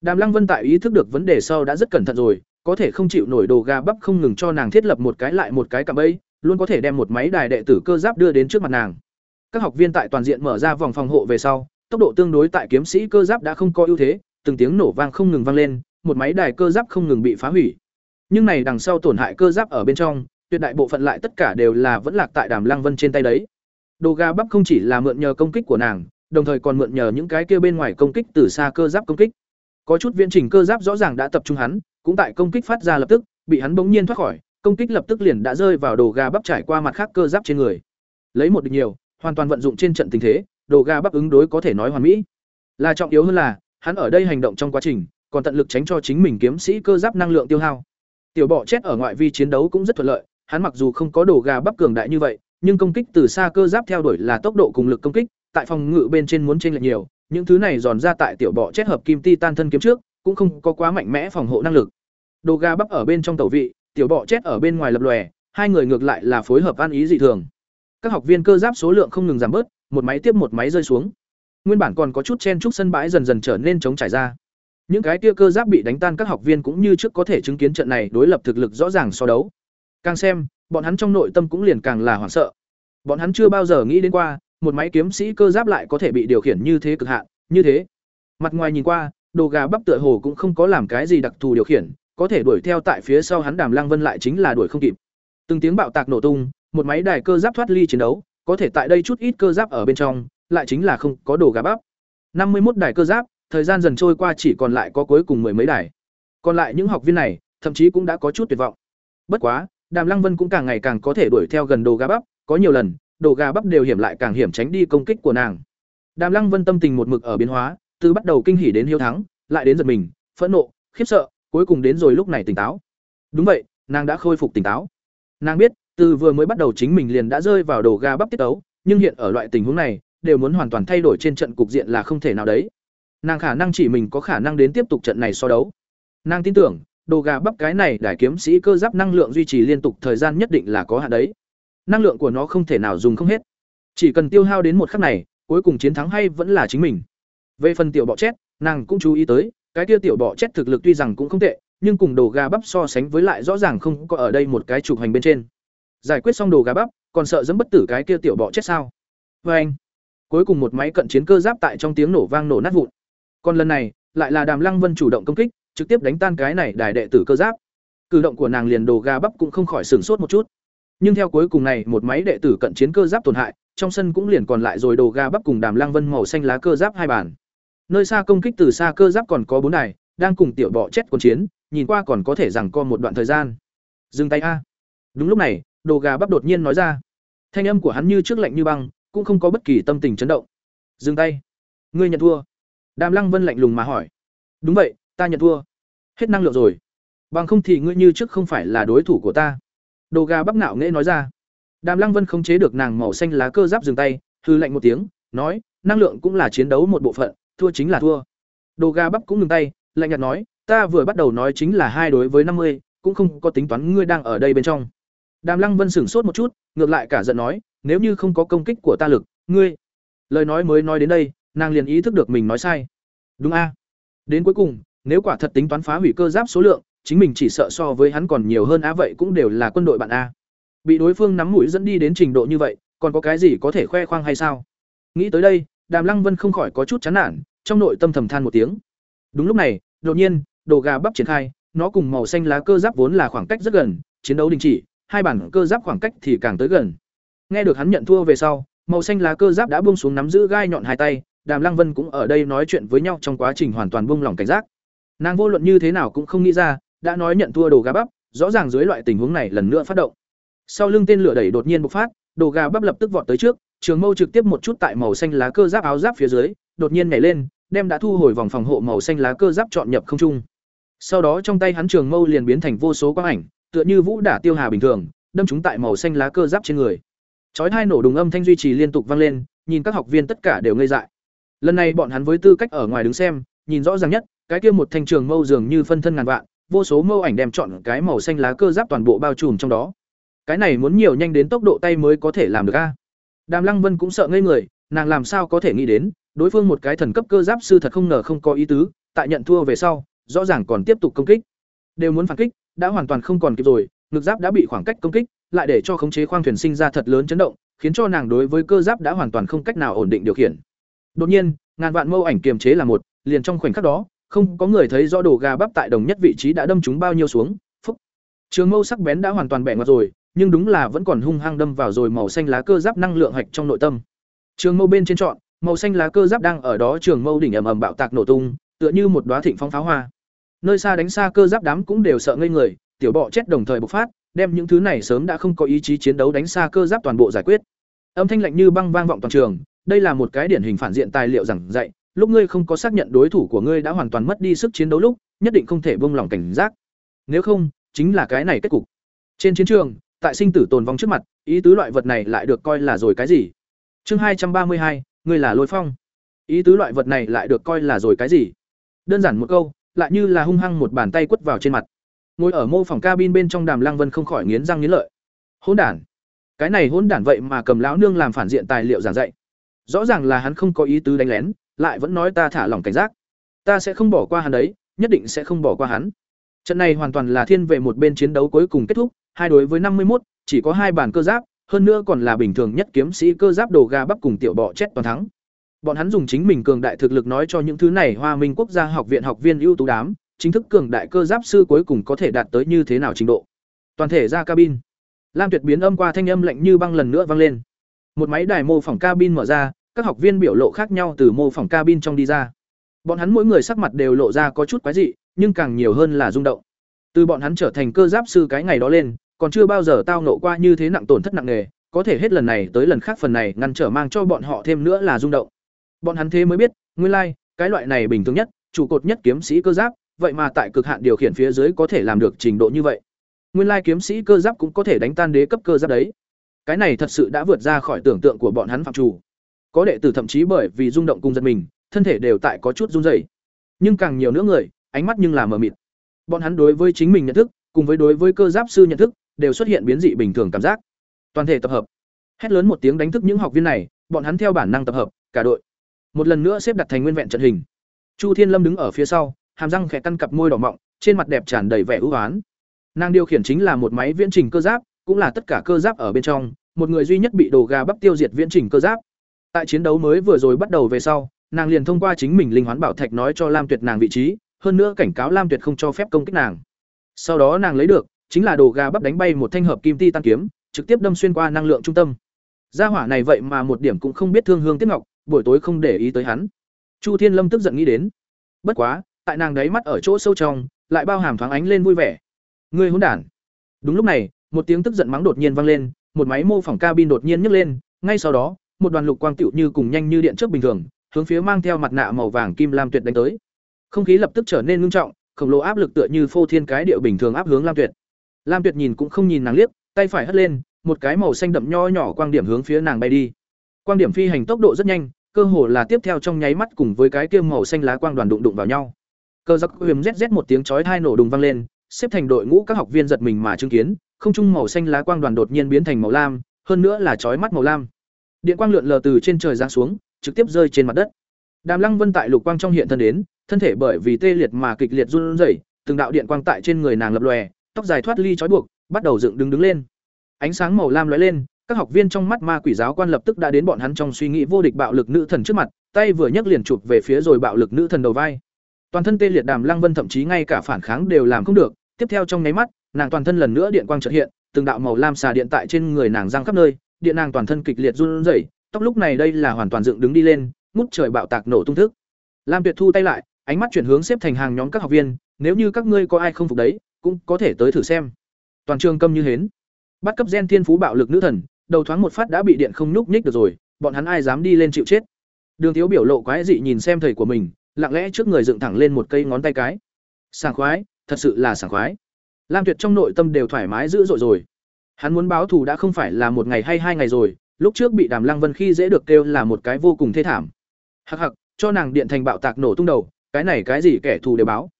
Đàm lăng vân tại ý thức được vấn đề sau đã rất cẩn thận rồi có thể không chịu nổi đồ gà bắp không ngừng cho nàng thiết lập một cái lại một cái cạm bẫy luôn có thể đem một máy đài đệ tử cơ giáp đưa đến trước mặt nàng. Các học viên tại toàn diện mở ra vòng phòng hộ về sau, tốc độ tương đối tại kiếm sĩ cơ giáp đã không có ưu thế, từng tiếng nổ vang không ngừng vang lên, một máy đài cơ giáp không ngừng bị phá hủy. Nhưng này đằng sau tổn hại cơ giáp ở bên trong, tuyệt đại bộ phận lại tất cả đều là vẫn lạc tại đàm lăng vân trên tay đấy. Đồ Ga bắp không chỉ là mượn nhờ công kích của nàng, đồng thời còn mượn nhờ những cái kia bên ngoài công kích từ xa cơ giáp công kích. Có chút viễn trình cơ giáp rõ ràng đã tập trung hắn, cũng tại công kích phát ra lập tức, bị hắn bỗng nhiên thoát khỏi công kích lập tức liền đã rơi vào đồ gà bắp trải qua mặt khác cơ giáp trên người. Lấy một địch nhiều, hoàn toàn vận dụng trên trận tình thế, đồ gà bắp ứng đối có thể nói hoàn mỹ. Là trọng yếu hơn là, hắn ở đây hành động trong quá trình, còn tận lực tránh cho chính mình kiếm sĩ cơ giáp năng lượng tiêu hao. Tiểu bọ chết ở ngoại vi chiến đấu cũng rất thuận lợi, hắn mặc dù không có đồ gà bắp cường đại như vậy, nhưng công kích từ xa cơ giáp theo đuổi là tốc độ cùng lực công kích, tại phòng ngự bên trên muốn chênh lệch nhiều, những thứ này giòn ra tại tiểu bọ chết hợp kim ti tan thân kiếm trước, cũng không có quá mạnh mẽ phòng hộ năng lực. Đồ gà bắp ở bên trong tẩu vị tiểu bọ chết ở bên ngoài lập lòe, hai người ngược lại là phối hợp ăn ý dị thường. Các học viên cơ giáp số lượng không ngừng giảm bớt, một máy tiếp một máy rơi xuống. Nguyên bản còn có chút chen chúc sân bãi dần dần trở nên trống trải ra. Những cái kia cơ giáp bị đánh tan các học viên cũng như trước có thể chứng kiến trận này đối lập thực lực rõ ràng so đấu. Càng xem, bọn hắn trong nội tâm cũng liền càng là hoảng sợ. Bọn hắn chưa bao giờ nghĩ đến qua, một máy kiếm sĩ cơ giáp lại có thể bị điều khiển như thế cực hạn, như thế. Mặt ngoài nhìn qua, đồ gà bắp tựa hồ cũng không có làm cái gì đặc thù điều khiển có thể đuổi theo tại phía sau hắn đàm lăng vân lại chính là đuổi không kịp. Từng tiếng bạo tạc nổ tung, một máy đài cơ giáp thoát ly chiến đấu, có thể tại đây chút ít cơ giáp ở bên trong, lại chính là không có đồ gà bắp. Năm mươi một đài cơ giáp, thời gian dần trôi qua chỉ còn lại có cuối cùng mười mấy đài. Còn lại những học viên này, thậm chí cũng đã có chút tuyệt vọng. Bất quá, đàm lăng vân cũng càng ngày càng có thể đuổi theo gần đồ gà bắp, có nhiều lần, đồ gà bắp đều hiểm lại càng hiểm tránh đi công kích của nàng. Đàm lăng vân tâm tình một mực ở biến hóa, từ bắt đầu kinh hỉ đến hiếu thắng, lại đến giật mình, phẫn nộ, khiếp sợ cuối cùng đến rồi lúc này tỉnh táo. Đúng vậy, nàng đã khôi phục tỉnh táo. Nàng biết, từ vừa mới bắt đầu chính mình liền đã rơi vào đồ ga bắp tiết tấu, nhưng hiện ở loại tình huống này, đều muốn hoàn toàn thay đổi trên trận cục diện là không thể nào đấy. Nàng khả năng chỉ mình có khả năng đến tiếp tục trận này so đấu. Nàng tin tưởng, đồ gà bắp cái này đại kiếm sĩ cơ giáp năng lượng duy trì liên tục thời gian nhất định là có hạn đấy. Năng lượng của nó không thể nào dùng không hết. Chỉ cần tiêu hao đến một khắc này, cuối cùng chiến thắng hay vẫn là chính mình. Về phần tiểu bọ chét, nàng cũng chú ý tới cái kia tiểu bọ chết thực lực tuy rằng cũng không tệ, nhưng cùng đồ gà bắp so sánh với lại rõ ràng không có ở đây một cái trục hành bên trên. Giải quyết xong đồ gà bắp, còn sợ dẫm bất tử cái kia tiểu bọ chết sao? Vê anh, cuối cùng một máy cận chiến cơ giáp tại trong tiếng nổ vang nổ nát vụn. Còn lần này, lại là đàm lăng vân chủ động công kích, trực tiếp đánh tan cái này đài đệ tử cơ giáp. Cử động của nàng liền đồ gà bắp cũng không khỏi sửng sốt một chút. Nhưng theo cuối cùng này, một máy đệ tử cận chiến cơ giáp tổn hại, trong sân cũng liền còn lại rồi đồ gà bắp cùng đàm lăng vân màu xanh lá cơ giáp hai bản nơi xa công kích từ xa cơ giáp còn có bốn đài đang cùng tiểu bọ chết còn chiến nhìn qua còn có thể rằng co một đoạn thời gian. Dừng tay a. Đúng lúc này đồ gà bắp đột nhiên nói ra. Thanh âm của hắn như trước lạnh như băng cũng không có bất kỳ tâm tình chấn động. Dừng tay. Ngươi nhận thua. Đàm lăng vân lạnh lùng mà hỏi. Đúng vậy ta nhận thua. Hết năng lượng rồi. Bằng không thì ngươi như trước không phải là đối thủ của ta. Đồ gà bắp nạo nghễ nói ra. Đàm Lăng Vân không chế được nàng màu xanh lá cơ giáp dừng tay, hư lạnh một tiếng, nói, năng lượng cũng là chiến đấu một bộ phận, thua chính là thua. Đồ ga bắp cũng ngừng tay, lạnh nhạt nói, ta vừa bắt đầu nói chính là hai đối với năm mươi, cũng không có tính toán ngươi đang ở đây bên trong. Đàm Lăng Vân sửng sốt một chút, ngược lại cả giận nói, nếu như không có công kích của ta lực, ngươi. Lời nói mới nói đến đây, nàng liền ý thức được mình nói sai. Đúng a. Đến cuối cùng, nếu quả thật tính toán phá hủy cơ giáp số lượng, chính mình chỉ sợ so với hắn còn nhiều hơn á vậy cũng đều là quân đội bạn a. Bị đối phương nắm mũi dẫn đi đến trình độ như vậy, còn có cái gì có thể khoe khoang hay sao? Nghĩ tới đây, Đàm Lăng Vân không khỏi có chút chán nản, trong nội tâm thầm than một tiếng. Đúng lúc này, đột nhiên, đồ gà bắp triển khai, nó cùng màu xanh lá cơ giáp vốn là khoảng cách rất gần, chiến đấu đình chỉ, hai bản cơ giáp khoảng cách thì càng tới gần. Nghe được hắn nhận thua về sau, màu xanh lá cơ giáp đã buông xuống nắm giữ gai nhọn hai tay, Đàm Lăng Vân cũng ở đây nói chuyện với nhau trong quá trình hoàn toàn buông lỏng cảnh giác. Nàng vô luận như thế nào cũng không nghĩ ra, đã nói nhận thua đồ gà bắp, rõ ràng dưới loại tình huống này lần nữa phát động. Sau lưng tên lửa đẩy đột nhiên bộc phát, đồ gà bắp lập tức vọt tới trước, trường mâu trực tiếp một chút tại màu xanh lá cơ giáp áo giáp phía dưới, đột nhiên nhảy lên, đem đã thu hồi vòng phòng hộ màu xanh lá cơ giáp chọn nhập không trung. Sau đó trong tay hắn trường mâu liền biến thành vô số quang ảnh, tựa như vũ đả tiêu hà bình thường, đâm chúng tại màu xanh lá cơ giáp trên người. Chói hai nổ đùng âm thanh duy trì liên tục vang lên, nhìn các học viên tất cả đều ngây dại. Lần này bọn hắn với tư cách ở ngoài đứng xem, nhìn rõ ràng nhất, cái kia một thanh trường mâu dường như phân thân ngàn vạn, vô số mâu ảnh đem chọn cái màu xanh lá cơ giáp toàn bộ bao trùm trong đó. Cái này muốn nhiều nhanh đến tốc độ tay mới có thể làm được a. Đàm Lăng Vân cũng sợ ngây người, nàng làm sao có thể nghĩ đến, đối phương một cái thần cấp cơ giáp sư thật không ngờ không có ý tứ, tại nhận thua về sau, rõ ràng còn tiếp tục công kích. Đều muốn phản kích, đã hoàn toàn không còn kịp rồi, ngực giáp đã bị khoảng cách công kích, lại để cho khống chế khoang thuyền sinh ra thật lớn chấn động, khiến cho nàng đối với cơ giáp đã hoàn toàn không cách nào ổn định điều khiển. Đột nhiên, ngàn vạn mâu ảnh kiềm chế là một, liền trong khoảnh khắc đó, không có người thấy rõ đồ gà bắp tại đồng nhất vị trí đã đâm chúng bao nhiêu xuống, phúc. Trường mâu sắc bén đã hoàn toàn bẻ ngoặt rồi, nhưng đúng là vẫn còn hung hăng đâm vào rồi màu xanh lá cơ giáp năng lượng hạch trong nội tâm. Trường mâu bên trên chọn, màu xanh lá cơ giáp đang ở đó trường mâu đỉnh ầm ầm bạo tạc nổ tung, tựa như một đóa thịnh phong pháo hoa. Nơi xa đánh xa cơ giáp đám cũng đều sợ ngây người, tiểu bọ chết đồng thời bộc phát, đem những thứ này sớm đã không có ý chí chiến đấu đánh xa cơ giáp toàn bộ giải quyết. Âm thanh lạnh như băng vang vọng toàn trường, đây là một cái điển hình phản diện tài liệu giảng dạy, lúc ngươi không có xác nhận đối thủ của ngươi đã hoàn toàn mất đi sức chiến đấu lúc, nhất định không thể buông lỏng cảnh giác. Nếu không, chính là cái này kết cục. Trên chiến trường, tại sinh tử tồn vong trước mặt, ý tứ loại vật này lại được coi là rồi cái gì? Chương hai trăm ba mươi hai, ngươi là Lôi Phong. Ý tứ loại vật này lại được coi là rồi cái gì? Đơn giản một câu, lại như là hung hăng một bàn tay quất vào trên mặt. Ngồi ở mô phòng cabin bên trong Đàm Lăng Vân không khỏi nghiến răng nghiến lợi. Hỗn đản. Cái này hỗn đản vậy mà cầm lão nương làm phản diện tài liệu giảng dạy. Rõ ràng là hắn không có ý tứ đánh lén, lại vẫn nói ta thả lỏng cảnh giác. Ta sẽ không bỏ qua hắn đấy, nhất định sẽ không bỏ qua hắn. Trận này hoàn toàn là thiên về một bên chiến đấu cuối cùng kết thúc, hai đối với năm mươi một, chỉ có hai bản cơ giáp, hơn nữa còn là bình thường nhất kiếm sĩ cơ giáp đồ ga bắp cùng tiểu bọ chết toàn thắng. Bọn hắn dùng chính mình cường đại thực lực nói cho những thứ này Hoa Minh Quốc gia học viện học viên ưu tú đám, chính thức cường đại cơ giáp sư cuối cùng có thể đạt tới như thế nào trình độ. Toàn thể ra cabin. Lam Tuyệt biến âm qua thanh âm lạnh như băng lần nữa vang lên. Một máy đài mô phỏng cabin mở ra, các học viên biểu lộ khác nhau từ mô phỏng cabin trong đi ra. Bọn hắn mỗi người sắc mặt đều lộ ra có chút quái dị, nhưng càng nhiều hơn là rung động. Từ bọn hắn trở thành cơ giáp sư cái ngày đó lên, còn chưa bao giờ tao nộ qua như thế nặng tổn thất nặng nề, có thể hết lần này tới lần khác phần này ngăn trở mang cho bọn họ thêm nữa là rung động. Bọn hắn thế mới biết, nguyên lai, like, cái loại này bình thường nhất, trụ cột nhất kiếm sĩ cơ giáp, vậy mà tại cực hạn điều khiển phía dưới có thể làm được trình độ như vậy. Nguyên lai like kiếm sĩ cơ giáp cũng có thể đánh tan đế cấp cơ giáp đấy. Cái này thật sự đã vượt ra khỏi tưởng tượng của bọn hắn phạm chủ. Có đệ tử thậm chí bởi vì rung động cùng giật mình, thân thể đều tại có chút run rẩy. Nhưng càng nhiều nữa người, ánh mắt nhưng là mờ mịt. Bọn hắn đối với chính mình nhận thức, cùng với đối với cơ giáp sư nhận thức, đều xuất hiện biến dị bình thường cảm giác. Toàn thể tập hợp. Hét lớn một tiếng đánh thức những học viên này, bọn hắn theo bản năng tập hợp, cả đội. Một lần nữa xếp đặt thành nguyên vẹn trận hình. Chu Thiên Lâm đứng ở phía sau, hàm răng khẽ căn cặp môi đỏ mọng, trên mặt đẹp tràn đầy vẻ ưu ái. Nàng điều khiển chính là một máy viễn trình cơ giáp, cũng là tất cả cơ giáp ở bên trong, một người duy nhất bị đồ gà bắp tiêu diệt viễn trình cơ giáp. Tại chiến đấu mới vừa rồi bắt đầu về sau, nàng liền thông qua chính mình linh hoán bảo thạch nói cho Lam Tuyệt nàng vị trí, hơn nữa cảnh cáo Lam Tuyệt không cho phép công kích nàng. Sau đó nàng lấy được chính là đồ gà bắp đánh bay một thanh hợp kim ti tan kiếm, trực tiếp đâm xuyên qua năng lượng trung tâm. Gia hỏa này vậy mà một điểm cũng không biết thương hương tiếc ngọc, buổi tối không để ý tới hắn. Chu Thiên Lâm tức giận nghĩ đến. Bất quá, tại nàng đáy mắt ở chỗ sâu trong, lại bao hàm thoáng ánh lên vui vẻ. Ngươi hỗn đản. Đúng lúc này, một tiếng tức giận mắng đột nhiên vang lên, một máy mô phỏng cabin đột nhiên nhấc lên, ngay sau đó, một đoàn lục quang tựu như cùng nhanh như điện trước bình thường, hướng phía mang theo mặt nạ màu vàng kim lam tuyệt đánh tới. Không khí lập tức trở nên ngưng trọng, khổng lồ áp lực tựa như phô thiên cái điệu bình thường áp hướng lam tuyệt. Lam tuyệt nhìn cũng không nhìn nàng liếc, tay phải hất lên, một cái màu xanh đậm nho nhỏ quang điểm hướng phía nàng bay đi. Quang điểm phi hành tốc độ rất nhanh, cơ hồ là tiếp theo trong nháy mắt cùng với cái kia màu xanh lá quang đoàn đụng đụng vào nhau. Cơ giặc huyền rét một tiếng chói tai nổ đùng vang lên, xếp thành đội ngũ các học viên giật mình mà chứng kiến, không trung màu xanh lá quang đoàn đột nhiên biến thành màu lam, hơn nữa là chói mắt màu lam. Điện quang lượn lờ từ trên trời giáng xuống, trực tiếp rơi trên mặt đất. Đàm Lăng Vân tại lục quang trong hiện thân đến, thân thể bởi vì tê liệt mà kịch liệt run rẩy, từng đạo điện quang tại trên người nàng lập lòe, tóc dài thoát ly trói buộc, bắt đầu dựng đứng đứng lên. Ánh sáng màu lam lóe lên, các học viên trong mắt ma quỷ giáo quan lập tức đã đến bọn hắn trong suy nghĩ vô địch bạo lực nữ thần trước mặt, tay vừa nhấc liền chụp về phía rồi bạo lực nữ thần đầu vai. Toàn thân tê liệt Đàm Lăng Vân thậm chí ngay cả phản kháng đều làm không được, tiếp theo trong nháy mắt, nàng toàn thân lần nữa điện quang chợt hiện, từng đạo màu lam xà điện tại trên người nàng giăng khắp nơi, điện nàng toàn thân kịch liệt run rẩy, tóc lúc này đây là hoàn toàn dựng đứng đi lên, ngút trời bạo tạc nổ tung thức. Lam Tuyệt thu tay lại, ánh mắt chuyển hướng xếp thành hàng nhóm các học viên, nếu như các ngươi có ai không phục đấy, cũng có thể tới thử xem. Toàn trường câm như hến. Bắt cấp gen thiên phú bạo lực nữ thần, đầu thoáng một phát đã bị điện không nhúc nhích được rồi, bọn hắn ai dám đi lên chịu chết. Đường Thiếu biểu lộ quái dị nhìn xem thầy của mình, lặng lẽ trước người dựng thẳng lên một cây ngón tay cái. Sảng khoái, thật sự là sảng khoái. Lam Tuyệt trong nội tâm đều thoải mái dữ dội rồi. Hắn muốn báo thù đã không phải là một ngày hay hai ngày rồi, lúc trước bị Đàm Lăng Vân khi dễ được kêu là một cái vô cùng thê thảm. Hắc hắc, cho nàng điện thành bạo tạc nổ tung đầu, cái này cái gì kẻ thù đều báo.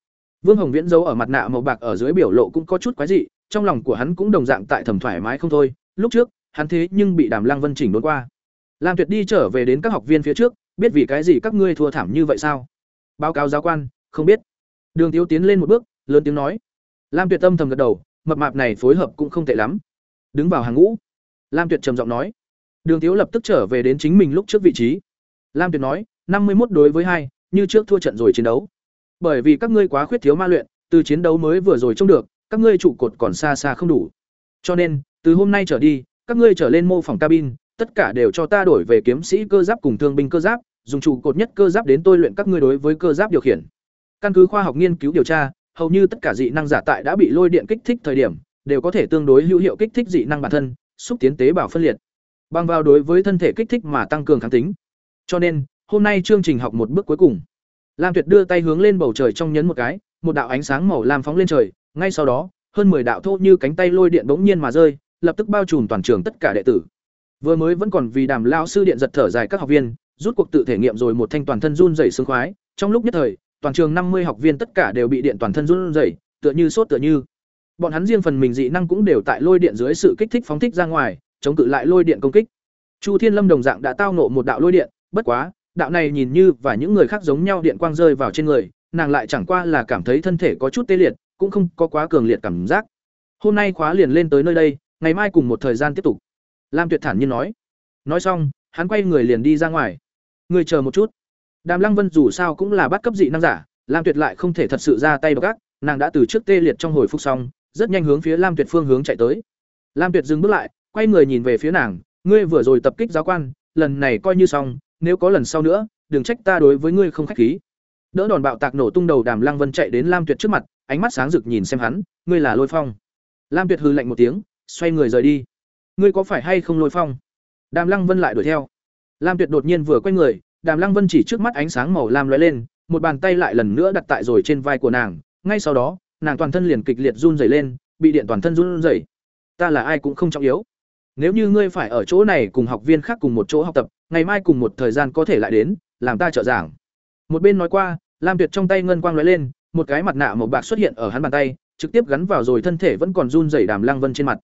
Vương Hồng Viễn giấu ở mặt nạ màu bạc ở dưới biểu lộ cũng có chút quái dị, trong lòng của hắn cũng đồng dạng tại thầm thoải mái không thôi, lúc trước, hắn thế nhưng bị Đàm Lăng Vân chỉnh đốn qua. Lam Tuyệt đi trở về đến các học viên phía trước, biết vì cái gì các ngươi thua thảm như vậy sao? Báo cáo giáo quan, không biết. Đường Tiếu tiến lên một bước, lớn tiếng nói. Lam Tuyệt âm thầm gật đầu, mập mạp này phối hợp cũng không tệ lắm. Đứng vào hàng ngũ. Lam Tuyệt trầm giọng nói. Đường Tiếu lập tức trở về đến chính mình lúc trước vị trí. Lam Tuyệt nói, năm mươi một đối với hai, như trước thua trận rồi chiến đấu. Bởi vì các ngươi quá khuyết thiếu ma luyện, từ chiến đấu mới vừa rồi trông được, các ngươi trụ cột còn xa xa không đủ. Cho nên, từ hôm nay trở đi, các ngươi trở lên mô phỏng cabin, tất cả đều cho ta đổi về kiếm sĩ cơ giáp cùng thương binh cơ giáp, dùng trụ cột nhất cơ giáp đến tôi luyện các ngươi đối với cơ giáp điều khiển. Căn cứ khoa học nghiên cứu điều tra, hầu như tất cả dị năng giả tại đã bị lôi điện kích thích thời điểm, đều có thể tương đối hữu hiệu kích thích dị năng bản thân, xúc tiến tế bào phân liệt. Bằng vào đối với thân thể kích thích mà tăng cường kháng tính. Cho nên, hôm nay chương trình học một bước cuối cùng. Lam Tuyệt đưa tay hướng lên bầu trời trong nhấn một cái, một đạo ánh sáng màu lam phóng lên trời, ngay sau đó, hơn 10 đạo thô như cánh tay lôi điện bỗng nhiên mà rơi, lập tức bao trùm toàn trường tất cả đệ tử. Vừa mới vẫn còn vì đàm lão sư điện giật thở dài các học viên, rút cuộc tự thể nghiệm rồi một thanh toàn thân run rẩy sướng khoái, trong lúc nhất thời, toàn trường năm mươi học viên tất cả đều bị điện toàn thân run rẩy, tựa như sốt tựa như. Bọn hắn riêng phần mình dị năng cũng đều tại lôi điện dưới sự kích thích phóng thích ra ngoài, chống cự lại lôi điện công kích. Chu Thiên Lâm đồng dạng đã tao ngộ một đạo lôi điện, bất quá, đạo này nhìn như và những người khác giống nhau điện quang rơi vào trên người, nàng lại chẳng qua là cảm thấy thân thể có chút tê liệt, cũng không có quá cường liệt cảm giác. Hôm nay khóa liền lên tới nơi đây, ngày mai cùng một thời gian tiếp tục. Lam Tuyệt thản nhiên nói. Nói xong, hắn quay người liền đi ra ngoài. Người chờ một chút. Đàm Lăng Vân dù sao cũng là bắt cấp dị năng giả, Lam Tuyệt lại không thể thật sự ra tay gác, nàng đã từ trước tê liệt trong hồi phục xong, rất nhanh hướng phía Lam Tuyệt phương hướng chạy tới. Lam Tuyệt dừng bước lại, quay người nhìn về phía nàng, ngươi vừa rồi tập kích giáo quan, lần này coi như xong, nếu có lần sau nữa, đừng trách ta đối với ngươi không khách khí. Đỡ đòn bạo tạc nổ tung đầu Đàm Lăng Vân chạy đến Lam Tuyệt trước mặt, ánh mắt sáng rực nhìn xem hắn, ngươi là Lôi Phong. Lam Tuyệt hừ lạnh một tiếng, xoay người rời đi. Ngươi có phải hay không Lôi Phong? Đàm Lăng Vân lại đuổi theo. Lam Tuyệt đột nhiên vừa quay người, Đàm Lăng Vân chỉ trước mắt ánh sáng màu lam lóe lên, một bàn tay lại lần nữa đặt tại rồi trên vai của nàng, ngay sau đó, nàng toàn thân liền kịch liệt run rẩy lên, bị điện toàn thân run rẩy. Ta là ai cũng không trọng yếu. Nếu như ngươi phải ở chỗ này cùng học viên khác cùng một chỗ học tập, ngày mai cùng một thời gian có thể lại đến, làm ta trợ giảng. Một bên nói qua, Lam Tuyệt trong tay ngân quang lóe lên, một cái mặt nạ màu bạc xuất hiện ở hắn bàn tay, trực tiếp gắn vào rồi thân thể vẫn còn run rẩy Đàm Lăng Vân trên mặt.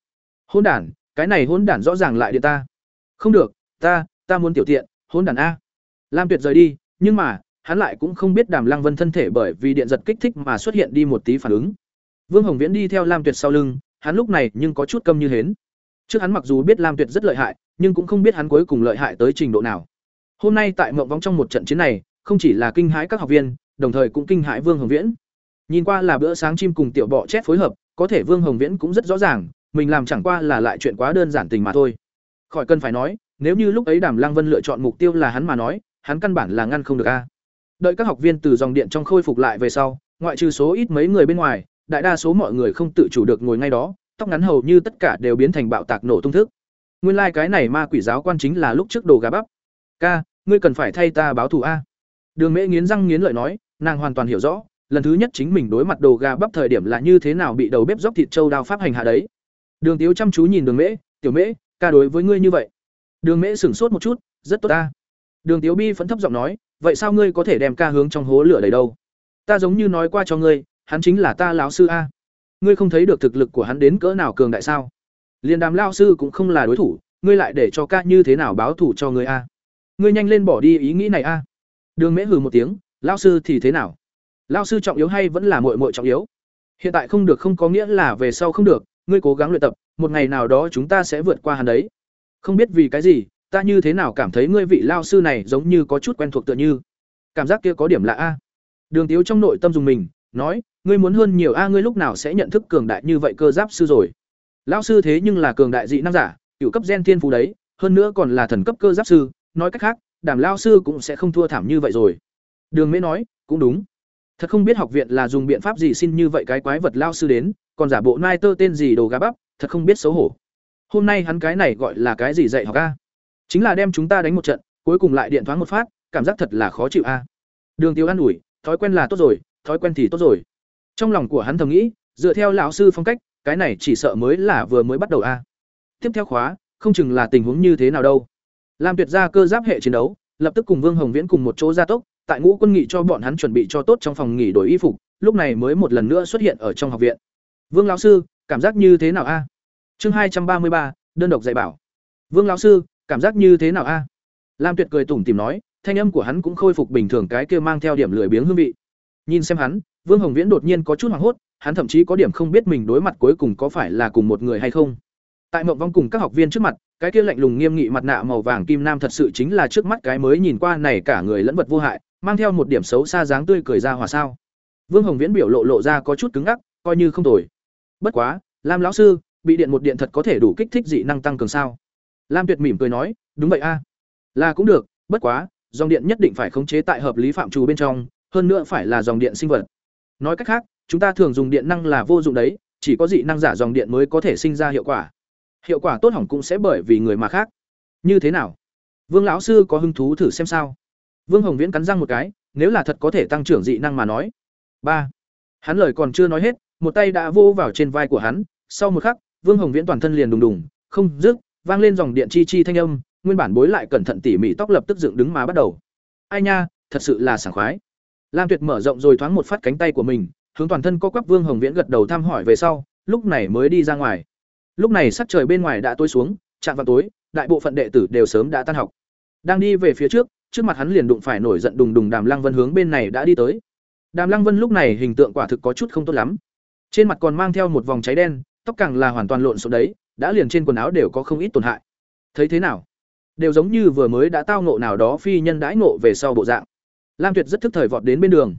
Hỗn đản, cái này hỗn đản rõ ràng lại điện ta. Không được, ta, ta muốn tiểu tiện, hỗn đản a. Lam Tuyệt rời đi, nhưng mà, hắn lại cũng không biết Đàm Lăng Vân thân thể bởi vì điện giật kích thích mà xuất hiện đi một tí phản ứng. Vương Hồng Viễn đi theo Lam Tuyệt sau lưng, hắn lúc này nhưng có chút câm như hến. Trước hắn mặc dù biết Lam Tuyệt rất lợi hại, nhưng cũng không biết hắn cuối cùng lợi hại tới trình độ nào. Hôm nay tại Mộng Vong trong một trận chiến này, không chỉ là kinh hãi các học viên, đồng thời cũng kinh hãi Vương Hồng Viễn. Nhìn qua là bữa sáng chim cùng tiểu bọ chét phối hợp, có thể Vương Hồng Viễn cũng rất rõ ràng, mình làm chẳng qua là lại chuyện quá đơn giản tình mà thôi. Khỏi cần phải nói, nếu như lúc ấy Đàm Lăng Vân lựa chọn mục tiêu là hắn mà nói, hắn căn bản là ngăn không được a. Đợi các học viên từ dòng điện trong khôi phục lại về sau, ngoại trừ số ít mấy người bên ngoài, đại đa số mọi người không tự chủ được ngồi ngay đó, tóc ngắn hầu như tất cả đều biến thành bạo tạc nổ tung thức. Nguyên lai like cái này ma quỷ giáo quan chính là lúc trước đồ gà bắp. "Ca, ngươi cần phải thay ta báo thù a." Đường Mễ nghiến răng nghiến lợi nói, nàng hoàn toàn hiểu rõ, lần thứ nhất chính mình đối mặt đồ gà bắp thời điểm là như thế nào bị đầu bếp dốc thịt trâu đao pháp hành hạ đấy. Đường Tiếu chăm chú nhìn Đường Mễ, tiểu mễ ca đối với ngươi như vậy đường mễ sửng sốt một chút rất tốt ta đường tiếu bi phấn thấp giọng nói vậy sao ngươi có thể đem ca hướng trong hố lửa đầy đâu ta giống như nói qua cho ngươi hắn chính là ta lão sư a ngươi không thấy được thực lực của hắn đến cỡ nào cường đại sao liền đàm lao sư cũng không là đối thủ, ngươi lại để cho ca như thế nào báo thủ cho người a? Ngươi nhanh lên bỏ đi ý nghĩ này a. Đường mễ hừ một tiếng, lao sư thì thế nào? Lao sư trọng yếu hay vẫn là muội muội trọng yếu? Hiện tại không được không có nghĩa là về sau không được, ngươi cố gắng luyện tập, một ngày nào đó chúng ta sẽ vượt qua hắn đấy. Không biết vì cái gì, ta như thế nào cảm thấy ngươi vị lao sư này giống như có chút quen thuộc tựa như. Cảm giác kia có điểm lạ a. Đường tiếu trong nội tâm dùng mình, nói, ngươi muốn hơn nhiều a, ngươi lúc nào sẽ nhận thức cường đại như vậy cơ giáp sư rồi? Lão sư thế nhưng là cường đại dị năng giả cựu cấp gen thiên phú đấy, hơn nữa còn là thần cấp cơ giáp sư, nói cách khác, đàm lao sư cũng sẽ không thua thảm như vậy rồi. Đường mễ nói, cũng đúng. Thật không biết học viện là dùng biện pháp gì xin như vậy cái quái vật lao sư đến, còn giả bộ nai tơ tên gì đồ gà bắp, thật không biết xấu hổ. Hôm nay hắn cái này gọi là cái gì dạy học a? Chính là đem chúng ta đánh một trận, cuối cùng lại điện thoáng một phát, cảm giác thật là khó chịu a. Đường tiêu an ủi, thói quen là tốt rồi, thói quen thì tốt rồi. Trong lòng của hắn thầm nghĩ, dựa theo lão sư phong cách cái này chỉ sợ mới là vừa mới bắt đầu a. Tiếp theo khóa, không chừng là tình huống như thế nào đâu. Lam tuyệt ra cơ giáp hệ chiến đấu, lập tức cùng vương hồng viễn cùng một chỗ gia tốc, tại ngũ quân nghị cho bọn hắn chuẩn bị cho tốt trong phòng nghỉ đổi y phục, lúc này mới một lần nữa xuất hiện ở trong học viện. Vương lão sư, cảm giác như thế nào a? Chương hai trăm ba mươi ba, đơn độc dạy bảo. Vương lão sư, cảm giác như thế nào a? Lam tuyệt cười tủm tỉm nói, thanh âm của hắn cũng khôi phục bình thường cái kia mang theo điểm lười biếng hương vị. Nhìn xem hắn, vương hồng viễn đột nhiên có chút hoảng hốt hắn thậm chí có điểm không biết mình đối mặt cuối cùng có phải là cùng một người hay không. Tại mộng vong cùng các học viên trước mặt, cái kia lạnh lùng nghiêm nghị mặt nạ màu vàng kim nam thật sự chính là trước mắt cái mới nhìn qua này cả người lẫn vật vô hại, mang theo một điểm xấu xa dáng tươi cười ra hòa sao. Vương hồng viễn biểu lộ lộ ra có chút cứng ngắc, coi như không tồi. Bất quá, lam lão sư, bị điện một điện thật có thể đủ kích thích dị năng tăng cường sao? Lam tuyệt mỉm cười nói, đúng vậy a. Là cũng được, bất quá, dòng điện nhất định phải khống chế tại hợp lý phạm trù bên trong, hơn nữa phải là dòng điện sinh vật. Nói cách khác chúng ta thường dùng điện năng là vô dụng đấy, chỉ có dị năng giả dòng điện mới có thể sinh ra hiệu quả. Hiệu quả tốt hỏng cũng sẽ bởi vì người mà khác. Như thế nào? Vương lão sư có hứng thú thử xem sao? Vương hồng viễn cắn răng một cái, nếu là thật có thể tăng trưởng dị năng mà nói. Ba. Hắn lời còn chưa nói hết, một tay đã vô vào trên vai của hắn. Sau một khắc, vương hồng viễn toàn thân liền đùng đùng, không dứt, vang lên dòng điện chi chi thanh âm, nguyên bản bối lại cẩn thận tỉ mỉ tóc lập tức dựng đứng mà bắt đầu. Ai nha, thật sự là sảng khoái. Lam tuyệt mở rộng rồi thoáng một phát cánh tay của mình hướng toàn thân co quắp vương hồng viễn gật đầu thăm hỏi về sau, lúc này mới đi ra ngoài. Lúc này sắc trời bên ngoài đã tối xuống, chạm vào tối, đại bộ phận đệ tử đều sớm đã tan học. Đang đi về phía trước trước mặt hắn liền đụng phải nổi giận đùng đùng đàm lăng vân hướng bên này đã đi tới. Đàm lăng vân lúc này hình tượng quả thực có chút không tốt lắm. Trên mặt còn mang theo một vòng cháy đen, tóc càng là hoàn toàn lộn xộn đấy, đã liền trên quần áo đều có không ít tổn hại. Thấy thế nào? Đều giống như vừa mới đã tao ngộ nào đó phi nhân đãi ngộ về sau bộ dạng. Lam tuyệt rất thức thời vọt đến bên đường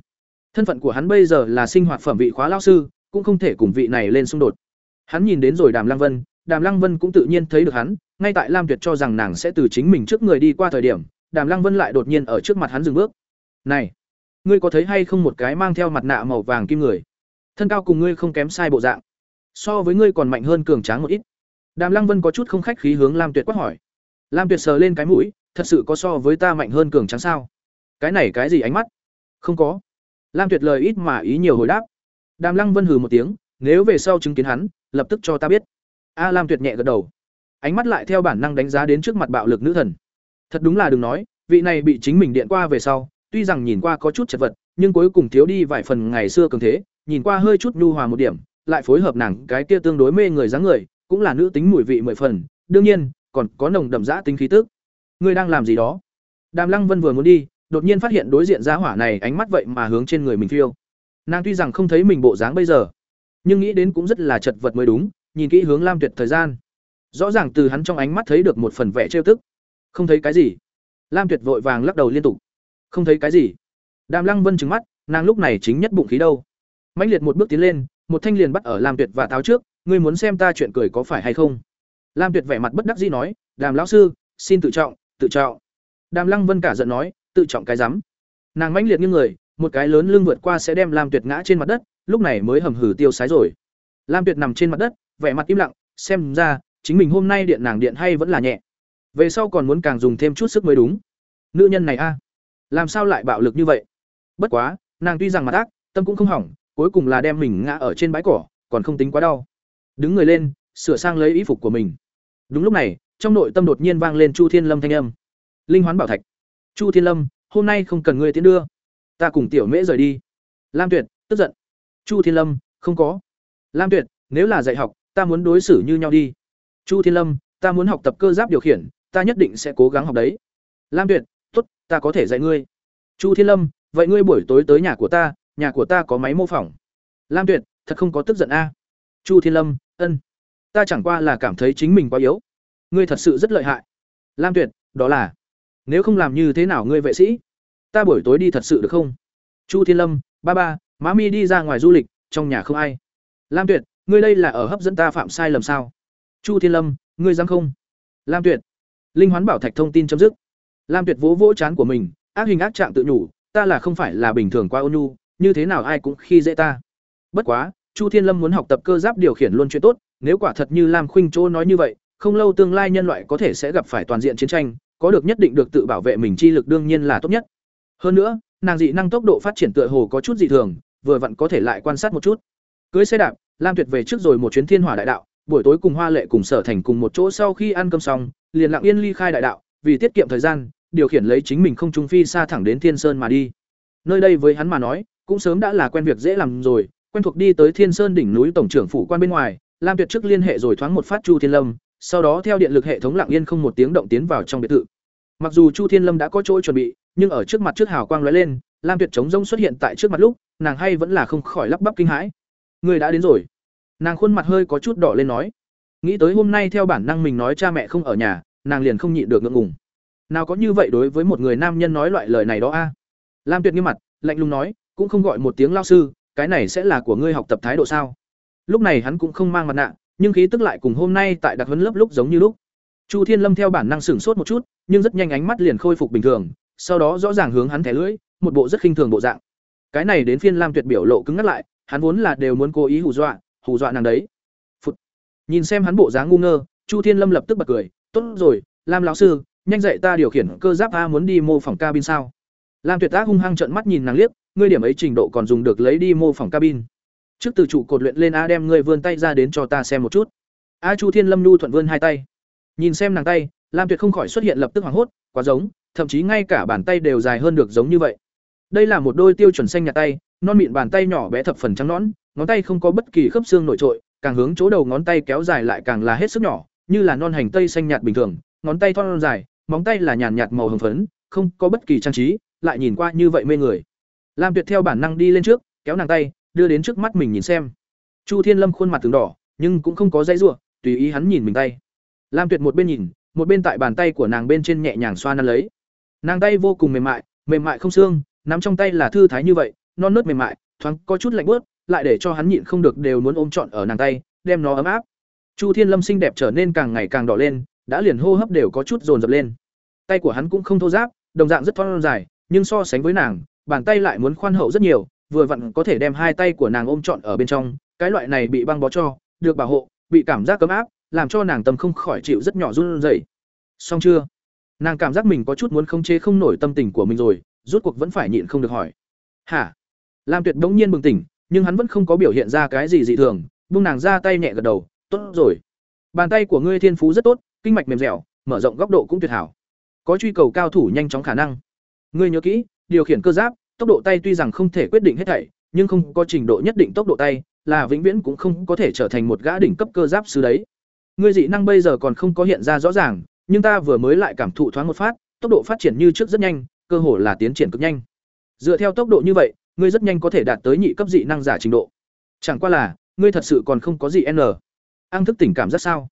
thân phận của hắn bây giờ là sinh hoạt phẩm vị khóa lao sư, cũng không thể cùng vị này lên xung đột. Hắn nhìn đến rồi đàm lăng vân, đàm lăng vân cũng tự nhiên thấy được hắn, ngay tại lam tuyệt cho rằng nàng sẽ từ chính mình trước người đi qua thời điểm, đàm lăng vân lại đột nhiên ở trước mặt hắn dừng bước. Này, ngươi có thấy hay không một cái mang theo mặt nạ màu vàng kim người? Thân cao cùng ngươi không kém sai bộ dạng. So với ngươi còn mạnh hơn cường tráng một ít. Đàm lăng vân có chút không khách khí hướng lam tuyệt quát hỏi. Lam tuyệt sờ lên cái mũi, thật sự có so với ta mạnh hơn cường tráng sao? Cái này cái gì ánh mắt? Không có lam tuyệt lời ít mà ý nhiều hồi đáp. Đàm lăng vân hừ một tiếng, nếu về sau chứng kiến hắn, lập tức cho ta biết. A lam tuyệt nhẹ gật đầu. Ánh mắt lại theo bản năng đánh giá đến trước mặt bạo lực nữ thần. Thật đúng là đừng nói, vị này bị chính mình điện qua về sau, tuy rằng nhìn qua có chút chật vật, nhưng cuối cùng thiếu đi vài phần ngày xưa cường thế, nhìn qua hơi chút nhu hòa một điểm, lại phối hợp nàng cái kia tương đối mê người dáng người, cũng là nữ tính mùi vị mười phần, đương nhiên, còn có nồng đậm dã tính khí tức. Ngươi đang làm gì đó? Đàm lăng vân vừa muốn đi đột nhiên phát hiện đối diện giá hỏa này ánh mắt vậy mà hướng trên người mình phiêu. Nàng tuy rằng không thấy mình bộ dáng bây giờ, nhưng nghĩ đến cũng rất là chật vật mới đúng, nhìn kỹ hướng lam tuyệt thời gian. Rõ ràng từ hắn trong ánh mắt thấy được một phần vẻ trêu tức. Không thấy cái gì. Lam tuyệt vội vàng lắc đầu liên tục. Không thấy cái gì. Đàm lăng vân trừng mắt, nàng lúc này chính nhất bụng khí đâu. Mãnh liệt một bước tiến lên, một thanh liền bắt ở lam tuyệt và táo trước, ngươi muốn xem ta chuyện cười có phải hay không? Lam tuyệt vẻ mặt bất đắc dĩ nói, đàm lão sư, xin tự trọng tự trọng. Đàm lăng vân cả giận nói tự trọng cái rắm. Nàng mãnh liệt như người, một cái lớn lưng vượt qua sẽ đem lam tuyệt ngã trên mặt đất, lúc này mới hầm hử tiêu sái rồi. Lam tuyệt nằm trên mặt đất, vẻ mặt im lặng, xem ra, chính mình hôm nay điện nàng điện hay vẫn là nhẹ. Về sau còn muốn càng dùng thêm chút sức mới đúng. Nữ nhân này a, làm sao lại bạo lực như vậy? Bất quá, nàng tuy rằng mặt ác, tâm cũng không hỏng, cuối cùng là đem mình ngã ở trên bãi cỏ, còn không tính quá đau. Đứng người lên, sửa sang lấy y phục của mình. Đúng lúc này, trong nội tâm đột nhiên vang lên chu thiên lâm thanh âm. Linh hoán bảo thạch chu thiên lâm, hôm nay không cần ngươi tiến đưa. Ta cùng tiểu mễ rời đi. Lam tuyệt, tức giận. Chu thiên lâm, không có. Lam tuyệt, nếu là dạy học, ta muốn đối xử như nhau đi. Chu thiên lâm, ta muốn học tập cơ giáp điều khiển, ta nhất định sẽ cố gắng học đấy. Lam tuyệt, tốt, ta có thể dạy ngươi. Chu thiên lâm, vậy ngươi buổi tối tới nhà của ta, nhà của ta có máy mô phỏng. Lam tuyệt, thật không có tức giận a. Chu thiên lâm, ân. Ta chẳng qua là cảm thấy chính mình quá yếu. Ngươi thật sự rất lợi hại. Lam tuyệt, đó là nếu không làm như thế nào ngươi vệ sĩ? Ta buổi tối đi thật sự được không? Chu thiên lâm, ba ba, má mi đi ra ngoài du lịch, trong nhà không ai. Lam tuyệt, ngươi đây là ở hấp dẫn ta phạm sai lầm sao? Chu thiên lâm, ngươi dám không? Lam tuyệt, linh hoán bảo thạch thông tin chấm dứt. Lam tuyệt vỗ vỗ chán của mình, ác hình ác trạng tự nhủ, ta là không phải là bình thường qua ôn nhu, như thế nào ai cũng khi dễ ta. Bất quá, chu thiên lâm muốn học tập cơ giáp điều khiển luôn chuyện tốt, nếu quả thật như lam khuynh chỗ nói như vậy, không lâu tương lai nhân loại có thể sẽ gặp phải toàn diện chiến tranh có được nhất định được tự bảo vệ mình chi lực đương nhiên là tốt nhất. Hơn nữa, nàng dị năng tốc độ phát triển tựa hồ có chút dị thường, vừa vặn có thể lại quan sát một chút. Cưới xe đạp, lam tuyệt về trước rồi một chuyến thiên hỏa đại đạo, buổi tối cùng hoa lệ cùng sở thành cùng một chỗ sau khi ăn cơm xong, liền lặng yên ly khai đại đạo, vì tiết kiệm thời gian, điều khiển lấy chính mình không trung phi xa thẳng đến thiên sơn mà đi. Nơi đây với hắn mà nói, cũng sớm đã là quen việc dễ làm rồi, quen thuộc đi tới thiên sơn đỉnh núi tổng trưởng phủ quan bên ngoài, lam tuyệt trước liên hệ rồi thoáng một phát chu thiên lâm sau đó theo điện lực hệ thống lặng yên không một tiếng động tiến vào trong biệt thự. Mặc dù chu thiên lâm đã có chỗ chuẩn bị, nhưng ở trước mặt trước hào quang lóe lên, lam tuyệt chống rông xuất hiện tại trước mặt lúc, nàng hay vẫn là không khỏi lắp bắp kinh hãi. Người đã đến rồi. Nàng khuôn mặt hơi có chút đỏ lên nói. Nghĩ tới hôm nay theo bản năng mình nói cha mẹ không ở nhà, nàng liền không nhịn được ngượng ngùng. Nào có như vậy đối với một người nam nhân nói loại lời này đó a? Lam tuyệt nghiêm mặt, lạnh lùng nói, cũng không gọi một tiếng lao sư, cái này sẽ là của ngươi học tập thái độ sao? Lúc này hắn cũng không mang mặt nạ nhưng khí tức lại cùng hôm nay tại đặc huấn lớp lúc giống như lúc. Chu thiên lâm theo bản năng sửng sốt một chút, nhưng rất nhanh ánh mắt liền khôi phục bình thường, sau đó rõ ràng hướng hắn thẻ lưỡi, một bộ rất khinh thường bộ dạng. Cái này đến phiên lam tuyệt biểu lộ cứng ngắt lại, hắn vốn là đều muốn cố ý hù dọa hù dọa nàng đấy. Phụt. nhìn xem hắn bộ dáng ngu ngơ, chu thiên lâm lập tức bật cười, tốt rồi, lam lão sư, nhanh dậy ta điều khiển cơ giáp a muốn đi mô phỏng cabin sao? Lam tuyệt tác hung hăng trợn mắt nhìn nàng liếc, ngươi điểm ấy trình độ còn dùng được lấy đi mô phỏng cabin trước từ trụ cột luyện lên a đem ngươi vươn tay ra đến cho ta xem một chút. A chu thiên lâm nhu thuận vươn hai tay. Nhìn xem nàng tay, lam tuyệt không khỏi xuất hiện lập tức hoảng hốt, quá giống, thậm chí ngay cả bàn tay đều dài hơn được giống như vậy. Đây là một đôi tiêu chuẩn xanh nhạt tay, non mịn bàn tay nhỏ bé thập phần trắng nõn, ngón tay không có bất kỳ khớp xương nổi trội, càng hướng chỗ đầu ngón tay kéo dài lại càng là hết sức nhỏ, như là non hành tây xanh nhạt bình thường, ngón tay thon dài, móng tay là nhàn nhạt màu hồng phấn, không có bất kỳ trang trí, lại nhìn qua như vậy mê người. Lam tuyệt theo bản năng đi lên trước, kéo nàng tay đưa đến trước mắt mình nhìn xem. Chu thiên lâm khuôn mặt từng đỏ nhưng cũng không có dãy rủa, tùy ý hắn nhìn mình tay. Lam tuyệt một bên nhìn một bên tại bàn tay của nàng bên trên nhẹ nhàng xoa nắn lấy. Nàng tay vô cùng mềm mại mềm mại không xương nắm trong tay là thư thái như vậy non nớt mềm mại thoáng có chút lạnh bớt lại để cho hắn nhịn không được đều muốn ôm trọn ở nàng tay đem nó ấm áp. Chu thiên lâm xinh đẹp trở nên càng ngày càng đỏ lên đã liền hô hấp đều có chút dồn dập lên. Tay của hắn cũng không thô giáp đồng dạng rất thon dài nhưng so sánh với nàng bàn tay lại muốn khoan hậu rất nhiều vừa vặn có thể đem hai tay của nàng ôm trọn ở bên trong, cái loại này bị băng bó cho, được bảo hộ, bị cảm giác cấm áp, làm cho nàng tâm không khỏi chịu rất nhỏ run rẩy. Xong chưa? Nàng cảm giác mình có chút muốn không chế không nổi tâm tình của mình rồi rút cuộc vẫn phải nhịn không được hỏi. Hả? Lam tuyệt bỗng nhiên bừng tỉnh, nhưng hắn vẫn không có biểu hiện ra cái gì dị thường, buông nàng ra tay nhẹ gật đầu, tốt rồi. Bàn tay của ngươi thiên phú rất tốt, kinh mạch mềm dẻo, mở rộng góc độ cũng tuyệt hảo. Có truy cầu cao thủ nhanh chóng khả năng. Ngươi nhớ kỹ, điều khiển cơ giáp tốc độ tay tuy rằng không thể quyết định hết thảy, nhưng không có trình độ nhất định tốc độ tay, là vĩnh viễn cũng không có thể trở thành một gã đỉnh cấp cơ giáp sư đấy. Ngươi dị năng bây giờ còn không có hiện ra rõ ràng, nhưng ta vừa mới lại cảm thụ thoáng một phát, tốc độ phát triển như trước rất nhanh, cơ hồ là tiến triển cực nhanh. Dựa theo tốc độ như vậy, ngươi rất nhanh có thể đạt tới nhị cấp dị năng giả trình độ. Chẳng qua là, ngươi thật sự còn không có gì n. Ăn thức tỉnh cảm giác sao?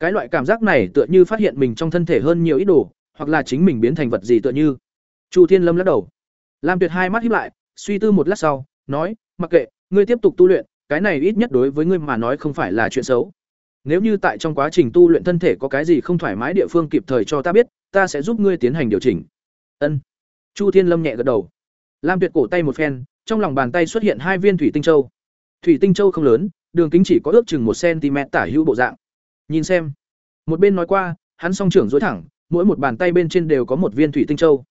Cái loại cảm giác này tựa như phát hiện mình trong thân thể hơn nhiều ít đồ, hoặc là chính mình biến thành vật gì tựa như. Chu thiên lâm lắc đầu lam tuyệt hai mắt híp lại, suy tư một lát sau, nói, mặc kệ, ngươi tiếp tục tu luyện, cái này ít nhất đối với ngươi mà nói không phải là chuyện xấu. Nếu như tại trong quá trình tu luyện thân thể có cái gì không thoải mái địa phương kịp thời cho ta biết, ta sẽ giúp ngươi tiến hành điều chỉnh. Ân. Chu thiên lâm nhẹ gật đầu. Lam tuyệt cổ tay một phen, trong lòng bàn tay xuất hiện hai viên thủy tinh châu. Thủy tinh châu không lớn, đường kính chỉ có ước chừng một cm tả hữu bộ dạng. Nhìn xem. Một bên nói qua, hắn song trưởng duỗi thẳng, mỗi một bàn tay bên trên đều có một viên thủy tinh châu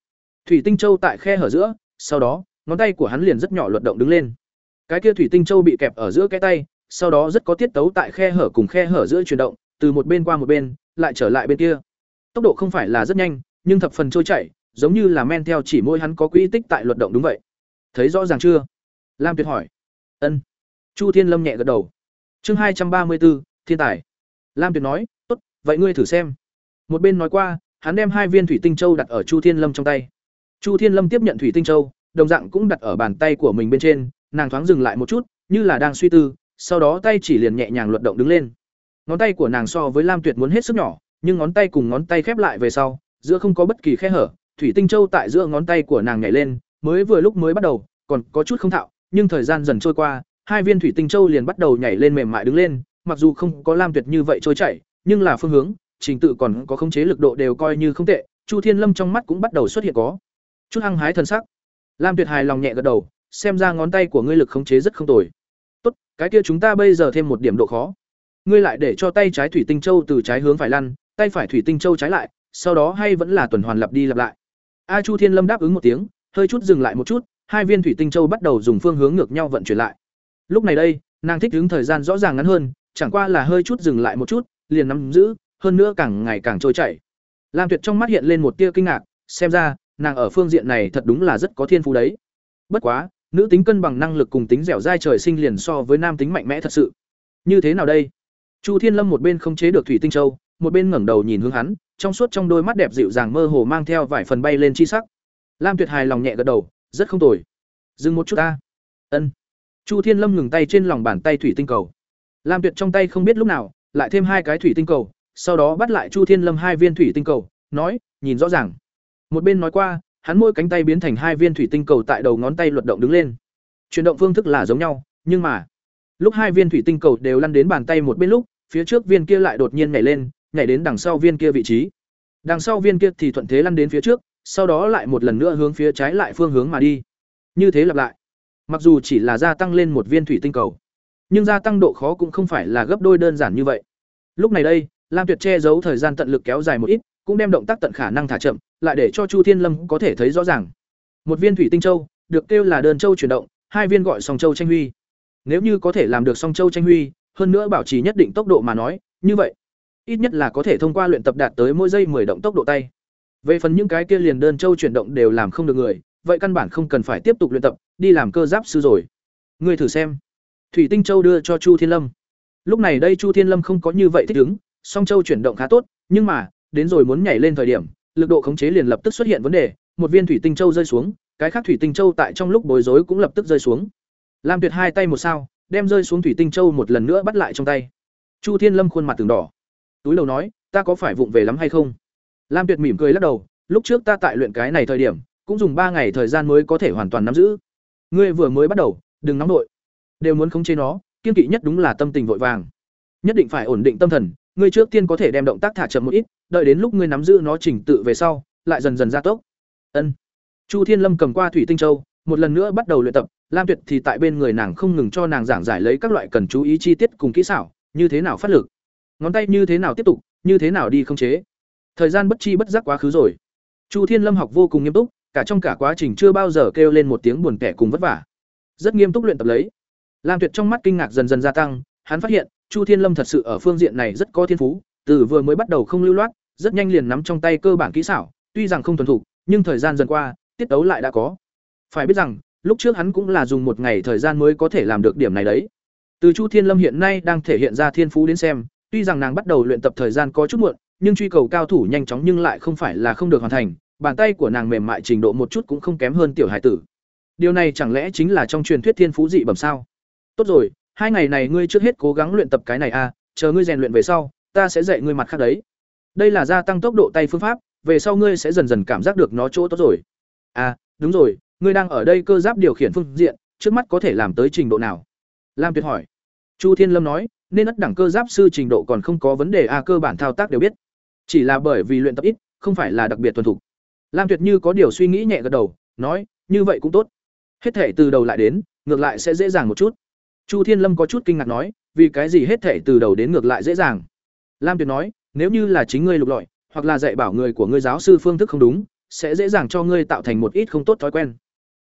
thủy tinh châu tại khe hở giữa sau đó ngón tay của hắn liền rất nhỏ luận động đứng lên cái kia thủy tinh châu bị kẹp ở giữa cái tay sau đó rất có tiết tấu tại khe hở cùng khe hở giữa chuyển động từ một bên qua một bên lại trở lại bên kia. Tốc độ không phải là rất nhanh, nhưng thập phần trôi chảy, giống như là men theo chỉ môi hắn có quỹ tích tại luật động đúng vậy. Thấy rõ ràng chưa? Lam Tuyệt hỏi. Ân. Chu Thiên Lâm nhẹ gật đầu. Chương hai trăm ba mươi bốn Thiên tài. Lam Tuyệt nói, "Tốt, vậy ngươi thử xem." Một bên nói qua, hắn đem hai viên thủy tinh châu đặt ở Chu Thiên Lâm trong tay. Chu Thiên Lâm tiếp nhận thủy tinh châu, đồng dạng cũng đặt ở bàn tay của mình bên trên, nàng thoáng dừng lại một chút, như là đang suy tư, sau đó tay chỉ liền nhẹ nhàng luật động đứng lên. Ngón tay của nàng so với Lam Tuyệt muốn hết sức nhỏ, nhưng ngón tay cùng ngón tay khép lại về sau, giữa không có bất kỳ khe hở, thủy tinh châu tại giữa ngón tay của nàng nhảy lên, mới vừa lúc mới bắt đầu, còn có chút không thạo, nhưng thời gian dần trôi qua, hai viên thủy tinh châu liền bắt đầu nhảy lên mềm mại đứng lên, mặc dù không có Lam Tuyệt như vậy trôi chảy, nhưng là phương hướng, trình tự còn có khống chế lực độ đều coi như không tệ, Chu Thiên Lâm trong mắt cũng bắt đầu xuất hiện có chút hăng hái thần sắc. Lam Tuyệt hài lòng nhẹ gật đầu, xem ra ngón tay của ngươi lực khống chế rất không tồi. Tốt, cái kia chúng ta bây giờ thêm một điểm độ khó. Ngươi lại để cho tay trái thủy tinh châu từ trái hướng phải lăn, tay phải thủy tinh châu trái lại, sau đó hay vẫn là tuần hoàn lặp đi lặp lại. A Chu Thiên Lâm đáp ứng một tiếng, hơi chút dừng lại một chút, hai viên thủy tinh châu bắt đầu dùng phương hướng ngược nhau vận chuyển lại. Lúc này đây, nàng thích đứng thời gian rõ ràng ngắn hơn, chẳng qua là hơi chút dừng lại một chút, liền nắm giữ, hơn nữa càng ngày càng trôi chảy. Lam Tuyệt trong mắt hiện lên một tia kinh ngạc, xem ra, nàng ở phương diện này thật đúng là rất có thiên phú đấy. Bất quá, nữ tính cân bằng năng lực cùng tính dẻo dai trời sinh liền so với nam tính mạnh mẽ thật sự. Như thế nào đây? Chu Thiên Lâm một bên không chế được thủy tinh châu, một bên ngẩng đầu nhìn hướng hắn, trong suốt trong đôi mắt đẹp dịu dàng mơ hồ mang theo vài phần bay lên chi sắc. Lam Tuyệt hài lòng nhẹ gật đầu, rất không tồi. Dừng một chút ta. Ân. Chu Thiên Lâm ngừng tay trên lòng bàn tay thủy tinh cầu. Lam Tuyệt trong tay không biết lúc nào, lại thêm hai cái thủy tinh cầu, sau đó bắt lại Chu Thiên Lâm hai viên thủy tinh cầu, nói, nhìn rõ ràng. Một bên nói qua, hắn môi cánh tay biến thành hai viên thủy tinh cầu tại đầu ngón tay luật động đứng lên. Chuyển động phương thức là giống nhau, nhưng mà, lúc hai viên thủy tinh cầu đều lăn đến bàn tay một bên lúc, phía trước viên kia lại đột nhiên nhảy lên, nhảy đến đằng sau viên kia vị trí. Đằng sau viên kia thì thuận thế lăn đến phía trước, sau đó lại một lần nữa hướng phía trái lại phương hướng mà đi. Như thế lặp lại. Mặc dù chỉ là gia tăng lên một viên thủy tinh cầu, nhưng gia tăng độ khó cũng không phải là gấp đôi đơn giản như vậy. Lúc này đây, Lam Tuyệt che giấu thời gian tận lực kéo dài một ít, cũng đem động tác tận khả năng thả chậm, lại để cho Chu Thiên Lâm có thể thấy rõ ràng. Một viên thủy tinh châu, được kêu là đơn châu chuyển động, hai viên gọi song châu tranh huy. Nếu như có thể làm được song châu tranh huy, hơn nữa bảo trì nhất định tốc độ mà nói, như vậy, ít nhất là có thể thông qua luyện tập đạt tới mỗi giây 10 động tốc độ tay. Về phần những cái kia liền đơn châu chuyển động đều làm không được người, vậy căn bản không cần phải tiếp tục luyện tập, đi làm cơ giáp sư rồi. Ngươi thử xem. Thủy Tinh Châu đưa cho Chu Thiên Lâm. Lúc này đây Chu Thiên Lâm không có như vậy thích ứng, song châu chuyển động khá tốt, nhưng mà, đến rồi muốn nhảy lên thời điểm, lực độ khống chế liền lập tức xuất hiện vấn đề, một viên thủy tinh châu rơi xuống, cái khác thủy tinh châu tại trong lúc bối rối cũng lập tức rơi xuống. Lam Tuyệt hai tay một sao, đem rơi xuống thủy tinh châu một lần nữa bắt lại trong tay. Chu Thiên Lâm khuôn mặt từng đỏ. Túi đầu nói, ta có phải vụng về lắm hay không? Lam Tuyệt mỉm cười lắc đầu, lúc trước ta tại luyện cái này thời điểm, cũng dùng ba ngày thời gian mới có thể hoàn toàn nắm giữ. Ngươi vừa mới bắt đầu, đừng nóng nội, đều muốn khống chế nó, kiên kỵ nhất đúng là tâm tình vội vàng. Nhất định phải ổn định tâm thần, ngươi trước tiên có thể đem động tác thả chậm một ít, đợi đến lúc ngươi nắm giữ nó chỉnh tự về sau, lại dần dần gia tốc. Ân. Chu Thiên Lâm cầm qua thủy tinh châu, một lần nữa bắt đầu luyện tập, Lam Tuyệt thì tại bên người nàng không ngừng cho nàng giảng giải lấy các loại cần chú ý chi tiết cùng kỹ xảo, như thế nào phát lực, ngón tay như thế nào tiếp tục, như thế nào đi không chế. Thời gian bất chi bất giác quá khứ rồi. Chu Thiên Lâm học vô cùng nghiêm túc, cả trong cả quá trình chưa bao giờ kêu lên một tiếng buồn tẻ cùng vất vả. Rất nghiêm túc luyện tập lấy. Lam Tuyệt trong mắt kinh ngạc dần dần gia tăng, hắn phát hiện, Chu Thiên Lâm thật sự ở phương diện này rất có thiên phú, từ vừa mới bắt đầu không lưu loát, rất nhanh liền nắm trong tay cơ bản kỹ xảo, tuy rằng không thuần thục, nhưng thời gian dần qua, tiết tấu lại đã có. Phải biết rằng, lúc trước hắn cũng là dùng một ngày thời gian mới có thể làm được điểm này đấy. Từ Chu Thiên Lâm hiện nay đang thể hiện ra thiên phú đến xem, tuy rằng nàng bắt đầu luyện tập thời gian có chút muộn, nhưng truy cầu cao thủ nhanh chóng nhưng lại không phải là không được hoàn thành, bàn tay của nàng mềm mại trình độ một chút cũng không kém hơn tiểu hải tử. Điều này chẳng lẽ chính là trong truyền thuyết thiên phú dị bẩm sao? Tốt rồi, hai ngày này ngươi trước hết cố gắng luyện tập cái này a, chờ ngươi rèn luyện về sau, ta sẽ dạy ngươi mặt khác đấy. Đây là gia tăng tốc độ tay phương pháp, về sau ngươi sẽ dần dần cảm giác được nó chỗ tốt rồi. À, đúng rồi, ngươi đang ở đây cơ giáp điều khiển phương diện, trước mắt có thể làm tới trình độ nào? Lam Tuyệt hỏi. Chu Thiên Lâm nói, nên ất đẳng cơ giáp sư trình độ còn không có vấn đề a cơ bản thao tác đều biết. Chỉ là bởi vì luyện tập ít, không phải là đặc biệt thuần thục. Lam Tuyệt như có điều suy nghĩ nhẹ gật đầu, nói, như vậy cũng tốt. Hết thể từ đầu lại đến, ngược lại sẽ dễ dàng một chút. Chu Thiên Lâm có chút kinh ngạc nói, vì cái gì hết thể từ đầu đến ngược lại dễ dàng? Lam Tuyệt nói, nếu như là chính ngươi lục lọi, hoặc là dạy bảo người của ngươi giáo sư phương thức không đúng, sẽ dễ dàng cho ngươi tạo thành một ít không tốt thói quen.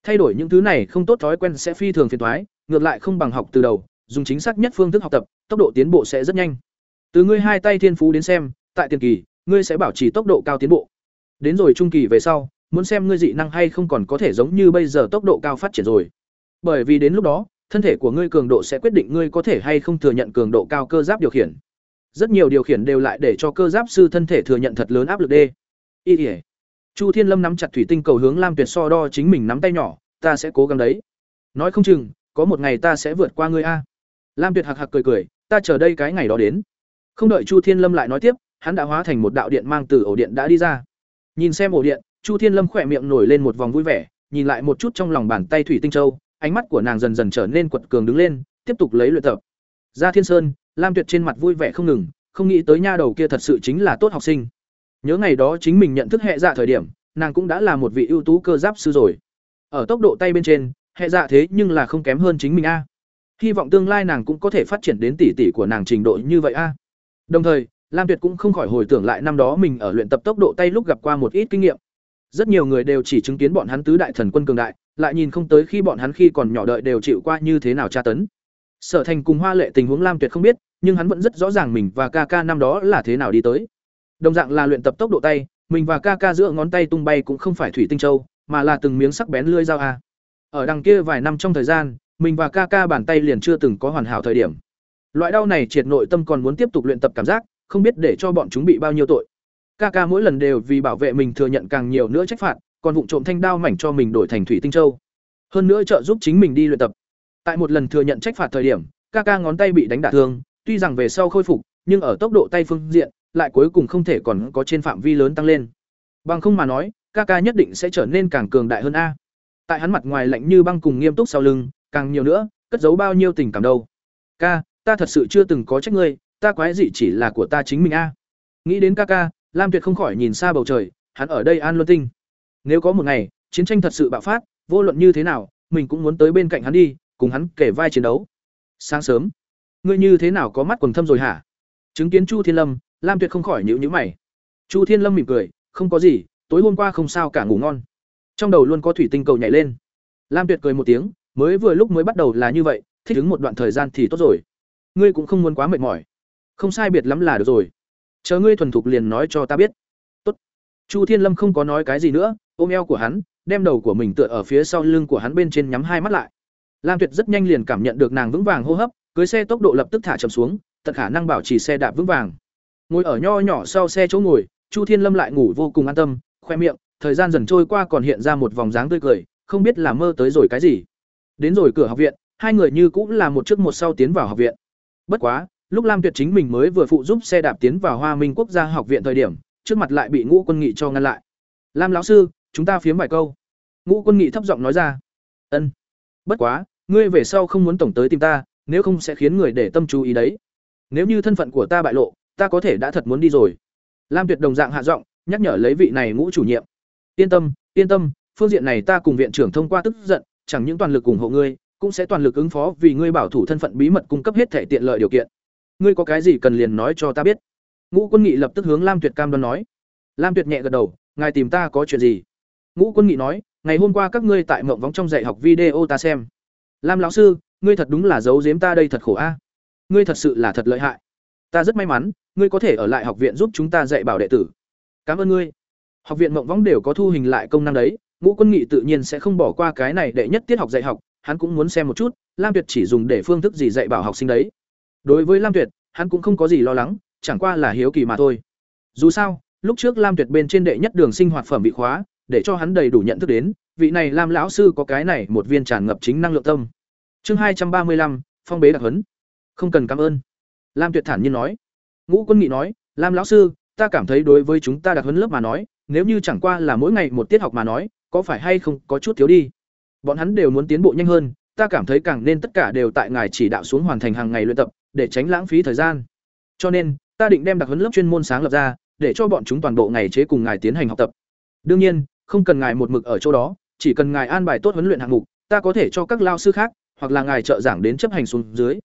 Thay đổi những thứ này không tốt thói quen sẽ phi thường phiền toái, ngược lại không bằng học từ đầu, dùng chính xác nhất phương thức học tập, tốc độ tiến bộ sẽ rất nhanh. Từ ngươi hai tay thiên phú đến xem, tại tiền kỳ, ngươi sẽ bảo trì tốc độ cao tiến bộ. Đến rồi trung kỳ về sau, muốn xem ngươi dị năng hay không còn có thể giống như bây giờ tốc độ cao phát triển rồi. Bởi vì đến lúc đó, thân thể của ngươi cường độ sẽ quyết định ngươi có thể hay không thừa nhận cường độ cao cơ giáp điều khiển. Rất nhiều điều khiển đều lại để cho cơ giáp sư thân thể thừa nhận thật lớn áp lực đê. Y Chu Thiên Lâm nắm chặt thủy tinh cầu hướng Lam Tuyệt so đo chính mình nắm tay nhỏ, ta sẽ cố gắng đấy. Nói không chừng, có một ngày ta sẽ vượt qua ngươi a. Lam Tuyệt hạc hạc cười cười, ta chờ đây cái ngày đó đến. Không đợi Chu Thiên Lâm lại nói tiếp, hắn đã hóa thành một đạo điện mang từ ổ điện đã đi ra. Nhìn xem ổ điện, Chu Thiên Lâm khỏe miệng nổi lên một vòng vui vẻ, nhìn lại một chút trong lòng bàn tay thủy tinh châu, ánh mắt của nàng dần dần trở nên quật cường đứng lên, tiếp tục lấy luyện tập. Ra Thiên Sơn, Lam Tuyệt trên mặt vui vẻ không ngừng, không nghĩ tới nha đầu kia thật sự chính là tốt học sinh. Nhớ ngày đó chính mình nhận thức hệ dạ thời điểm, nàng cũng đã là một vị ưu tú cơ giáp sư rồi. Ở tốc độ tay bên trên, hệ dạ thế nhưng là không kém hơn chính mình a. Hy vọng tương lai nàng cũng có thể phát triển đến tỷ tỷ của nàng trình độ như vậy a. Đồng thời, Lam Tuyệt cũng không khỏi hồi tưởng lại năm đó mình ở luyện tập tốc độ tay lúc gặp qua một ít kinh nghiệm. Rất nhiều người đều chỉ chứng kiến bọn hắn tứ đại thần quân cường đại, lại nhìn không tới khi bọn hắn khi còn nhỏ đợi đều chịu qua như thế nào tra tấn. Sở Thành cùng Hoa Lệ tình huống Lam Tuyệt không biết, nhưng hắn vẫn rất rõ ràng mình và ca ca năm đó là thế nào đi tới. Đồng dạng là luyện tập tốc độ tay, mình và ca ca giữa ngón tay tung bay cũng không phải thủy tinh châu, mà là từng miếng sắc bén lưỡi dao a. Ở đằng kia vài năm trong thời gian, mình và ca ca bàn tay liền chưa từng có hoàn hảo thời điểm. Loại đau này triệt nội tâm còn muốn tiếp tục luyện tập cảm giác, không biết để cho bọn chúng bị bao nhiêu tội. Ca ca mỗi lần đều vì bảo vệ mình thừa nhận càng nhiều nữa trách phạt, còn vụng trộm thanh đao mảnh cho mình đổi thành thủy tinh châu. Hơn nữa trợ giúp chính mình đi luyện tập. Tại một lần thừa nhận trách phạt thời điểm, ca ca ngón tay bị đánh đả thương, tuy rằng về sau khôi phục, nhưng ở tốc độ tay phương diện, lại cuối cùng không thể còn có trên phạm vi lớn tăng lên. Bằng không mà nói, Kaka nhất định sẽ trở nên càng cường đại hơn a. Tại hắn mặt ngoài lạnh như băng cùng nghiêm túc sau lưng, càng nhiều nữa, cất giấu bao nhiêu tình cảm đâu. Ca, ta thật sự chưa từng có trách ngươi, ta quái gì chỉ là của ta chính mình a. Nghĩ đến Kaka Lam Tuyệt không khỏi nhìn xa bầu trời, hắn ở đây an luân tinh. Nếu có một ngày, chiến tranh thật sự bạo phát, vô luận như thế nào, mình cũng muốn tới bên cạnh hắn đi, cùng hắn kể vai chiến đấu. Sáng sớm, ngươi như thế nào có mắt quần thâm rồi hả? Chứng kiến Chu Thiên Lâm, Lam Tuyệt không khỏi nhíu nhíu mày. Chu Thiên Lâm mỉm cười, không có gì, tối hôm qua không sao cả ngủ ngon. Trong đầu luôn có thủy tinh cầu nhảy lên. Lam Tuyệt cười một tiếng, mới vừa lúc mới bắt đầu là như vậy, thích ứng một đoạn thời gian thì tốt rồi. Ngươi cũng không muốn quá mệt mỏi. Không sai biệt lắm là được rồi. Chờ ngươi thuần thục liền nói cho ta biết. Tốt. Chu Thiên Lâm không có nói cái gì nữa, ôm eo của hắn, đem đầu của mình tựa ở phía sau lưng của hắn bên trên nhắm hai mắt lại. Lam Tuyệt rất nhanh liền cảm nhận được nàng vững vàng hô hấp, cưới xe tốc độ lập tức thả chậm xuống, tận khả năng bảo trì xe đạp vững vàng. Ngồi ở nho nhỏ sau xe chỗ ngồi, Chu Thiên Lâm lại ngủ vô cùng an tâm, khoe miệng, thời gian dần trôi qua còn hiện ra một vòng dáng tươi cười, không biết là mơ tới rồi cái gì. Đến rồi cửa học viện, hai người như cũng là một trước một sau tiến vào học viện. Bất quá, lúc Lam Tuyệt chính mình mới vừa phụ giúp xe đạp tiến vào Hoa Minh Quốc gia học viện thời điểm, trước mặt lại bị Ngũ Quân Nghị cho ngăn lại. "Lam lão sư, chúng ta phiếm vài câu." Ngũ Quân Nghị thấp giọng nói ra. "Ân. Bất quá, ngươi về sau không muốn tổng tới tìm ta, nếu không sẽ khiến người để tâm chú ý đấy. Nếu như thân phận của ta bại lộ, ta có thể đã thật muốn đi rồi." Lam Tuyệt đồng dạng hạ giọng, nhắc nhở lấy vị này Ngũ chủ nhiệm. "Yên tâm, yên tâm, phương diện này ta cùng viện trưởng thông qua tức giận, chẳng những toàn lực ủng hộ ngươi, cũng sẽ toàn lực ứng phó vì ngươi bảo thủ thân phận bí mật cung cấp hết thể tiện lợi điều kiện. Ngươi có cái gì cần liền nói cho ta biết." Ngũ Quân Nghị lập tức hướng Lam Tuyệt cam đoan nói. Lam Tuyệt nhẹ gật đầu, "Ngài tìm ta có chuyện gì?" Ngũ Quân Nghị nói, "Ngày hôm qua các ngươi tại Mộng Vóng trong dạy học video ta xem. Lam lão sư, ngươi thật đúng là giấu giếm ta đây thật khổ a. Ngươi thật sự là thật lợi hại. Ta rất may mắn, ngươi có thể ở lại học viện giúp chúng ta dạy bảo đệ tử. Cảm ơn ngươi." Học viện Mộng vọng đều có thu hình lại công năng đấy, Ngũ Quân Nghị tự nhiên sẽ không bỏ qua cái này đệ nhất tiết học dạy học, hắn cũng muốn xem một chút, Lam Tuyệt chỉ dùng để phương thức gì dạy bảo học sinh đấy. Đối với Lam Tuyệt, hắn cũng không có gì lo lắng, chẳng qua là hiếu kỳ mà thôi. Dù sao, lúc trước Lam Tuyệt bên trên đệ nhất đường sinh hoạt phẩm bị khóa, để cho hắn đầy đủ nhận thức đến, vị này Lam lão sư có cái này một viên tràn ngập chính năng lượng tâm. Chương hai trăm ba mươi lăm, phong bế đặc huấn. Không cần cảm ơn. Lam Tuyệt thản nhiên nói. Ngũ Quân Nghị nói, "Lam lão sư, ta cảm thấy đối với chúng ta đặc huấn lớp mà nói, nếu như chẳng qua là mỗi ngày một tiết học mà nói, có phải hay không có chút thiếu đi. Bọn hắn đều muốn tiến bộ nhanh hơn, ta cảm thấy càng nên tất cả đều tại ngài chỉ đạo xuống hoàn thành hàng ngày luyện tập, để tránh lãng phí thời gian. Cho nên, ta định đem đặc huấn lớp chuyên môn sáng lập ra, để cho bọn chúng toàn bộ ngày chế cùng ngài tiến hành học tập. Đương nhiên, không cần ngài một mực ở chỗ đó, chỉ cần ngài an bài tốt huấn luyện hạng mục, ta có thể cho các lao sư khác, hoặc là ngài trợ giảng đến chấp hành xuống dưới.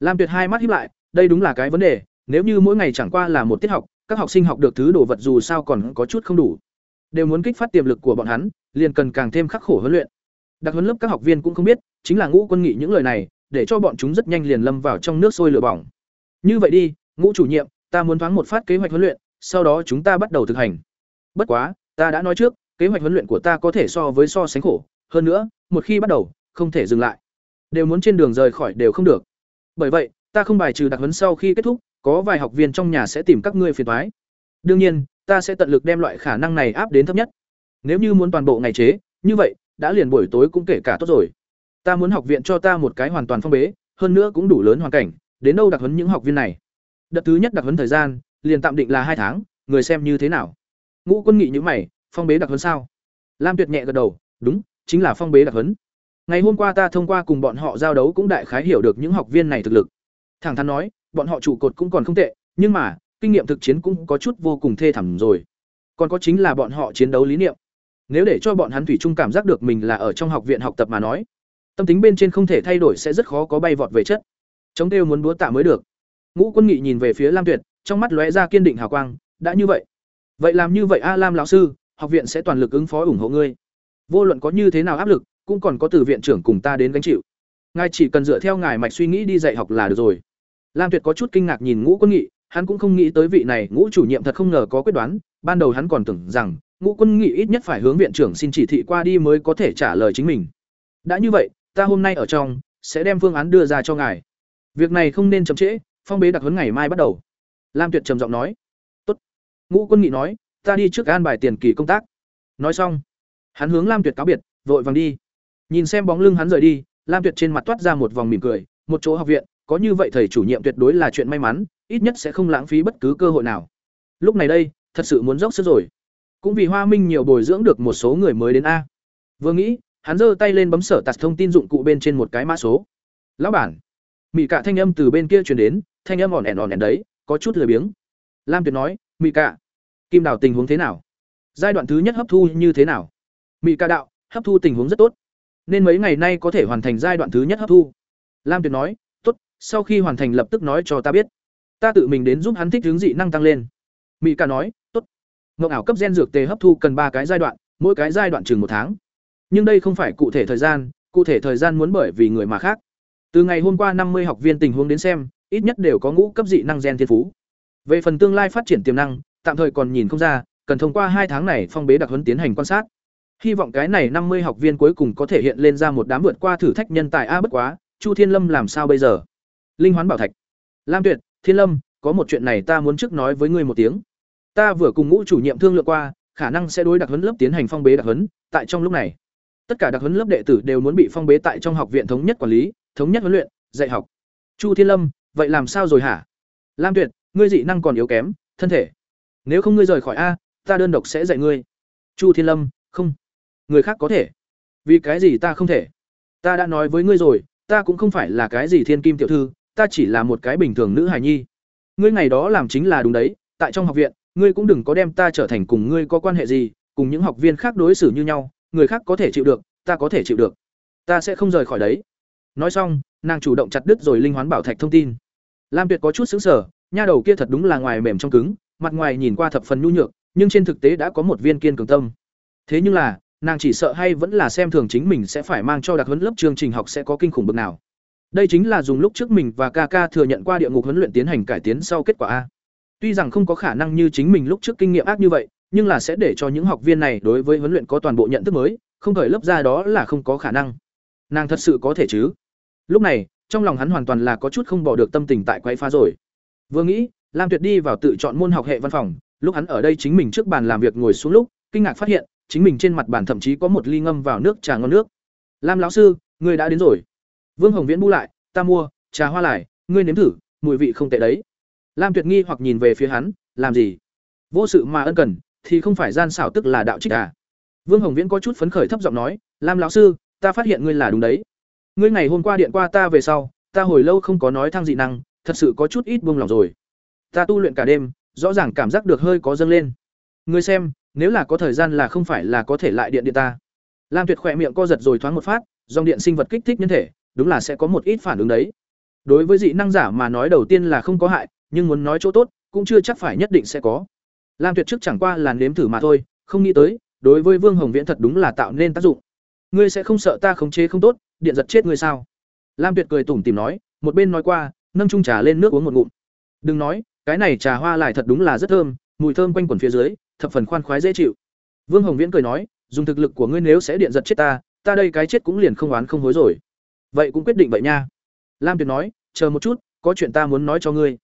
Lam Tuyệt hai mắt híp lại, đây đúng là cái vấn đề, nếu như mỗi ngày chẳng qua là một tiết học, các học sinh học được thứ đồ vật dù sao còn có chút không đủ. Đều muốn kích phát tiềm lực của bọn hắn, liền cần càng thêm khắc khổ huấn luyện. Đặc huấn lớp các học viên cũng không biết, chính là Ngũ Quân Nghị những lời này, để cho bọn chúng rất nhanh liền lâm vào trong nước sôi lửa bỏng. Như vậy đi, Ngũ chủ nhiệm, ta muốn thoáng một phát kế hoạch huấn luyện, sau đó chúng ta bắt đầu thực hành. Bất quá, ta đã nói trước, kế hoạch huấn luyện của ta có thể so với so sánh khổ, hơn nữa, một khi bắt đầu, không thể dừng lại. Đều muốn trên đường rời khỏi đều không được. Bởi vậy, ta không bài trừ đặc huấn sau khi kết thúc, có vài học viên trong nhà sẽ tìm các ngươi phiền toái. Đương nhiên, ta sẽ tận lực đem loại khả năng này áp đến thấp nhất. Nếu như muốn toàn bộ ngày chế, như vậy, đã liền buổi tối cũng kể cả tốt rồi. Ta muốn học viện cho ta một cái hoàn toàn phong bế, hơn nữa cũng đủ lớn hoàn cảnh, đến đâu đặc huấn những học viên này. Đợt thứ nhất đặc huấn thời gian, liền tạm định là hai tháng, người xem như thế nào. Ngũ Quân Nghị như mày, phong bế đặc huấn sao? Lam Tuyệt nhẹ gật đầu, đúng, chính là phong bế đặc huấn. Ngày hôm qua ta thông qua cùng bọn họ giao đấu cũng đại khái hiểu được những học viên này thực lực. Thẳng thắn nói, bọn họ trụ cột cũng còn không tệ, nhưng mà, kinh nghiệm thực chiến cũng có chút vô cùng thê thảm rồi. Còn có chính là bọn họ chiến đấu lý niệm. Nếu để cho bọn hắn thủy chung cảm giác được mình là ở trong học viện học tập mà nói, tâm tính bên trên không thể thay đổi sẽ rất khó có bay vọt về chất. Chống tiêu muốn búa tạ mới được. Ngũ Quân Nghị nhìn về phía Lam Tuyệt, trong mắt lóe ra kiên định hào quang, đã như vậy, vậy làm như vậy a Lam lão sư, học viện sẽ toàn lực ứng phó ủng hộ ngươi. Vô luận có như thế nào áp lực, cũng còn có từ viện trưởng cùng ta đến gánh chịu. Ngài chỉ cần dựa theo ngài mạch suy nghĩ đi dạy học là được rồi. Lam Tuyệt có chút kinh ngạc nhìn Ngũ Quân Nghị, hắn cũng không nghĩ tới vị này Ngũ chủ nhiệm thật không ngờ có quyết đoán, ban đầu hắn còn tưởng rằng Ngũ Quân Nghị ít nhất phải hướng viện trưởng xin chỉ thị qua đi mới có thể trả lời chính mình. Đã như vậy, ta hôm nay ở trong sẽ đem phương án đưa ra cho ngài. Việc này không nên chậm trễ, phong bế đặc huấn ngày mai bắt đầu. Lam Tuyệt trầm giọng nói. Tốt. Ngũ Quân Nghị nói, ta đi trước an bài tiền kỳ công tác. Nói xong, hắn hướng Lam Tuyệt cáo biệt, vội vàng đi. Nhìn xem bóng lưng hắn rời đi, Lam Tuyệt trên mặt toát ra một vòng mỉm cười, một chỗ học viện, có như vậy thầy chủ nhiệm tuyệt đối là chuyện may mắn, ít nhất sẽ không lãng phí bất cứ cơ hội nào. Lúc này đây, thật sự muốn dốc sức rồi. Cũng vì Hoa Minh nhiều bồi dưỡng được một số người mới đến a. Vừa nghĩ, hắn giơ tay lên bấm sở tạt thông tin dụng cụ bên trên một cái mã số. "Lão bản." Mị Cạ thanh âm từ bên kia truyền đến, thanh âm ỏn ẻn ỏn ẻn đấy, có chút lười biếng. Lam Tuyệt nói, "Mị Cạ, Kim Đào tình huống thế nào? Giai đoạn thứ nhất hấp thu như thế nào?" Mị Cạ đạo, "Hấp thu tình huống rất tốt, nên mấy ngày nay có thể hoàn thành giai đoạn thứ nhất hấp thu." Lam Tuyệt nói, "Tốt, sau khi hoàn thành lập tức nói cho ta biết. Ta tự mình đến giúp hắn thích hướng dị năng tăng lên." Mị Ca nói, "Tốt." Ngộng ảo cấp gen dược tề hấp thu cần ba cái giai đoạn, mỗi cái giai đoạn chừng một tháng. Nhưng đây không phải cụ thể thời gian, cụ thể thời gian muốn bởi vì người mà khác. Từ ngày hôm qua năm mươi học viên tình huống đến xem, ít nhất đều có ngũ cấp dị năng gen thiên phú. Về phần tương lai phát triển tiềm năng, tạm thời còn nhìn không ra, cần thông qua hai tháng này phong bế đặc huấn tiến hành quan sát. Hy vọng cái này năm mươi học viên cuối cùng có thể hiện lên ra một đám vượt qua thử thách nhân tài a bất quá, Chu Thiên Lâm làm sao bây giờ? Linh Hoán Bảo Thạch. Lam Tuyệt, Thiên Lâm, có một chuyện này ta muốn trước nói với ngươi một tiếng. Ta vừa cùng ngũ chủ nhiệm thương lượng qua, khả năng sẽ đối đặc huấn lớp tiến hành phong bế đặc huấn, tại trong lúc này, tất cả đặc huấn lớp đệ tử đều muốn bị phong bế tại trong học viện thống nhất quản lý, thống nhất huấn luyện, dạy học. Chu Thiên Lâm, vậy làm sao rồi hả? Lam Tuyệt, ngươi dị năng còn yếu kém, thân thể. Nếu không ngươi rời khỏi a, ta đơn độc sẽ dạy ngươi. Chu Thiên Lâm, không. Người khác có thể. Vì cái gì ta không thể? Ta đã nói với ngươi rồi, ta cũng không phải là cái gì thiên kim tiểu thư, ta chỉ là một cái bình thường nữ hài nhi. Ngươi ngày đó làm chính là đúng đấy, tại trong học viện, ngươi cũng đừng có đem ta trở thành cùng ngươi có quan hệ gì, cùng những học viên khác đối xử như nhau, người khác có thể chịu được, ta có thể chịu được. Ta sẽ không rời khỏi đấy. Nói xong, nàng chủ động chặt đứt rồi linh hoán bảo thạch thông tin. Lam Tuyệt có chút sững sờ, nha đầu kia thật đúng là ngoài mềm trong cứng, mặt ngoài nhìn qua thập phần nhu nhược, nhưng trên thực tế đã có một viên kiên cường tâm. Thế nhưng là, nàng chỉ sợ hay vẫn là xem thường chính mình sẽ phải mang cho đặc huấn lớp chương trình học sẽ có kinh khủng bực nào. Đây chính là dùng lúc trước mình và ca ca thừa nhận qua địa ngục huấn luyện tiến hành cải tiến sau kết quả a. Tuy rằng không có khả năng như chính mình lúc trước kinh nghiệm ác như vậy, nhưng là sẽ để cho những học viên này đối với huấn luyện có toàn bộ nhận thức mới, không khởi lớp ra đó là không có khả năng. Nàng thật sự có thể chứ? Lúc này, trong lòng hắn hoàn toàn là có chút không bỏ được tâm tình tại quấy phá rồi. Vừa nghĩ, Lam Tuyệt đi vào tự chọn môn học hệ văn phòng, lúc hắn ở đây chính mình trước bàn làm việc ngồi xuống lúc, kinh ngạc phát hiện, chính mình trên mặt bàn thậm chí có một ly ngâm vào nước trà ngon nước. "Lam lão sư, người đã đến rồi." Vương Hồng Viễn bu lại, "Ta mua, trà hoa lại, ngươi nếm thử, mùi vị không tệ đấy." Lam Tuyệt nghi hoặc nhìn về phía hắn, "Làm gì?" Vô sự mà ân cần, thì không phải gian xảo tức là đạo trích à? Vương Hồng Viễn có chút phấn khởi thấp giọng nói, "Lam lão sư, ta phát hiện ngươi là đúng đấy. Ngươi ngày hôm qua điện qua ta về sau, ta hồi lâu không có nói thăng dị năng, thật sự có chút ít buông lòng rồi. Ta tu luyện cả đêm, rõ ràng cảm giác được hơi có dâng lên. Ngươi xem, nếu là có thời gian là không phải là có thể lại điện điện ta." Lam Tuyệt khỏe miệng co giật rồi thoáng một phát, dòng điện sinh vật kích thích nhân thể, đúng là sẽ có một ít phản ứng đấy. Đối với dị năng giả mà nói đầu tiên là không có hại, nhưng muốn nói chỗ tốt, cũng chưa chắc phải nhất định sẽ có. Lam Tuyệt trước chẳng qua là nếm thử mà thôi, không nghĩ tới, đối với Vương Hồng Viễn thật đúng là tạo nên tác dụng. Ngươi sẽ không sợ ta khống chế không tốt, điện giật chết ngươi sao? Lam Tuyệt cười tủm tỉm nói, một bên nói qua, nâng chung trà lên nước uống một ngụm. Đừng nói, cái này trà hoa lại thật đúng là rất thơm, mùi thơm quanh quẩn phía dưới thập phần khoan khoái dễ chịu. Vương hồng viễn cười nói, dùng thực lực của ngươi nếu sẽ điện giật chết ta ta đây cái chết cũng liền không oán không hối rồi. Vậy cũng quyết định vậy nha. Lam tuyệt nói, chờ một chút, có chuyện ta muốn nói cho ngươi.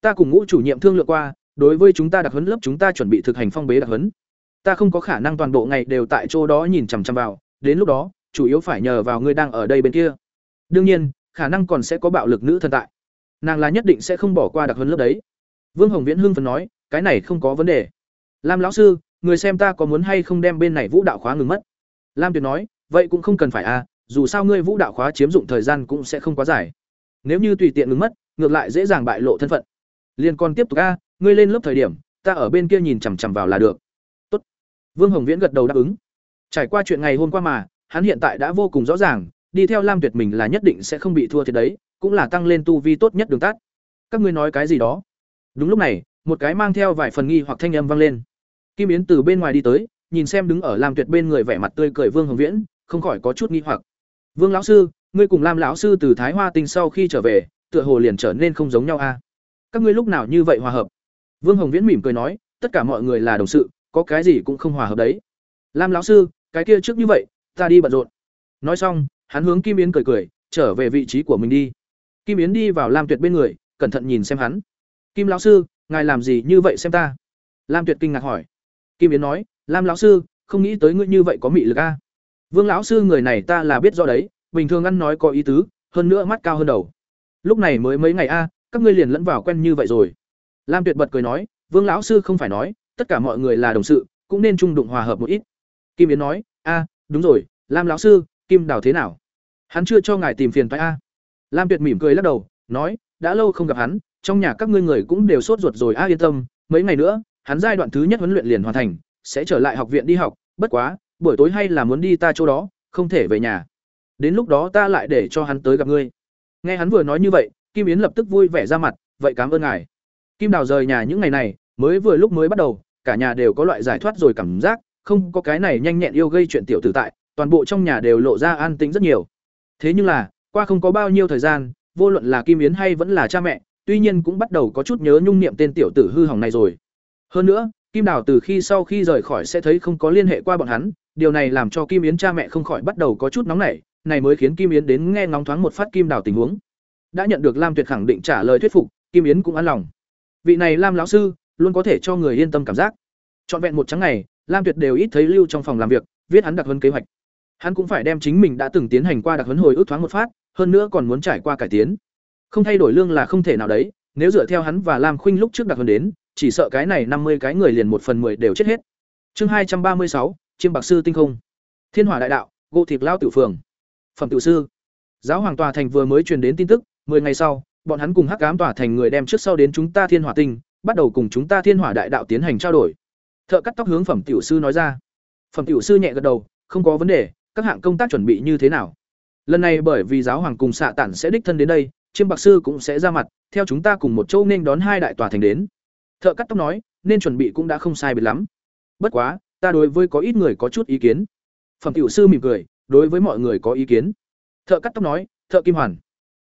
Ta cùng ngũ chủ nhiệm thương lượng qua, đối với chúng ta đặc huấn lớp chúng ta chuẩn bị thực hành phong bế đặc huấn. Ta không có khả năng toàn bộ ngày đều tại chỗ đó nhìn chằm chằm vào, đến lúc đó, chủ yếu phải nhờ vào ngươi đang ở đây bên kia. Đương nhiên, khả năng còn sẽ có bạo lực nữ thần tại. Nàng là nhất định sẽ không bỏ qua đặc huấn lớp đấy. Vương hồng viễn hưng phấn nói, cái này không có vấn đề lam lão sư người xem ta có muốn hay không đem bên này vũ đạo khóa ngừng mất? Lam tuyệt nói vậy cũng không cần phải à dù sao ngươi vũ đạo khóa chiếm dụng thời gian cũng sẽ không quá dài. Nếu như tùy tiện ngừng mất ngược lại dễ dàng bại lộ thân phận. Liên còn tiếp tục a à, ngươi lên lớp thời điểm ta ở bên kia nhìn chằm chằm vào là được. Tốt. vương hồng viễn gật đầu đáp ứng. Trải qua chuyện ngày hôm qua mà hắn hiện tại đã vô cùng rõ ràng đi theo lam tuyệt mình là nhất định sẽ không bị thua thiệt đấy cũng là tăng lên tu vi tốt nhất đường tắt. Các ngươi nói cái gì đó? Đúng lúc này một cái mang theo vài phần nghi hoặc thanh âm vang lên kim yến từ bên ngoài đi tới, nhìn xem đứng ở lam tuyệt bên người vẻ mặt tươi cười vương hồng viễn, không khỏi có chút nghi hoặc. Vương lão sư, ngươi cùng lam lão sư từ thái hoa tinh sau khi trở về, tựa hồ liền trở nên không giống nhau a à? các ngươi lúc nào như vậy hòa hợp? Vương hồng viễn mỉm cười nói, tất cả mọi người là đồng sự, có cái gì cũng không hòa hợp đấy. Lam lão sư, cái kia trước như vậy, ta đi bận rộn. Nói xong, hắn hướng kim yến cười cười, trở về vị trí của mình đi. Kim yến đi vào lam tuyệt bên người, cẩn thận nhìn xem hắn. Kim lão sư, ngài làm gì như vậy xem ta? Lam tuyệt kinh ngạc hỏi kim yến nói, lam lão sư, không nghĩ tới ngươi như vậy có mị lực a. Vương lão sư, người này ta là biết do đấy, bình thường ăn nói có ý tứ, hơn nữa mắt cao hơn đầu. Lúc này mới mấy ngày a, các ngươi liền lẫn vào quen như vậy rồi. Lam tuyệt bật cười nói, vương lão sư không phải nói, tất cả mọi người là đồng sự, cũng nên chung đụng hòa hợp một ít. Kim yến nói, a, đúng rồi, lam lão sư, kim đào thế nào? Hắn chưa cho ngài tìm phiền phải a. Lam tuyệt mỉm cười lắc đầu, nói, đã lâu không gặp hắn, trong nhà các ngươi người cũng đều sốt ruột rồi a, yên tâm, mấy ngày nữa hắn giai đoạn thứ nhất huấn luyện liền hoàn thành, sẽ trở lại học viện đi học, bất quá, buổi tối hay là muốn đi ta chỗ đó, không thể về nhà. Đến lúc đó ta lại để cho hắn tới gặp ngươi. Nghe hắn vừa nói như vậy, kim yến lập tức vui vẻ ra mặt, vậy cảm ơn ngài. Kim đào rời nhà những ngày này, mới vừa lúc mới bắt đầu, cả nhà đều có loại giải thoát rồi cảm giác, không có cái này nhanh nhẹn yêu gây chuyện tiểu tử tại, toàn bộ trong nhà đều lộ ra an tĩnh rất nhiều. Thế nhưng là, qua không có bao nhiêu thời gian, vô luận là kim yến hay vẫn là cha mẹ, tuy nhiên cũng bắt đầu có chút nhớ nhung niệm tên tiểu tử hư hỏng này rồi hơn nữa, kim đào từ khi sau khi rời khỏi sẽ thấy không có liên hệ qua bọn hắn, điều này làm cho kim yến cha mẹ không khỏi bắt đầu có chút nóng nảy, này mới khiến kim yến đến nghe ngóng thoáng một phát kim đào tình huống. Đã nhận được lam tuyệt khẳng định trả lời thuyết phục, kim yến cũng an lòng. Vị này lam lão sư, luôn có thể cho người yên tâm cảm giác. Trọn vẹn một trắng ngày, lam tuyệt đều ít thấy lưu trong phòng làm việc, viết hắn đặc huấn kế hoạch. Hắn cũng phải đem chính mình đã từng tiến hành qua đặc huấn hồi ức thoáng một phát, hơn nữa còn muốn trải qua cải tiến. Không thay đổi lương là không thể nào đấy, nếu dựa theo hắn và lam khuynh lúc trước đặc huấn đến chỉ sợ cái này năm mươi cái người liền một phần mười đều chết hết chương hai trăm ba mươi sáu chiêm bạc sư tinh không thiên hỏa đại đạo gỗ thịt lao tiểu phường phẩm tiểu sư giáo hoàng tòa thành vừa mới truyền đến tin tức 10 ngày sau, bọn hắn cùng Hắc Ám tòa thành người đem trước sau đến chúng ta Thiên Hỏa Tinh, bắt đầu cùng chúng ta Thiên Hỏa Đại Đạo tiến hành trao đổi. Thợ cắt tóc hướng phẩm tiểu sư nói ra. Phẩm tiểu sư nhẹ gật đầu, không có vấn đề, các hạng công tác chuẩn bị như thế nào? Lần này bởi vì giáo hoàng cùng xạ tản sẽ đích thân đến đây, Chiêm Bạc sư cũng sẽ ra mặt, theo chúng ta cùng một chỗ nên đón hai đại tòa thành đến. Thợ cắt tóc nói, nên chuẩn bị cũng đã không sai biệt lắm. Bất quá, ta đối với có ít người có chút ý kiến. Phẩm tiểu sư mỉm cười, đối với mọi người có ý kiến. Thợ cắt tóc nói, thợ kim hoàn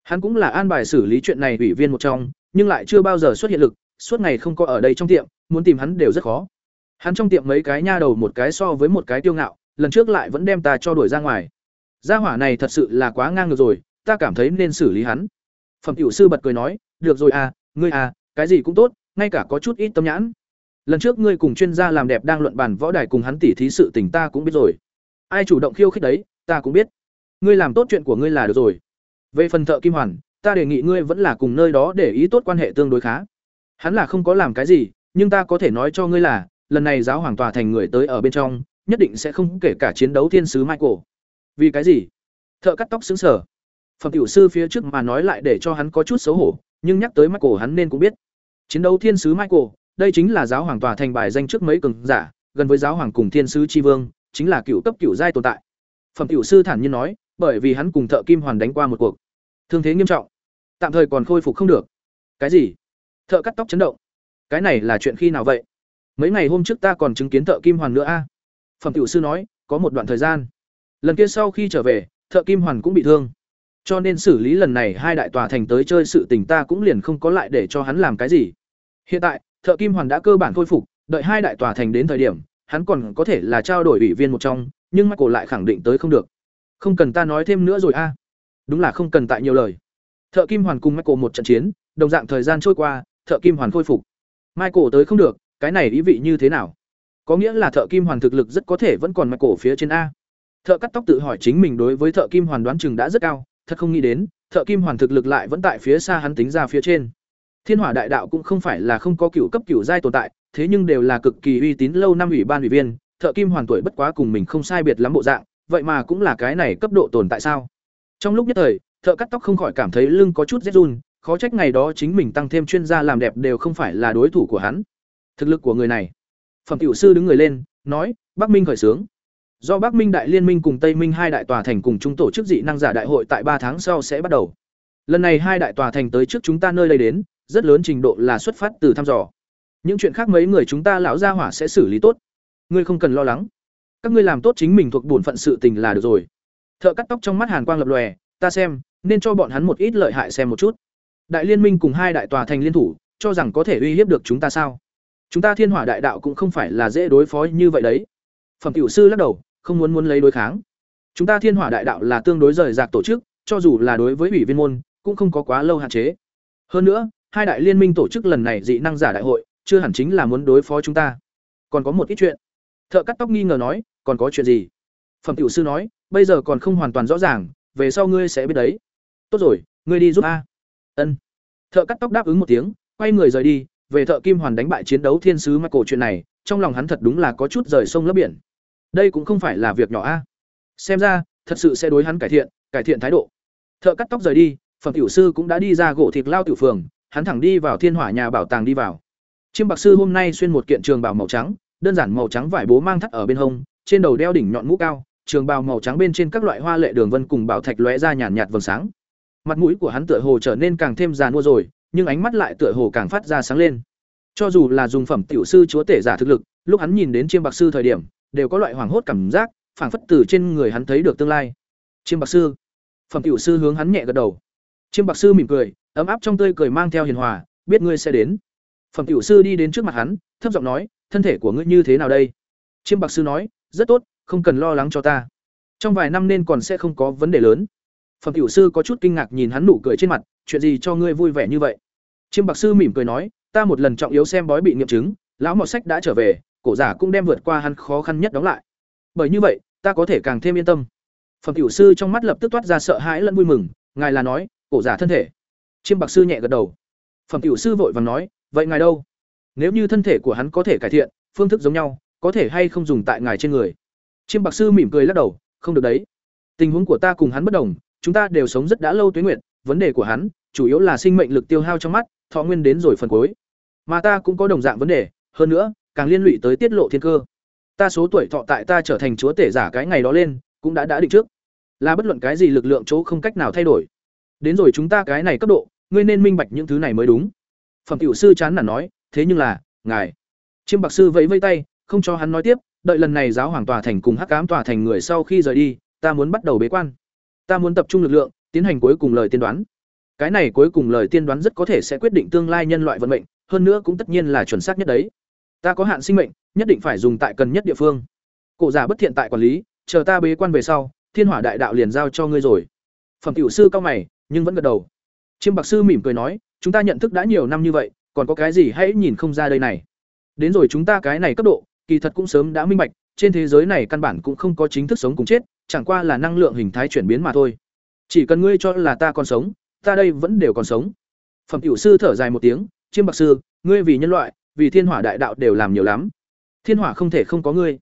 Hắn cũng là an bài xử lý chuyện này ủy viên một trong, nhưng lại chưa bao giờ xuất hiện lực, suốt ngày không có ở đây trong tiệm, muốn tìm hắn đều rất khó. Hắn trong tiệm mấy cái nha đầu một cái so với một cái tiêu ngạo, lần trước lại vẫn đem ta cho đuổi ra ngoài. Gia hỏa này thật sự là quá ngang ngược rồi, ta cảm thấy nên xử lý hắn. Phẩm tiểu sư bật cười nói, "Được rồi à, ngươi à, cái gì cũng tốt, ngay cả có chút ít tâm nhãn. Lần trước ngươi cùng chuyên gia làm đẹp đang luận bàn võ đài cùng hắn tỉ thí sự tình ta cũng biết rồi. Ai chủ động khiêu khích đấy, ta cũng biết. Ngươi làm tốt chuyện của ngươi là được rồi. Về phần thợ kim hoàn, ta đề nghị ngươi vẫn là cùng nơi đó để ý tốt quan hệ tương đối khá. Hắn là không có làm cái gì, nhưng ta có thể nói cho ngươi là, lần này giáo hoàng tòa thành người tới ở bên trong, nhất định sẽ không kể cả chiến đấu thiên sứ Michael. Vì cái gì? Thợ cắt tóc sững sờ. Phẩm tiểu sư phía trước mà nói lại để cho hắn có chút xấu hổ, nhưng nhắc tới Michael hắn nên cũng biết. Chiến đấu thiên sứ Michael, đây chính là giáo hoàng tòa thành bài danh trước mấy cường giả, gần với giáo hoàng cùng thiên sứ chi vương, chính là cựu cấp cựu giai tồn tại. Phẩm tiểu sư thản nhiên nói, bởi vì hắn cùng thợ kim hoàn đánh qua một cuộc. Thương thế nghiêm trọng. Tạm thời còn khôi phục không được. Cái gì? Thợ cắt tóc chấn động. Cái này là chuyện khi nào vậy? Mấy ngày hôm trước ta còn chứng kiến thợ kim hoàn nữa a. Phẩm tiểu sư nói có một đoạn thời gian. Lần kia sau khi trở về thợ kim hoàn cũng bị thương. Cho nên xử lý lần này hai đại tòa thành tới chơi sự tình ta cũng liền không có lại để cho hắn làm cái gì hiện tại, thợ kim hoàn đã cơ bản khôi phục, đợi hai đại tòa thành đến thời điểm, hắn còn có thể là trao đổi ủy viên một trong, nhưng michael lại khẳng định tới không được. Không cần ta nói thêm nữa rồi a. Đúng là không cần tại nhiều lời. Thợ kim hoàn cùng michael một trận chiến, đồng dạng thời gian trôi qua, thợ kim hoàn khôi phục. Michael tới không được, cái này ý vị như thế nào? Có nghĩa là thợ kim hoàn thực lực rất có thể vẫn còn michael phía trên a. Thợ cắt tóc tự hỏi chính mình đối với thợ kim hoàn đoán chừng đã rất cao, thật không nghĩ đến, thợ kim hoàn thực lực lại vẫn tại phía xa hắn tính ra phía trên thiên hỏa đại đạo cũng không phải là không có cựu cấp cựu giai tồn tại, thế nhưng đều là cực kỳ uy tín lâu năm ủy ban ủy viên, thợ kim hoàn tuổi bất quá cùng mình không sai biệt lắm bộ dạng, vậy mà cũng là cái này cấp độ tồn tại sao? Trong lúc nhất thời, thợ cắt tóc không khỏi cảm thấy lưng có chút rét run, khó trách ngày đó chính mình tăng thêm chuyên gia làm đẹp đều không phải là đối thủ của hắn. Thực lực của người này. Phẩm tiểu sư đứng người lên, nói, bắc minh khởi sướng." do bắc minh đại liên minh cùng tây minh hai đại tòa thành cùng chúng tổ chức dị năng giả đại hội tại ba tháng sau sẽ bắt đầu. Lần này hai đại tòa thành tới trước chúng ta nơi đây đến rất lớn trình độ là xuất phát từ thăm dò. Những chuyện khác mấy người chúng ta lão gia hỏa sẽ xử lý tốt. Ngươi không cần lo lắng. Các ngươi làm tốt chính mình thuộc bổn phận sự tình là được rồi. Thợ cắt tóc trong mắt hàn quang lập lòe, ta xem, nên cho bọn hắn một ít lợi hại xem một chút. Đại liên minh cùng hai đại tòa thành liên thủ, cho rằng có thể uy hiếp được chúng ta sao? Chúng ta thiên hỏa đại đạo cũng không phải là dễ đối phó như vậy đấy. Phẩm tiểu sư lắc đầu, không muốn muốn lấy đối kháng. Chúng ta thiên hỏa đại đạo là tương đối rời rạc tổ chức, cho dù là đối với ủy viên môn, cũng không có quá lâu hạn chế. Hơn nữa hai đại liên minh tổ chức lần này dị năng giả đại hội, chưa hẳn chính là muốn đối phó chúng ta. Còn có một ít chuyện. Thợ cắt tóc nghi ngờ nói, còn có chuyện gì? Phẩm tiểu sư nói, bây giờ còn không hoàn toàn rõ ràng, về sau ngươi sẽ biết đấy. Tốt rồi, ngươi đi giúp a. Ân. Thợ cắt tóc đáp ứng một tiếng, quay người rời đi, về thợ kim hoàn đánh bại chiến đấu thiên sứ michael chuyện này, trong lòng hắn thật đúng là có chút rời sông lấp biển. Đây cũng không phải là việc nhỏ a. Xem ra, thật sự sẽ đối hắn cải thiện cải thiện thái độ. Thợ cắt tóc rời đi, phẩm tiểu sư cũng đã đi ra gỗ thịt lao tiểu phường hắn thẳng đi vào thiên hỏa nhà bảo tàng đi vào. Chiêm bạc sư hôm nay xuyên một kiện trường bào màu trắng, đơn giản màu trắng vải bố mang thắt ở bên hông, trên đầu đeo đỉnh nhọn mũ cao, trường bào màu trắng bên trên các loại hoa lệ đường vân cùng bảo thạch lóe ra nhàn nhạt vầng sáng. Mặt mũi của hắn tựa hồ trở nên càng thêm già nua rồi, nhưng ánh mắt lại tựa hồ càng phát ra sáng lên. Cho dù là dùng phẩm tiểu sư chúa tể giả thực lực, lúc hắn nhìn đến chiêm bạc sư thời điểm, đều có loại hoảng hốt cảm giác, phảng phất từ trên người hắn thấy được tương lai. Chiêm bạc sư. Phẩm tiểu sư hướng hắn nhẹ gật đầu. Chiêm bạc sư mỉm cười ấm áp trong tươi cười mang theo hiền hòa, biết ngươi sẽ đến. Phẩm tiểu sư đi đến trước mặt hắn, thấp giọng nói, thân thể của ngươi như thế nào đây? Chiêm bạc sư nói, rất tốt, không cần lo lắng cho ta. Trong vài năm nên còn sẽ không có vấn đề lớn. Phẩm tiểu sư có chút kinh ngạc nhìn hắn nụ cười trên mặt, chuyện gì cho ngươi vui vẻ như vậy? Chiêm bạc sư mỉm cười nói, ta một lần trọng yếu xem bói bị nghiệm chứng, lão mọt sách đã trở về, cổ giả cũng đem vượt qua hắn khó khăn nhất đóng lại. Bởi như vậy, ta có thể càng thêm yên tâm. Phẩm tiểu sư trong mắt lập tức toát ra sợ hãi lẫn vui mừng, ngài là nói, cổ giả thân thể chiêm bạc sư nhẹ gật đầu. Phẩm tiểu sư vội vàng nói, vậy ngài đâu? Nếu như thân thể của hắn có thể cải thiện, phương thức giống nhau, có thể hay không dùng tại ngài trên người? Chiêm bạc sư mỉm cười lắc đầu, không được đấy. Tình huống của ta cùng hắn bất đồng, chúng ta đều sống rất đã lâu tuế nguyện vấn đề của hắn chủ yếu là sinh mệnh lực tiêu hao trong mắt, thọ nguyên đến rồi phần cuối. Mà ta cũng có đồng dạng vấn đề, hơn nữa, càng liên lụy tới tiết lộ thiên cơ. Ta số tuổi thọ tại ta trở thành chúa tể giả cái ngày đó lên, cũng đã đã định trước. Là bất luận cái gì lực lượng chỗ không cách nào thay đổi đến rồi chúng ta cái này cấp độ, ngươi nên minh bạch những thứ này mới đúng. Phẩm tiểu sư chán nản nói, thế nhưng là, ngài. Chiêm bạc sư vẫy vây tay, không cho hắn nói tiếp, đợi lần này giáo hoàng tòa thành cùng hắc cám tòa thành người sau khi rời đi, ta muốn bắt đầu bế quan. Ta muốn tập trung lực lượng, tiến hành cuối cùng lời tiên đoán. Cái này cuối cùng lời tiên đoán rất có thể sẽ quyết định tương lai nhân loại vận mệnh, hơn nữa cũng tất nhiên là chuẩn xác nhất đấy. Ta có hạn sinh mệnh, nhất định phải dùng tại cần nhất địa phương. Cổ giả bất thiện tại quản lý, chờ ta bế quan về sau, thiên hỏa đại đạo liền giao cho ngươi rồi. Phẩm tiểu sư cao mày nhưng vẫn gật đầu. Chiêm bạc sư mỉm cười nói, chúng ta nhận thức đã nhiều năm như vậy, còn có cái gì hãy nhìn không ra đây này. Đến rồi chúng ta cái này cấp độ, kỳ thật cũng sớm đã minh bạch, trên thế giới này căn bản cũng không có chính thức sống cùng chết, chẳng qua là năng lượng hình thái chuyển biến mà thôi. Chỉ cần ngươi cho là ta còn sống, ta đây vẫn đều còn sống. Phẩm tiểu sư thở dài một tiếng, chiêm bạc sư, ngươi vì nhân loại, vì thiên hỏa đại đạo đều làm nhiều lắm. Thiên hỏa không thể không có ngươi.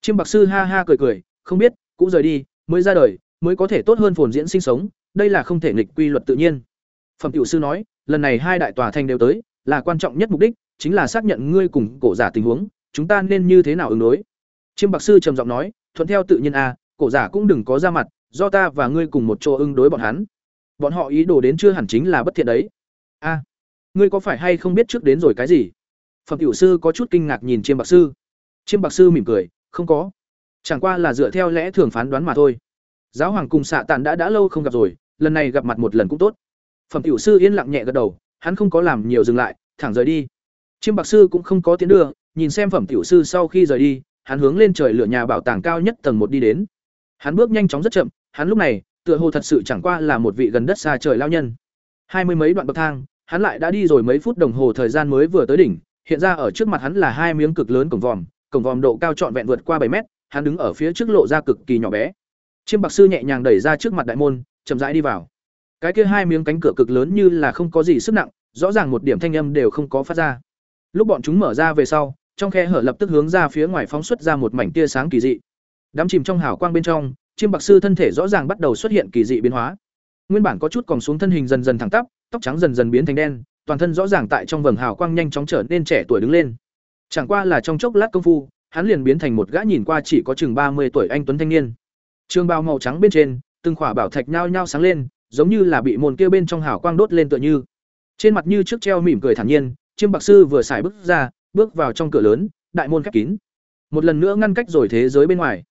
Chiêm bạc sư ha ha cười cười, không biết cũng rời đi, mới ra đời, mới có thể tốt hơn phồn diễn sinh sống đây là không thể nghịch quy luật tự nhiên. Phẩm tiểu sư nói, lần này hai đại tòa thành đều tới, là quan trọng nhất mục đích, chính là xác nhận ngươi cùng cổ giả tình huống, chúng ta nên như thế nào ứng đối? Chiêm bạc sư trầm giọng nói, thuận theo tự nhiên a cổ giả cũng đừng có ra mặt, do ta và ngươi cùng một chỗ ứng đối bọn hắn. Bọn họ ý đồ đến chưa hẳn chính là bất thiện đấy. A ngươi có phải hay không biết trước đến rồi cái gì? Phẩm tiểu sư có chút kinh ngạc nhìn chiêm bạc sư. Chiêm bạc sư mỉm cười, không có. Chẳng qua là dựa theo lẽ thường phán đoán mà thôi giáo hoàng cùng xạ tàn đã đã lâu không gặp rồi lần này gặp mặt một lần cũng tốt phẩm tiểu sư yên lặng nhẹ gật đầu hắn không có làm nhiều dừng lại thẳng rời đi Chiêm Bạc sư cũng không có tiến đưa, nhìn xem phẩm tiểu sư sau khi rời đi, hắn hướng lên trời lửa nhà bảo tàng cao nhất tầng một đi đến. Hắn bước nhanh chóng rất chậm, hắn lúc này, tựa hồ thật sự chẳng qua là một vị gần đất xa trời lao nhân. Hai mươi mấy đoạn bậc thang, hắn lại đã đi rồi mấy phút đồng hồ thời gian mới vừa tới đỉnh, hiện ra ở trước mặt hắn là hai miếng cực lớn cổng vòm, cổng vòm độ cao trọn vẹn vượt qua bảy mét, hắn đứng ở phía trước lộ ra cực kỳ nhỏ bé. Chiêm Bạc sư nhẹ nhàng đẩy ra trước mặt đại môn, chậm rãi đi vào. Cái kia hai miếng cánh cửa cực lớn như là không có gì sức nặng, rõ ràng một điểm thanh âm đều không có phát ra. Lúc bọn chúng mở ra về sau, trong khe hở lập tức hướng ra phía ngoài phóng xuất ra một mảnh tia sáng kỳ dị. Đám chìm trong hào quang bên trong, chiêm bạc sư thân thể rõ ràng bắt đầu xuất hiện kỳ dị biến hóa. Nguyên bản có chút còn xuống thân hình dần dần thẳng tắp, tóc trắng dần dần biến thành đen, toàn thân rõ ràng tại trong vầng hào quang nhanh chóng trở nên trẻ tuổi đứng lên. Chẳng qua là trong chốc lát công phu, hắn liền biến thành một gã nhìn qua chỉ có chừng ba mươi tuổi anh tuấn thanh niên. Trường bào màu trắng bên trên, từng khỏa bảo thạch nhao nhao sáng lên, giống như là bị môn kia bên trong hào quang đốt lên tựa như. Trên mặt như trước treo mỉm cười thản nhiên, Chiêm Bạc sư vừa xài bước ra, bước vào trong cửa lớn, đại môn khép kín. Một lần nữa ngăn cách rồi thế giới bên ngoài.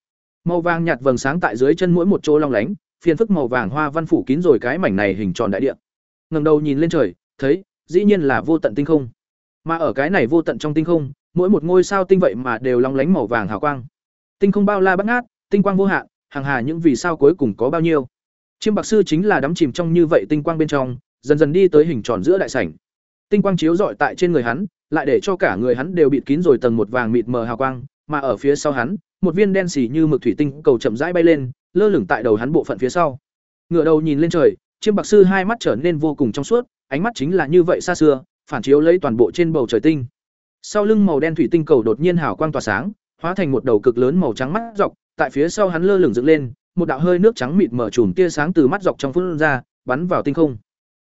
Màu vàng nhạt vầng sáng tại dưới chân mỗi một chỗ long lánh, phiền phức màu vàng hoa văn phủ kín rồi cái mảnh này hình tròn đại địa. Ngẩng đầu nhìn lên trời, thấy, dĩ nhiên là vô tận tinh không. Mà ở cái này vô tận trong tinh không, mỗi một ngôi sao tinh vậy mà đều long lánh màu vàng hào quang. Tinh không bao la bát ngát, tinh quang vô hạn, hàng hà những vì sao cuối cùng có bao nhiêu. Chiêm Bạc sư chính là đắm chìm trong như vậy tinh quang bên trong, dần dần đi tới hình tròn giữa đại sảnh. Tinh quang chiếu rọi tại trên người hắn, lại để cho cả người hắn đều bịt kín rồi tầng một vàng mịt mờ hào quang, mà ở phía sau hắn, một viên đen xì như mực thủy tinh cầu chậm rãi bay lên, lơ lửng tại đầu hắn bộ phận phía sau. Ngửa đầu nhìn lên trời, Chiêm Bạc sư hai mắt trở nên vô cùng trong suốt, ánh mắt chính là như vậy xa xưa, phản chiếu lấy toàn bộ trên bầu trời tinh. Sau lưng màu đen thủy tinh cầu đột nhiên hào quang tỏa sáng, hóa thành một đầu cực lớn màu trắng mắt dọc, tại phía sau hắn lơ lửng dựng lên, một đạo hơi nước trắng mịt mở chùm tia sáng từ mắt dọc trong phun ra, bắn vào tinh không.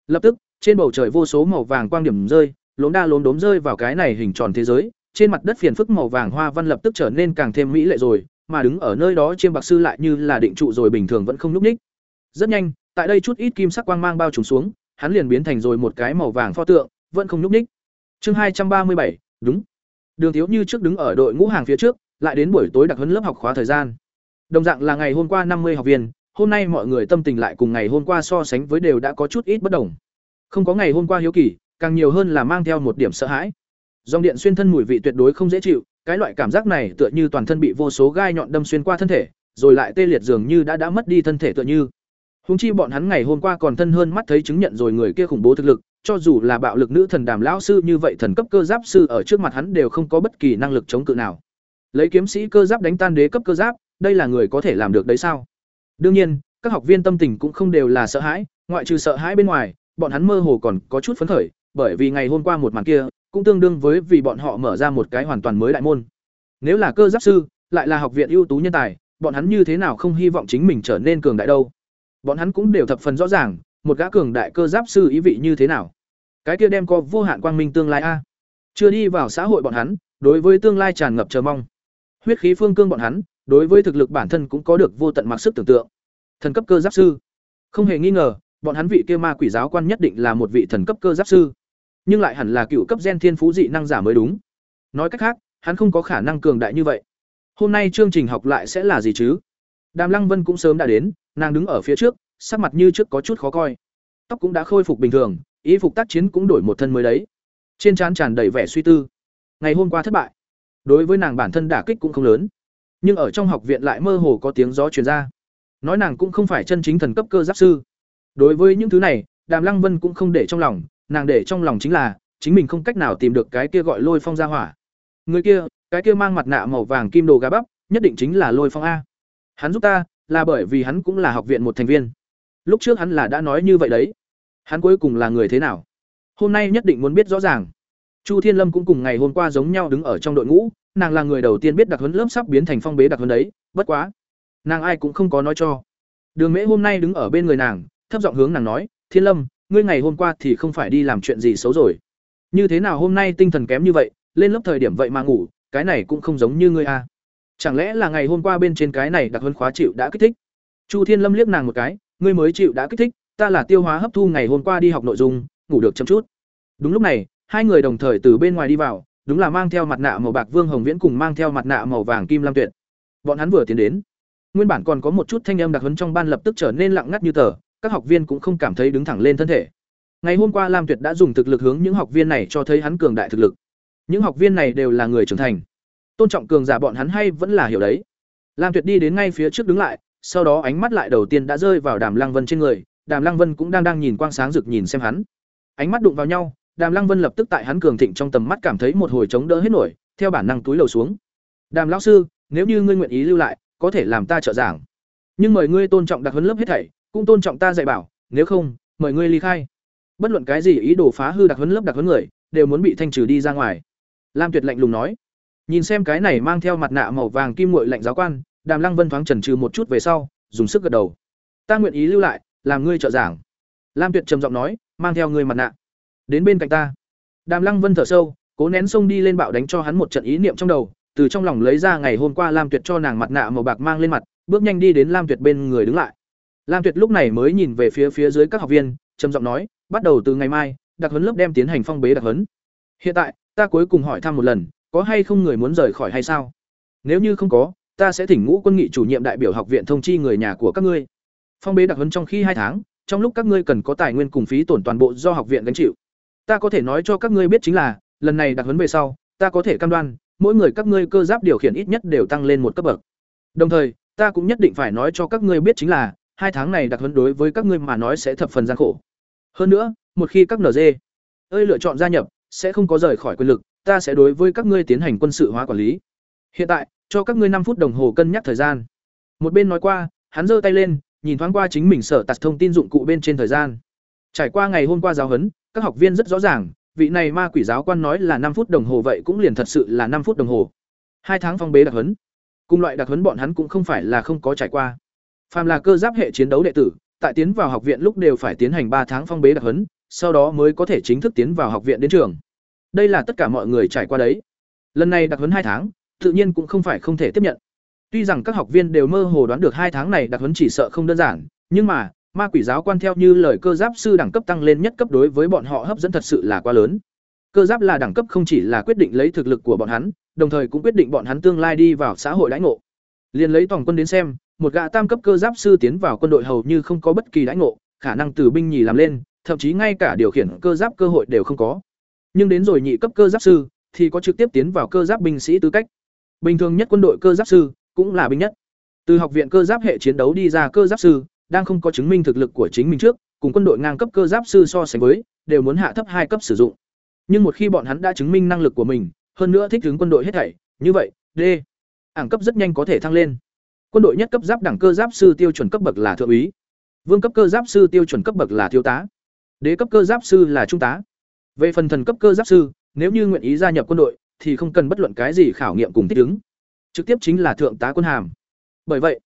Lập tức, trên bầu trời vô số màu vàng quang điểm rơi, lốm đa lốm đốm rơi vào cái này hình tròn thế giới, trên mặt đất phiền phức màu vàng hoa văn lập tức trở nên càng thêm mỹ lệ rồi, mà đứng ở nơi đó chiêm bạc sư lại như là định trụ rồi bình thường vẫn không nhúc ních. Rất nhanh, tại đây chút ít kim sắc quang mang bao trùm xuống, hắn liền biến thành rồi một cái màu vàng pho tượng, vẫn không nhúc ních. Chương hai trăm ba mươi bảy, đúng. Đường Thiếu Như trước đứng ở đội ngũ hàng phía trước, lại đến buổi tối đặc huấn lớp học khóa thời gian. Đồng dạng là ngày hôm qua năm mươi học viên, hôm nay mọi người tâm tình lại cùng ngày hôm qua so sánh với đều đã có chút ít bất đồng. Không có ngày hôm qua hiếu kỳ, càng nhiều hơn là mang theo một điểm sợ hãi. Dòng điện xuyên thân mùi vị tuyệt đối không dễ chịu, cái loại cảm giác này tựa như toàn thân bị vô số gai nhọn đâm xuyên qua thân thể, rồi lại tê liệt dường như đã đã mất đi thân thể tựa như. Hùng chi bọn hắn ngày hôm qua còn thân hơn mắt thấy chứng nhận rồi người kia khủng bố thực lực, cho dù là bạo lực nữ thần đàm lão sư như vậy thần cấp cơ giáp sư ở trước mặt hắn đều không có bất kỳ năng lực chống cự nào. Lấy kiếm sĩ cơ giáp đánh tan đế cấp cơ giáp, đây là người có thể làm được đấy sao? Đương nhiên, các học viên tâm tình cũng không đều là sợ hãi, ngoại trừ sợ hãi bên ngoài, bọn hắn mơ hồ còn có chút phấn khởi, bởi vì ngày hôm qua một màn kia, cũng tương đương với vì bọn họ mở ra một cái hoàn toàn mới đại môn. Nếu là cơ giáp sư, lại là học viện ưu tú nhân tài, bọn hắn như thế nào không hy vọng chính mình trở nên cường đại đâu? Bọn hắn cũng đều thập phần rõ ràng, một gã cường đại cơ giáp sư ý vị như thế nào. Cái kia đem có vô hạn quang minh tương lai a. Chưa đi vào xã hội bọn hắn, đối với tương lai tràn ngập chờ mong. Huyết khí phương cương bọn hắn, đối với thực lực bản thân cũng có được vô tận mặc sức tưởng tượng. Thần cấp cơ giáp sư, không hề nghi ngờ, bọn hắn vị kia ma quỷ giáo quan nhất định là một vị thần cấp cơ giáp sư, nhưng lại hẳn là cựu cấp gen thiên phú dị năng giả mới đúng. Nói cách khác, hắn không có khả năng cường đại như vậy. Hôm nay chương trình học lại sẽ là gì chứ? Đàm Lăng Vân cũng sớm đã đến, nàng đứng ở phía trước, sắc mặt như trước có chút khó coi. Tóc cũng đã khôi phục bình thường, y phục tác chiến cũng đổi một thân mới đấy. Trên trán tràn đầy vẻ suy tư. Ngày hôm qua thất bại, đối với nàng bản thân đả kích cũng không lớn, nhưng ở trong học viện lại mơ hồ có tiếng gió truyền ra. Nói nàng cũng không phải chân chính thần cấp cơ giáp sư. Đối với những thứ này, Đàm Lăng Vân cũng không để trong lòng, nàng để trong lòng chính là chính mình không cách nào tìm được cái kia gọi Lôi Phong ra hỏa. Người kia, cái kia mang mặt nạ màu vàng kim đồ gà bắp, nhất định chính là Lôi Phong a. Hắn giúp ta, là bởi vì hắn cũng là học viện một thành viên. Lúc trước hắn là đã nói như vậy đấy. Hắn cuối cùng là người thế nào? Hôm nay nhất định muốn biết rõ ràng. Chu Thiên Lâm cũng cùng ngày hôm qua giống nhau đứng ở trong đội ngũ, nàng là người đầu tiên biết đặc huấn lớp sắp biến thành phong bế đặc huấn đấy, bất quá, nàng ai cũng không có nói cho. Đường Mễ hôm nay đứng ở bên người nàng, thấp giọng hướng nàng nói, "Thiên Lâm, ngươi ngày hôm qua thì không phải đi làm chuyện gì xấu rồi. Như thế nào hôm nay tinh thần kém như vậy, lên lớp thời điểm vậy mà ngủ, cái này cũng không giống như ngươi a. À. Chẳng lẽ là ngày hôm qua bên trên cái này đặc huấn khóa chịu đã kích thích?" Chu Thiên Lâm liếc nàng một cái, "Ngươi mới chịu đã kích thích, ta là tiêu hóa hấp thu ngày hôm qua đi học nội dung, ngủ được chậm chút." Đúng lúc này, hai người đồng thời từ bên ngoài đi vào, đúng là mang theo mặt nạ màu bạc Vương Hồng Viễn cùng mang theo mặt nạ màu vàng Kim Lam Tuyệt. Bọn hắn vừa tiến đến, nguyên bản còn có một chút thanh âm đặc huấn trong ban lập tức trở nên lặng ngắt như tờ, các học viên cũng không cảm thấy đứng thẳng lên thân thể. Ngày hôm qua Lam Tuyệt đã dùng thực lực hướng những học viên này cho thấy hắn cường đại thực lực. những học viên này đều là người trưởng thành tôn trọng cường giả bọn hắn hay vẫn là hiểu đấy lam tuyệt đi đến ngay phía trước đứng lại sau đó ánh mắt lại đầu tiên đã rơi vào đàm lăng vân trên người đàm lăng vân cũng đang đang nhìn quang sáng rực nhìn xem hắn ánh mắt đụng vào nhau đàm lăng vân lập tức tại hắn cường thịnh trong tầm mắt cảm thấy một hồi chống đỡ hết nổi, theo bản năng túi lầu xuống. Đàm lão sư, nếu như ngươi nguyện ý lưu lại, có thể làm ta trợ giảng. Nhưng mời ngươi tôn trọng đặc huấn lớp hết thảy, cũng tôn trọng ta dạy bảo, nếu không, mời ngươi ly khai. Bất luận cái gì ý đồ phá hư đặc huấn lớp đặc huấn người, đều muốn bị thanh trừ đi ra ngoài. Lam tuyệt lạnh lùng nói. Nhìn xem cái này mang theo mặt nạ màu vàng kim muội lạnh giáo quan, đàm lăng vân thoáng chần chừ một chút về sau, dùng sức gật đầu. Ta nguyện ý lưu lại, làm ngươi trợ giảng. Lam tuyệt trầm giọng nói, mang theo ngươi mặt nạ đến bên cạnh ta. Đàm lăng vân thở sâu, cố nén xông đi lên bạo đánh cho hắn một trận ý niệm trong đầu, từ trong lòng lấy ra ngày hôm qua lam tuyệt cho nàng mặt nạ màu bạc mang lên mặt, bước nhanh đi đến lam tuyệt bên người đứng lại. Lam tuyệt lúc này mới nhìn về phía phía dưới các học viên, trầm giọng nói, bắt đầu từ ngày mai, đặc huấn lớp đem tiến hành phong bế đặc huấn. Hiện tại, ta cuối cùng hỏi thăm một lần, có hay không người muốn rời khỏi hay sao? Nếu như không có, ta sẽ thỉnh ngũ quân nghị chủ nhiệm đại biểu học viện thông chi người nhà của các ngươi. Phong bế đặc huấn trong khi hai tháng, trong lúc các ngươi cần có tài nguyên cùng phí tổn toàn bộ do học viện gánh chịu ta có thể nói cho các ngươi biết chính là, lần này đặc huấn về sau, ta có thể cam đoan, mỗi người các ngươi cơ giáp điều khiển ít nhất đều tăng lên một cấp bậc. Đồng thời, ta cũng nhất định phải nói cho các ngươi biết chính là, hai tháng này đặc huấn đối với các ngươi mà nói sẽ thập phần gian khổ. Hơn nữa, một khi các nd ơi lựa chọn gia nhập, sẽ không có rời khỏi quyền lực, ta sẽ đối với các ngươi tiến hành quân sự hóa quản lý. Hiện tại, cho các ngươi năm phút đồng hồ cân nhắc thời gian. Một bên nói qua, hắn giơ tay lên, nhìn thoáng qua chính mình sở tạt thông tin dụng cụ bên trên thời gian. Trải qua ngày hôm qua giáo huấn các học viên rất rõ ràng, vị này ma quỷ giáo quan nói là năm phút đồng hồ vậy cũng liền thật sự là năm phút đồng hồ. Hai tháng phong bế đặc huấn. Cùng loại đặc huấn bọn hắn cũng không phải là không có trải qua. Phàm là cơ giáp hệ chiến đấu đệ tử, tại tiến vào học viện lúc đều phải tiến hành ba tháng phong bế đặc huấn, sau đó mới có thể chính thức tiến vào học viện đến trường. Đây là tất cả mọi người trải qua đấy. Lần này đặc huấn hai tháng, tự nhiên cũng không phải không thể tiếp nhận. Tuy rằng các học viên đều mơ hồ đoán được hai tháng này đặc huấn chỉ sợ không đơn giản, nhưng mà ma quỷ giáo quan theo như lời cơ giáp sư đẳng cấp tăng lên nhất cấp đối với bọn họ hấp dẫn thật sự là quá lớn. Cơ giáp là đẳng cấp không chỉ là quyết định lấy thực lực của bọn hắn, đồng thời cũng quyết định bọn hắn tương lai đi vào xã hội đãi ngộ. Liền lấy tổng quân đến xem, một gã tam cấp cơ giáp sư tiến vào quân đội hầu như không có bất kỳ đãi ngộ, khả năng từ binh nhì làm lên, thậm chí ngay cả điều khiển cơ giáp cơ hội đều không có. Nhưng đến rồi nhị cấp cơ giáp sư, thì có trực tiếp tiến vào cơ giáp binh sĩ tư cách. Bình thường nhất quân đội cơ giáp sư cũng là binh nhất. Từ học viện cơ giáp hệ chiến đấu đi ra cơ giáp sư đang không có chứng minh thực lực của chính mình trước, cùng quân đội ngang cấp cơ giáp sư so sánh với, đều muốn hạ thấp hai cấp sử dụng. Nhưng một khi bọn hắn đã chứng minh năng lực của mình, hơn nữa thích ứng quân đội hết thảy, như vậy, d ảng cấp rất nhanh có thể thăng lên. Quân đội nhất cấp giáp đẳng cơ giáp sư tiêu chuẩn cấp bậc là thượng úy. Vương cấp cơ giáp sư tiêu chuẩn cấp bậc là thiếu tá. Đế cấp cơ giáp sư là trung tá. Về phần thần cấp cơ giáp sư, nếu như nguyện ý gia nhập quân đội, thì không cần bất luận cái gì khảo nghiệm cùng thích ứng. Trực tiếp chính là thượng tá quân hàm. Bởi vậy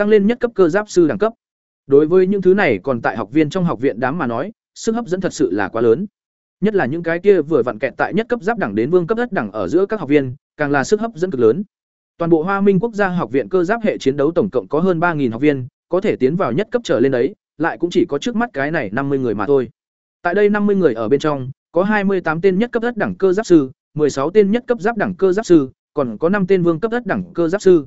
tăng lên nhất cấp cơ giáp sư đẳng cấp đối với những thứ này còn tại học viên trong học viện đám mà nói, sức hấp dẫn thật sự là quá lớn. Nhất là những cái kia vừa vặn kẹt tại nhất cấp giáp đẳng đến vương cấp đất đẳng ở giữa các học viên, càng là sức hấp dẫn cực lớn. Toàn bộ hoa minh quốc gia học viện cơ giáp hệ chiến đấu tổng cộng có hơn ba học viên, có thể tiến vào nhất cấp trở lên đấy, lại cũng chỉ có trước mắt cái này năm mươi người mà thôi. Tại đây năm mươi người ở bên trong, có hai mươi tám tên nhất cấp đất đẳng cơ giáp sư 16 tên nhất cấp giáp đẳng cơ giáp sư, còn có năm tên vương cấp đất đẳng cơ giáp sư.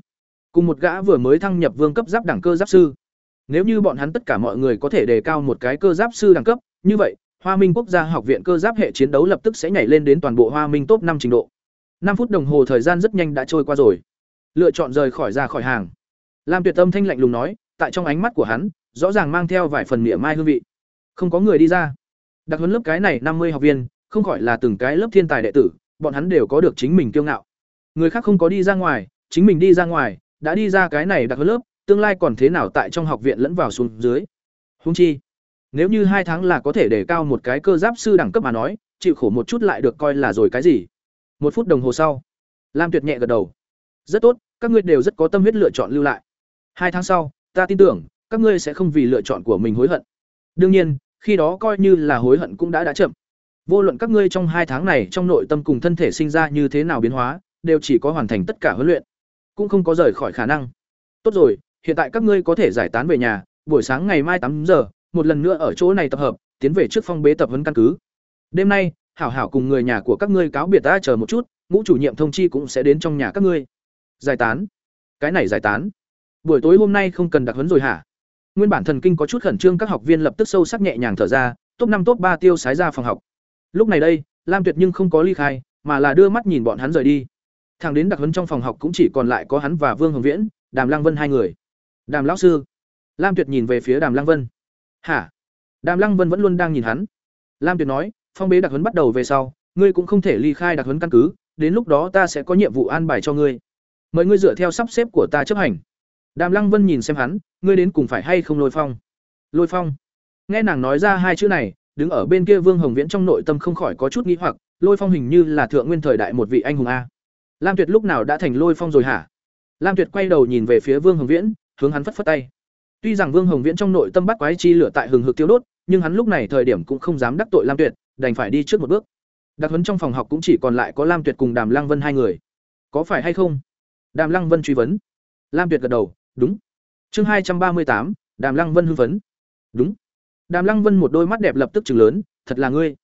Cùng một gã vừa mới thăng nhập vương cấp giáp đẳng cơ giáp sư nếu như bọn hắn tất cả mọi người có thể đề cao một cái cơ giáp sư đẳng cấp, như vậy, Hoa Minh Quốc gia học viện cơ giáp hệ chiến đấu lập tức sẽ nhảy lên đến toàn bộ Hoa Minh top năm trình độ. năm phút đồng hồ thời gian rất nhanh đã trôi qua rồi. Lựa chọn rời khỏi ra khỏi hàng. Lam Tuyệt Tâm thanh lạnh lùng nói, tại trong ánh mắt của hắn, rõ ràng mang theo vài phần mỉa mai hương vị. Không có người đi ra. Đặc huấn lớp cái này năm mươi học viên, không khỏi là từng cái lớp thiên tài đệ tử, bọn hắn đều có được chính mình kiêu ngạo. Người khác không có đi ra ngoài, chính mình đi ra ngoài, đã đi ra cái này đặc huấn lớp, tương lai còn thế nào tại trong học viện lẫn vào xuống dưới. húng chi, nếu như hai tháng là có thể để cao một cái cơ giáp sư đẳng cấp mà nói, chịu khổ một chút lại được coi là rồi cái gì. Một phút đồng hồ sau, Lam Tuyệt nhẹ gật đầu. Rất tốt, các ngươi đều rất có tâm huyết lựa chọn lưu lại. Hai tháng sau, ta tin tưởng, các ngươi sẽ không vì lựa chọn của mình hối hận. Đương nhiên, khi đó coi như là hối hận cũng đã đã chậm. Vô luận các ngươi trong hai tháng này trong nội tâm cùng thân thể sinh ra như thế nào biến hóa, đều chỉ có hoàn thành tất cả huấn luyện, cũng không có rời khỏi khả năng. Tốt rồi, hiện tại các ngươi có thể giải tán về nhà, buổi sáng ngày mai tám giờ, một lần nữa ở chỗ này tập hợp, tiến về trước phong bế tập huấn căn cứ. Đêm nay, hảo hảo cùng người nhà của các ngươi cáo biệt ta chờ một chút, ngũ chủ nhiệm thông chi cũng sẽ đến trong nhà các ngươi. Giải tán? Cái này giải tán? Buổi tối hôm nay không cần đặc huấn rồi hả? Nguyên bản thần kinh có chút khẩn trương các học viên lập tức sâu sắc nhẹ nhàng thở ra, top năm top ba tiêu sái ra phòng học. Lúc này đây, Lam Tuyệt nhưng không có ly khai, mà là đưa mắt nhìn bọn hắn rời đi thằng đến đặc huấn trong phòng học cũng chỉ còn lại có hắn và vương hồng viễn đàm lăng vân hai người đàm lão sư. Lam tuyệt nhìn về phía đàm lăng vân. Hả? Đàm lăng vân vẫn luôn đang nhìn hắn. Lam tuyệt nói, phong bế đặc huấn bắt đầu về sau, ngươi cũng không thể ly khai đặc huấn căn cứ, đến lúc đó ta sẽ có nhiệm vụ an bài cho ngươi. Mời ngươi dựa theo sắp xếp của ta chấp hành. Đàm lăng vân nhìn xem hắn, ngươi đến cùng phải hay không lôi phong? Lôi phong. Nghe nàng nói ra hai chữ này, đứng ở bên kia vương hồng viễn trong nội tâm không khỏi có chút nghi hoặc, lôi phong hình như là thượng nguyên thời đại một vị anh hùng a. Lam tuyệt lúc nào đã thành lôi phong rồi hả? Lam tuyệt quay đầu nhìn về phía vương hồng viễn hướng hắn phất phất tay. Tuy rằng vương hồng viễn trong nội tâm bắt quái chi lửa tại hừng hực tiêu đốt, nhưng hắn lúc này thời điểm cũng không dám đắc tội lam tuyệt, đành phải đi trước một bước. Đặc huấn trong phòng học cũng chỉ còn lại có lam tuyệt cùng đàm lăng vân hai người. Có phải hay không? Đàm lăng vân truy vấn. Lam tuyệt gật đầu, đúng. Chương hai trăm ba mươi tám, đàm lăng vân hưng phấn. Đúng. Đàm lăng vân một đôi mắt đẹp lập tức chừng lớn, thật là ngươi.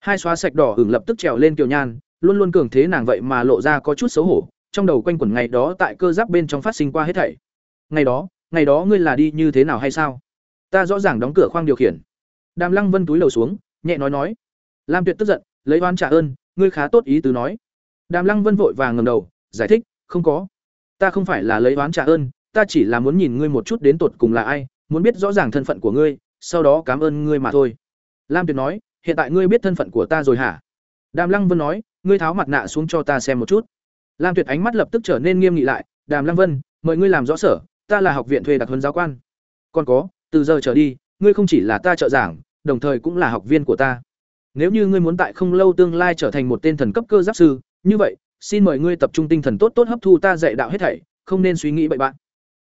Hai xóa sạch đỏ hưởng lập tức trèo lên kiều nhan, luôn luôn cường thế nàng vậy mà lộ ra có chút xấu hổ, trong đầu quanh quẩn ngày đó tại cơ giáp bên trong phát sinh qua hết thảy ngày đó ngày đó ngươi là đi như thế nào hay sao? Ta rõ ràng đóng cửa khoang điều khiển. Đàm lăng vân túi lầu xuống, nhẹ nói nói. Lam tuyệt tức giận, lấy oan trả ơn, ngươi khá tốt ý tứ nói. Đàm lăng vân vội vàng ngầm đầu, giải thích, không có. Ta không phải là lấy oán trả ơn, ta chỉ là muốn nhìn ngươi một chút đến tột cùng là ai, muốn biết rõ ràng thân phận của ngươi, sau đó cảm ơn ngươi mà thôi. Lam tuyệt nói, hiện tại ngươi biết thân phận của ta rồi hả? Đàm lăng vân nói, ngươi tháo mặt nạ xuống cho ta xem một chút. Lam tuyệt ánh mắt lập tức trở nên nghiêm nghị lại, đàm lăng vân, mời ngươi làm rõ sở ta là học viện thuê đặc huấn giáo quan. Còn có, từ giờ trở đi, ngươi không chỉ là ta trợ giảng, đồng thời cũng là học viên của ta. Nếu như ngươi muốn tại không lâu tương lai trở thành một tên thần cấp cơ giáp sư, như vậy, xin mời ngươi tập trung tinh thần tốt tốt hấp thu ta dạy đạo hết thảy, không nên suy nghĩ bậy bạn.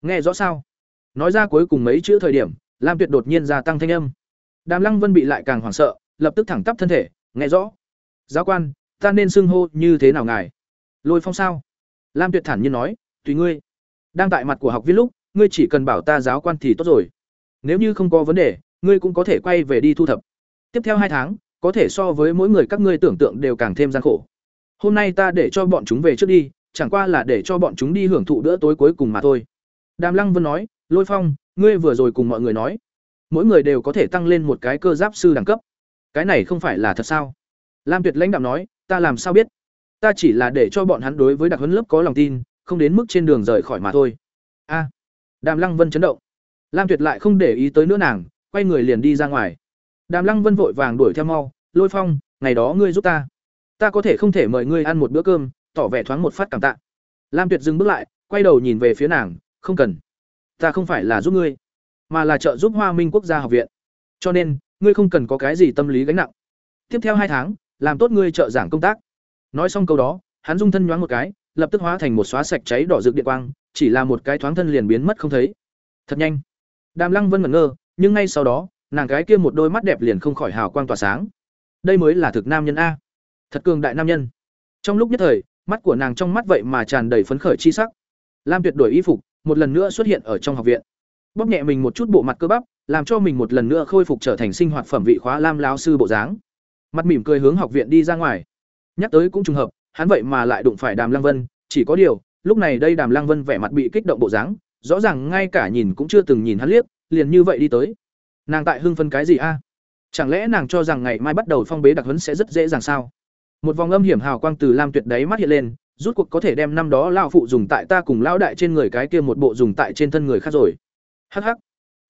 Nghe rõ sao? Nói ra cuối cùng mấy chữ thời điểm, lam tuyệt đột nhiên gia tăng thanh âm. Đàm lăng vân bị lại càng hoảng sợ, lập tức thẳng tắp thân thể, nghe rõ. Giáo quan, ta nên xưng hô như thế nào ngài? Lôi phong sao? Lam tuyệt thản nhiên nói, tùy ngươi đang tại mặt của học viên lúc, ngươi chỉ cần bảo ta giáo quan thì tốt rồi. Nếu như không có vấn đề, ngươi cũng có thể quay về đi thu thập. Tiếp theo hai tháng, có thể so với mỗi người các ngươi tưởng tượng đều càng thêm gian khổ. Hôm nay ta để cho bọn chúng về trước đi, chẳng qua là để cho bọn chúng đi hưởng thụ bữa tối cuối cùng mà thôi. Đàm lăng vân nói, lôi phong, ngươi vừa rồi cùng mọi người nói, mỗi người đều có thể tăng lên một cái cơ giáp sư đẳng cấp. Cái này không phải là thật sao? Lam tuyệt lãnh đạo nói, ta làm sao biết? Ta chỉ là để cho bọn hắn đối với đặc huấn lớp có lòng tin không đến mức trên đường rời khỏi mà thôi. A, đàm lăng vân chấn động. Lam tuyệt lại không để ý tới nữa nàng, quay người liền đi ra ngoài. Đàm lăng vân vội vàng đuổi theo mau, lôi phong, ngày đó ngươi giúp ta. Ta có thể không thể mời ngươi ăn một bữa cơm. Tỏ vẻ thoáng một phát cảm tạ. Lam tuyệt dừng bước lại, quay đầu nhìn về phía nàng, không cần. Ta không phải là giúp ngươi, mà là trợ giúp hoa minh quốc gia học viện. Cho nên, ngươi không cần có cái gì tâm lý gánh nặng. Tiếp theo hai tháng, làm tốt ngươi trợ giảng công tác. Nói xong câu đó, hắn dung thân nhoáng một cái lập tức hóa thành một xóa sạch cháy đỏ rực điện quang, chỉ là một cái thoáng thân liền biến mất không thấy. Thật nhanh. Đàm lăng vân ngẩn ngơ, nhưng ngay sau đó, nàng cái kia một đôi mắt đẹp liền không khỏi hào quang tỏa sáng. Đây mới là thực nam nhân a. Thật cường đại nam nhân. Trong lúc nhất thời, mắt của nàng trong mắt vậy mà tràn đầy phấn khởi chi sắc. Lam tuyệt đổi y phục, một lần nữa xuất hiện ở trong học viện. Bóp nhẹ mình một chút bộ mặt cơ bắp, làm cho mình một lần nữa khôi phục trở thành sinh hoạt phẩm vị khóa lam lão sư bộ dáng. Mặt mỉm cười hướng học viện đi ra ngoài. Nhắc tới cũng trùng hợp hắn vậy mà lại đụng phải đàm lăng vân, chỉ có điều, lúc này đây đàm lăng vân vẻ mặt bị kích động bộ dáng, rõ ràng ngay cả nhìn cũng chưa từng nhìn hắn liếc, liền như vậy đi tới. Nàng tại hưng phân cái gì a? Chẳng lẽ nàng cho rằng ngày mai bắt đầu phong bế đặc huấn sẽ rất dễ dàng sao? Một vòng âm hiểm hào quang từ lam tuyệt đáy mắt hiện lên, rút cuộc có thể đem năm đó lao phụ dùng tại ta cùng lão đại trên người cái kia một bộ dùng tại trên thân người khác rồi. Hắc hắc.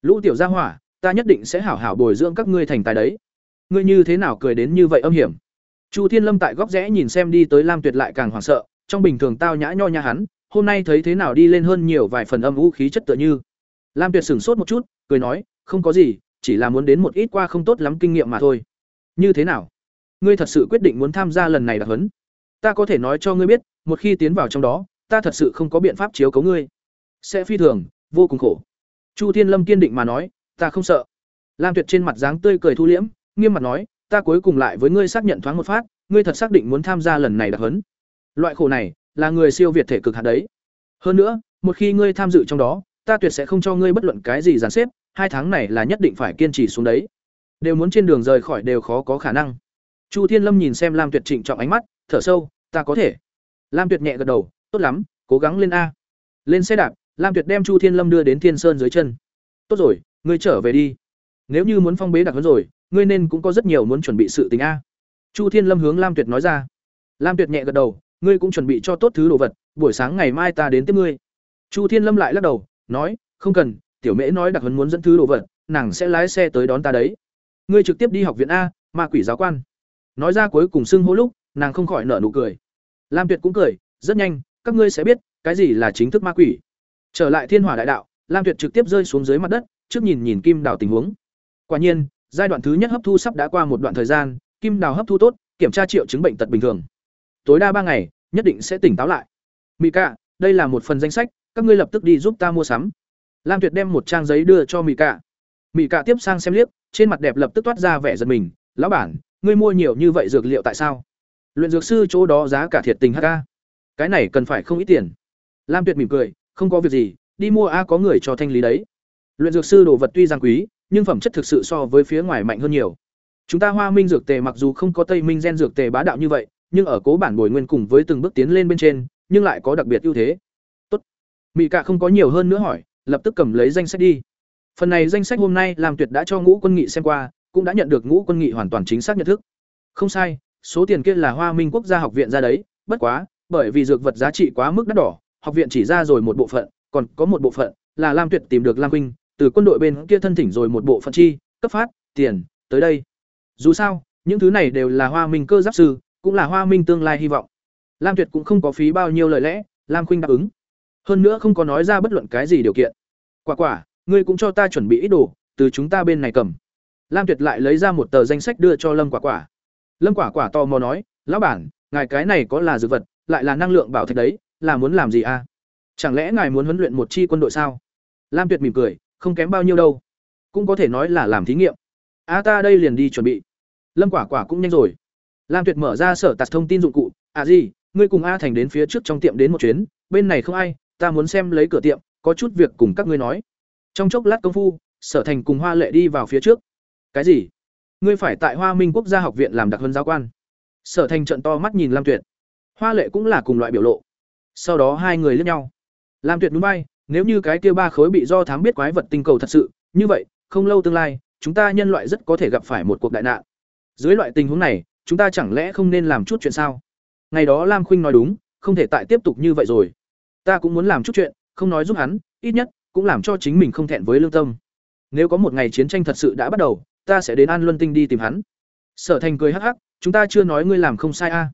Lũ tiểu gia hỏa, ta nhất định sẽ hảo hảo bồi dưỡng các ngươi thành tài đấy. Ngươi như thế nào cười đến như vậy âm hiểm? Chu thiên lâm tại góc rẽ nhìn xem đi tới lam tuyệt lại càng hoảng sợ, trong bình thường tao nhã nho nhã hắn, hôm nay thấy thế nào đi lên hơn nhiều vài phần âm vũ khí chất tựa như. Lam tuyệt sửng sốt một chút, cười nói, không có gì, chỉ là muốn đến một ít qua không tốt lắm kinh nghiệm mà thôi. Như thế nào? Ngươi thật sự quyết định muốn tham gia lần này đặc huấn? Ta có thể nói cho ngươi biết, một khi tiến vào trong đó, ta thật sự không có biện pháp chiếu cố ngươi. Sẽ phi thường, vô cùng khổ. Chu thiên lâm kiên định mà nói, ta không sợ. Lam tuyệt trên mặt dáng tươi cười thu liễm, nghiêm mặt nói ta cuối cùng lại với ngươi xác nhận thoáng một phát, ngươi thật xác định muốn tham gia lần này đặc huấn. Loại khổ này, là người siêu việt thể cực hạt đấy. Hơn nữa, một khi ngươi tham dự trong đó, ta tuyệt sẽ không cho ngươi bất luận cái gì giàn xếp, hai tháng này là nhất định phải kiên trì xuống đấy. Đều muốn trên đường rời khỏi đều khó có khả năng. Chu thiên lâm nhìn xem lam tuyệt trịnh trọng ánh mắt, thở sâu, ta có thể. Lam tuyệt nhẹ gật đầu, tốt lắm, cố gắng lên a. Lên xe đạp, lam tuyệt đem chu thiên lâm đưa đến thiên sơn dưới chân. Tốt rồi, ngươi trở về đi. Nếu như muốn phong bế đặc huấn rồi ngươi nên cũng có rất nhiều muốn chuẩn bị sự tình a. Chu thiên lâm hướng lam tuyệt nói ra. Lam tuyệt nhẹ gật đầu, ngươi cũng chuẩn bị cho tốt thứ đồ vật, buổi sáng ngày mai ta đến tiếp ngươi. Chu thiên lâm lại lắc đầu, nói, không cần, tiểu mễ nói đặc huấn muốn dẫn thứ đồ vật, nàng sẽ lái xe tới đón ta đấy. Ngươi trực tiếp đi học viện a, ma quỷ giáo quan. Nói ra cuối cùng xưng hô lúc, nàng không khỏi nở nụ cười. Lam tuyệt cũng cười, rất nhanh, các ngươi sẽ biết, cái gì là chính thức ma quỷ. Trở lại thiên hỏa đại đạo, lam tuyệt trực tiếp rơi xuống dưới mặt đất, trước nhìn nhìn kim đào tình huống. Quả nhiên giai đoạn thứ nhất hấp thu sắp đã qua một đoạn thời gian, kim đào hấp thu tốt, kiểm tra triệu chứng bệnh tật bình thường. Tối đa ba ngày, nhất định sẽ tỉnh táo lại. Mỹ cạ đây là một phần danh sách, các ngươi lập tức đi giúp ta mua sắm. Lam tuyệt đem một trang giấy đưa cho mỹ cạ mỹ cạ tiếp sang xem liếc, trên mặt đẹp lập tức toát ra vẻ giật mình. Lão bản, ngươi mua nhiều như vậy dược liệu tại sao? Luyện dược sư chỗ đó giá cả thiệt tình hk cái này cần phải không ít tiền. Lam tuyệt mỉm cười, không có việc gì, đi mua a, có người cho thanh lý đấy. Luyện dược sư đồ vật tuy giang quý nhưng phẩm chất thực sự so với phía ngoài mạnh hơn nhiều. Chúng ta hoa minh dược tề mặc dù không có tây minh gen dược tề bá đạo như vậy, nhưng ở cố bản bồi nguyên cùng với từng bước tiến lên bên trên, nhưng lại có đặc biệt ưu thế. Tốt. Mỹ cạ không có nhiều hơn nữa hỏi, lập tức cầm lấy danh sách đi. Phần này danh sách hôm nay làm tuyệt đã cho ngũ quân nghị xem qua, cũng đã nhận được ngũ quân nghị hoàn toàn chính xác nhận thức. Không sai, số tiền kia là hoa minh quốc gia học viện ra đấy, bất quá, bởi vì dược vật giá trị quá mức đắt đỏ, học viện chỉ ra rồi một bộ phận, còn có một bộ phận là lam tuyệt tìm được lam huynh từ quân đội bên kia thân thỉnh rồi một bộ phận chi, cấp phát, tiền, tới đây. Dù sao, những thứ này đều là hoa minh cơ giáp sư, cũng là hoa minh tương lai hy vọng. Lam tuyệt cũng không có phí bao nhiêu lời lẽ, lam khuynh đáp ứng. Hơn nữa không có nói ra bất luận cái gì điều kiện. Quả quả, ngươi cũng cho ta chuẩn bị ít đồ, từ chúng ta bên này cầm. Lam tuyệt lại lấy ra một tờ danh sách đưa cho lâm quả quả. Lâm quả quả tò mò nói, lão bản, ngài cái này có là dược vật, lại là năng lượng bảo thạch đấy, là muốn làm gì à? Chẳng lẽ ngài muốn huấn luyện một chi quân đội sao? Lam tuyệt mỉm cười không kém bao nhiêu đâu. Cũng có thể nói là làm thí nghiệm. A ta đây liền đi chuẩn bị. Lâm quả quả cũng nhanh rồi. Lam tuyệt mở ra sở tạt thông tin dụng cụ. À gì, ngươi cùng a thành đến phía trước trong tiệm đến một chuyến. Bên này không ai, ta muốn xem lấy cửa tiệm, có chút việc cùng các ngươi nói. Trong chốc lát công phu, sở thành cùng hoa lệ đi vào phía trước. Cái gì? Ngươi phải tại hoa minh quốc gia học viện làm đặc hơn giáo quan. Sở thành trận to mắt nhìn lam tuyệt. Hoa lệ cũng là cùng loại biểu lộ. Sau đó hai người lướt nhau. Lam tuyệt núi bay nếu như cái kia ba khối bị do thám biết quái vật tinh cầu thật sự, như vậy, không lâu tương lai, chúng ta nhân loại rất có thể gặp phải một cuộc đại nạn. Dưới loại tình huống này, chúng ta chẳng lẽ không nên làm chút chuyện sao? Ngày đó lam khuynh nói đúng, không thể tại tiếp tục như vậy rồi. Ta cũng muốn làm chút chuyện, không nói giúp hắn, ít nhất, cũng làm cho chính mình không thẹn với lương tâm. Nếu có một ngày chiến tranh thật sự đã bắt đầu, ta sẽ đến an luân tinh đi tìm hắn. Sở thành cười hắc hắc, chúng ta chưa nói ngươi làm không sai a.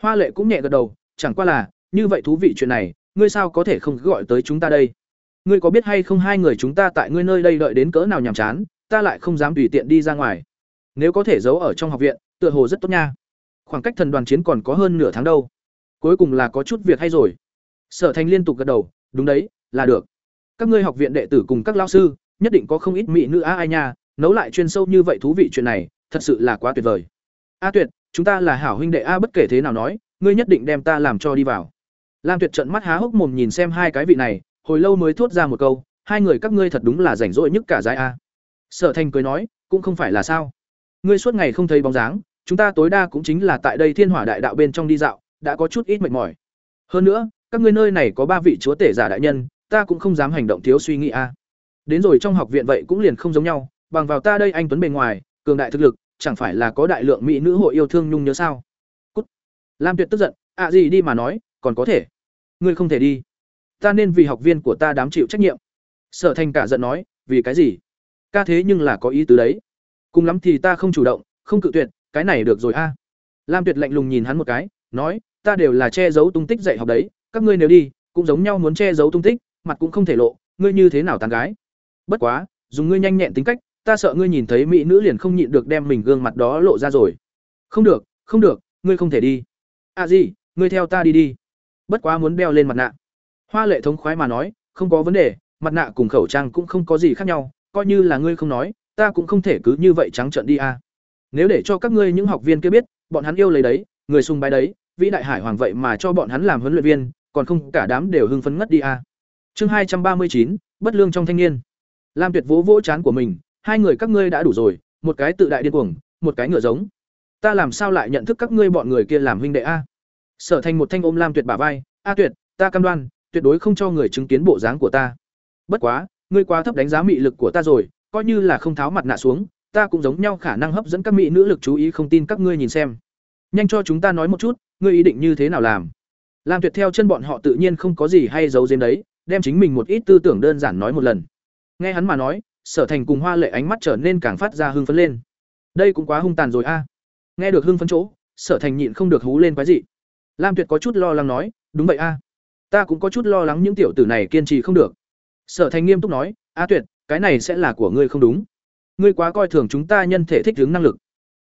Hoa lệ cũng nhẹ gật đầu, chẳng qua là, như vậy thú vị chuyện này ngươi sao có thể không gọi tới chúng ta đây? Ngươi có biết hay không hai người chúng ta tại ngươi nơi đây đợi đến cỡ nào nhàm chán, ta lại không dám tùy tiện đi ra ngoài. Nếu có thể giấu ở trong học viện, tựa hồ rất tốt nha. Khoảng cách thần đoàn chiến còn có hơn nửa tháng đâu. Cuối cùng là có chút việc hay rồi. Sở thành liên tục gật đầu, đúng đấy, là được. Các ngươi học viện đệ tử cùng các lao sư, nhất định có không ít mỹ nữ á ai nha, nấu lại chuyên sâu như vậy thú vị chuyện này, thật sự là quá tuyệt vời. A tuyệt, chúng ta là hảo huynh đệ a, bất kể thế nào nói, ngươi nhất định đem ta làm cho đi vào lam tuyệt trợn mắt há hốc mồm nhìn xem hai cái vị này, hồi lâu mới thốt ra một câu, hai người các ngươi thật đúng là rảnh rỗi nhất cả giai a. Sở thành cười nói, cũng không phải là sao. Ngươi suốt ngày không thấy bóng dáng, chúng ta tối đa cũng chính là tại đây thiên hỏa đại đạo bên trong đi dạo, đã có chút ít mệt mỏi. Hơn nữa, các ngươi nơi này có ba vị chúa tể giả đại nhân, ta cũng không dám hành động thiếu suy nghĩ a. Đến rồi trong học viện vậy cũng liền không giống nhau, bằng vào ta đây anh tuấn bề ngoài, cường đại thực lực, chẳng phải là có đại lượng mỹ nữ hội yêu thương nhung nhớ sao? Cút. lam tuyệt tức giận ạ gì đi mà nói, còn có thể ngươi không thể đi. Ta nên vì học viên của ta đám chịu trách nhiệm. Sở thành cả giận nói, vì cái gì? Ca thế nhưng là có ý tứ đấy. Cùng lắm thì ta không chủ động, không cự tuyệt, cái này được rồi a. Lam tuyệt lạnh lùng nhìn hắn một cái, nói, ta đều là che giấu tung tích dạy học đấy, các ngươi nếu đi, cũng giống nhau muốn che giấu tung tích, mặt cũng không thể lộ, ngươi như thế nào tán gái? Bất quá, dùng ngươi nhanh nhẹn tính cách, ta sợ ngươi nhìn thấy mỹ nữ liền không nhịn được đem mình gương mặt đó lộ ra rồi. Không được không được, ngươi không thể đi. À gì ngươi theo ta đi đi bất quá muốn đeo lên mặt nạ hoa lệ thống khoái mà nói, không có vấn đề, mặt nạ cùng khẩu trang cũng không có gì khác nhau, coi như là ngươi không nói, ta cũng không thể cứ như vậy trắng trợn đi à. nếu để cho các ngươi những học viên kia biết, bọn hắn yêu lấy đấy, người sùng bái đấy, vĩ đại hải hoàng vậy mà cho bọn hắn làm huấn luyện viên, còn không cả đám đều hưng phấn ngất đi à. chương hai trăm ba mươi chín, bất lương trong thanh niên lam tuyệt vỗ vỗ chán của mình, hai người các ngươi đã đủ rồi, một cái tự đại điên cuồng, một cái ngựa giống ta làm sao lại nhận thức các ngươi bọn người kia làm huynh đệ a sở thành một thanh ôm lam tuyệt bả vai, a tuyệt, ta cam đoan, tuyệt đối không cho người chứng kiến bộ dáng của ta. Bất quá, ngươi quá thấp đánh giá mị lực của ta rồi, coi như là không tháo mặt nạ xuống, ta cũng giống nhau khả năng hấp dẫn các mỹ nữ lực chú ý không tin các ngươi nhìn xem. Nhanh cho chúng ta nói một chút, ngươi ý định như thế nào làm? Lam tuyệt theo chân bọn họ tự nhiên không có gì hay giấu giếm đấy, đem chính mình một ít tư tưởng đơn giản nói một lần. Nghe hắn mà nói, sở thành cùng hoa lệ ánh mắt trở nên càng phát ra hưng phấn lên. Đây cũng quá hung tàn rồi a. Nghe được hưng phấn chỗ, sở thành nhịn không được hú lên quái dị lam tuyệt có chút lo lắng nói, đúng vậy a, ta cũng có chút lo lắng những tiểu tử này kiên trì không được. Sở thành nghiêm túc nói, a tuyệt, cái này sẽ là của ngươi không đúng. Ngươi quá coi thường chúng ta nhân thể thích ứng năng lực.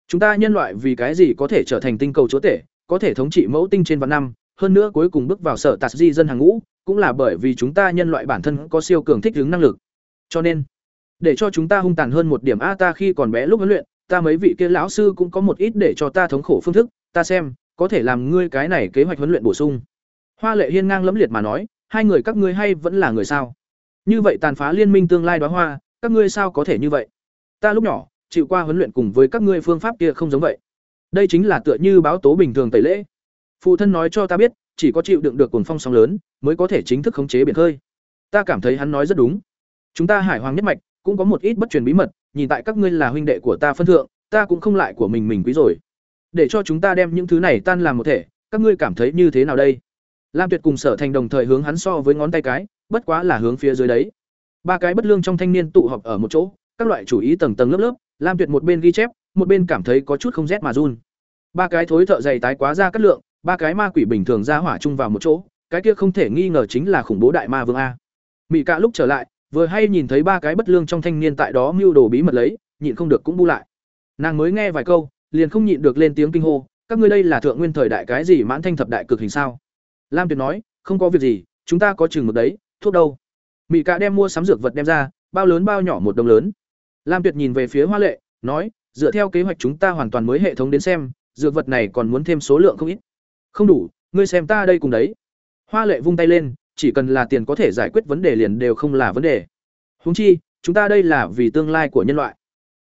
Chúng ta nhân loại vì cái gì có thể trở thành tinh cầu chúa tể, có thể thống trị mẫu tinh trên vạn năm, hơn nữa cuối cùng bước vào sở tạt di dân hàng ngũ, cũng là bởi vì chúng ta nhân loại bản thân có siêu cường thích ứng năng lực. Cho nên, để cho chúng ta hung tàn hơn một điểm a, ta khi còn bé lúc huấn luyện, ta mấy vị kia lão sư cũng có một ít để cho ta thống khổ phương thức, ta xem có thể làm ngươi cái này kế hoạch huấn luyện bổ sung. Hoa lệ hiên ngang lẫm liệt mà nói, hai người các ngươi hay vẫn là người sao? Như vậy tàn phá liên minh tương lai đoá hoa, các ngươi sao có thể như vậy? Ta lúc nhỏ, chịu qua huấn luyện cùng với các ngươi phương pháp kia không giống vậy. Đây chính là tựa như báo tố bình thường tẩy lễ. Phụ thân nói cho ta biết, chỉ có chịu đựng được cuồng phong sóng lớn, mới có thể chính thức khống chế biển khơi. Ta cảm thấy hắn nói rất đúng. Chúng ta hải hoàng nhất mạch, cũng có một ít bất truyền bí mật, nhìn tại các ngươi là huynh đệ của ta phân thượng, ta cũng không lại của mình mình quý rồi để cho chúng ta đem những thứ này tan làm một thể, các ngươi cảm thấy như thế nào đây? Lam tuyệt cùng sở thành đồng thời hướng hắn so với ngón tay cái, bất quá là hướng phía dưới đấy. Ba cái bất lương trong thanh niên tụ họp ở một chỗ, các loại chủ ý tầng tầng lớp lớp, lam tuyệt một bên ghi chép, một bên cảm thấy có chút không rét mà run. Ba cái thối thợ dày tái quá ra cắt lượng, ba cái ma quỷ bình thường ra hỏa chung vào một chỗ, cái kia không thể nghi ngờ chính là khủng bố đại ma vương a. Mỹ cả lúc trở lại, vừa hay nhìn thấy ba cái bất lương trong thanh niên tại đó mưu đồ bí mật lấy, nhịn không được cũng bu lại. Nàng mới nghe vài câu liền không nhịn được lên tiếng kinh hô, các ngươi đây là thượng nguyên thời đại cái gì mãn thanh thập đại cực hình sao? Lam tuyệt nói, không có việc gì, chúng ta có chừng mực đấy, thuốc đâu? Mỹ cả đem mua sắm dược vật đem ra, bao lớn bao nhỏ một đồng lớn. Lam tuyệt nhìn về phía hoa lệ, nói, dựa theo kế hoạch chúng ta hoàn toàn mới hệ thống đến xem, dược vật này còn muốn thêm số lượng không ít. Không đủ, ngươi xem ta đây cùng đấy. Hoa lệ vung tay lên, chỉ cần là tiền có thể giải quyết vấn đề liền đều không là vấn đề. Húng chi, chúng ta đây là vì tương lai của nhân loại.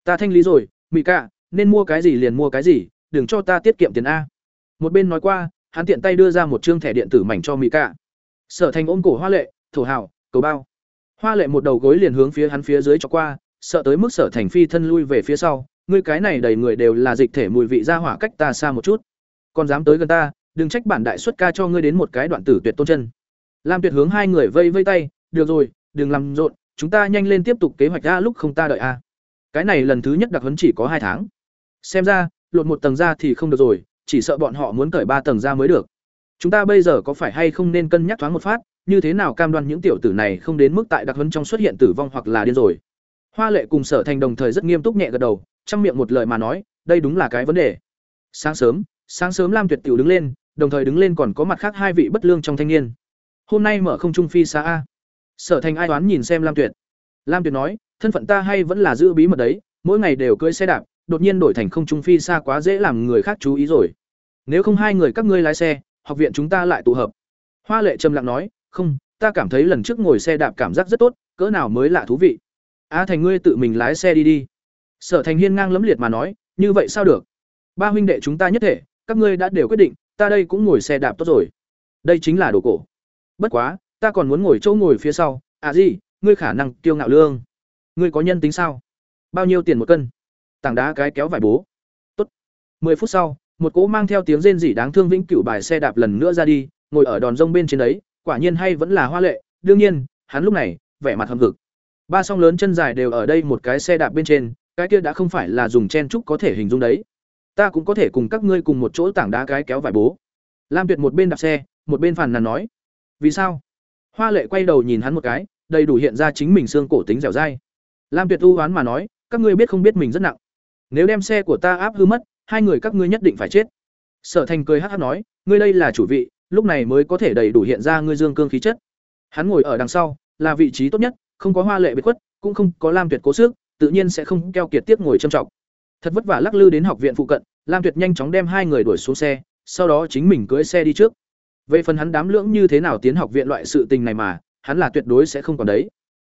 Ta thanh lý rồi mỹ cả nên mua cái gì liền mua cái gì, đừng cho ta tiết kiệm tiền a. Một bên nói qua, hắn tiện tay đưa ra một chương thẻ điện tử mảnh cho mỹ cả sở thành ôm cổ hoa lệ, thổ hào, cầu bao. Hoa lệ một đầu gối liền hướng phía hắn phía dưới cho qua, sợ tới mức sở thành phi thân lui về phía sau, ngươi cái này đầy người đều là dịch thể mùi vị ra hỏa cách ta xa một chút. Còn dám tới gần ta, đừng trách bản đại xuất ca cho ngươi đến một cái đoạn tử tuyệt tôn chân. Lam tuyệt hướng hai người vây vây tay, được rồi, đừng làm rộn, chúng ta nhanh lên tiếp tục kế hoạch ra lúc không ta đợi a. Cái này lần thứ nhất đặc huấn chỉ có hai tháng xem ra, lột một tầng ra thì không được rồi, chỉ sợ bọn họ muốn cởi ba tầng ra mới được. Chúng ta bây giờ có phải hay không nên cân nhắc thoáng một phát, như thế nào cam đoan những tiểu tử này không đến mức tại đặc huấn trong xuất hiện tử vong hoặc là điên rồi. Hoa lệ cùng sở thành đồng thời rất nghiêm túc nhẹ gật đầu, trong miệng một lời mà nói, đây đúng là cái vấn đề. Sáng sớm sáng sớm lam tuyệt tiểu đứng lên, đồng thời đứng lên còn có mặt khác hai vị bất lương trong thanh niên. Hôm nay mở không trung phi xa a. Sở thành ai toán nhìn xem lam tuyệt. Lam tuyệt nói, thân phận ta hay vẫn là giữ bí mật đấy, mỗi ngày đều cưỡi xe đạp đột nhiên đổi thành không trung phi xa quá dễ làm người khác chú ý rồi. Nếu không hai người các ngươi lái xe, học viện chúng ta lại tụ hợp. Hoa lệ trầm lặng nói, không, ta cảm thấy lần trước ngồi xe đạp cảm giác rất tốt, cỡ nào mới lạ thú vị. A à, thành ngươi tự mình lái xe đi đi. Sở thành hiên ngang lấm liệt mà nói, như vậy sao được? Ba huynh đệ chúng ta nhất thể, các ngươi đã đều quyết định, ta đây cũng ngồi xe đạp tốt rồi. Đây chính là đồ cổ. Bất quá, ta còn muốn ngồi chỗ ngồi phía sau. À gì, ngươi khả năng kiêu ngạo lương. Ngươi có nhân tính sao? Bao nhiêu tiền một cân? Tảng đá cái kéo vải bố. Tốt. Mười phút sau, một cỗ mang theo tiếng rên rỉ đáng thương vĩnh cửu bài xe đạp lần nữa ra đi, ngồi ở đòn rông bên trên đấy, quả nhiên hay vẫn là hoa lệ. Đương nhiên, hắn lúc này, vẻ mặt hầm hực. Ba song lớn chân dài đều ở đây một cái xe đạp bên trên, cái kia đã không phải là dùng chen trúc có thể hình dung đấy. Ta cũng có thể cùng các ngươi cùng một chỗ tảng đá cái kéo vải bố. Lam tuyệt một bên đạp xe, một bên phàn nàn nói. Vì sao? Hoa lệ quay đầu nhìn hắn một cái, đầy đủ hiện ra chính mình xương cổ tính dẻo dai. Lam tuyệt u oán mà nói, các ngươi biết không biết mình rất nặng nếu đem xe của ta áp hư mất, hai người các ngươi nhất định phải chết. Sở thành cười hát nói, ngươi đây là chủ vị, lúc này mới có thể đầy đủ hiện ra ngươi dương cương khí chất. Hắn ngồi ở đằng sau, là vị trí tốt nhất, không có hoa lệ biệt khuất, cũng không có lam tuyệt cố sức, tự nhiên sẽ không keo kiệt tiếc ngồi trầm trọng. Thật vất vả lắc lư đến học viện phụ cận, lam tuyệt nhanh chóng đem hai người đuổi xuống xe, sau đó chính mình cưỡi xe đi trước. Về phần hắn đám lưỡng như thế nào tiến học viện loại sự tình này mà, hắn là tuyệt đối sẽ không còn đấy.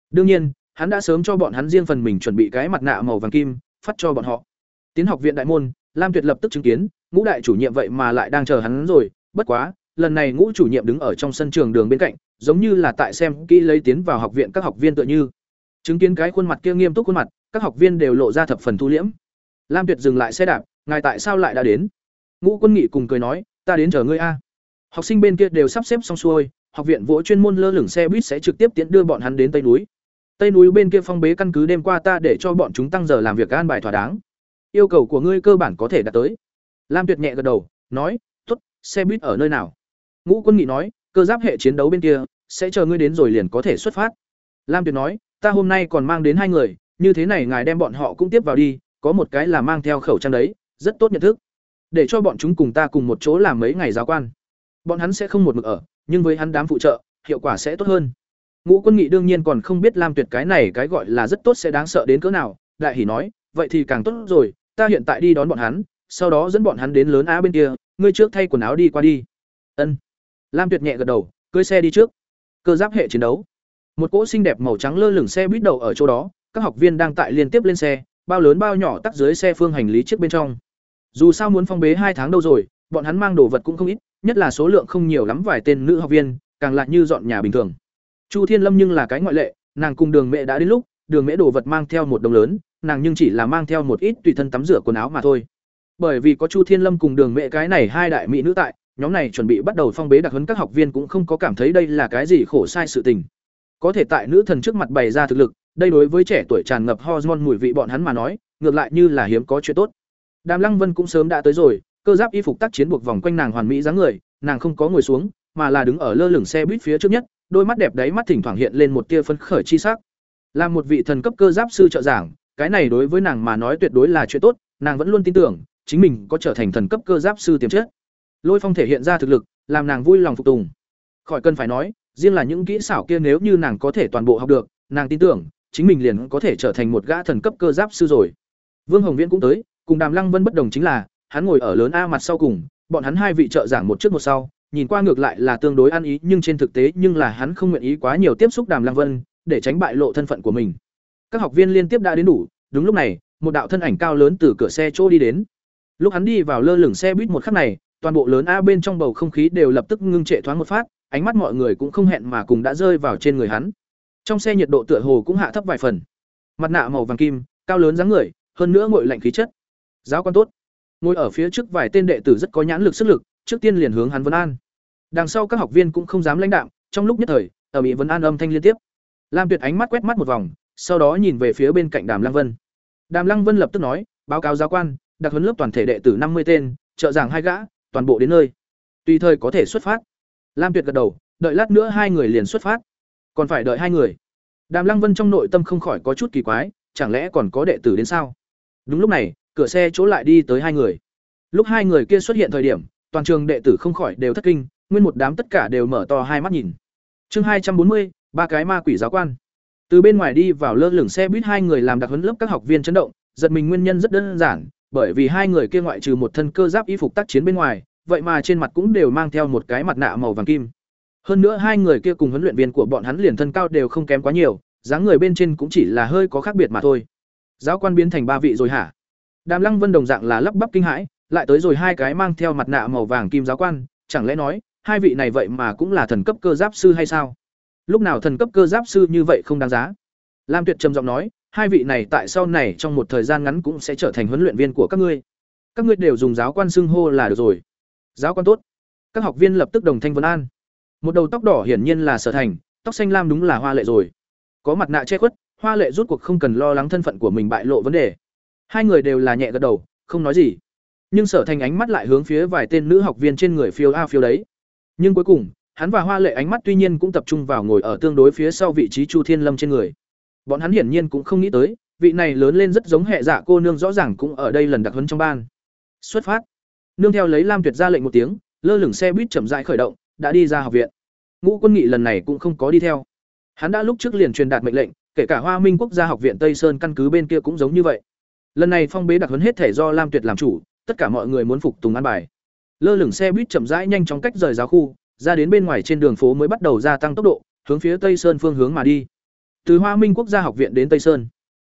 Đương nhiên, hắn đã sớm cho bọn hắn riêng phần mình chuẩn bị cái mặt nạ màu vàng kim, phát cho bọn họ tiến học viện đại môn, lam tuyệt lập tức chứng kiến, ngũ đại chủ nhiệm vậy mà lại đang chờ hắn rồi. Bất quá, lần này ngũ chủ nhiệm đứng ở trong sân trường đường bên cạnh, giống như là tại xem kỹ lấy tiến vào học viện các học viên tựa như. Chứng kiến cái khuôn mặt kia nghiêm túc khuôn mặt, các học viên đều lộ ra thập phần thu liễm. Lam tuyệt dừng lại xe đạp, ngài tại sao lại đã đến? Ngũ quân nghị cùng cười nói, ta đến chờ ngươi a. Học sinh bên kia đều sắp xếp xong xuôi, học viện vỗ chuyên môn lơ lửng xe buýt sẽ trực tiếp tiến đưa bọn hắn đến tây núi. Tây núi bên kia phong bế căn cứ đêm qua ta để cho bọn chúng tăng giờ làm việc an bài thỏa đáng yêu cầu của ngươi cơ bản có thể đạt tới. Lam tuyệt nhẹ gật đầu, nói t ố t xe buýt ở nơi nào? Ngũ quân nghị nói, cơ giáp hệ chiến đấu bên kia, sẽ chờ ngươi đến rồi liền có thể xuất phát. Lam tuyệt nói, ta hôm nay còn mang đến hai người, như thế này ngài đem bọn họ cũng tiếp vào đi, có một cái là mang theo khẩu trang đấy, rất tốt nhận thức. Để cho bọn chúng cùng ta cùng một chỗ làm mấy ngày giáo quan. Bọn hắn sẽ không một mực ở, nhưng với hắn đám phụ trợ, hiệu quả sẽ tốt hơn. Ngũ quân nghị đương nhiên còn không biết lam tuyệt cái này cái gọi là rất tốt sẽ đáng sợ đến cỡ nào, đại hỉ nói vậy thì càng tốt rồi, ta hiện tại đi đón bọn hắn, sau đó dẫn bọn hắn đến lớn á bên kia, ngươi trước thay quần áo đi qua đi. Ân. Lam tuyệt nhẹ gật đầu cưỡi xe đi trước. Cơ giáp hệ chiến đấu. Một cỗ xinh đẹp màu trắng lơ lửng xe buýt đầu ở chỗ đó, các học viên đang tại liên tiếp lên xe, bao lớn bao nhỏ tắt dưới xe phương hành lý trước bên trong. Dù sao muốn phong bế hai tháng đâu rồi, bọn hắn mang đồ vật cũng không ít, nhất là số lượng không nhiều lắm vài tên nữ học viên, càng lại như dọn nhà bình thường. Chu thiên lâm nhưng là cái ngoại lệ, nàng cùng đường mẹ đã đến lúc, đường mẹ đồ vật mang theo một đồng lớn nàng nhưng chỉ là mang theo một ít tùy thân tắm rửa quần áo mà thôi. Bởi vì có chu thiên lâm cùng đường mẹ cái này hai đại mỹ nữ tại, nhóm này chuẩn bị bắt đầu phong bế đặc huấn các học viên cũng không có cảm thấy đây là cái gì khổ sai sự tình. Có thể tại nữ thần trước mặt bày ra thực lực, đây đối với trẻ tuổi tràn ngập hormone mùi vị bọn hắn mà nói, ngược lại như là hiếm có chuyện tốt. Đàm lăng vân cũng sớm đã tới rồi, cơ giáp y phục tác chiến buộc vòng quanh nàng hoàn mỹ dáng người, nàng không có ngồi xuống, mà là đứng ở lơ lửng xe buýt phía trước nhất, đôi mắt đẹp đáy mắt thỉnh thoảng hiện lên một tia phấn khởi chi sắc. Là một vị thần cấp cơ giáp sư trợ giảng cái này đối với nàng mà nói tuyệt đối là chuyện tốt, nàng vẫn luôn tin tưởng, chính mình có trở thành thần cấp cơ giáp sư tiềm chất. Lôi phong thể hiện ra thực lực, làm nàng vui lòng phục tùng. Khỏi cần phải nói, riêng là những kỹ xảo kia nếu như nàng có thể toàn bộ học được, nàng tin tưởng, chính mình liền có thể trở thành một gã thần cấp cơ giáp sư rồi. Vương hồng viễn cũng tới, cùng đàm lăng vân bất đồng chính là, hắn ngồi ở lớn a mặt sau cùng, bọn hắn hai vị trợ giảng một trước một sau, nhìn qua ngược lại là tương đối ăn ý, nhưng trên thực tế nhưng là hắn không nguyện ý quá nhiều tiếp xúc đàm lăng vân, để tránh bại lộ thân phận của mình các học viên liên tiếp đã đến đủ, đúng lúc này, một đạo thân ảnh cao lớn từ cửa xe chỗ đi đến. Lúc hắn đi vào lơ lửng xe buýt một khắc này, toàn bộ lớn a bên trong bầu không khí đều lập tức ngưng trệ thoáng một phát, ánh mắt mọi người cũng không hẹn mà cùng đã rơi vào trên người hắn. Trong xe nhiệt độ tựa hồ cũng hạ thấp vài phần. Mặt nạ màu vàng kim, cao lớn dáng người, hơn nữa ngội lạnh khí chất. Giáo quan tốt. Ngồi ở phía trước vài tên đệ tử rất có nhãn lực sức lực, trước tiên liền hướng hắn vấn an. Đằng sau các học viên cũng không dám lãnh đạo trong lúc nhất thời, ở bị vấn an âm thanh liên tiếp. Lam tuyệt ánh mắt quét mắt một vòng sau đó nhìn về phía bên cạnh đàm lăng vân. Đàm lăng vân lập tức nói, báo cáo giáo quan, đặc huấn lớp toàn thể đệ tử năm mươi tên, trợ giảng hai gã, toàn bộ đến nơi. Tùy thời có thể xuất phát. Lam tuyệt gật đầu, đợi lát nữa hai người liền xuất phát. Còn phải đợi hai người? Đàm lăng vân trong nội tâm không khỏi có chút kỳ quái, chẳng lẽ còn có đệ tử đến sao? Đúng lúc này, cửa xe chỗ lại đi tới hai người. Lúc hai người kia xuất hiện thời điểm, toàn trường đệ tử không khỏi đều thất kinh, nguyên một đám tất cả đều mở to hai mắt nhìn. Chương hai trăm bốn mươi, ba cái ma quỷ giáo quan từ bên ngoài đi vào lơ lửng xe buýt hai người làm đặc huấn lớp các học viên chấn động giật mình nguyên nhân rất đơn giản bởi vì hai người kia ngoại trừ một thân cơ giáp y phục tác chiến bên ngoài vậy mà trên mặt cũng đều mang theo một cái mặt nạ màu vàng kim. Hơn nữa hai người kia cùng huấn luyện viên của bọn hắn liền thân cao đều không kém quá nhiều dáng người bên trên cũng chỉ là hơi có khác biệt mà thôi. Giáo quan biến thành ba vị rồi hả? Đàm Lăng Vân đồng dạng là lắp bắp kinh hãi, lại tới rồi hai cái mang theo mặt nạ màu vàng kim giáo quan, chẳng lẽ nói, hai vị này vậy mà cũng là thần cấp cơ giáp sư hay sao? Lúc nào thần cấp cơ giáp sư như vậy không đáng giá? Lam Tuyệt trầm giọng nói, hai vị này tại sau này trong một thời gian ngắn cũng sẽ trở thành huấn luyện viên của các ngươi. Các ngươi đều dùng giáo quan xưng hô là được rồi. Giáo quan tốt. Các học viên lập tức đồng thanh vấn an. Một đầu tóc đỏ hiển nhiên là Sở Thành, tóc xanh lam đúng là Hoa Lệ rồi. Có mặt nạ che khuất, Hoa Lệ rút cuộc không cần lo lắng thân phận của mình bại lộ vấn đề. Hai người đều là nhẹ gật đầu, không nói gì. Nhưng Sở Thành ánh mắt lại hướng phía vài tên nữ học viên trên người phiêu a phiêu đấy. Nhưng cuối cùng, hắn và Hoa Lệ ánh mắt tuy nhiên cũng tập trung vào ngồi ở tương đối phía sau vị trí Chu Thiên Lâm trên người. Bọn hắn hiển nhiên cũng không nghĩ tới, vị này lớn lên rất giống hệ dạ cô nương rõ ràng cũng ở đây lần đặc huấn trong ban. Xuất phát. Nương theo lấy Lam Tuyệt ra lệnh một tiếng, lơ lửng xe buýt chậm rãi khởi động, đã đi ra học viện. Ngũ Quân Nghị lần này cũng không có đi theo. Hắn đã lúc trước liền truyền đạt mệnh lệnh, kể cả Hoa Minh Quốc gia học viện Tây Sơn căn cứ bên kia cũng giống như vậy lần này phong bế đặc huấn hết thể do lam tuyệt làm chủ tất cả mọi người muốn phục tùng an bài lơ lửng xe buýt chậm rãi nhanh chóng cách rời giáo khu ra đến bên ngoài trên đường phố mới bắt đầu gia tăng tốc độ hướng phía tây sơn phương hướng mà đi. Từ hoa minh quốc gia học viện đến tây sơn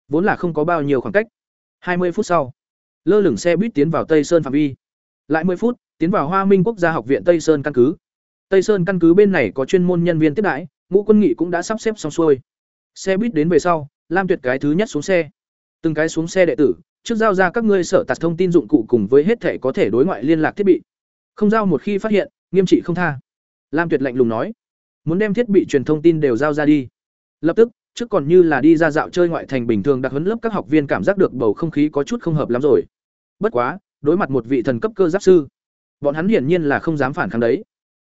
vốn là không có bao nhiêu khoảng cách. Hai mươi phút sau lơ lửng xe buýt tiến vào tây sơn phạm vi. Lại 10 phút tiến vào hoa minh quốc gia học viện tây sơn căn cứ. Tây sơn căn cứ bên này có chuyên môn nhân viên tiếp đãi ngũ quân nghị cũng đã sắp xếp xong xuôi. Xe buýt đến về sau lam tuyệt cái thứ nhất xuống xe. Từng cái xuống xe đệ tử trước giao ra các ngươi sở tạt thông tin dụng cụ cùng với hết thể có thể đối ngoại liên lạc thiết bị. Không giao một khi phát hiện, nghiêm trị không tha. Lam Tuyệt lạnh lùng nói, muốn đem thiết bị truyền thông tin đều giao ra đi. Lập tức, trước còn như là đi ra dạo chơi ngoại thành bình thường đặc huấn lớp các học viên cảm giác được bầu không khí có chút không hợp lắm rồi. Bất quá, đối mặt một vị thần cấp cơ giáp sư, bọn hắn hiển nhiên là không dám phản kháng đấy.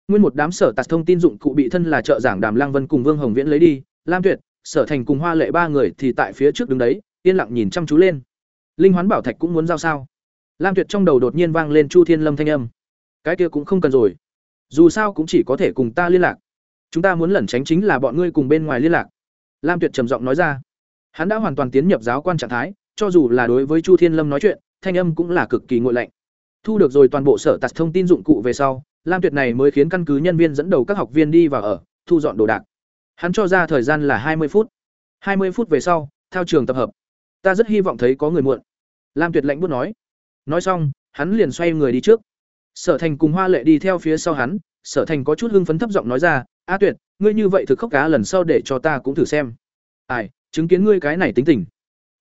Nguyên một đám sở tạt thông tin dụng cụ bị thân là trợ giảng Đàm Lăng Vân cùng Vương Hồng Viễn lấy đi, Lam Tuyệt, Sở Thành cùng Hoa Lệ ba người thì tại phía trước đứng đấy, yên lặng nhìn chăm chú lên. Linh Hoán Bảo Thạch cũng muốn giao sao? Lam Tuyệt trong đầu đột nhiên vang lên Chu Thiên Lâm thanh âm. Cái kia cũng không cần rồi. Dù sao cũng chỉ có thể cùng ta liên lạc. Chúng ta muốn lẩn tránh chính là bọn ngươi cùng bên ngoài liên lạc. Lam Tuyệt trầm giọng nói ra. Hắn đã hoàn toàn tiến nhập giáo quan trạng thái, cho dù là đối với Chu Thiên Lâm nói chuyện, thanh âm cũng là cực kỳ nguội lạnh. Thu được rồi toàn bộ sở tạt thông tin dụng cụ về sau, Lam Tuyệt này mới khiến căn cứ nhân viên dẫn đầu các học viên đi vào ở, thu dọn đồ đạc. Hắn cho ra thời gian là hai mươi phút. hai mươi phút về sau, theo trường tập hợp. Ta rất hy vọng thấy có người muộn. Lam Tuyệt lạnh bút nói. Nói xong, hắn liền xoay người đi trước. Sở Thành cùng Hoa Lệ đi theo phía sau hắn, Sở Thành có chút hưng phấn thấp giọng nói ra, "A Tuyệt, ngươi như vậy thực khóc cá lần sau để cho ta cũng thử xem." Ai, chứng kiến ngươi cái này tính tình.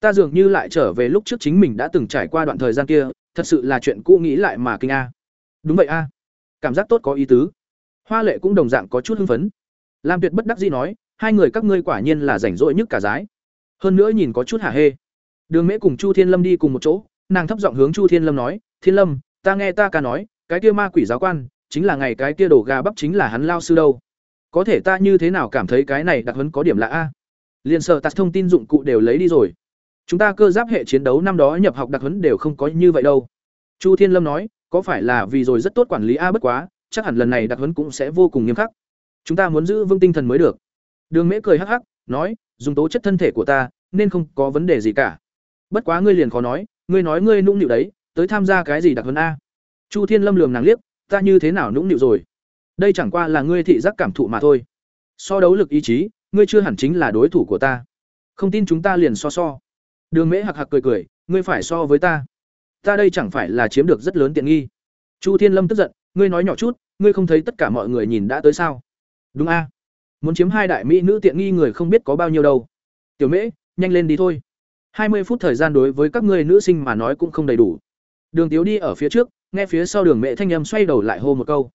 Ta dường như lại trở về lúc trước chính mình đã từng trải qua đoạn thời gian kia, thật sự là chuyện cũ nghĩ lại mà kinh a. Đúng vậy a. Cảm giác tốt có ý tứ. Hoa Lệ cũng đồng dạng có chút hưng phấn. Lam Tuyệt bất đắc dĩ nói, hai người các ngươi quả nhiên là rảnh rỗi nhất cả giái. Hơn nữa nhìn có chút hả hê. Đường Mễ cùng Chu Thiên Lâm đi cùng một chỗ, nàng thấp giọng hướng Chu Thiên Lâm nói, "Thiên Lâm, ta nghe ta ca nói, cái kia ma quỷ giáo quan, chính là ngày cái kia đổ gà bắp chính là hắn lao sư đâu. Có thể ta như thế nào cảm thấy cái này đặc huấn có điểm lạ a?" Liên sợ tạt thông tin dụng cụ đều lấy đi rồi. Chúng ta cơ giáp hệ chiến đấu năm đó nhập học đặc huấn đều không có như vậy đâu. Chu Thiên Lâm nói, có phải là vì rồi rất tốt quản lý a bất quá, chắc hẳn lần này đặc huấn cũng sẽ vô cùng nghiêm khắc. Chúng ta muốn giữ vững tinh thần mới được. Đường Mễ cười hắc hắc, nói, dùng tố chất thân thể của ta, nên không có vấn đề gì cả. Bất quá ngươi liền khó nói, ngươi nói ngươi nũng nịu đấy, tới tham gia cái gì đặc huấn a? Chu Thiên Lâm lườm nàng liếc, ta như thế nào nũng nịu rồi? Đây chẳng qua là ngươi thị giác cảm thụ mà thôi. So đấu lực ý chí, ngươi chưa hẳn chính là đối thủ của ta. Không tin chúng ta liền so so. Đường Mễ hạc hạc cười cười, ngươi phải so với ta. Ta đây chẳng phải là chiếm được rất lớn tiện nghi. Chu Thiên Lâm tức giận, ngươi nói nhỏ chút, ngươi không thấy tất cả mọi người nhìn đã tới sao? Đúng a? Muốn chiếm hai đại mỹ nữ tiện nghi người không biết có bao nhiêu đâu. Tiểu Mễ, nhanh lên đi thôi. Hai mươi phút thời gian đối với các ngươi nữ sinh mà nói cũng không đầy đủ. Đường Tiếu đi ở phía trước, nghe phía sau Đường Mẹ thanh âm xoay đầu lại hô một câu.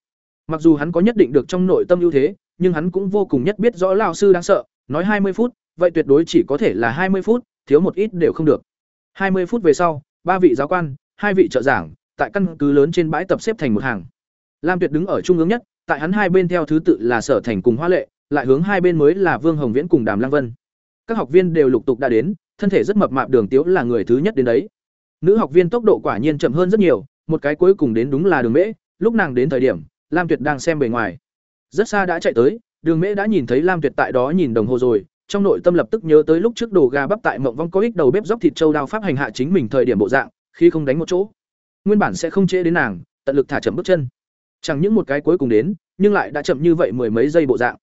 Mặc dù hắn có nhất định được trong nội tâm ưu thế, nhưng hắn cũng vô cùng nhất biết rõ lão sư đáng sợ, nói hai mươi phút, vậy tuyệt đối chỉ có thể là hai mươi phút, thiếu một ít đều không được. Hai mươi phút về sau, ba vị giáo quan, hai vị trợ giảng, tại căn cứ lớn trên bãi tập xếp thành một hàng. Lam Tuyệt đứng ở trung ương nhất, tại hắn hai bên theo thứ tự là Sở Thành cùng Hoa Lệ, lại hướng hai bên mới là Vương Hồng Viễn cùng Đàm Lăng Vân. Các học viên đều lục tục đã đến, thân thể rất mập mạp Đường Tiếu là người thứ nhất đến đấy. Nữ học viên tốc độ quả nhiên chậm hơn rất nhiều, một cái cuối cùng đến đúng là Đường Mễ, lúc nàng đến thời điểm, Lam Tuyệt đang xem bề ngoài. Rất xa đã chạy tới, Đường Mễ đã nhìn thấy Lam Tuyệt tại đó nhìn đồng hồ rồi, trong nội tâm lập tức nhớ tới lúc trước đồ gà bắp tại Mộng Vong có ích đầu bếp dốc thịt châu đao pháp hành hạ chính mình thời điểm bộ dạng, khi không đánh một chỗ. Nguyên bản sẽ không chế đến nàng, tận lực thả chậm bước chân. Chẳng những một cái cuối cùng đến, nhưng lại đã chậm như vậy mười mấy giây bộ dạng.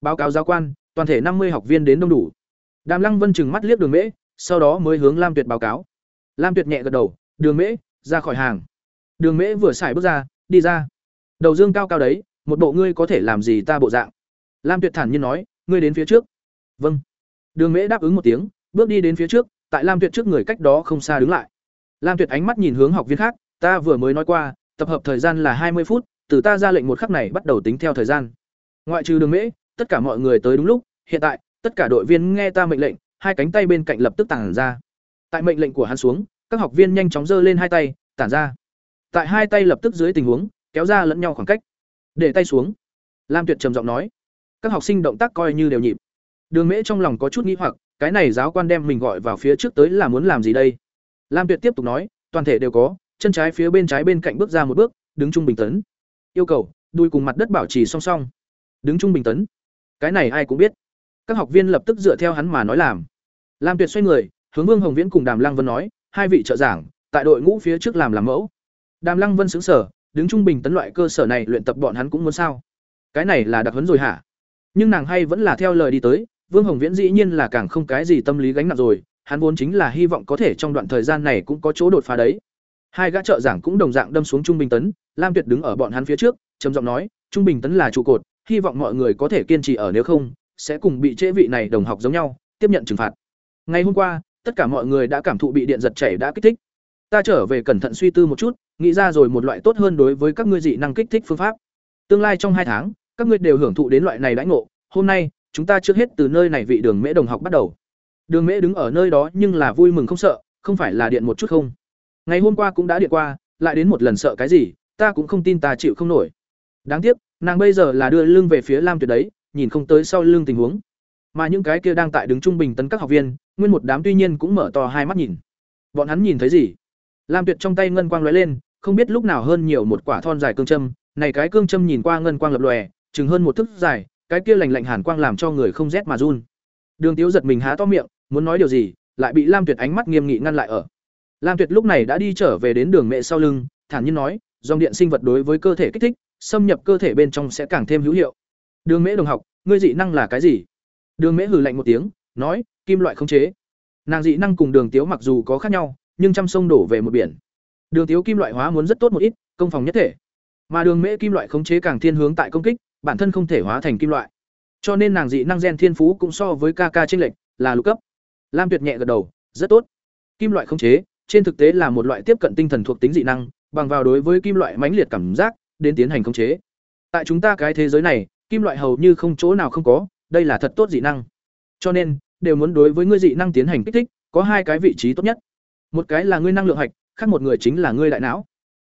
Báo cáo giáo quan, toàn thể năm mươi học viên đến đông đủ. Đàm Lăng Vân chừng mắt liếc Đường Mễ, sau đó mới hướng Lam Tuyệt báo cáo. Lam Tuyệt nhẹ gật đầu, "Đường Mễ, ra khỏi hàng." Đường Mễ vừa xài bước ra, đi ra. Đầu dương cao cao đấy, một bộ ngươi có thể làm gì ta bộ dạng. Lam Tuyệt thản nhiên nói, "Ngươi đến phía trước." "Vâng." Đường Mễ đáp ứng một tiếng, bước đi đến phía trước, tại Lam Tuyệt trước người cách đó không xa đứng lại. Lam Tuyệt ánh mắt nhìn hướng học viên khác, "Ta vừa mới nói qua, tập hợp thời gian là hai mươi phút, từ ta ra lệnh một khắc này bắt đầu tính theo thời gian." Ngoại trừ Đường Mễ, tất cả mọi người tới đúng lúc, hiện tại, tất cả đội viên nghe ta mệnh lệnh, hai cánh tay bên cạnh lập tức tản ra. Tại mệnh lệnh của hắn xuống, các học viên nhanh chóng giơ lên hai tay, tản ra. Tại hai tay lập tức dưới tình huống, kéo ra lẫn nhau khoảng cách. Để tay xuống. Lam Tuyệt trầm giọng nói. Các học sinh động tác coi như đều nhịp. Đường Mễ trong lòng có chút nghi hoặc, cái này giáo quan đem mình gọi vào phía trước tới là muốn làm gì đây? Lam Tuyệt tiếp tục nói, toàn thể đều có, chân trái phía bên trái bên cạnh bước ra một bước, đứng trung bình tấn. Yêu cầu, đuôi cùng mặt đất bảo trì song song. Đứng trung bình tấn. Cái này ai cũng biết. Các học viên lập tức dựa theo hắn mà nói làm. Lam Tuyệt xoay người, hướng Vương Hồng Viễn cùng Đàm Lăng Vân nói, hai vị trợ giảng, tại đội ngũ phía trước làm làm mẫu. Đàm Lăng Vân sững sở, đứng trung bình tấn loại cơ sở này luyện tập bọn hắn cũng muốn sao? Cái này là đặc huấn rồi hả? Nhưng nàng hay vẫn là theo lời đi tới, Vương Hồng Viễn dĩ nhiên là càng không cái gì tâm lý gánh nặng rồi, hắn vốn chính là hy vọng có thể trong đoạn thời gian này cũng có chỗ đột phá đấy. Hai gã trợ giảng cũng đồng dạng đâm xuống trung bình tấn, Lam Tuyệt đứng ở bọn hắn phía trước, trầm giọng nói, trung bình tấn là trụ cột, hy vọng mọi người có thể kiên trì ở nếu không, sẽ cùng bị trễ vị này đồng học giống nhau, tiếp nhận trừng phạt. Ngày hôm qua, tất cả mọi người đã cảm thụ bị điện giật chảy đã kích thích. ta trở về cẩn thận suy tư một chút, nghĩ ra rồi một loại tốt hơn đối với các ngươi dị năng kích thích phương pháp. Tương lai trong hai tháng, các ngươi đều hưởng thụ đến loại này đãi ngộ. Hôm nay, chúng ta trước hết từ nơi này vị đường mễ đồng học bắt đầu. Đường mễ đứng ở nơi đó nhưng là vui mừng không sợ, không phải là điện một chút không? Ngày hôm qua cũng đã điện qua, lại đến một lần sợ cái gì, ta cũng không tin ta chịu không nổi. Đáng tiếc, nàng bây giờ là đưa lưng về phía lam tuyệt đấy, nhìn không tới sau lưng tình huống. Mà những cái kia đang tại đứng trung bình tấn các học viên nguyên một đám tuy nhiên cũng mở to hai mắt nhìn. Bọn hắn nhìn thấy gì? Lam tuyệt trong tay ngân quang lóe lên, không biết lúc nào hơn nhiều một quả thon dài cương châm. Này cái cương châm nhìn qua ngân quang lập lòe, chừng hơn một thước dài, cái kia lành lạnh hàn quang làm cho người không rét mà run. Đường tiếu giật mình há to miệng, muốn nói điều gì, lại bị lam tuyệt ánh mắt nghiêm nghị ngăn lại ở. Lam tuyệt lúc này đã đi trở về đến đường mẹ sau lưng, thản nhiên nói, dòng điện sinh vật đối với cơ thể kích thích, xâm nhập cơ thể bên trong sẽ càng thêm hữu hiệu. Đường mễ đồng học, ngươi dị năng là cái gì? Đường mễ hừ lạnh một tiếng nói, kim loại không chế. Nàng dị năng cùng đường tiếu mặc dù có khác nhau, nhưng trăm sông đổ về một biển. Đường tiếu kim loại hóa muốn rất tốt một ít, công phòng nhất thể. Mà đường mễ kim loại khống chế càng thiên hướng tại công kích, bản thân không thể hóa thành kim loại. Cho nên nàng dị năng gen thiên phú cũng so với ca ca tranh lệch, là lục cấp. Lam tuyệt nhẹ gật đầu, rất tốt. Kim loại khống chế, trên thực tế là một loại tiếp cận tinh thần thuộc tính dị năng, bằng vào đối với kim loại mãnh liệt cảm giác, đến tiến hành khống chế. Tại chúng ta cái thế giới này, kim loại hầu như không chỗ nào không có, đây là thật tốt dị năng. Cho nên đều muốn đối với ngươi dị năng tiến hành kích thích, có hai cái vị trí tốt nhất. Một cái là ngươi năng lượng hạch, khác một người chính là ngươi đại não.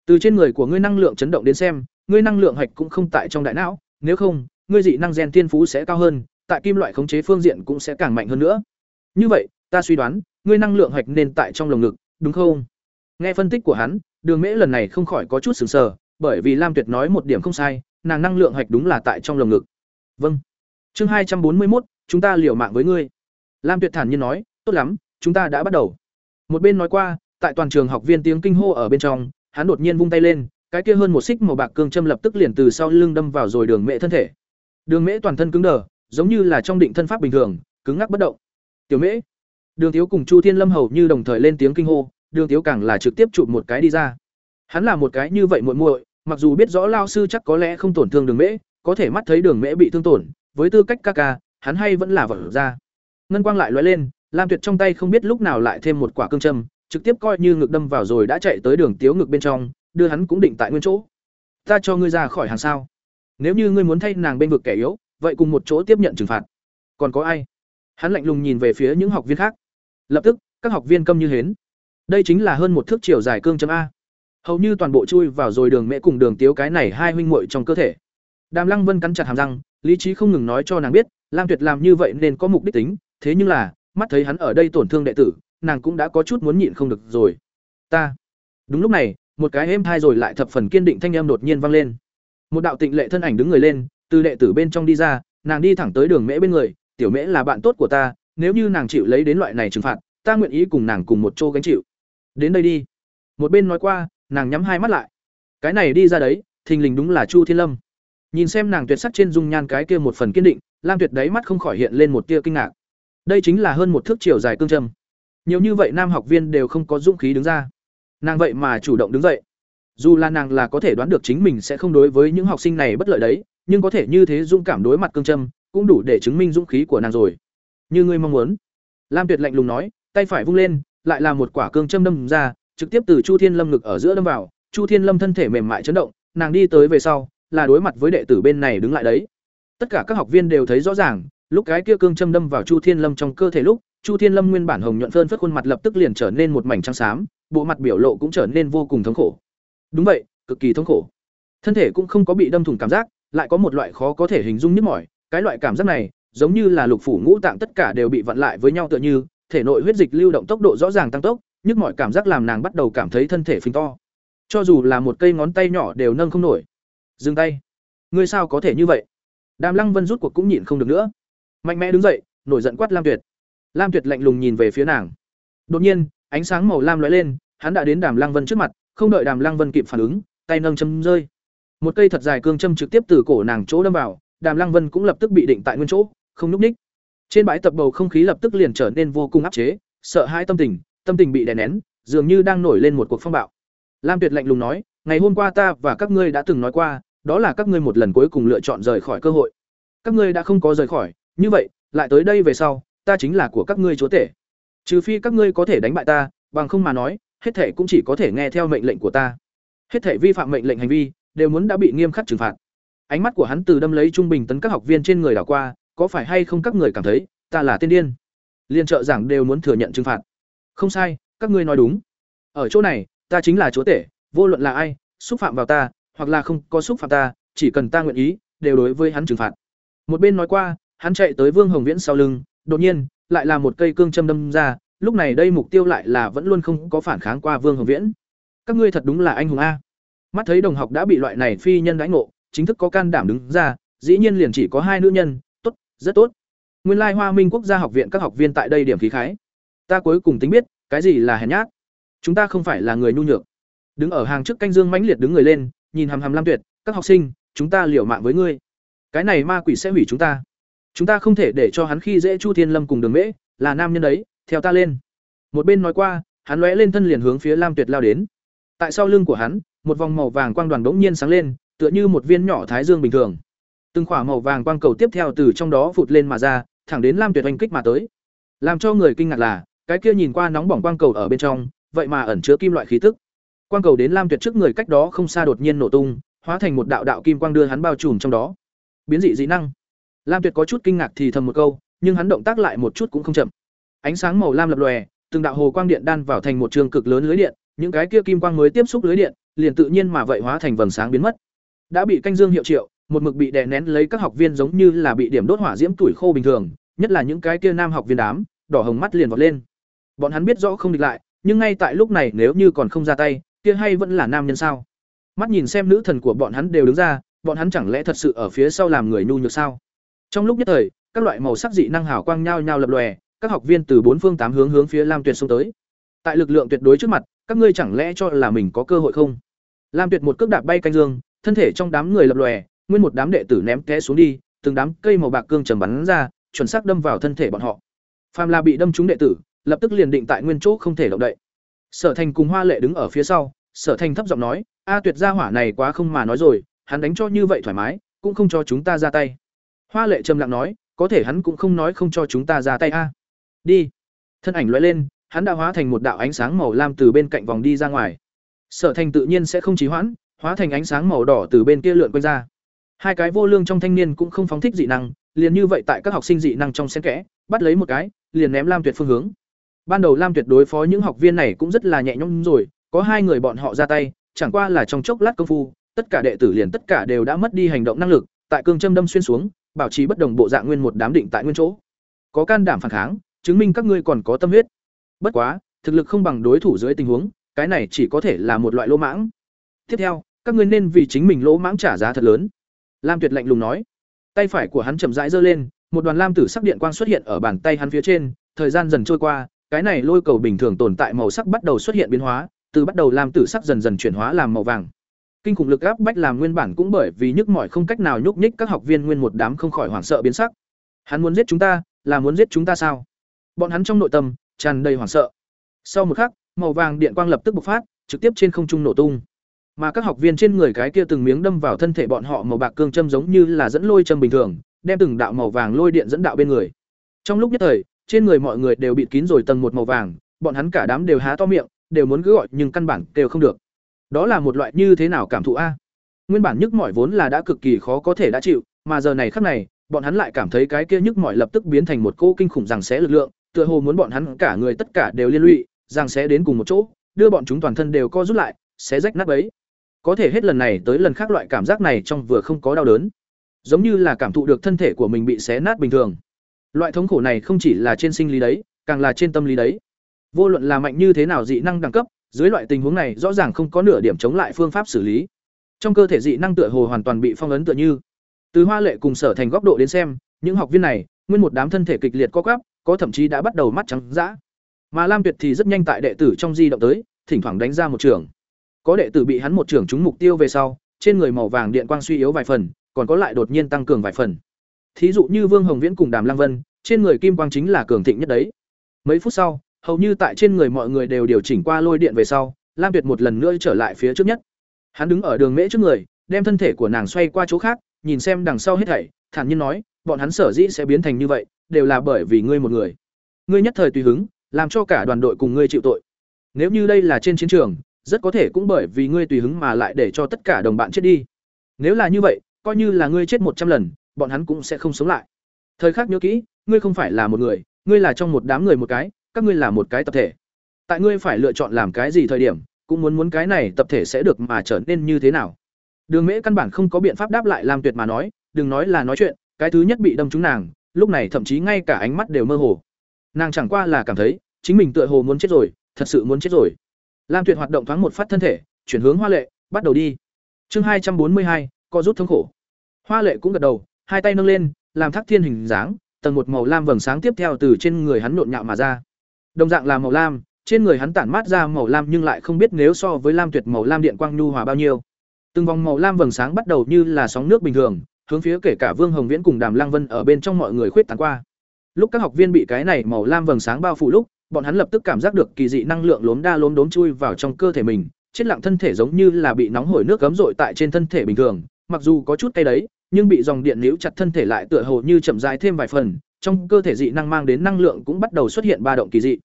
Từ trên người của ngươi năng lượng chấn động đến xem, ngươi năng lượng hạch cũng không tại trong đại não, nếu không, ngươi dị năng gen tiên phú sẽ cao hơn, tại kim loại khống chế phương diện cũng sẽ càng mạnh hơn nữa. Như vậy, ta suy đoán, ngươi năng lượng hạch nên tại trong lồng ngực, đúng không? Nghe phân tích của hắn, đường mễ lần này không khỏi có chút sửng sờ, bởi vì lam tuyệt nói một điểm không sai, nàng năng lượng hạch đúng là tại trong lồng ngực. Vâng. Chương hai trăm bốn mươi một chúng ta liều mạng với ngươi lam tuyệt thản nhiên nói, tốt lắm, chúng ta đã bắt đầu. Một bên nói qua, tại toàn trường học viên tiếng kinh hô ở bên trong, hắn đột nhiên vung tay lên, cái kia hơn một xích màu bạc cương châm lập tức liền từ sau lưng đâm vào rồi đường mẹ thân thể. Đường mễ toàn thân cứng đờ, giống như là trong định thân pháp bình thường, cứng ngắc bất động. Tiểu mễ. Đường Thiếu cùng chu thiên lâm hầu như đồng thời lên tiếng kinh hô, đường Thiếu càng là trực tiếp chụp một cái đi ra. Hắn là một cái như vậy muội muội, mặc dù biết rõ lao sư chắc có lẽ không tổn thương đường mễ, có thể mắt thấy đường mễ bị thương tổn, với tư cách ca ca, hắn hay vẫn là vỡ ra ngân quang lại lóe lên, lam tuyệt trong tay không biết lúc nào lại thêm một quả cương châm, trực tiếp coi như ngực đâm vào rồi đã chạy tới đường tiếu ngực bên trong, đưa hắn cũng định tại nguyên chỗ. Ta cho ngươi ra khỏi hàng sao. Nếu như ngươi muốn thay nàng bên vực kẻ yếu, vậy cùng một chỗ tiếp nhận trừng phạt. Còn có ai? Hắn lạnh lùng nhìn về phía những học viên khác. Lập tức, các học viên câm như hến. Đây chính là hơn một thước chiều dài cương châm a. Hầu như toàn bộ chui vào rồi đường mẹ cùng đường tiếu cái này hai huynh muội trong cơ thể. Đàm lăng vân cắn chặt hàm răng, lý trí không ngừng nói cho nàng biết, lam tuyệt làm như vậy nên có mục đích tính thế nhưng là, mắt thấy hắn ở đây tổn thương đệ tử, nàng cũng đã có chút muốn nhịn không được rồi. Ta. Đúng lúc này, một cái êm thai rồi lại thập phần kiên định thanh âm đột nhiên vang lên. Một đạo tịnh lệ thân ảnh đứng người lên, từ đệ tử bên trong đi ra, nàng đi thẳng tới đường mễ bên người, tiểu mễ là bạn tốt của ta, nếu như nàng chịu lấy đến loại này trừng phạt, ta nguyện ý cùng nàng cùng một chỗ gánh chịu. Đến đây đi. Một bên nói qua, nàng nhắm hai mắt lại. Cái này đi ra đấy, thình lình đúng là chu thiên lâm. Nhìn xem nàng tuyệt sắc trên dung nhan cái kia một phần kiên định, lam tuyệt đáy mắt không khỏi hiện lên một tia kinh ngạc đây chính là hơn một thước chiều dài cương trâm nhiều như vậy nam học viên đều không có dũng khí đứng ra. Nàng vậy mà chủ động đứng dậy. Dù là nàng là có thể đoán được chính mình sẽ không đối với những học sinh này bất lợi đấy, nhưng có thể như thế dũng cảm đối mặt cương trâm cũng đủ để chứng minh dũng khí của nàng rồi. Như ngươi mong muốn. Lam tuyệt lạnh lùng nói, tay phải vung lên, lại là một quả cương châm đâm ra, trực tiếp từ chu thiên lâm ngực ở giữa đâm vào. Chu thiên lâm thân thể mềm mại chấn động, nàng đi tới về sau, là đối mặt với đệ tử bên này đứng lại đấy. Tất cả các học viên đều thấy rõ ràng lúc cái kia cương châm đâm vào chu thiên lâm trong cơ thể lúc, chu thiên lâm nguyên bản hồng nhuận phơn phất khuôn mặt lập tức liền trở nên một mảnh trắng xám, bộ mặt biểu lộ cũng trở nên vô cùng thống khổ. Đúng vậy, cực kỳ thống khổ. Thân thể cũng không có bị đâm thủng cảm giác, lại có một loại khó có thể hình dung nhức mỏi. Cái loại cảm giác này, giống như là lục phủ ngũ tạng tất cả đều bị vặn lại với nhau tựa như, thể nội huyết dịch lưu động tốc độ rõ ràng tăng tốc, nhức mọi cảm giác làm nàng bắt đầu cảm thấy thân thể phình to. Cho dù là một cây ngón tay nhỏ đều nâng không nổi. Dừng tay. Ngươi sao có thể như vậy? Đàm lăng vân rút cuộc cũng nhịn không được nữa mạnh mẽ đứng dậy, nổi giận quát lam tuyệt. Lam tuyệt lạnh lùng nhìn về phía nàng. Đột nhiên, ánh sáng màu lam lóe lên, hắn đã đến đàm lăng vân trước mặt, không đợi đàm lăng vân kịp phản ứng, tay nâng châm rơi. Một cây thật dài cương châm trực tiếp từ cổ nàng chỗ đâm vào, đàm lăng vân cũng lập tức bị định tại nguyên chỗ, không núp ních. Trên bãi tập bầu không khí lập tức liền trở nên vô cùng áp chế, sợ hai tâm tình tâm tình bị đè nén, dường như đang nổi lên một cuộc phong bạo. Lam tuyệt lạnh lùng nói, ngày hôm qua ta và các ngươi đã từng nói qua, đó là các ngươi một lần cuối cùng lựa chọn rời khỏi cơ hội. Các ngươi đã không có rời khỏi như vậy lại tới đây về sau ta chính là của các ngươi chúa tể trừ phi các ngươi có thể đánh bại ta bằng không mà nói hết thể cũng chỉ có thể nghe theo mệnh lệnh của ta. Hết thể vi phạm mệnh lệnh hành vi đều muốn đã bị nghiêm khắc trừng phạt. Ánh mắt của hắn từ đâm lấy trung bình tấn các học viên trên người đảo qua, có phải hay không các người cảm thấy ta là tiên điên? Liên trợ giảng đều muốn thừa nhận trừng phạt. Không sai, các ngươi nói đúng. Ở chỗ này, ta chính là chúa tể, vô luận là ai, xúc phạm vào ta, hoặc là không có xúc phạm ta, chỉ cần ta nguyện ý, đều đối với hắn trừng phạt. Một bên nói qua, hắn chạy tới Vương Hồng Viễn sau lưng, đột nhiên, lại là một cây cương châm đâm ra, lúc này đây mục tiêu lại là vẫn luôn không có phản kháng qua Vương Hồng Viễn. Các ngươi thật đúng là anh hùng a. Mắt thấy đồng học đã bị loại này phi nhân đánh ngộ, chính thức có can đảm đứng ra, dĩ nhiên liền chỉ có hai nữ nhân, tốt, rất tốt. Nguyên lai Hoa Minh Quốc gia học viện các học viên tại đây điểm khí khái. Ta cuối cùng tính biết, cái gì là hèn nhát. Chúng ta không phải là người nhu nhược. Đứng ở hàng trước canh dương mãnh liệt đứng người lên, nhìn hàm hàm Lam Tuyệt, các học sinh, chúng ta liều mạng với ngươi. Cái này ma quỷ sẽ hủy chúng ta. Chúng ta không thể để cho hắn khi dễ Chu Thiên Lâm cùng Đường Mễ, là nam nhân đấy, theo ta lên. Một bên nói qua, hắn lóe lên thân liền hướng phía Lam Tuyệt lao đến. Tại sau lưng của hắn, một vòng màu vàng quang đoàn bỗng nhiên sáng lên, tựa như một viên nhỏ thái dương bình thường. Từng khỏa màu vàng quang cầu tiếp theo từ trong đó phụt lên mà ra, thẳng đến Lam Tuyệt oanh kích mà tới. Làm cho người kinh ngạc là, cái kia nhìn qua nóng bỏng quang cầu ở bên trong, vậy mà ẩn chứa kim loại khí tức. Quang cầu đến Lam Tuyệt trước người cách đó không xa đột nhiên nổ tung, hóa thành một đạo đạo kim quang đưa hắn bao trùm trong đó. Biến dị dị năng. Lam Tuyệt có chút kinh ngạc thì thầm một câu, nhưng hắn động tác lại một chút cũng không chậm. Ánh sáng màu lam lập lòe, từng đạo hồ quang điện đan vào thành một trường cực lớn lưới điện, những cái kia kim quang mới tiếp xúc lưới điện, liền tự nhiên mà vậy hóa thành vầng sáng biến mất. Đã bị canh dương hiệu triệu, một mực bị đè nén lấy các học viên giống như là bị điểm đốt hỏa diễm tuổi khô bình thường, nhất là những cái kia nam học viên đám, đỏ hồng mắt liền vọt lên. Bọn hắn biết rõ không địch lại, nhưng ngay tại lúc này nếu như còn không ra tay, kia hay vẫn là nam nhân sao? Mắt nhìn xem nữ thần của bọn hắn đều đứng ra, bọn hắn chẳng lẽ thật sự ở phía sau làm người nhu nhược sao? Trong lúc nhất thời, các loại màu sắc dị năng hảo quang nhao nhao lập lòe, các học viên từ bốn phương tám hướng hướng phía Lam Tuyệt xông tới. Tại lực lượng tuyệt đối trước mặt, các ngươi chẳng lẽ cho là mình có cơ hội không? Lam Tuyệt một cước đạp bay canh dương, thân thể trong đám người lập lòe, nguyên một đám đệ tử ném té xuống đi, từng đám cây màu bạc cương trầm bắn ra, chuẩn xác đâm vào thân thể bọn họ. Phàm là bị đâm trúng đệ tử, lập tức liền định tại nguyên chỗ không thể động đậy. Sở Thành cùng Hoa Lệ đứng ở phía sau, Sở Thành thấp giọng nói, "A Tuyệt gia hỏa này quá không mà nói rồi, hắn đánh cho như vậy thoải mái, cũng không cho chúng ta ra tay." Hoa Lệ trầm lặng nói, "Có thể hắn cũng không nói không cho chúng ta ra tay a." "Đi." Thân ảnh lóe lên, hắn đã hóa thành một đạo ánh sáng màu lam từ bên cạnh vòng đi ra ngoài. Sở Thành tự nhiên sẽ không trì hoãn, hóa thành ánh sáng màu đỏ từ bên kia lượn quanh ra. Hai cái vô lương trong thanh niên cũng không phóng thích dị năng, liền như vậy tại các học sinh dị năng trong xen kẽ, bắt lấy một cái, liền ném Lam Tuyệt phương hướng. Ban đầu Lam Tuyệt đối phó những học viên này cũng rất là nhẹ nhõm rồi, có hai người bọn họ ra tay, chẳng qua là trong chốc lát công phu, tất cả đệ tử liền tất cả đều đã mất đi hành động năng lực, tại cương châm đâm xuyên xuống, bảo trì bất đồng bộ dạng nguyên một đám định tại nguyên chỗ. Có can đảm phản kháng, chứng minh các ngươi còn có tâm huyết. Bất quá, thực lực không bằng đối thủ dưới tình huống, cái này chỉ có thể là một loại lỗ mãng. Tiếp theo, các ngươi nên vì chính mình lỗ mãng trả giá thật lớn. Lam Tuyệt lạnh lùng nói. Tay phải của hắn chậm rãi giơ lên, một đoàn lam tử sắc điện quang xuất hiện ở bàn tay hắn phía trên, thời gian dần trôi qua, cái này lôi cầu bình thường tồn tại màu sắc bắt đầu xuất hiện biến hóa, từ bắt đầu lam tử sắc dần dần chuyển hóa làm màu vàng. Kinh khủng lực áp bách làm nguyên bản cũng bởi vì nhức mỏi không cách nào nhúc nhích các học viên nguyên một đám không khỏi hoảng sợ biến sắc. Hắn muốn giết chúng ta, là muốn giết chúng ta sao? Bọn hắn trong nội tâm tràn đầy hoảng sợ. Sau một khắc, màu vàng điện quang lập tức bộc phát, trực tiếp trên không trung nổ tung. Mà các học viên trên người cái kia từng miếng đâm vào thân thể bọn họ màu bạc cương châm giống như là dẫn lôi châm bình thường, đem từng đạo màu vàng lôi điện dẫn đạo bên người. Trong lúc nhất thời, trên người mọi người đều bị kín rồi tầng một màu vàng, bọn hắn cả đám đều há to miệng, đều muốn cứ gọi nhưng căn bản đều không được. Đó là một loại như thế nào cảm thụ a? Nguyên bản nhức mỏi vốn là đã cực kỳ khó có thể đã chịu, mà giờ này khắc này, bọn hắn lại cảm thấy cái kia nhức mỏi lập tức biến thành một cỗ kinh khủng rằng xé lực lượng, tựa hồ muốn bọn hắn cả người tất cả đều liên lụy, rằng xé đến cùng một chỗ, đưa bọn chúng toàn thân đều co rút lại, xé rách nát ấy Có thể hết lần này tới lần khác loại cảm giác này trong vừa không có đau đớn, giống như là cảm thụ được thân thể của mình bị xé nát bình thường. Loại thống khổ này không chỉ là trên sinh lý đấy, càng là trên tâm lý đấy. Vô luận là mạnh như thế nào dị năng đẳng cấp, dưới loại tình huống này rõ ràng không có nửa điểm chống lại phương pháp xử lý. Trong cơ thể dị năng tựa hồ hoàn toàn bị phong ấn tựa như. Từ Hoa Lệ cùng Sở Thành góc độ đến xem, những học viên này, nguyên một đám thân thể kịch liệt co quắp, có thậm chí đã bắt đầu mắt trắng dã. Mà Lam Tuyệt thì rất nhanh tại đệ tử trong di động tới, thỉnh thoảng đánh ra một trường. Có đệ tử bị hắn một trường trúng mục tiêu về sau, trên người màu vàng điện quang suy yếu vài phần, còn có lại đột nhiên tăng cường vài phần. Thí dụ như Vương Hồng Viễn cùng Đàm Lăng Vân, trên người kim quang chính là cường thịnh nhất đấy. Mấy phút sau, hầu như tại trên người mọi người đều điều chỉnh qua lôi điện về sau, Lam Tuyệt một lần nữa trở lại phía trước nhất. Hắn đứng ở đường mễ trước người, đem thân thể của nàng xoay qua chỗ khác, nhìn xem đằng sau hết thảy, thản nhiên nói, bọn hắn sở dĩ sẽ biến thành như vậy, đều là bởi vì ngươi một người. Ngươi nhất thời tùy hứng, làm cho cả đoàn đội cùng ngươi chịu tội. Nếu như đây là trên chiến trường, rất có thể cũng bởi vì ngươi tùy hứng mà lại để cho tất cả đồng bạn chết đi. Nếu là như vậy, coi như là ngươi chết một trăm lần, bọn hắn cũng sẽ không sống lại. Thời khắc nhớ kỹ, ngươi không phải là một người, ngươi là trong một đám người một cái, các ngươi là một cái tập thể. Tại ngươi phải lựa chọn làm cái gì thời điểm, cũng muốn muốn cái này tập thể sẽ được mà trở nên như thế nào. Đường Mễ căn bản không có biện pháp đáp lại Lam Tuyệt mà nói, đừng nói là nói chuyện, cái thứ nhất bị đâm trúng nàng, lúc này thậm chí ngay cả ánh mắt đều mơ hồ. Nàng chẳng qua là cảm thấy, chính mình tựa hồ muốn chết rồi, thật sự muốn chết rồi. Lam Tuyệt hoạt động thoáng một phát thân thể, chuyển hướng Hoa Lệ, bắt đầu đi. Chương hai trăm bốn mươi hai, co rút thống khổ. Hoa Lệ cũng gật đầu, hai tay nâng lên, làm thác thiên hình dáng, tầng một màu lam vầng sáng tiếp theo từ trên người hắn nộn nhạo mà ra. Đồng dạng là màu lam, trên người hắn tản mát ra màu lam nhưng lại không biết nếu so với lam tuyệt màu lam điện quang nhu hòa bao nhiêu. Từng vòng màu lam vầng sáng bắt đầu như là sóng nước bình thường, hướng phía kể cả Vương Hồng Viễn cùng Đàm Lăng Vân ở bên trong mọi người khuyết tán qua. Lúc các học viên bị cái này màu lam vầng sáng bao phủ lúc, bọn hắn lập tức cảm giác được kỳ dị năng lượng lốm đa lốm đốm chui vào trong cơ thể mình, chết lặng thân thể giống như là bị nóng hổi nước cấm rội tại trên thân thể bình thường, mặc dù có chút cay đấy, nhưng bị dòng điện níu chặt thân thể lại tựa hồ như chậm rãi thêm vài phần, trong cơ thể dị năng mang đến năng lượng cũng bắt đầu xuất hiện ba động kỳ dị.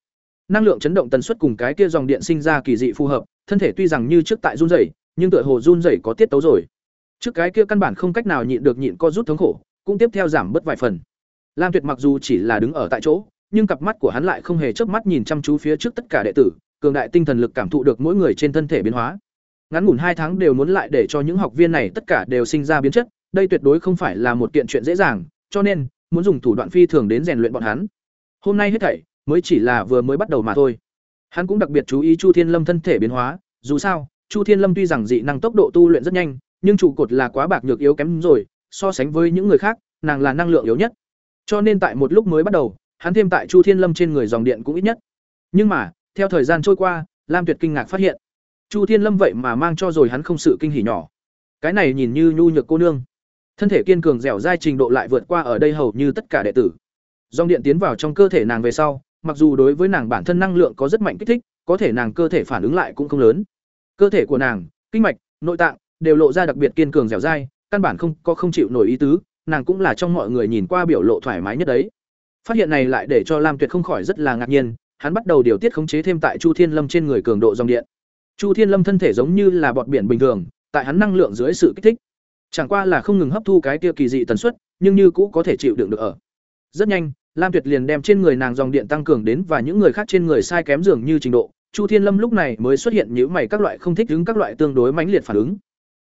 Năng lượng chấn động tần suất cùng cái kia dòng điện sinh ra kỳ dị phù hợp, thân thể tuy rằng như trước tại run rẩy, nhưng tựa hồ run rẩy có tiết tấu rồi. Trước cái kia căn bản không cách nào nhịn được nhịn co rút thống khổ, cũng tiếp theo giảm bớt vài phần. Lam Tuyệt mặc dù chỉ là đứng ở tại chỗ, nhưng cặp mắt của hắn lại không hề chớp mắt nhìn chăm chú phía trước tất cả đệ tử, cường đại tinh thần lực cảm thụ được mỗi người trên thân thể biến hóa. Ngắn ngủn hai tháng đều muốn lại để cho những học viên này tất cả đều sinh ra biến chất, đây tuyệt đối không phải là một kiện chuyện dễ dàng, cho nên muốn dùng thủ đoạn phi thường đến rèn luyện bọn hắn. Hôm nay hết thảy mới chỉ là vừa mới bắt đầu mà thôi. Hắn cũng đặc biệt chú ý Chu Thiên Lâm thân thể biến hóa, dù sao, Chu Thiên Lâm tuy rằng dị năng tốc độ tu luyện rất nhanh, nhưng trụ cột là quá bạc nhược yếu kém rồi, so sánh với những người khác, nàng là năng lượng yếu nhất. Cho nên tại một lúc mới bắt đầu, hắn thêm tại Chu Thiên Lâm trên người dòng điện cũng ít nhất. Nhưng mà, theo thời gian trôi qua, Lam Tuyệt kinh ngạc phát hiện, Chu Thiên Lâm vậy mà mang cho rồi hắn không sự kinh hỉ nhỏ. Cái này nhìn như nhu nhược cô nương, thân thể kiên cường dẻo dai trình độ lại vượt qua ở đây hầu như tất cả đệ tử. Dòng điện tiến vào trong cơ thể nàng về sau, mặc dù đối với nàng bản thân năng lượng có rất mạnh kích thích, có thể nàng cơ thể phản ứng lại cũng không lớn. Cơ thể của nàng, kinh mạch, nội tạng đều lộ ra đặc biệt kiên cường dẻo dai, căn bản không có không chịu nổi ý tứ, nàng cũng là trong mọi người nhìn qua biểu lộ thoải mái nhất đấy. Phát hiện này lại để cho Lam Tuyệt không khỏi rất là ngạc nhiên, hắn bắt đầu điều tiết khống chế thêm tại Chu Thiên Lâm trên người cường độ dòng điện. Chu Thiên Lâm thân thể giống như là bọt biển bình thường, tại hắn năng lượng dưới sự kích thích, chẳng qua là không ngừng hấp thu cái kia kỳ dị tần suất, nhưng như cũ có thể chịu đựng được ở. Rất nhanh, Lam Tuyệt liền đem trên người nàng dòng điện tăng cường đến và những người khác trên người sai kém dường như trình độ. Chu Thiên Lâm lúc này mới xuất hiện những mày các loại không thích ứng các loại tương đối mãnh liệt phản ứng.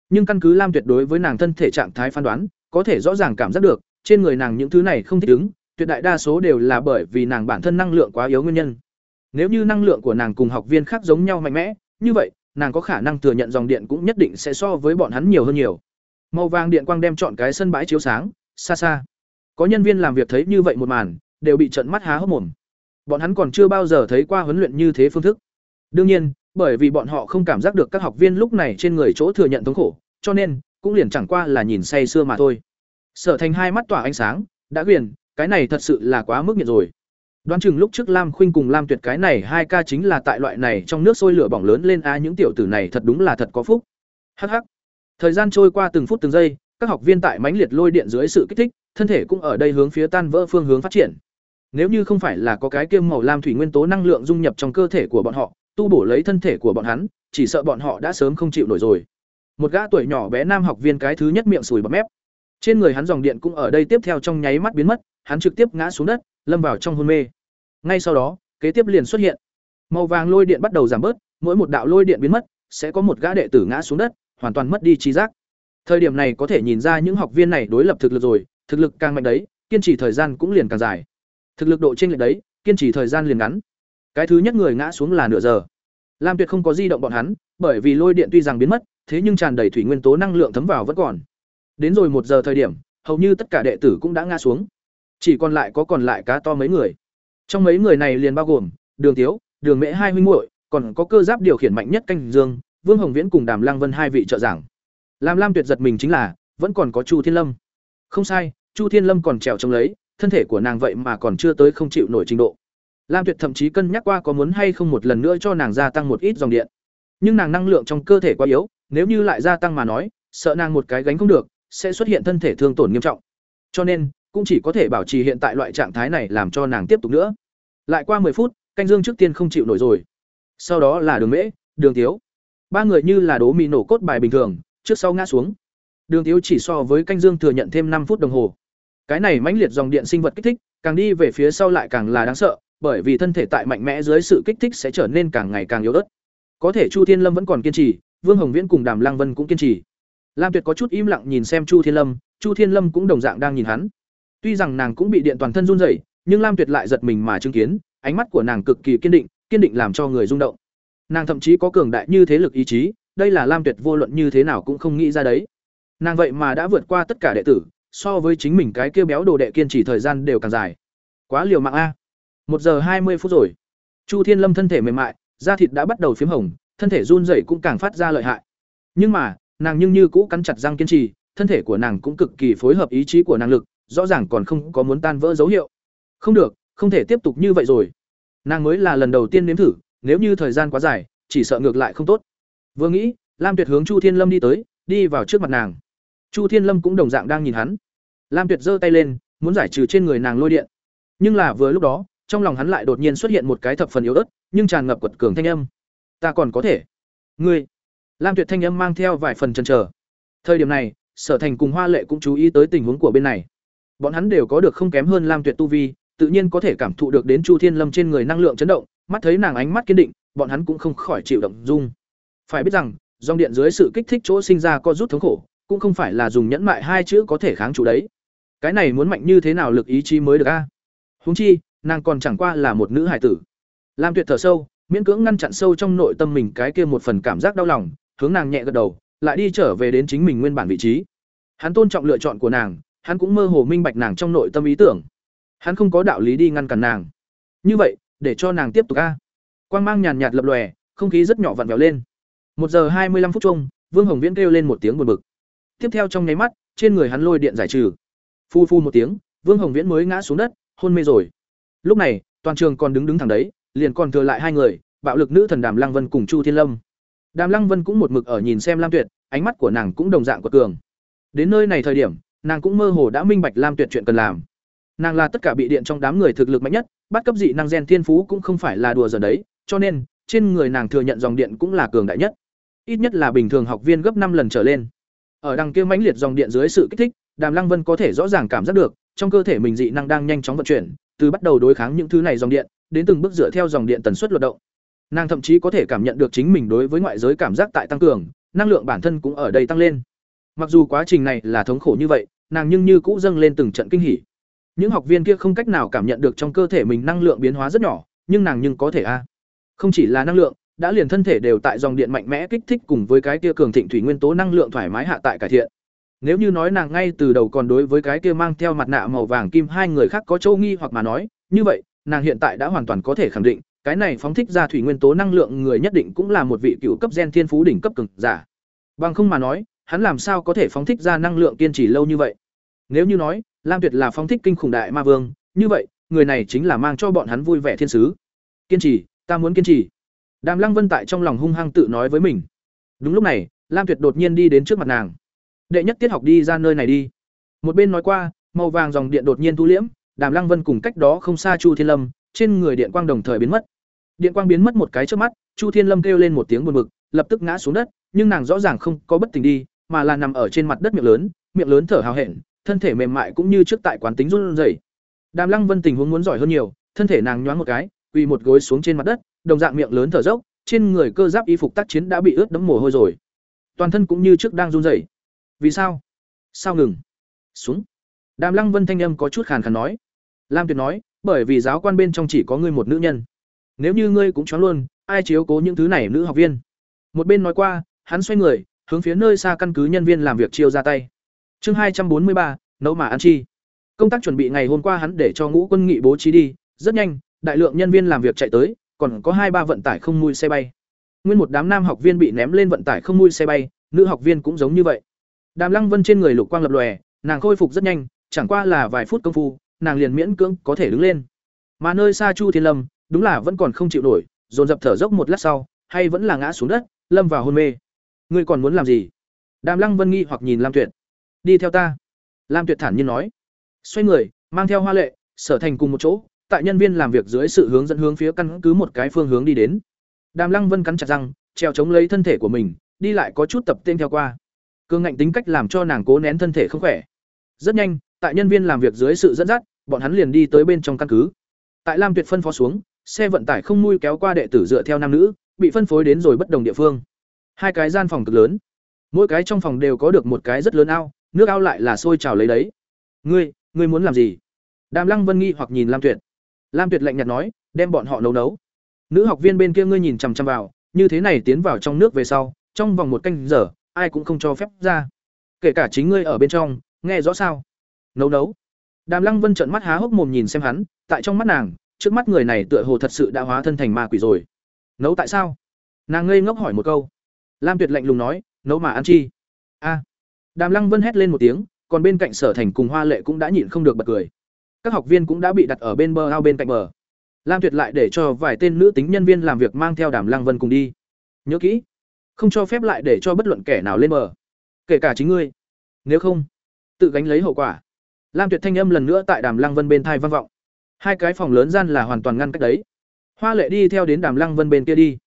Nhưng căn cứ Lam Tuyệt đối với nàng thân thể trạng thái phán đoán, có thể rõ ràng cảm giác được, trên người nàng những thứ này không thích ứng, tuyệt đại đa số đều là bởi vì nàng bản thân năng lượng quá yếu nguyên nhân. Nếu như năng lượng của nàng cùng học viên khác giống nhau mạnh mẽ, như vậy, nàng có khả năng thừa nhận dòng điện cũng nhất định sẽ so với bọn hắn nhiều hơn nhiều. Màu vàng điện quang đem chọn cái sân bãi chiếu sáng, xa xa. Có nhân viên làm việc thấy như vậy một màn, đều bị trợn mắt há hốc mồm. Bọn hắn còn chưa bao giờ thấy qua huấn luyện như thế phương thức. Đương nhiên, bởi vì bọn họ không cảm giác được các học viên lúc này trên người chỗ thừa nhận thống khổ, cho nên cũng liền chẳng qua là nhìn say sưa mà thôi. Sở Thành hai mắt tỏa ánh sáng, đã quyền, cái này thật sự là quá mức nghiện rồi. Đoán chừng lúc trước Lam Khuynh cùng Lam Tuyệt cái này hai ca chính là tại loại này trong nước sôi lửa bỏng lớn lên a những tiểu tử này thật đúng là thật có phúc. Hắc hắc. Thời gian trôi qua từng phút từng giây, các học viên tại mãnh liệt lôi điện dưới sự kích thích, thân thể cũng ở đây hướng phía tan vỡ phương hướng phát triển. Nếu như không phải là có cái kiêm màu lam thủy nguyên tố năng lượng dung nhập trong cơ thể của bọn họ, tu bổ lấy thân thể của bọn hắn, chỉ sợ bọn họ đã sớm không chịu nổi rồi. Một gã tuổi nhỏ bé nam học viên cái thứ nhất miệng sùi bọt mép. Trên người hắn dòng điện cũng ở đây tiếp theo trong nháy mắt biến mất, hắn trực tiếp ngã xuống đất, lâm vào trong hôn mê. Ngay sau đó, kế tiếp liền xuất hiện. Màu vàng lôi điện bắt đầu giảm bớt, mỗi một đạo lôi điện biến mất, sẽ có một gã đệ tử ngã xuống đất, hoàn toàn mất đi trí giác. Thời điểm này có thể nhìn ra những học viên này đối lập thực lực rồi, thực lực càng mạnh đấy, kiên trì thời gian cũng liền càng dài. Thực lực độ trên lệch đấy, kiên trì thời gian liền ngắn. Cái thứ nhất người ngã xuống là nửa giờ. Lam Tuyệt không có di động bọn hắn, bởi vì lôi điện tuy rằng biến mất, thế nhưng tràn đầy thủy nguyên tố năng lượng thấm vào vẫn còn. Đến rồi một giờ thời điểm, hầu như tất cả đệ tử cũng đã ngã xuống. Chỉ còn lại có còn lại cá to mấy người. Trong mấy người này liền bao gồm Đường Tiếu, Đường Mễ hai huynh muội, còn có cơ giáp điều khiển mạnh nhất canh Dương, Vương Hồng Viễn cùng Đàm Lăng Vân hai vị trợ giảng. Làm Lam Tuyệt giật mình chính là, vẫn còn có Chu Thiên Lâm. Không sai, Chu Thiên Lâm còn trèo trống lấy, thân thể của nàng vậy mà còn chưa tới không chịu nổi trình độ. Lam Tuyệt thậm chí cân nhắc qua có muốn hay không một lần nữa cho nàng gia tăng một ít dòng điện. Nhưng nàng năng lượng trong cơ thể quá yếu, nếu như lại gia tăng mà nói, sợ nàng một cái gánh không được, sẽ xuất hiện thân thể thương tổn nghiêm trọng. Cho nên, cũng chỉ có thể bảo trì hiện tại loại trạng thái này làm cho nàng tiếp tục nữa. Lại qua 10 phút, canh dương trước tiên không chịu nổi rồi. sau đó là đường mễ đường tiếu ba người như là đố mì nổ cốt bài bình thường, trước sau ngã xuống. Đường tiếu chỉ so với canh dương thừa nhận thêm năm phút đồng hồ. Cái này mãnh liệt dòng điện sinh vật kích thích, càng đi về phía sau lại càng là đáng sợ, bởi vì thân thể tại mạnh mẽ dưới sự kích thích sẽ trở nên càng ngày càng yếu ớt. Có thể chu thiên lâm vẫn còn kiên trì, vương hồng viễn cùng đàm lang vân cũng kiên trì. Lam tuyệt có chút im lặng nhìn xem chu thiên lâm, chu thiên lâm cũng đồng dạng đang nhìn hắn. Tuy rằng nàng cũng bị điện toàn thân run rẩy, nhưng lam tuyệt lại giật mình mà chứng kiến, ánh mắt của nàng cực kỳ kiên định kiên định làm cho người rung động nàng thậm chí có cường đại như thế lực ý chí, đây là lam tuyệt vô luận như thế nào cũng không nghĩ ra đấy. Nàng vậy mà đã vượt qua tất cả đệ tử, so với chính mình cái kia béo đồ đệ kiên trì thời gian đều càng dài. Quá liều mạng a. Một giờ hai mươi phút rồi. Chu thiên lâm thân thể mềm mại, da thịt đã bắt đầu p h í m hồng, thân thể run rẩy cũng càng phát ra lợi hại. Nhưng mà, nàng nhưng như cũ cắn chặt răng kiên trì, thân thể của nàng cũng cực kỳ phối hợp ý chí của năng lực, rõ ràng còn không có muốn tan vỡ dấu hiệu. Không được, không thể tiếp tục như vậy rồi. Nàng mới là lần đầu tiên nếm thử nếu như thời gian quá dài, chỉ sợ ngược lại không tốt. Vừa nghĩ, lam tuyệt hướng chu thiên lâm đi tới, đi vào trước mặt nàng. Chu thiên lâm cũng đồng dạng đang nhìn hắn. Lam tuyệt giơ tay lên, muốn giải trừ trên người nàng lôi điện. Nhưng là vừa lúc đó, trong lòng hắn lại đột nhiên xuất hiện một cái thập phần yếu ớt, nhưng tràn ngập quật cường thanh âm. Ta còn có thể. Ngươi. Lam tuyệt thanh âm mang theo vài phần chần chờ. Thời điểm này, sở thành cùng hoa lệ cũng chú ý tới tình huống của bên này. Bọn hắn đều có được không kém hơn lam tuyệt tu vi, tự nhiên có thể cảm thụ được đến chu thiên lâm trên người năng lượng chấn động mắt thấy nàng ánh mắt kiên định, bọn hắn cũng không khỏi chịu động dung. Phải biết rằng, dòng điện dưới sự kích thích chỗ sinh ra co rút thống khổ, cũng không phải là dùng nhẫn mại hai chữ có thể kháng chủ đấy. Cái này muốn mạnh như thế nào lực ý chí mới được a? Huống chi, nàng còn chẳng qua là một nữ hải tử. Lam tuyệt thở sâu, miễn cưỡng ngăn chặn sâu trong nội tâm mình cái kia một phần cảm giác đau lòng, hướng nàng nhẹ gật đầu, lại đi trở về đến chính mình nguyên bản vị trí. Hắn tôn trọng lựa chọn của nàng, hắn cũng mơ hồ minh bạch nàng trong nội tâm ý tưởng. Hắn không có đạo lý đi ngăn cản nàng. Như vậy để cho nàng tiếp tục a quang mang nhàn nhạt lập lòe, không khí rất nhỏ vặn vẹo lên. Một giờ hai mươi lăm phút chung, vương hồng viễn kêu lên một tiếng buồn bực. Tiếp theo trong nháy mắt, trên người hắn lôi điện giải trừ. Phu phu một tiếng, vương hồng viễn mới ngã xuống đất, hôn mê rồi. Lúc này, toàn trường còn đứng đứng thẳng đấy, liền còn thừa lại hai người, bạo lực nữ thần đàm lăng vân cùng chu thiên lâm. Đàm lăng vân cũng một mực ở nhìn xem lam tuyệt, ánh mắt của nàng cũng đồng dạng của cường. Đến nơi này thời điểm, nàng cũng mơ hồ đã minh bạch lam tuyệt chuyện cần làm nàng là tất cả bị điện trong đám người thực lực mạnh nhất bắt cấp dị năng gen thiên phú cũng không phải là đùa giờ đấy cho nên trên người nàng thừa nhận dòng điện cũng là cường đại nhất ít nhất là bình thường học viên gấp năm lần trở lên ở đằng kia mãnh liệt dòng điện dưới sự kích thích, Đàm Lăng Vân có thể rõ ràng cảm giác được, trong cơ thể mình dị năng đang nhanh chóng vận chuyển, từ bắt đầu đối kháng những thứ này dòng điện, đến từng bước dựa theo dòng điện tần suất luật động. Nàng thậm chí có thể cảm nhận được chính mình đối với ngoại giới cảm giác tại tăng cường, năng lượng bản thân cũng ở đây tăng lên. Mặc dù quá trình này là thống khổ như vậy, nàng nhưng như cũ dâng lên từng trận kinh hỉ. Những học viên kia không cách nào cảm nhận được trong cơ thể mình năng lượng biến hóa rất nhỏ, nhưng nàng nhưng có thể a. Không chỉ là năng lượng, đã liền thân thể đều tại dòng điện mạnh mẽ kích thích cùng với cái kia cường thịnh thủy nguyên tố năng lượng thoải mái hạ tại cải thiện. Nếu như nói nàng ngay từ đầu còn đối với cái kia mang theo mặt nạ màu vàng kim hai người khác có châu nghi hoặc mà nói, như vậy, nàng hiện tại đã hoàn toàn có thể khẳng định, cái này phóng thích ra thủy nguyên tố năng lượng người nhất định cũng là một vị cựu cấp gen thiên phú đỉnh cấp cường giả. Bằng không mà nói, hắn làm sao có thể phóng thích ra năng lượng kiên trì lâu như vậy? Nếu như nói, Lam Tuyệt là phong thích kinh khủng đại ma vương, như vậy, người này chính là mang cho bọn hắn vui vẻ thiên sứ. Kiên trì, ta muốn kiên trì. Đàm Lăng Vân tại trong lòng hung hăng tự nói với mình. Đúng lúc này, Lam Tuyệt đột nhiên đi đến trước mặt nàng. "Đệ nhất tiết học đi ra nơi này đi." Một bên nói qua, màu vàng dòng điện đột nhiên thu liễm, Đàm Lăng Vân cùng cách đó không xa Chu Thiên Lâm, trên người điện quang đồng thời biến mất. Điện quang biến mất một cái trước mắt, Chu Thiên Lâm kêu lên một tiếng buồn bực, lập tức ngã xuống đất, nhưng nàng rõ ràng không có bất tỉnh đi, mà là nằm ở trên mặt đất miệng lớn, miệng lớn thở hào hẹn, thân thể mềm mại cũng như trước tại quán tính run rẩy. Đàm Lăng Vân tình huống muốn giỏi hơn nhiều, thân thể nàng nhoáng một cái, quỳ một gối xuống trên mặt đất, đồng dạng miệng lớn thở dốc, trên người cơ giáp y phục tác chiến đã bị ướt đẫm mồ hôi rồi. Toàn thân cũng như trước đang run rẩy. Vì sao? Sao ngừng? Xuống. Đàm Lăng Vân thanh âm có chút khàn khàn nói. Lam Tuyệt nói, bởi vì giáo quan bên trong chỉ có ngươi một nữ nhân. Nếu như ngươi cũng choáng luôn, ai chiếu cố những thứ này nữ học viên? Một bên nói qua, hắn xoay người, hướng phía nơi xa căn cứ nhân viên làm việc chiêu ra tay. Chương hai trăm bốn mươi ba, nấu mà ăn chi. Công tác chuẩn bị ngày hôm qua hắn để cho ngũ quân nghị bố trí đi, rất nhanh, đại lượng nhân viên làm việc chạy tới, còn có hai ba vận tải không mui xe bay. Nguyên một đám nam học viên bị ném lên vận tải không mui xe bay, nữ học viên cũng giống như vậy. Đàm Lăng Vân trên người lục quang lập lòe, nàng khôi phục rất nhanh, chẳng qua là vài phút công phu, nàng liền miễn cưỡng có thể đứng lên. Mà nơi xa Chu Thiên Lâm, đúng là vẫn còn không chịu nổi, dồn dập thở dốc một lát sau, hay vẫn là ngã xuống đất, lâm vào hôn mê. Ngươi còn muốn làm gì? Đàm Lăng Vân nghi hoặc nhìn Lam Tuyệt. Đi theo ta. Lam Tuyệt thản nhiên nói. Xoay người, mang theo Hoa Lệ, Sở Thành cùng một chỗ, tại nhân viên làm việc dưới sự hướng dẫn hướng phía căn cứ một cái phương hướng đi đến. Đàm Lăng Vân cắn chặt răng, treo chống lấy thân thể của mình, đi lại có chút tập tên theo qua. Cương ngạnh tính cách làm cho nàng cố nén thân thể không khỏe. Rất nhanh, tại nhân viên làm việc dưới sự dẫn dắt, bọn hắn liền đi tới bên trong căn cứ. Tại Lam Tuyệt phân phó xuống, xe vận tải không nuôi kéo qua đệ tử dựa theo nam nữ, bị phân phối đến rồi bất đồng địa phương. Hai cái gian phòng cực lớn, mỗi cái trong phòng đều có được một cái rất lớn ao, nước ao lại là sôi trào lấy đấy. "Ngươi, ngươi muốn làm gì?" Đàm Lăng Vân nghi hoặc nhìn Lam Tuyệt. Lam Tuyệt lạnh nhạt nói, "Đem bọn họ nấu nấu." Nữ học viên bên kia ngươi nhìn chằm chằm vào, như thế này tiến vào trong nước về sau, trong vòng một canh giờ, ai cũng không cho phép ra. Kể cả chính ngươi ở bên trong, nghe rõ sao? Nấu nấu. Đàm Lăng Vân trợn mắt há hốc mồm nhìn xem hắn, tại trong mắt nàng, trước mắt người này tựa hồ thật sự đã hóa thân thành ma quỷ rồi. Nấu tại sao? Nàng ngây ngốc hỏi một câu. Lam Tuyệt lạnh lùng nói, nấu mà ăn chi? A. Đàm Lăng Vân hét lên một tiếng, còn bên cạnh Sở Thành cùng Hoa Lệ cũng đã nhịn không được bật cười. Các học viên cũng đã bị đặt ở bên bờ ao bên cạnh bờ. Lam Tuyệt lại để cho vài tên nữ tính nhân viên làm việc mang theo Đàm Lăng Vân cùng đi. Nhớ kỹ, không cho phép lại để cho bất luận kẻ nào lên bờ, kể cả chính ngươi. Nếu không, tự gánh lấy hậu quả. Lam Tuyệt thanh âm lần nữa tại Đàm Lăng Vân bên tai vang vọng. Hai cái phòng lớn gian là hoàn toàn ngăn cách đấy. Hoa Lệ đi theo đến Đàm Lăng Vân bên kia đi,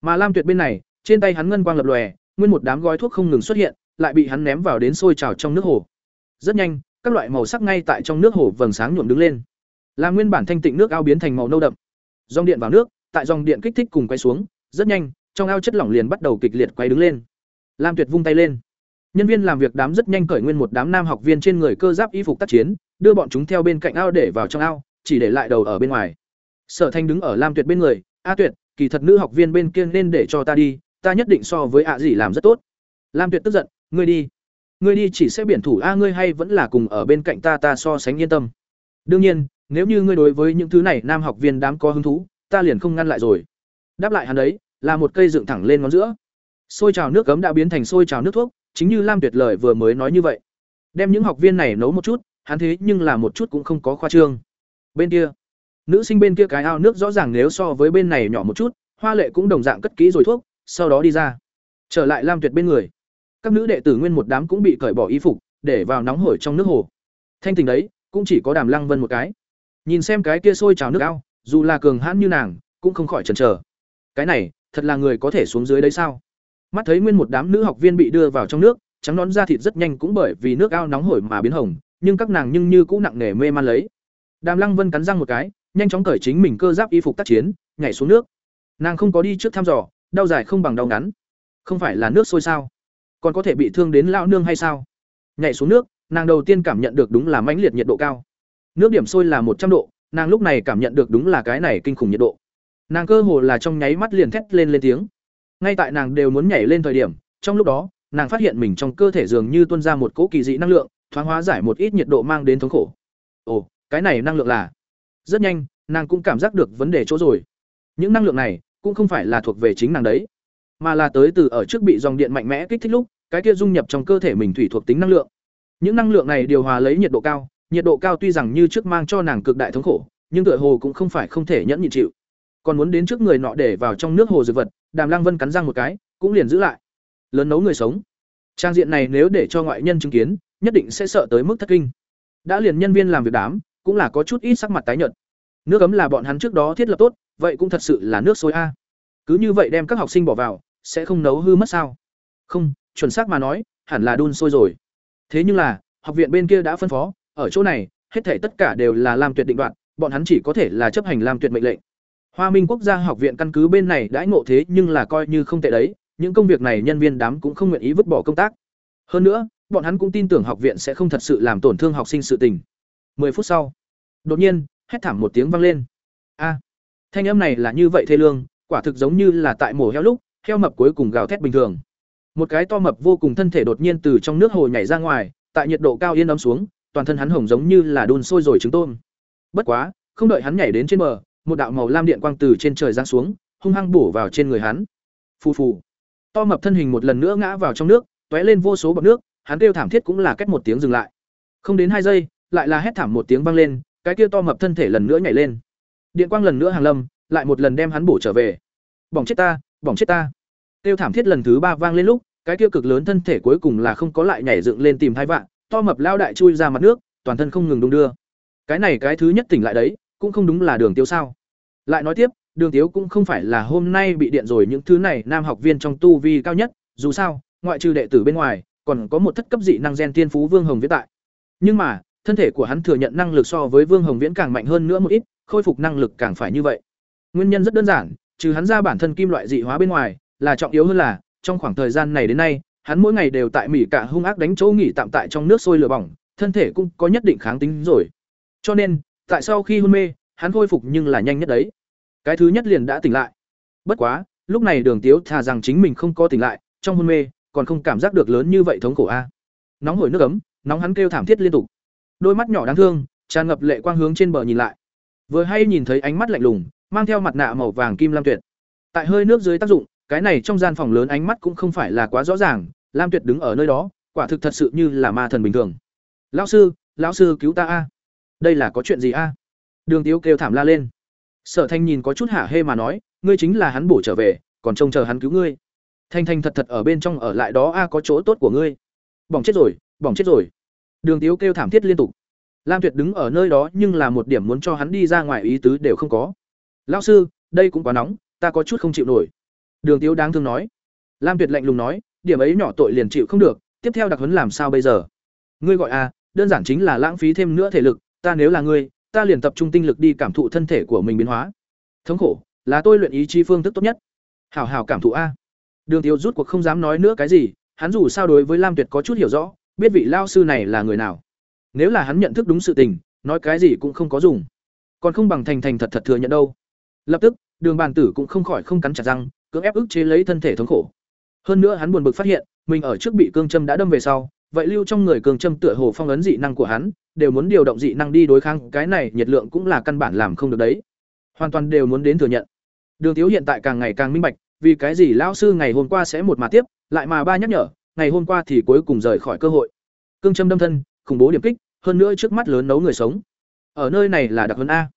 mà Lam Tuyệt bên này, trên tay hắn ngân quang lập lòe, nguyên một đám gói thuốc không ngừng xuất hiện, lại bị hắn ném vào đến sôi trào trong nước hồ. Rất nhanh, các loại màu sắc ngay tại trong nước hồ vầng sáng nhuộm đứng lên. Là nguyên bản thanh tịnh nước ao biến thành màu nâu đậm. Dòng điện vào nước, tại dòng điện kích thích cùng quay xuống, rất nhanh, trong ao chất lỏng liền bắt đầu kịch liệt quay đứng lên. Lam Tuyệt vung tay lên. Nhân viên làm việc đám rất nhanh cởi nguyên một đám nam học viên trên người cơ giáp y phục tác chiến, đưa bọn chúng theo bên cạnh ao để vào trong ao, chỉ để lại đầu ở bên ngoài. Sở Thanh đứng ở Lam Tuyệt bên người, "A Tuyệt, kỳ thật nữ học viên bên kia nên để cho ta đi, ta nhất định so với ạ gì làm rất tốt." Lam Tuyệt tức giận, "Ngươi đi. Ngươi đi chỉ sẽ biển thủ a ngươi hay vẫn là cùng ở bên cạnh ta ta so sánh yên tâm." Đương nhiên, nếu như ngươi đối với những thứ này nam học viên đám có hứng thú, ta liền không ngăn lại rồi. Đáp lại hắn đấy, là một cây dựng thẳng lên ngón giữa. Sôi trào nước cấm đã biến thành sôi trào nước thuốc, chính như Lam Tuyệt lời vừa mới nói như vậy. Đem những học viên này nấu một chút, hắn thế nhưng là một chút cũng không có khoa trương. Bên kia, nữ sinh bên kia cái ao nước rõ ràng nếu so với bên này nhỏ một chút, Hoa Lệ cũng đồng dạng cất kỹ rồi thuốc, sau đó đi ra. Trở lại Lam Tuyệt bên người. Các nữ đệ tử nguyên một đám cũng bị cởi bỏ y phục, để vào nóng hổi trong nước hồ. Thanh tình đấy, cũng chỉ có Đàm Lăng Vân một cái. Nhìn xem cái kia sôi trào nước ao, dù là cường hãn như nàng, cũng không khỏi chần chờ. Cái này, thật là người có thể xuống dưới đấy sao? Mắt thấy nguyên một đám nữ học viên bị đưa vào trong nước, trắng nón da thịt rất nhanh cũng bởi vì nước ao nóng hổi mà biến hồng, nhưng các nàng nhưng như cũng nặng nề mê man lấy. Đàm Lăng Vân cắn răng một cái, nhanh chóng cởi chính mình cơ giáp y phục tác chiến, nhảy xuống nước. Nàng không có đi trước thăm dò, đau dài không bằng đau ngắn. Không phải là nước sôi sao? Còn có thể bị thương đến lão nương hay sao? Nhảy xuống nước, nàng đầu tiên cảm nhận được đúng là mãnh liệt nhiệt độ cao. Nước điểm sôi là một trăm độ, nàng lúc này cảm nhận được đúng là cái này kinh khủng nhiệt độ. Nàng cơ hồ là trong nháy mắt liền thét lên lên tiếng. Ngay tại nàng đều muốn nhảy lên thời điểm, trong lúc đó, nàng phát hiện mình trong cơ thể dường như tuôn ra một cỗ kỳ dị năng lượng, thoáng hóa giải một ít nhiệt độ mang đến thống khổ. Ồ, cái này năng lượng là? Rất nhanh, nàng cũng cảm giác được vấn đề chỗ rồi. Những năng lượng này cũng không phải là thuộc về chính nàng đấy, mà là tới từ ở trước bị dòng điện mạnh mẽ kích thích lúc, cái kia dung nhập trong cơ thể mình thủy thuộc tính năng lượng. Những năng lượng này điều hòa lấy nhiệt độ cao, nhiệt độ cao tuy rằng như trước mang cho nàng cực đại thống khổ, nhưng tựa hồ cũng không phải không thể nhẫn nhịn chịu. Còn muốn đến trước người nọ để vào trong nước hồ dược vật, Đàm Lăng Vân cắn răng một cái, cũng liền giữ lại. Lớn nấu người sống. Trang diện này nếu để cho ngoại nhân chứng kiến, nhất định sẽ sợ tới mức thất kinh. Đã liền nhân viên làm việc đám, cũng là có chút ít sắc mặt tái nhợt. Nước ấm là bọn hắn trước đó thiết lập tốt, vậy cũng thật sự là nước sôi a. Cứ như vậy đem các học sinh bỏ vào, sẽ không nấu hư mất sao? Không, chuẩn xác mà nói, hẳn là đun sôi rồi. Thế nhưng là, học viện bên kia đã phân phó, ở chỗ này, hết thảy tất cả đều là làm tuyệt định đoạn, bọn hắn chỉ có thể là chấp hành làm tuyệt mệnh lệnh. Hoa Minh Quốc gia học viện căn cứ bên này đãi ngộ thế nhưng là coi như không tệ đấy, những công việc này nhân viên đám cũng không nguyện ý vứt bỏ công tác. Hơn nữa, bọn hắn cũng tin tưởng học viện sẽ không thật sự làm tổn thương học sinh sự tình. 10 phút sau, đột nhiên, hét thảm một tiếng vang lên. A, thanh âm này là như vậy thê lương, quả thực giống như là tại mổ heo lúc, heo mập cuối cùng gào thét bình thường. Một cái to mập vô cùng thân thể đột nhiên từ trong nước hồ nhảy ra ngoài, tại nhiệt độ cao yên ấm xuống, toàn thân hắn hồng giống như là đun sôi rồi trứng tôm. Bất quá, không đợi hắn nhảy đến trên bờ, một đạo màu lam điện quang từ trên trời giáng xuống, hung hăng bổ vào trên người hắn. Phù phù. To mập thân hình một lần nữa ngã vào trong nước, tóe lên vô số bọt nước, hắn kêu thảm thiết cũng là cách một tiếng dừng lại. Không đến hai giây, lại là hét thảm một tiếng vang lên, cái kia to mập thân thể lần nữa nhảy lên. Điện quang lần nữa hàng lâm, lại một lần đem hắn bổ trở về. Bỏng chết ta, bỏng chết ta. Tiêu thảm thiết lần thứ ba vang lên lúc, cái kia cực lớn thân thể cuối cùng là không có lại nhảy dựng lên tìm hai vạn, to mập lao đại chui ra mặt nước, toàn thân không ngừng đung đưa. Cái này cái thứ nhất tỉnh lại đấy, cũng không đúng là đường tiêu sao lại nói tiếp Đường Tiếu cũng không phải là hôm nay bị điện rồi những thứ này nam học viên trong tu vi cao nhất, dù sao, ngoại trừ đệ tử bên ngoài, còn có một thất cấp dị năng gen tiên phú Vương Hồng Viễn tại. Nhưng mà, thân thể của hắn thừa nhận năng lực so với Vương Hồng Viễn càng mạnh hơn nữa một ít, khôi phục năng lực càng phải như vậy. Nguyên nhân rất đơn giản, trừ hắn ra bản thân kim loại dị hóa bên ngoài, là trọng yếu hơn là, trong khoảng thời gian này đến nay, hắn mỗi ngày đều tại mỉ cả hung ác đánh chỗ nghỉ tạm tại trong nước sôi lửa bỏng, thân thể cũng có nhất định kháng tính rồi. Cho nên, tại sau khi hôn mê, hắn khôi phục nhưng là nhanh nhất đấy. Cái thứ nhất liền đã tỉnh lại. Bất quá, lúc này Đường Tiếu thà rằng chính mình không có tỉnh lại, trong hôn mê, còn không cảm giác được lớn như vậy thống khổ a. Nóng hổi nước ấm, nóng hắn kêu thảm thiết liên tục. Đôi mắt nhỏ đáng thương, tràn ngập lệ quang hướng trên bờ nhìn lại. Vừa hay nhìn thấy ánh mắt lạnh lùng, mang theo mặt nạ màu vàng kim lam tuyệt. Tại hơi nước dưới tác dụng, cái này trong gian phòng lớn ánh mắt cũng không phải là quá rõ ràng, lam tuyệt đứng ở nơi đó, quả thực thật sự như là ma thần bình thường. "Lão sư, lão sư cứu ta a." Đây là có chuyện gì a? Đường Tiếu kêu thảm la lên. Sở Thanh nhìn có chút hả hê mà nói, ngươi chính là hắn bổ trở về, còn trông chờ hắn cứu ngươi. Thanh Thanh thật thật ở bên trong ở lại đó a có chỗ tốt của ngươi. Bỏng chết rồi, bỏng chết rồi. Đường Tiếu kêu thảm thiết liên tục. Lam Tuyệt đứng ở nơi đó nhưng là một điểm muốn cho hắn đi ra ngoài ý tứ đều không có. "Lão sư, đây cũng quá nóng, ta có chút không chịu nổi." Đường Tiếu đáng thương nói. Lam Tuyệt lạnh lùng nói, điểm ấy nhỏ tội liền chịu không được, tiếp theo đặc huấn làm sao bây giờ? Ngươi gọi a, đơn giản chính là lãng phí thêm nữa thể lực, ta nếu là ngươi, ta liền tập trung tinh lực đi cảm thụ thân thể của mình biến hóa. Thống khổ, là tôi luyện ý chí phương thức tốt nhất. Hảo hảo cảm thụ a. Đường Tiếu rút cuộc không dám nói nữa cái gì, hắn dù sao đối với Lam Tuyệt có chút hiểu rõ, biết vị lao sư này là người nào. Nếu là hắn nhận thức đúng sự tình, nói cái gì cũng không có dùng. Còn không bằng thành thành thật thật thừa nhận đâu. Lập tức, Đường Bàn Tử cũng không khỏi không cắn chặt răng, cưỡng ép ức chế lấy thân thể thống khổ. Hơn nữa hắn buồn bực phát hiện, mình ở trước bị cương châm đã đâm về sau, vậy lưu trong người cương châm tựa hồ phong ấn dị năng của hắn, đều muốn điều động dị năng đi đối kháng, cái này nhiệt lượng cũng là căn bản làm không được đấy. Hoàn toàn đều muốn đến thừa nhận. Đường thiếu hiện tại càng ngày càng minh bạch, vì cái gì lão sư ngày hôm qua sẽ một mà tiếp, lại mà ba nhắc nhở, ngày hôm qua thì cuối cùng rời khỏi cơ hội. Cương châm đâm thân, khủng bố điểm kích, hơn nữa trước mắt lớn nấu người sống. Ở nơi này là đặc hơn a.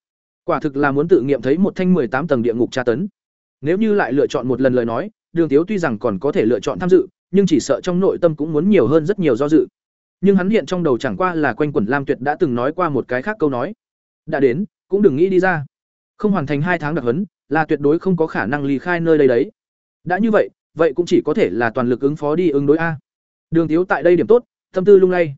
Quả thực là muốn tự nghiệm thấy một thanh tám tầng địa ngục tra tấn. Nếu như lại lựa chọn một lần lời nói, Đường Tiếu tuy rằng còn có thể lựa chọn tham dự, nhưng chỉ sợ trong nội tâm cũng muốn nhiều hơn rất nhiều do dự. Nhưng hắn hiện trong đầu chẳng qua là quanh quẩn Lam Tuyệt đã từng nói qua một cái khác câu nói. Đã đến, cũng đừng nghĩ đi ra. Không hoàn thành hai tháng đặc huấn, là tuyệt đối không có khả năng ly khai nơi đây đấy. Đã như vậy, vậy cũng chỉ có thể là toàn lực ứng phó đi ứng đối a. Đường Tiếu tại đây điểm tốt, tâm tư lung lay.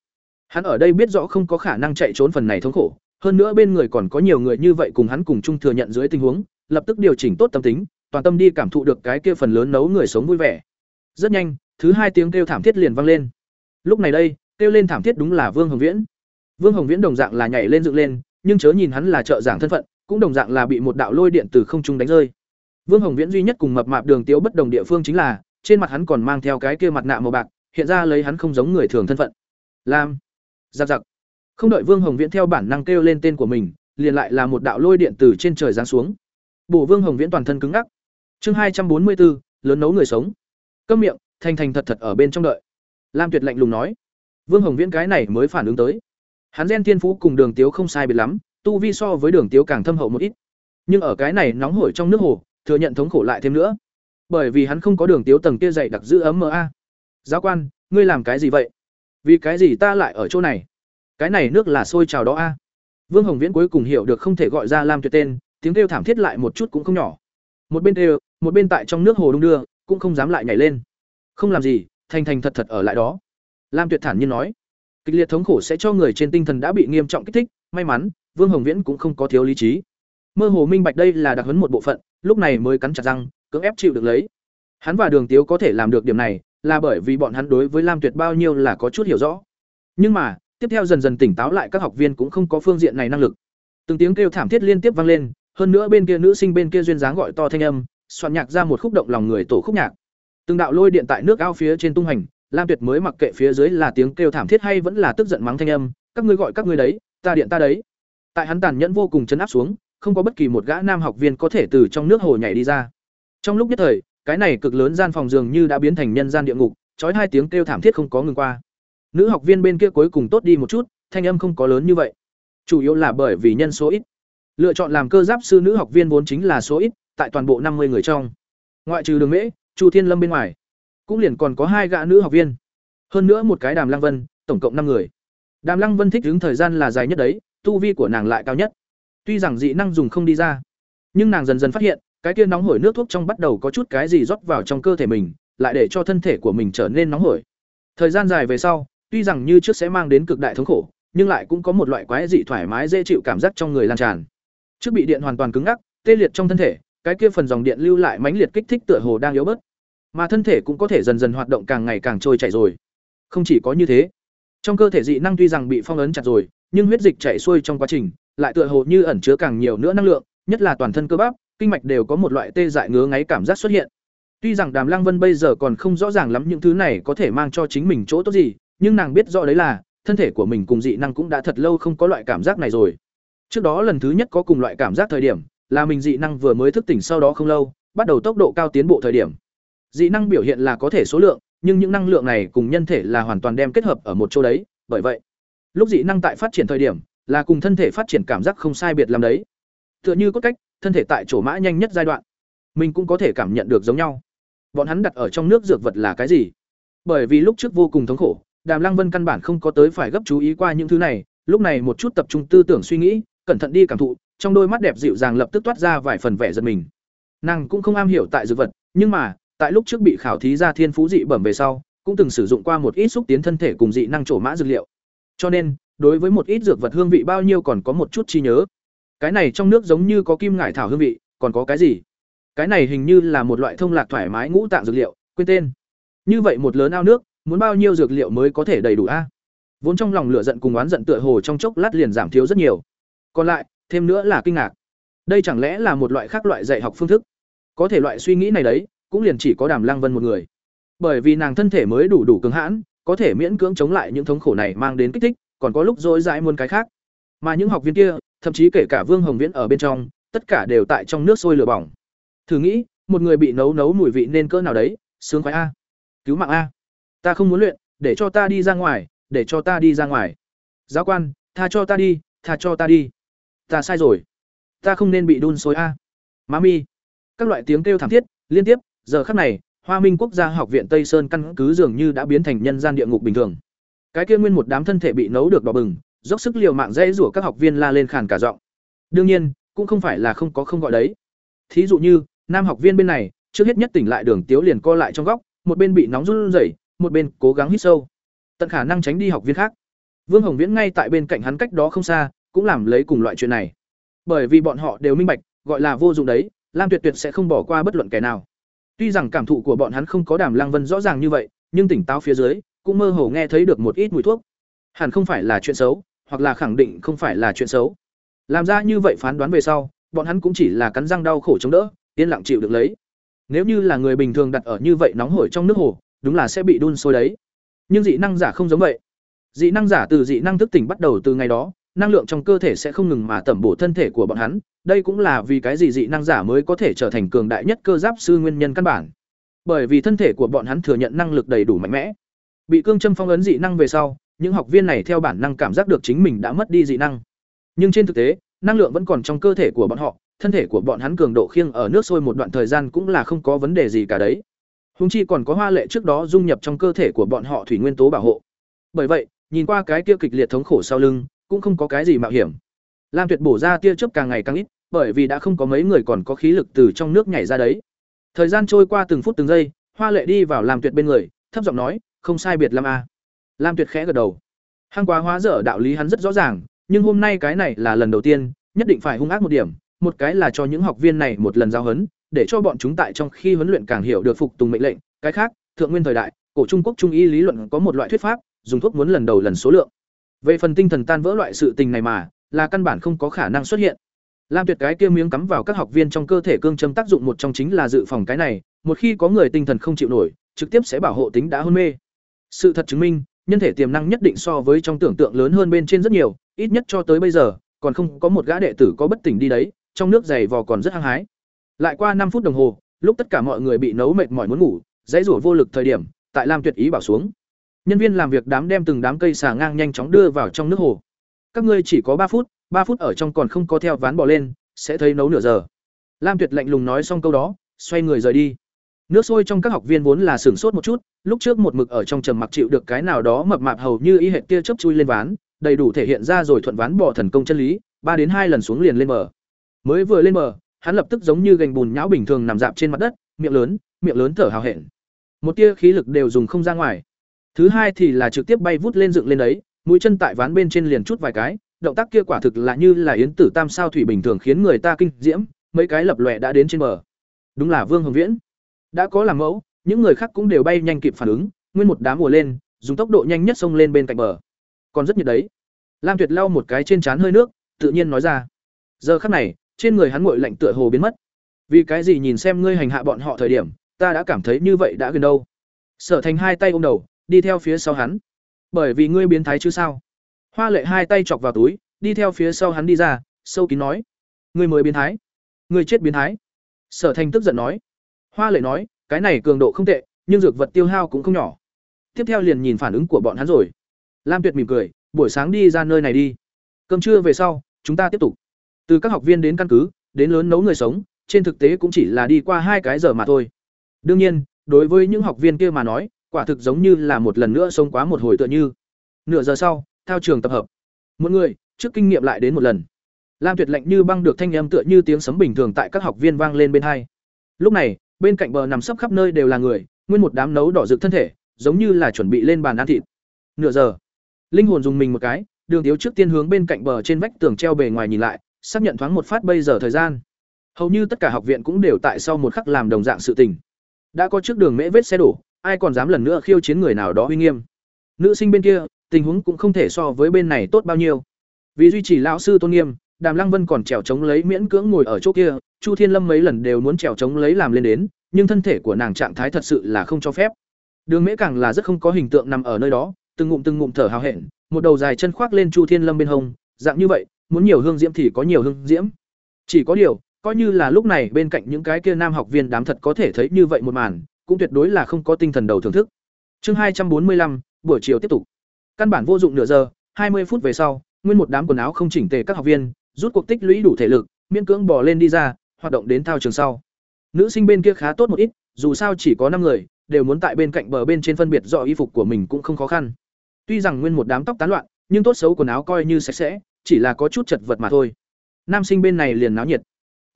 Hắn ở đây biết rõ không có khả năng chạy trốn phần này thống khổ, hơn nữa bên người còn có nhiều người như vậy cùng hắn cùng chung thừa nhận dưới tình huống, lập tức điều chỉnh tốt tâm tính, toàn tâm đi cảm thụ được cái kia phần lớn nấu người sống vui vẻ. Rất nhanh, thứ hai tiếng kêu thảm thiết liền vang lên. Lúc này đây, kêu lên thảm thiết đúng là Vương Hồng Viễn. Vương Hồng Viễn đồng dạng là nhảy lên dựng lên, nhưng chớ nhìn hắn là trợ giảng thân phận, cũng đồng dạng là bị một đạo lôi điện từ không trung đánh rơi. Vương Hồng Viễn duy nhất cùng mập mạp Đường Tiếu bất đồng địa phương chính là, trên mặt hắn còn mang theo cái kia mặt nạ màu bạc, hiện ra lấy hắn không giống người thường thân phận. Lam. Giặc giặc. Không đợi Vương Hồng Viễn theo bản năng kêu lên tên của mình, liền lại là một đạo lôi điện từ trên trời giáng xuống. Bổ Vương Hồng Viễn toàn thân cứng ngắc. Chương hai trăm bốn mươi 244, lớn nấu người sống. Câm miệng, thành thành thật thật ở bên trong đợi. Lam Tuyệt lạnh lùng nói. Vương Hồng Viễn cái này mới phản ứng tới. Hắn gen thiên phú cùng Đường Tiếu không sai biệt lắm, tu vi so với Đường Tiếu càng thâm hậu một ít. Nhưng ở cái này nóng hổi trong nước hồ, thừa nhận thống khổ lại thêm nữa. Bởi vì hắn không có Đường Tiếu tầng kia dày đặc giữ ấm mờ a. Giáo quan, ngươi làm cái gì vậy? Vì cái gì ta lại ở chỗ này? Cái này nước là sôi trào đó a. Vương Hồng Viễn cuối cùng hiểu được không thể gọi ra Lam Tuyệt tên, tiếng kêu thảm thiết lại một chút cũng không nhỏ. Một bên kêu, một bên tại trong nước hồ đung đưa, cũng không dám lại nhảy lên. Không làm gì, thành thành thật thật ở lại đó. Lam Tuyệt thản nhiên nói, kịch liệt thống khổ sẽ cho người trên tinh thần đã bị nghiêm trọng kích thích, may mắn, Vương Hồng Viễn cũng không có thiếu lý trí. Mơ hồ minh bạch đây là đặc huấn một bộ phận, lúc này mới cắn chặt răng, cưỡng ép chịu được lấy. Hắn và Đường Tiếu có thể làm được điểm này, là bởi vì bọn hắn đối với Lam Tuyệt bao nhiêu là có chút hiểu rõ. Nhưng mà, tiếp theo dần dần tỉnh táo lại các học viên cũng không có phương diện này năng lực. Từng tiếng kêu thảm thiết liên tiếp vang lên, hơn nữa bên kia nữ sinh bên kia duyên dáng gọi to thanh âm, soạn nhạc ra một khúc động lòng người tổ khúc nhạc. Từng đạo lôi điện tại nước ao phía trên tung hành, Lam Tuyệt mới mặc kệ phía dưới là tiếng kêu thảm thiết hay vẫn là tức giận mắng thanh âm, các ngươi gọi các ngươi đấy, ta điện ta đấy. Tại hắn tàn nhẫn vô cùng chấn áp xuống, không có bất kỳ một gã nam học viên có thể từ trong nước hồ nhảy đi ra. Trong lúc nhất thời, cái này cực lớn gian phòng dường như đã biến thành nhân gian địa ngục, trói hai tiếng kêu thảm thiết không có ngừng qua. Nữ học viên bên kia cuối cùng tốt đi một chút, thanh âm không có lớn như vậy. Chủ yếu là bởi vì nhân số ít. Lựa chọn làm cơ giáp sư nữ học viên vốn chính là số ít, tại toàn bộ năm mươi người trong. Ngoại trừ Đường Mễ, Chu Thiên Lâm bên ngoài, cũng liền còn có hai gã nữ học viên. Hơn nữa một cái Đàm Lăng Vân, tổng cộng năm người. Đàm Lăng Vân thích ứng thời gian là dài nhất đấy, tu vi của nàng lại cao nhất. Tuy rằng dị năng dùng không đi ra, nhưng nàng dần dần phát hiện, cái kia nóng hổi nước thuốc trong bắt đầu có chút cái gì rót vào trong cơ thể mình, lại để cho thân thể của mình trở nên nóng hổi. Thời gian dài về sau, tuy rằng như trước sẽ mang đến cực đại thống khổ, nhưng lại cũng có một loại quái dị thoải mái dễ chịu cảm giác trong người lan tràn. Trước bị điện hoàn toàn cứng ngắc, tê liệt trong thân thể, cái kia phần dòng điện lưu lại mãnh liệt kích thích tựa hồ đang yếu bớt. Mà thân thể cũng có thể dần dần hoạt động càng ngày càng trôi chảy rồi. Không chỉ có như thế, trong cơ thể dị năng tuy rằng bị phong ấn chặt rồi, nhưng huyết dịch chảy xuôi trong quá trình, lại tựa hồ như ẩn chứa càng nhiều nữa năng lượng, nhất là toàn thân cơ bắp, kinh mạch đều có một loại tê dại ngứa ngáy cảm giác xuất hiện. Tuy rằng Đàm Lăng Vân bây giờ còn không rõ ràng lắm những thứ này có thể mang cho chính mình chỗ tốt gì, nhưng nàng biết rõ đấy là, thân thể của mình cùng dị năng cũng đã thật lâu không có loại cảm giác này rồi. Trước đó lần thứ nhất có cùng loại cảm giác thời điểm, là mình dị năng vừa mới thức tỉnh sau đó không lâu, bắt đầu tốc độ cao tiến bộ thời điểm. Dị năng biểu hiện là có thể số lượng, nhưng những năng lượng này cùng nhân thể là hoàn toàn đem kết hợp ở một chỗ đấy, bởi vậy, lúc dị năng tại phát triển thời điểm, là cùng thân thể phát triển cảm giác không sai biệt làm đấy. Tựa như cốt cách, thân thể tại chỗ mã nhanh nhất giai đoạn, mình cũng có thể cảm nhận được giống nhau. Bọn hắn đặt ở trong nước dược vật là cái gì? Bởi vì lúc trước vô cùng thống khổ, Đàm Lăng Vân căn bản không có tới phải gấp chú ý qua những thứ này, lúc này một chút tập trung tư tưởng suy nghĩ, cẩn thận đi cảm thụ, trong đôi mắt đẹp dịu dàng lập tức toát ra vài phần vẻ giận mình. Nàng cũng không am hiểu tại dược vật, nhưng mà, tại lúc trước bị khảo thí ra thiên phú dị bẩm về sau, cũng từng sử dụng qua một ít xúc tiến thân thể cùng dị năng trổ mã dược liệu. Cho nên, đối với một ít dược vật hương vị bao nhiêu còn có một chút chi nhớ. Cái này trong nước giống như có kim ngải thảo hương vị, còn có cái gì? Cái này hình như là một loại thông lạc thoải mái ngũ tạng dược liệu, quên tên. Như vậy một lớn ao nước, muốn bao nhiêu dược liệu mới có thể đầy đủ a? Vốn trong lòng lửa giận cùng oán giận tựa hồ trong chốc lát liền giảm thiếu rất nhiều. Còn lại, thêm nữa là kinh ngạc. Đây chẳng lẽ là một loại khác loại dạy học phương thức? Có thể loại suy nghĩ này đấy, cũng liền chỉ có Đàm Lăng Vân một người. Bởi vì nàng thân thể mới đủ đủ cứng hãn, có thể miễn cưỡng chống lại những thống khổ này mang đến kích thích, còn có lúc dối dãi muôn cái khác. Mà những học viên kia, thậm chí kể cả Vương Hồng Viễn ở bên trong, tất cả đều tại trong nước sôi lửa bỏng. Thử nghĩ, một người bị nấu nấu mùi vị nên cỡ nào đấy, sướng khoái a. Cứu mạng a. Ta không muốn luyện, để cho ta đi ra ngoài, để cho ta đi ra ngoài. Giáo quan, tha cho ta đi, tha cho ta đi. Ta sai rồi. Ta không nên bị đun sôi a. má mi. Các loại tiếng kêu thảm thiết liên tiếp, giờ khắc này, Hoa Minh Quốc gia học viện Tây Sơn căn cứ dường như đã biến thành nhân gian địa ngục bình thường. Cái kia nguyên một đám thân thể bị nấu được đỏ bừng, dốc sức liều mạng dây rủa các học viên la lên khàn cả giọng. Đương nhiên, cũng không phải là không có không gọi đấy. Thí dụ như, nam học viên bên này, trước hết nhất tỉnh lại Đường Tiếu liền co lại trong góc, một bên bị nóng run rẩy, một bên cố gắng hít sâu, tận khả năng tránh đi học viên khác. Vương Hồng Viễn ngay tại bên cạnh hắn cách đó không xa, cũng làm lấy cùng loại chuyện này. Bởi vì bọn họ đều minh bạch, gọi là vô dụng đấy, Lam Tuyệt Tuyệt sẽ không bỏ qua bất luận kẻ nào. Tuy rằng cảm thụ của bọn hắn không có Đàm Lang Vân rõ ràng như vậy, nhưng tỉnh táo phía dưới, cũng mơ hồ nghe thấy được một ít mùi thuốc. Hẳn không phải là chuyện xấu, hoặc là khẳng định không phải là chuyện xấu. Làm ra như vậy phán đoán về sau, bọn hắn cũng chỉ là cắn răng đau khổ chống đỡ, yên lặng chịu được lấy. Nếu như là người bình thường đặt ở như vậy nóng hổi trong nước hồ, đúng là sẽ bị đun sôi đấy. Nhưng dị năng giả không giống vậy. Dị năng giả từ dị năng thức tỉnh bắt đầu từ ngày đó, năng lượng trong cơ thể sẽ không ngừng mà tẩm bổ thân thể của bọn hắn, đây cũng là vì cái gì dị năng giả mới có thể trở thành cường đại nhất cơ giáp sư nguyên nhân căn bản. Bởi vì thân thể của bọn hắn thừa nhận năng lực đầy đủ mạnh mẽ. Bị cương châm phong ấn dị năng về sau, những học viên này theo bản năng cảm giác được chính mình đã mất đi dị năng. Nhưng trên thực tế, năng lượng vẫn còn trong cơ thể của bọn họ, thân thể của bọn hắn cường độ khiêng ở nước sôi một đoạn thời gian cũng là không có vấn đề gì cả đấy. Hùng chi còn có hoa lệ trước đó dung nhập trong cơ thể của bọn họ thủy nguyên tố bảo hộ. Bởi vậy, nhìn qua cái kia kịch liệt thống khổ sau lưng, cũng không có cái gì mạo hiểm. Lam Tuyệt bổ ra tia chớp càng ngày càng ít, bởi vì đã không có mấy người còn có khí lực từ trong nước nhảy ra đấy. Thời gian trôi qua từng phút từng giây, Hoa Lệ đi vào Lam Tuyệt bên người, thấp giọng nói, "Không sai biệt lắm a." À. Lam Tuyệt khẽ gật đầu. Hang quá hóa dở đạo lý hắn rất rõ ràng, nhưng hôm nay cái này là lần đầu tiên, nhất định phải hung ác một điểm, một cái là cho những học viên này một lần giao hấn để cho bọn chúng tại trong khi huấn luyện càng hiểu được phục tùng mệnh lệnh, cái khác, thượng nguyên thời đại, cổ Trung Quốc trung y lý luận có một loại thuyết pháp, dùng thuốc muốn lần đầu lần số lượng. Về phần tinh thần tan vỡ loại sự tình này mà, là căn bản không có khả năng xuất hiện. Lam Tuyệt cái kia miếng cắm vào các học viên trong cơ thể cương châm tác dụng một trong chính là dự phòng cái này, một khi có người tinh thần không chịu nổi, trực tiếp sẽ bảo hộ tính đã hôn mê. Sự thật chứng minh, nhân thể tiềm năng nhất định so với trong tưởng tượng lớn hơn bên trên rất nhiều, ít nhất cho tới bây giờ, còn không có một gã đệ tử có bất tỉnh đi đấy, trong nước dày vò còn rất hăng hái. Lại qua năm phút đồng hồ, lúc tất cả mọi người bị nấu mệt mỏi muốn ngủ, dãy rủa vô lực thời điểm, tại Lam Tuyệt ý bảo xuống. Nhân viên làm việc đám đem từng đám cây xà ngang nhanh chóng đưa vào trong nước hồ. Các ngươi chỉ có ba phút, ba phút ở trong còn không có theo ván bỏ lên, sẽ thấy nấu nửa giờ. Lam Tuyệt lạnh lùng nói xong câu đó, xoay người rời đi. Nước sôi trong các học viên vốn là sửng sốt một chút, lúc trước một mực ở trong trầm mặc chịu được cái nào đó mập mạp hầu như y hệt tia chớp chui lên ván, đầy đủ thể hiện ra rồi thuận ván bỏ thần công chân lý, ba đến hai lần xuống liền lên bờ. Mới vừa lên bờ, hắn lập tức giống như gành bùn nhão bình thường nằm dạp trên mặt đất, miệng lớn miệng lớn thở hào hẹn. Một tia khí lực đều dùng không ra ngoài. Thứ hai thì là trực tiếp bay vút lên dựng lên đấy, mũi chân tại ván bên trên liền chút vài cái, động tác kia quả thực là như là yến tử tam sao thủy bình thường khiến người ta kinh diễm, mấy cái lập lòe đã đến trên bờ. Đúng là vương hồng viễn. Đã có làm mẫu, những người khác cũng đều bay nhanh kịp phản ứng, nguyên một đám mùa lên, dùng tốc độ nhanh nhất xông lên bên cạnh bờ. Còn rất nhiệt đấy. Lam tuyệt lau một cái trên trán hơi nước, tự nhiên nói ra. Giờ khắc này trên người hắn nguội lạnh tựa hồ biến mất. Vì cái gì nhìn xem ngươi hành hạ bọn họ thời điểm, ta đã cảm thấy như vậy đã gần đâu? Sở thành hai tay ôm đầu, đi theo phía sau hắn. Bởi vì ngươi biến thái chứ sao? Hoa lệ hai tay chọc vào túi, đi theo phía sau hắn đi ra, sâu kín nói. Ngươi mới biến thái. Ngươi chết biến thái. Sở thành tức giận nói. Hoa lệ nói, cái này cường độ không tệ, nhưng dược vật tiêu hao cũng không nhỏ. Tiếp theo liền nhìn phản ứng của bọn hắn rồi. Lam tuyệt mỉm cười, buổi sáng đi ra nơi này đi. Cơm trưa về sau, chúng ta tiếp tục từ các học viên đến căn cứ, đến lớn nấu người sống, trên thực tế cũng chỉ là đi qua hai cái giờ mà thôi. Đương nhiên, đối với những học viên kia mà nói, quả thực giống như là một lần nữa sống quá một hồi tựa như. Nửa giờ sau theo trường tập hợp. Một người, trước kinh nghiệm lại đến một lần. Lam tuyệt lạnh như băng được thanh âm tựa như tiếng sấm bình thường tại các học viên vang lên bên hai. Lúc này, bên cạnh bờ nằm sấp khắp nơi đều là người, nguyên một đám nấu đỏ rực thân thể, giống như là chuẩn bị lên bàn ăn thịt. Nửa giờ, linh hồn dùng mình một cái, đường tiếu trước tiên hướng bên cạnh bờ trên vách tường treo bề ngoài nhìn lại xác nhận thoáng một phát bây giờ thời gian. Hầu như tất cả học viện cũng đều tại sau một khắc làm đồng dạng sự tình. Đã có trước đường mễ vết xe đổ, ai còn dám lần nữa khiêu chiến người nào đó uy nghiêm. Nữ sinh bên kia, tình huống cũng không thể so với bên này tốt bao nhiêu. Vì duy trì lão sư tôn nghiêm, đàm lăng vân còn trèo chống lấy miễn cưỡng ngồi ở chỗ kia, chu thiên lâm mấy lần đều muốn trèo chống lấy làm lên đến, nhưng thân thể của nàng trạng thái thật sự là không cho phép. Đường mễ càng là rất không có hình tượng nằm ở nơi đó, từng ngụm từng ngụm thở hào hẹn, một đầu dài chân khoác lên chu thiên lâm bên hông, dạng như vậy muốn nhiều hương diễm thì có nhiều hương diễm. Chỉ có điều, coi như là lúc này bên cạnh những cái kia nam học viên đám thật có thể thấy như vậy một màn, cũng tuyệt đối là không có tinh thần đầu thưởng thức. Chương hai trăm bốn mươi lăm, buổi chiều tiếp tục. Căn bản vô dụng nửa giờ, hai mươi phút về sau, nguyên một đám quần áo không chỉnh tề các học viên, rút cuộc tích lũy đủ thể lực, miễn cưỡng bỏ lên đi ra, hoạt động đến thao trường sau. Nữ sinh bên kia khá tốt một ít, dù sao chỉ có năm người, đều muốn tại bên cạnh bờ bên trên phân biệt rõ y phục của mình cũng không khó khăn. Tuy rằng nguyên một đám tóc tán loạn, nhưng tốt xấu quần áo coi như sạch sẽ chỉ là có chút chật vật mà thôi. Nam sinh bên này liền náo nhiệt.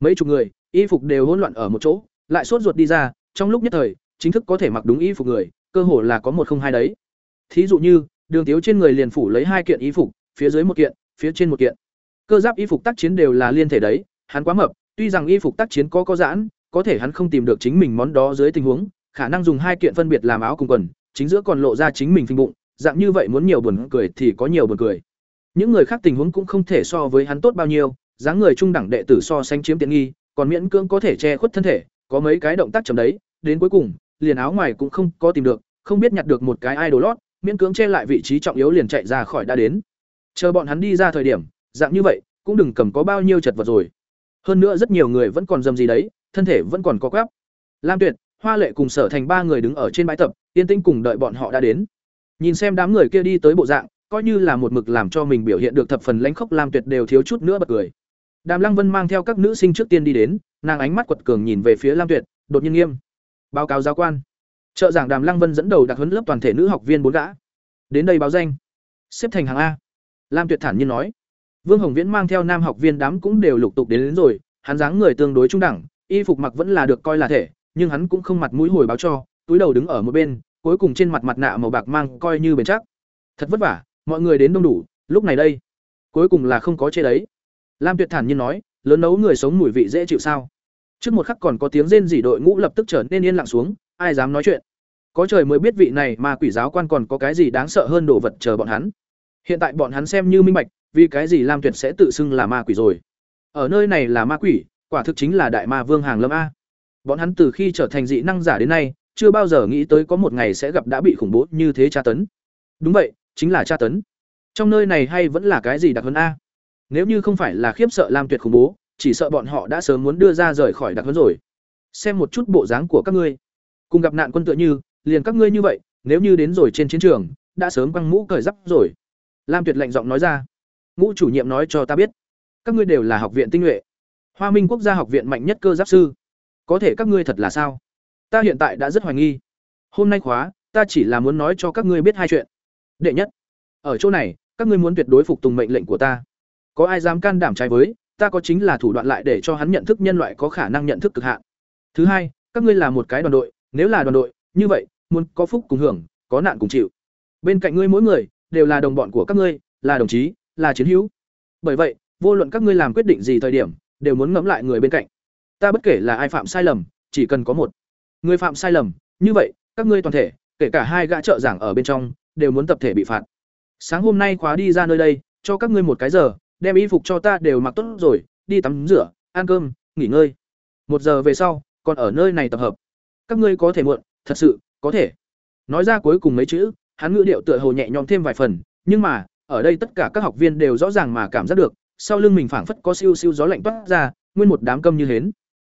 Mấy chục người, y phục đều hỗn loạn ở một chỗ, lại sốt ruột đi ra, trong lúc nhất thời, chính thức có thể mặc đúng y phục người, cơ hồ là có một không hai đấy. Thí dụ như, đường tiếu trên người liền phủ lấy hai kiện y phục, phía dưới một kiện, phía trên một kiện. Cơ giáp y phục tác chiến đều là liên thể đấy, hắn quá mập, tuy rằng y phục tác chiến có có giãn, có thể hắn không tìm được chính mình món đó dưới tình huống, khả năng dùng hai kiện phân biệt làm áo cùng quần, chính giữa còn lộ ra chính mình phình bụng, dạng như vậy muốn nhiều buồn cười thì có nhiều buồn cười những người khác tình huống cũng không thể so với hắn tốt bao nhiêu, dáng người trung đẳng đệ tử so sánh chiếm tiện nghi, còn miễn cưỡng có thể che khuất thân thể, có mấy cái động tác chấm đấy, đến cuối cùng, liền áo ngoài cũng không có tìm được, không biết nhặt được một cái idol lót miễn cưỡng che lại vị trí trọng yếu liền chạy ra khỏi đã đến. Chờ bọn hắn đi ra thời điểm, dạng như vậy, cũng đừng cầm có bao nhiêu chật vật rồi. Hơn nữa rất nhiều người vẫn còn dầm gì đấy, thân thể vẫn còn có quáp lam tuyệt, hoa lệ cùng sở thành ba người đứng ở trên bãi tập, yên tĩnh cùng đợi bọn họ đã đến. Nhìn xem đám người kia đi tới bộ dạng coi như là một mực làm cho mình biểu hiện được thập phần lãnh khốc lam tuyệt đều thiếu chút nữa bật cười. Đàm lăng vân mang theo các nữ sinh trước tiên đi đến nàng ánh mắt quật cường nhìn về phía lam tuyệt đột nhiên nghiêm. Báo cáo giáo quan. Trợ giảng đàm lăng vân dẫn đầu đặc huấn lớp toàn thể nữ học viên bốn gã. Đến đây báo danh. Xếp thành hàng a. Lam tuyệt thản nhiên nói. Vương hồng viễn mang theo nam học viên đám cũng đều lục tục đến, đến rồi hắn dáng người tương đối trung đẳng y phục mặc vẫn là được coi là thể nhưng hắn cũng không mặt mũi hồi báo cho túi đầu đứng ở một bên cuối cùng trên mặt mặt nạ màu bạc mang coi như bền chắc. Thật vất vả mọi người đến đông đủ, lúc này đây. Cuối cùng là không có chê đấy lam tuyệt thản nhiên nói, lớn nấu người sống mùi vị dễ chịu sao? Trước một khắc còn có tiếng rên rỉ đội ngũ lập tức trở nên yên lặng xuống, ai dám nói chuyện? Có trời mới biết vị này mà quỷ giáo quan còn có cái gì đáng sợ hơn đồ vật chờ bọn hắn. Hiện tại bọn hắn xem như minh bạch, vì cái gì lam tuyệt sẽ tự xưng là ma quỷ rồi. Ở nơi này là ma quỷ, quả thực chính là đại ma vương hàng lâm a. Bọn hắn từ khi trở thành dị năng giả đến nay, chưa bao giờ nghĩ tới có một ngày sẽ gặp đã bị khủng bố như thế tra tấn. Đúng vậy chính là tra tấn. Trong nơi này hay vẫn là cái gì đặc hơn a? Nếu như không phải là khiếp sợ lam tuyệt khủng bố, chỉ sợ bọn họ đã sớm muốn đưa ra rời khỏi đặc hơn rồi. Xem một chút bộ dáng của các ngươi. Cùng gặp nạn quân tựa như, liền các ngươi như vậy, nếu như đến rồi trên chiến trường, đã sớm quăng mũ cởi giáp rồi. Lam tuyệt lạnh giọng nói ra. Ngũ chủ nhiệm nói cho ta biết. Các ngươi đều là học viện tinh nhuệ. Hoa minh quốc gia học viện mạnh nhất cơ giáp sư. Có thể các ngươi thật là sao? Ta hiện tại đã rất hoài nghi. Hôm nay khóa, ta chỉ là muốn nói cho các ngươi biết hai chuyện đệ nhất ở chỗ này các ngươi muốn tuyệt đối phục tùng mệnh lệnh của ta có ai dám can đảm trái với ta có chính là thủ đoạn lại để cho hắn nhận thức nhân loại có khả năng nhận thức cực hạn. Thứ hai, các ngươi là một cái đoàn đội, nếu là đoàn đội, như vậy, muốn có phúc cùng hưởng, có nạn cùng chịu. Bên cạnh ngươi mỗi người đều là đồng bọn của các ngươi, là đồng chí, là chiến hữu. Bởi vậy, vô luận các ngươi làm quyết định gì thời điểm, đều muốn ngẫm lại người bên cạnh. Ta bất kể là ai phạm sai lầm, chỉ cần có một người phạm sai lầm, như vậy, các ngươi toàn thể, kể cả hai gã trợ giảng ở bên trong, đều muốn tập thể bị phạt. Sáng hôm nay khóa đi ra nơi đây, cho các ngươi một cái giờ, đem y phục cho ta đều mặc tốt rồi, đi tắm rửa, ăn cơm, nghỉ ngơi. Một giờ về sau, còn ở nơi này tập hợp. Các ngươi có thể muộn, thật sự, có thể. Nói ra cuối cùng mấy chữ, hắn ngữ điệu tựa hồ nhẹ nhõm thêm vài phần, nhưng mà, ở đây tất cả các học viên đều rõ ràng mà cảm giác được, sau lưng mình phảng phất có siêu siêu gió lạnh toát ra, nguyên một đám câm như hến.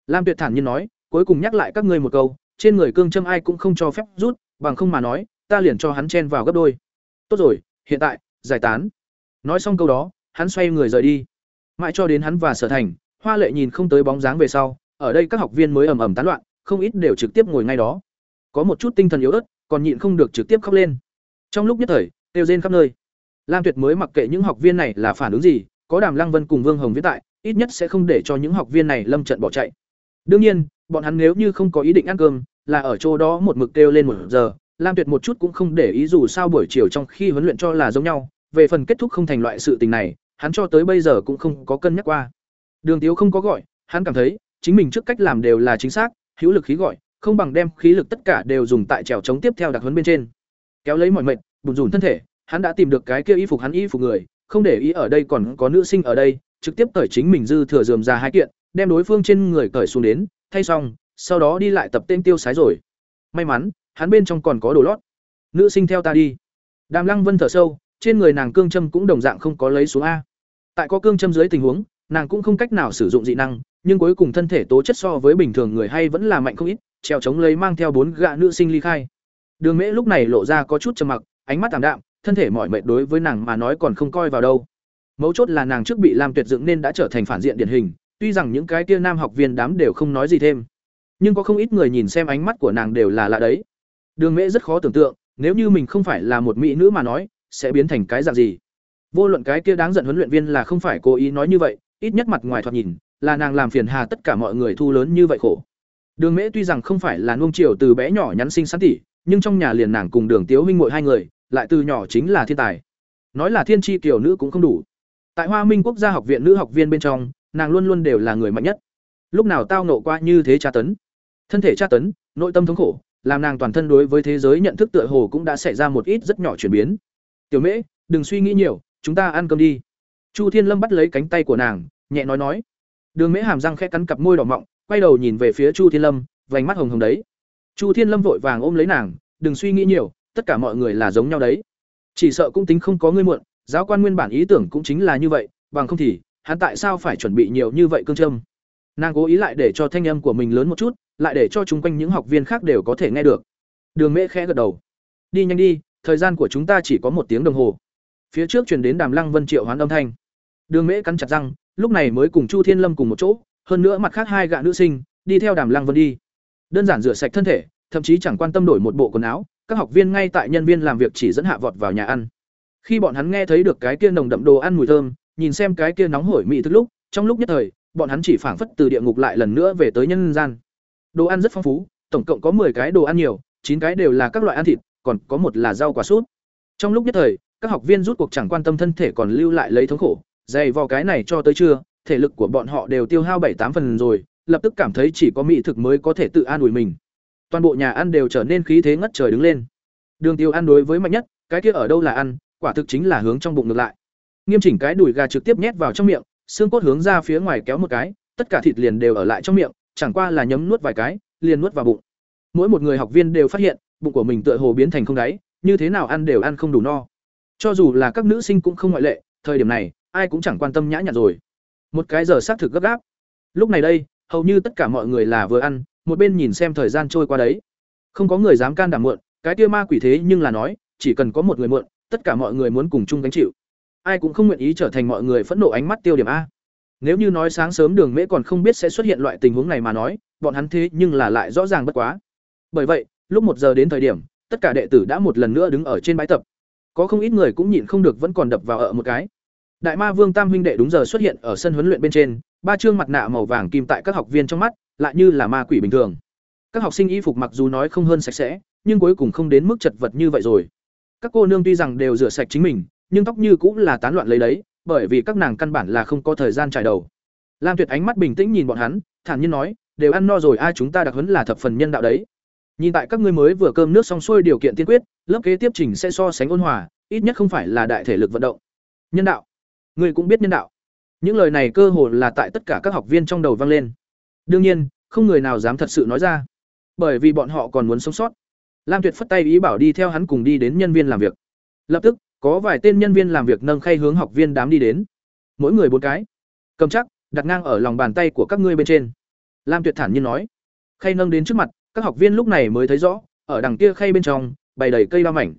Lam Tuyệt thản nhiên nói, cuối cùng nhắc lại các ngươi một câu, trên người cương châm ai cũng không cho phép rút, bằng không mà nói, ta liền cho hắn chen vào gấp đôi. Tốt rồi, hiện tại, giải tán. Nói xong câu đó, hắn xoay người rời đi. Mãi cho đến hắn và Sở Thành, Hoa Lệ nhìn không tới bóng dáng về sau, ở đây các học viên mới ầm ầm tán loạn, không ít đều trực tiếp ngồi ngay đó. Có một chút tinh thần yếu ớt, còn nhịn không được trực tiếp khóc lên. Trong lúc nhất thời, kêu rên khắp nơi. Lam Tuyệt mới mặc kệ những học viên này là phản ứng gì, có Đàm Lăng Vân cùng Vương Hồng viết tại, ít nhất sẽ không để cho những học viên này lâm trận bỏ chạy. Đương nhiên, bọn hắn nếu như không có ý định ăn cơm, là ở chỗ đó một mực kêu lên một giờ, Lam Tuyệt một chút cũng không để ý dù sao buổi chiều trong khi huấn luyện cho là giống nhau, về phần kết thúc không thành loại sự tình này, hắn cho tới bây giờ cũng không có cân nhắc qua. Đường Tiếu không có gọi, hắn cảm thấy chính mình trước cách làm đều là chính xác, hữu lực khí gọi, không bằng đem khí lực tất cả đều dùng tại trèo chống tiếp theo đặc huấn bên trên. Kéo lấy mọi mệt, bùn rủn thân thể, hắn đã tìm được cái kia y phục hắn y phục người, không để ý ở đây còn có nữ sinh ở đây, trực tiếp cởi chính mình dư thừa rườm ra hai kiện, đem đối phương trên người cởi xuống đến, thay xong, sau đó đi lại tập tên tiêu sái rồi. May mắn, hắn bên trong còn có đồ lót. Nữ sinh theo ta đi. Đàm Lăng Vân thở sâu, trên người nàng cương châm cũng đồng dạng không có lấy xuống a. Tại có cương châm dưới tình huống, nàng cũng không cách nào sử dụng dị năng, nhưng cuối cùng thân thể tố chất so với bình thường người hay vẫn là mạnh không ít, trèo chống lấy mang theo bốn gạ nữ sinh ly khai. Đường Mễ lúc này lộ ra có chút trầm mặc, ánh mắt tạm đạm, thân thể mỏi mệt đối với nàng mà nói còn không coi vào đâu. Mấu chốt là nàng trước bị làm tuyệt dựng nên đã trở thành phản diện điển hình, tuy rằng những cái kia nam học viên đám đều không nói gì thêm, nhưng có không ít người nhìn xem ánh mắt của nàng đều là lạ đấy. Đường Mễ rất khó tưởng tượng, nếu như mình không phải là một mỹ nữ mà nói, sẽ biến thành cái dạng gì. Vô luận cái kia đáng giận huấn luyện viên là không phải cố ý nói như vậy, ít nhất mặt ngoài thoạt nhìn, là nàng làm phiền hà tất cả mọi người thu lớn như vậy khổ. Đường Mễ tuy rằng không phải là nuông chiều từ bé nhỏ nhắn sinh sẵn tỉ, nhưng trong nhà liền nàng cùng Đường Tiếu huynh muội hai người, lại từ nhỏ chính là thiên tài. Nói là thiên chi tiểu nữ cũng không đủ. Tại Hoa Minh Quốc gia học viện nữ học viên bên trong, nàng luôn luôn đều là người mạnh nhất. Lúc nào tao nộ qua như thế tra tấn, thân thể tra tấn, nội tâm thống khổ, làm nàng toàn thân đối với thế giới nhận thức tựa hồ cũng đã xảy ra một ít rất nhỏ chuyển biến. "Tiểu Mễ, đừng suy nghĩ nhiều, chúng ta ăn cơm đi." Chu Thiên Lâm bắt lấy cánh tay của nàng, nhẹ nói nói. Đường Mễ hàm răng khẽ cắn cặp môi đỏ mọng, quay đầu nhìn về phía Chu Thiên Lâm, vành mắt hồng hồng đấy. Chu Thiên Lâm vội vàng ôm lấy nàng, "Đừng suy nghĩ nhiều, tất cả mọi người là giống nhau đấy. Chỉ sợ cũng tính không có ngươi muộn, giáo quan nguyên bản ý tưởng cũng chính là như vậy, bằng không thì, hắn tại sao phải chuẩn bị nhiều như vậy cương trâm Nàng cố ý lại để cho thanh âm của mình lớn một chút, lại để cho chúng quanh những học viên khác đều có thể nghe được. Đường Mễ khẽ gật đầu. "Đi nhanh đi, thời gian của chúng ta chỉ có một tiếng đồng hồ." Phía trước truyền đến Đàm Lăng Vân triệu hoán âm thanh. Đường Mễ cắn chặt răng, lúc này mới cùng Chu Thiên Lâm cùng một chỗ, hơn nữa mặt khác hai gã nữ sinh, đi theo Đàm Lăng Vân đi. Đơn giản rửa sạch thân thể, thậm chí chẳng quan tâm đổi một bộ quần áo, các học viên ngay tại nhân viên làm việc chỉ dẫn hạ vọt vào nhà ăn. Khi bọn hắn nghe thấy được cái kia nồng đậm đồ ăn mùi thơm, nhìn xem cái kia nóng hổi mị thức lúc, trong lúc nhất thời, bọn hắn chỉ phảng phất từ địa ngục lại lần nữa về tới nhân gian. Đồ ăn rất phong phú, tổng cộng có 10 cái đồ ăn nhiều, 9 cái đều là các loại ăn thịt, còn có một là rau quả sút. Trong lúc nhất thời, các học viên rút cuộc chẳng quan tâm thân thể còn lưu lại lấy thống khổ, dày vò cái này cho tới trưa, thể lực của bọn họ đều tiêu hao bảy tám phần rồi, lập tức cảm thấy chỉ có mỹ thực mới có thể tự an ủi mình. Toàn bộ nhà ăn đều trở nên khí thế ngất trời đứng lên. Đường Tiêu ăn đối với mạnh nhất, cái kia ở đâu là ăn, quả thực chính là hướng trong bụng ngược lại. Nghiêm chỉnh cái đùi gà trực tiếp nhét vào trong miệng, xương cốt hướng ra phía ngoài kéo một cái, tất cả thịt liền đều ở lại trong miệng, chẳng qua là nhấm nuốt vài cái, liền nuốt vào bụng. Mỗi một người học viên đều phát hiện, bụng của mình tựa hồ biến thành không đáy, như thế nào ăn đều ăn không đủ no. Cho dù là các nữ sinh cũng không ngoại lệ, thời điểm này, ai cũng chẳng quan tâm nhã nhặn rồi. Một cái giờ xác thực gấp gáp. Lúc này đây, hầu như tất cả mọi người là vừa ăn, một bên nhìn xem thời gian trôi qua đấy. Không có người dám can đảm muộn, cái kia ma quỷ thế nhưng là nói, chỉ cần có một người muộn, tất cả mọi người muốn cùng chung gánh chịu. Ai cũng không nguyện ý trở thành mọi người phẫn nộ ánh mắt tiêu điểm a. Nếu như nói sáng sớm Đường Mễ còn không biết sẽ xuất hiện loại tình huống này mà nói, bọn hắn thế nhưng là lại rõ ràng bất quá. Bởi vậy, lúc một giờ đến thời điểm, tất cả đệ tử đã một lần nữa đứng ở trên bãi tập. Có không ít người cũng nhịn không được vẫn còn đập vào ở một cái. Đại Ma Vương Tam huynh đệ đúng giờ xuất hiện ở sân huấn luyện bên trên, ba trương mặt nạ màu vàng kim tại các học viên trong mắt, lại như là ma quỷ bình thường. Các học sinh y phục mặc dù nói không hơn sạch sẽ, nhưng cuối cùng không đến mức chật vật như vậy rồi. Các cô nương tuy rằng đều rửa sạch chính mình, nhưng tóc như cũng là tán loạn lấy đấy, bởi vì các nàng căn bản là không có thời gian trải đầu. Lam Tuyệt ánh mắt bình tĩnh nhìn bọn hắn, thản nhiên nói, đều ăn no rồi ai chúng ta đặc huấn là thập phần nhân đạo đấy. Nhìn tại các ngươi mới vừa cơm nước xong xuôi điều kiện tiên quyết, lớp kế tiếp trình sẽ so sánh ôn hòa, ít nhất không phải là đại thể lực vận động. Nhân đạo, ngươi cũng biết nhân đạo. Những lời này cơ hồ là tại tất cả các học viên trong đầu vang lên. Đương nhiên, không người nào dám thật sự nói ra, bởi vì bọn họ còn muốn sống sót. Lam Tuyệt phất tay ý bảo đi theo hắn cùng đi đến nhân viên làm việc. Lập tức, có vài tên nhân viên làm việc nâng khay hướng học viên đám đi đến. Mỗi người bốn cái. Cầm chắc, đặt ngang ở lòng bàn tay của các ngươi bên trên. Lam Tuyệt thản nhiên nói. Khay nâng đến trước mặt, các học viên lúc này mới thấy rõ, ở đằng kia khay bên trong, bày đầy cây ba mảnh.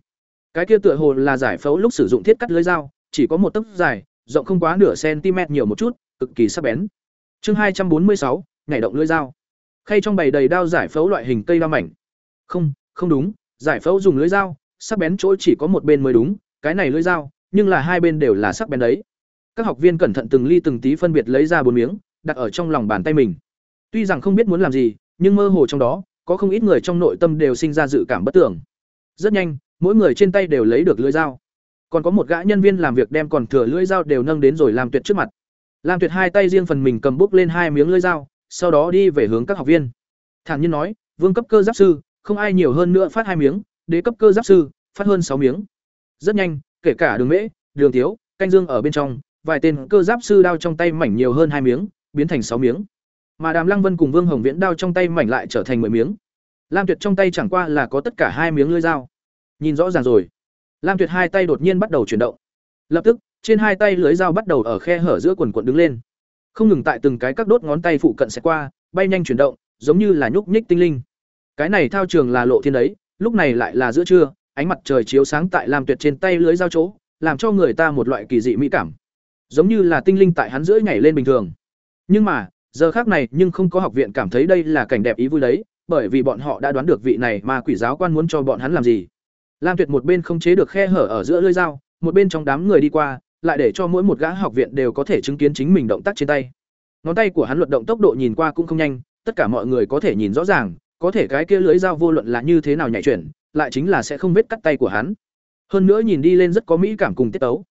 Cái kia tựa hồ là giải phẫu lúc sử dụng thiết cắt lưới dao, chỉ có một tấc dài, rộng không quá nửa cm nhiều một chút, cực kỳ sắc bén. Chương hai trăm bốn mươi sáu, nhảy động lưỡi dao. Khay trong bày đầy đao giải phẫu loại hình cây ba mảnh. Không, không đúng, giải phẫu dùng lưỡi dao, sắc bén chỗ chỉ có một bên mới đúng, cái này lưỡi dao, nhưng là hai bên đều là sắc bén đấy. Các học viên cẩn thận từng ly từng tí phân biệt lấy ra bốn miếng, đặt ở trong lòng bàn tay mình. Tuy rằng không biết muốn làm gì, nhưng mơ hồ trong đó, có không ít người trong nội tâm đều sinh ra dự cảm bất tưởng. Rất nhanh, mỗi người trên tay đều lấy được lưỡi dao. Còn có một gã nhân viên làm việc đem còn thừa lưỡi dao đều nâng đến rồi làm tuyệt trước mặt. Lam Tuyệt hai tay riêng phần mình cầm bốc lên hai miếng lưỡi dao, sau đó đi về hướng các học viên. Thản nhiên nói, "Vương cấp cơ giáp sư, không ai nhiều hơn nữa phát hai miếng, đế cấp cơ giáp sư, phát hơn sáu miếng." Rất nhanh, kể cả Đường Mễ, Đường thiếu, Canh Dương ở bên trong, vài tên cơ giáp sư đao trong tay mảnh nhiều hơn hai miếng, biến thành sáu miếng. Mà Đàm Lăng Vân cùng Vương Hồng Viễn đao trong tay mảnh lại trở thành 10 miếng. Lam Tuyệt trong tay chẳng qua là có tất cả hai miếng lưỡi dao. Nhìn rõ ràng rồi. Lam Tuyệt hai tay đột nhiên bắt đầu chuyển động. Lập tức, trên hai tay lưới dao bắt đầu ở khe hở giữa quần quần đứng lên. Không ngừng tại từng cái các đốt ngón tay phụ cận sẽ qua, bay nhanh chuyển động, giống như là nhúc nhích tinh linh. Cái này thao trường là lộ thiên đấy, lúc này lại là giữa trưa, ánh mặt trời chiếu sáng tại Lam Tuyệt trên tay lưới dao chỗ, làm cho người ta một loại kỳ dị mỹ cảm. Giống như là tinh linh tại hắn rưỡi nhảy lên bình thường. Nhưng mà, giờ khác này nhưng không có học viện cảm thấy đây là cảnh đẹp ý vui đấy, bởi vì bọn họ đã đoán được vị này mà quỷ giáo quan muốn cho bọn hắn làm gì. Lam Tuyệt một bên không chế được khe hở ở giữa lưỡi dao, một bên trong đám người đi qua, lại để cho mỗi một gã học viện đều có thể chứng kiến chính mình động tác trên tay. Ngón tay của hắn luật động tốc độ nhìn qua cũng không nhanh, tất cả mọi người có thể nhìn rõ ràng, có thể cái kia lưới dao vô luận là như thế nào nhảy chuyển, lại chính là sẽ không vết cắt tay của hắn. Hơn nữa nhìn đi lên rất có mỹ cảm cùng tiết tấu.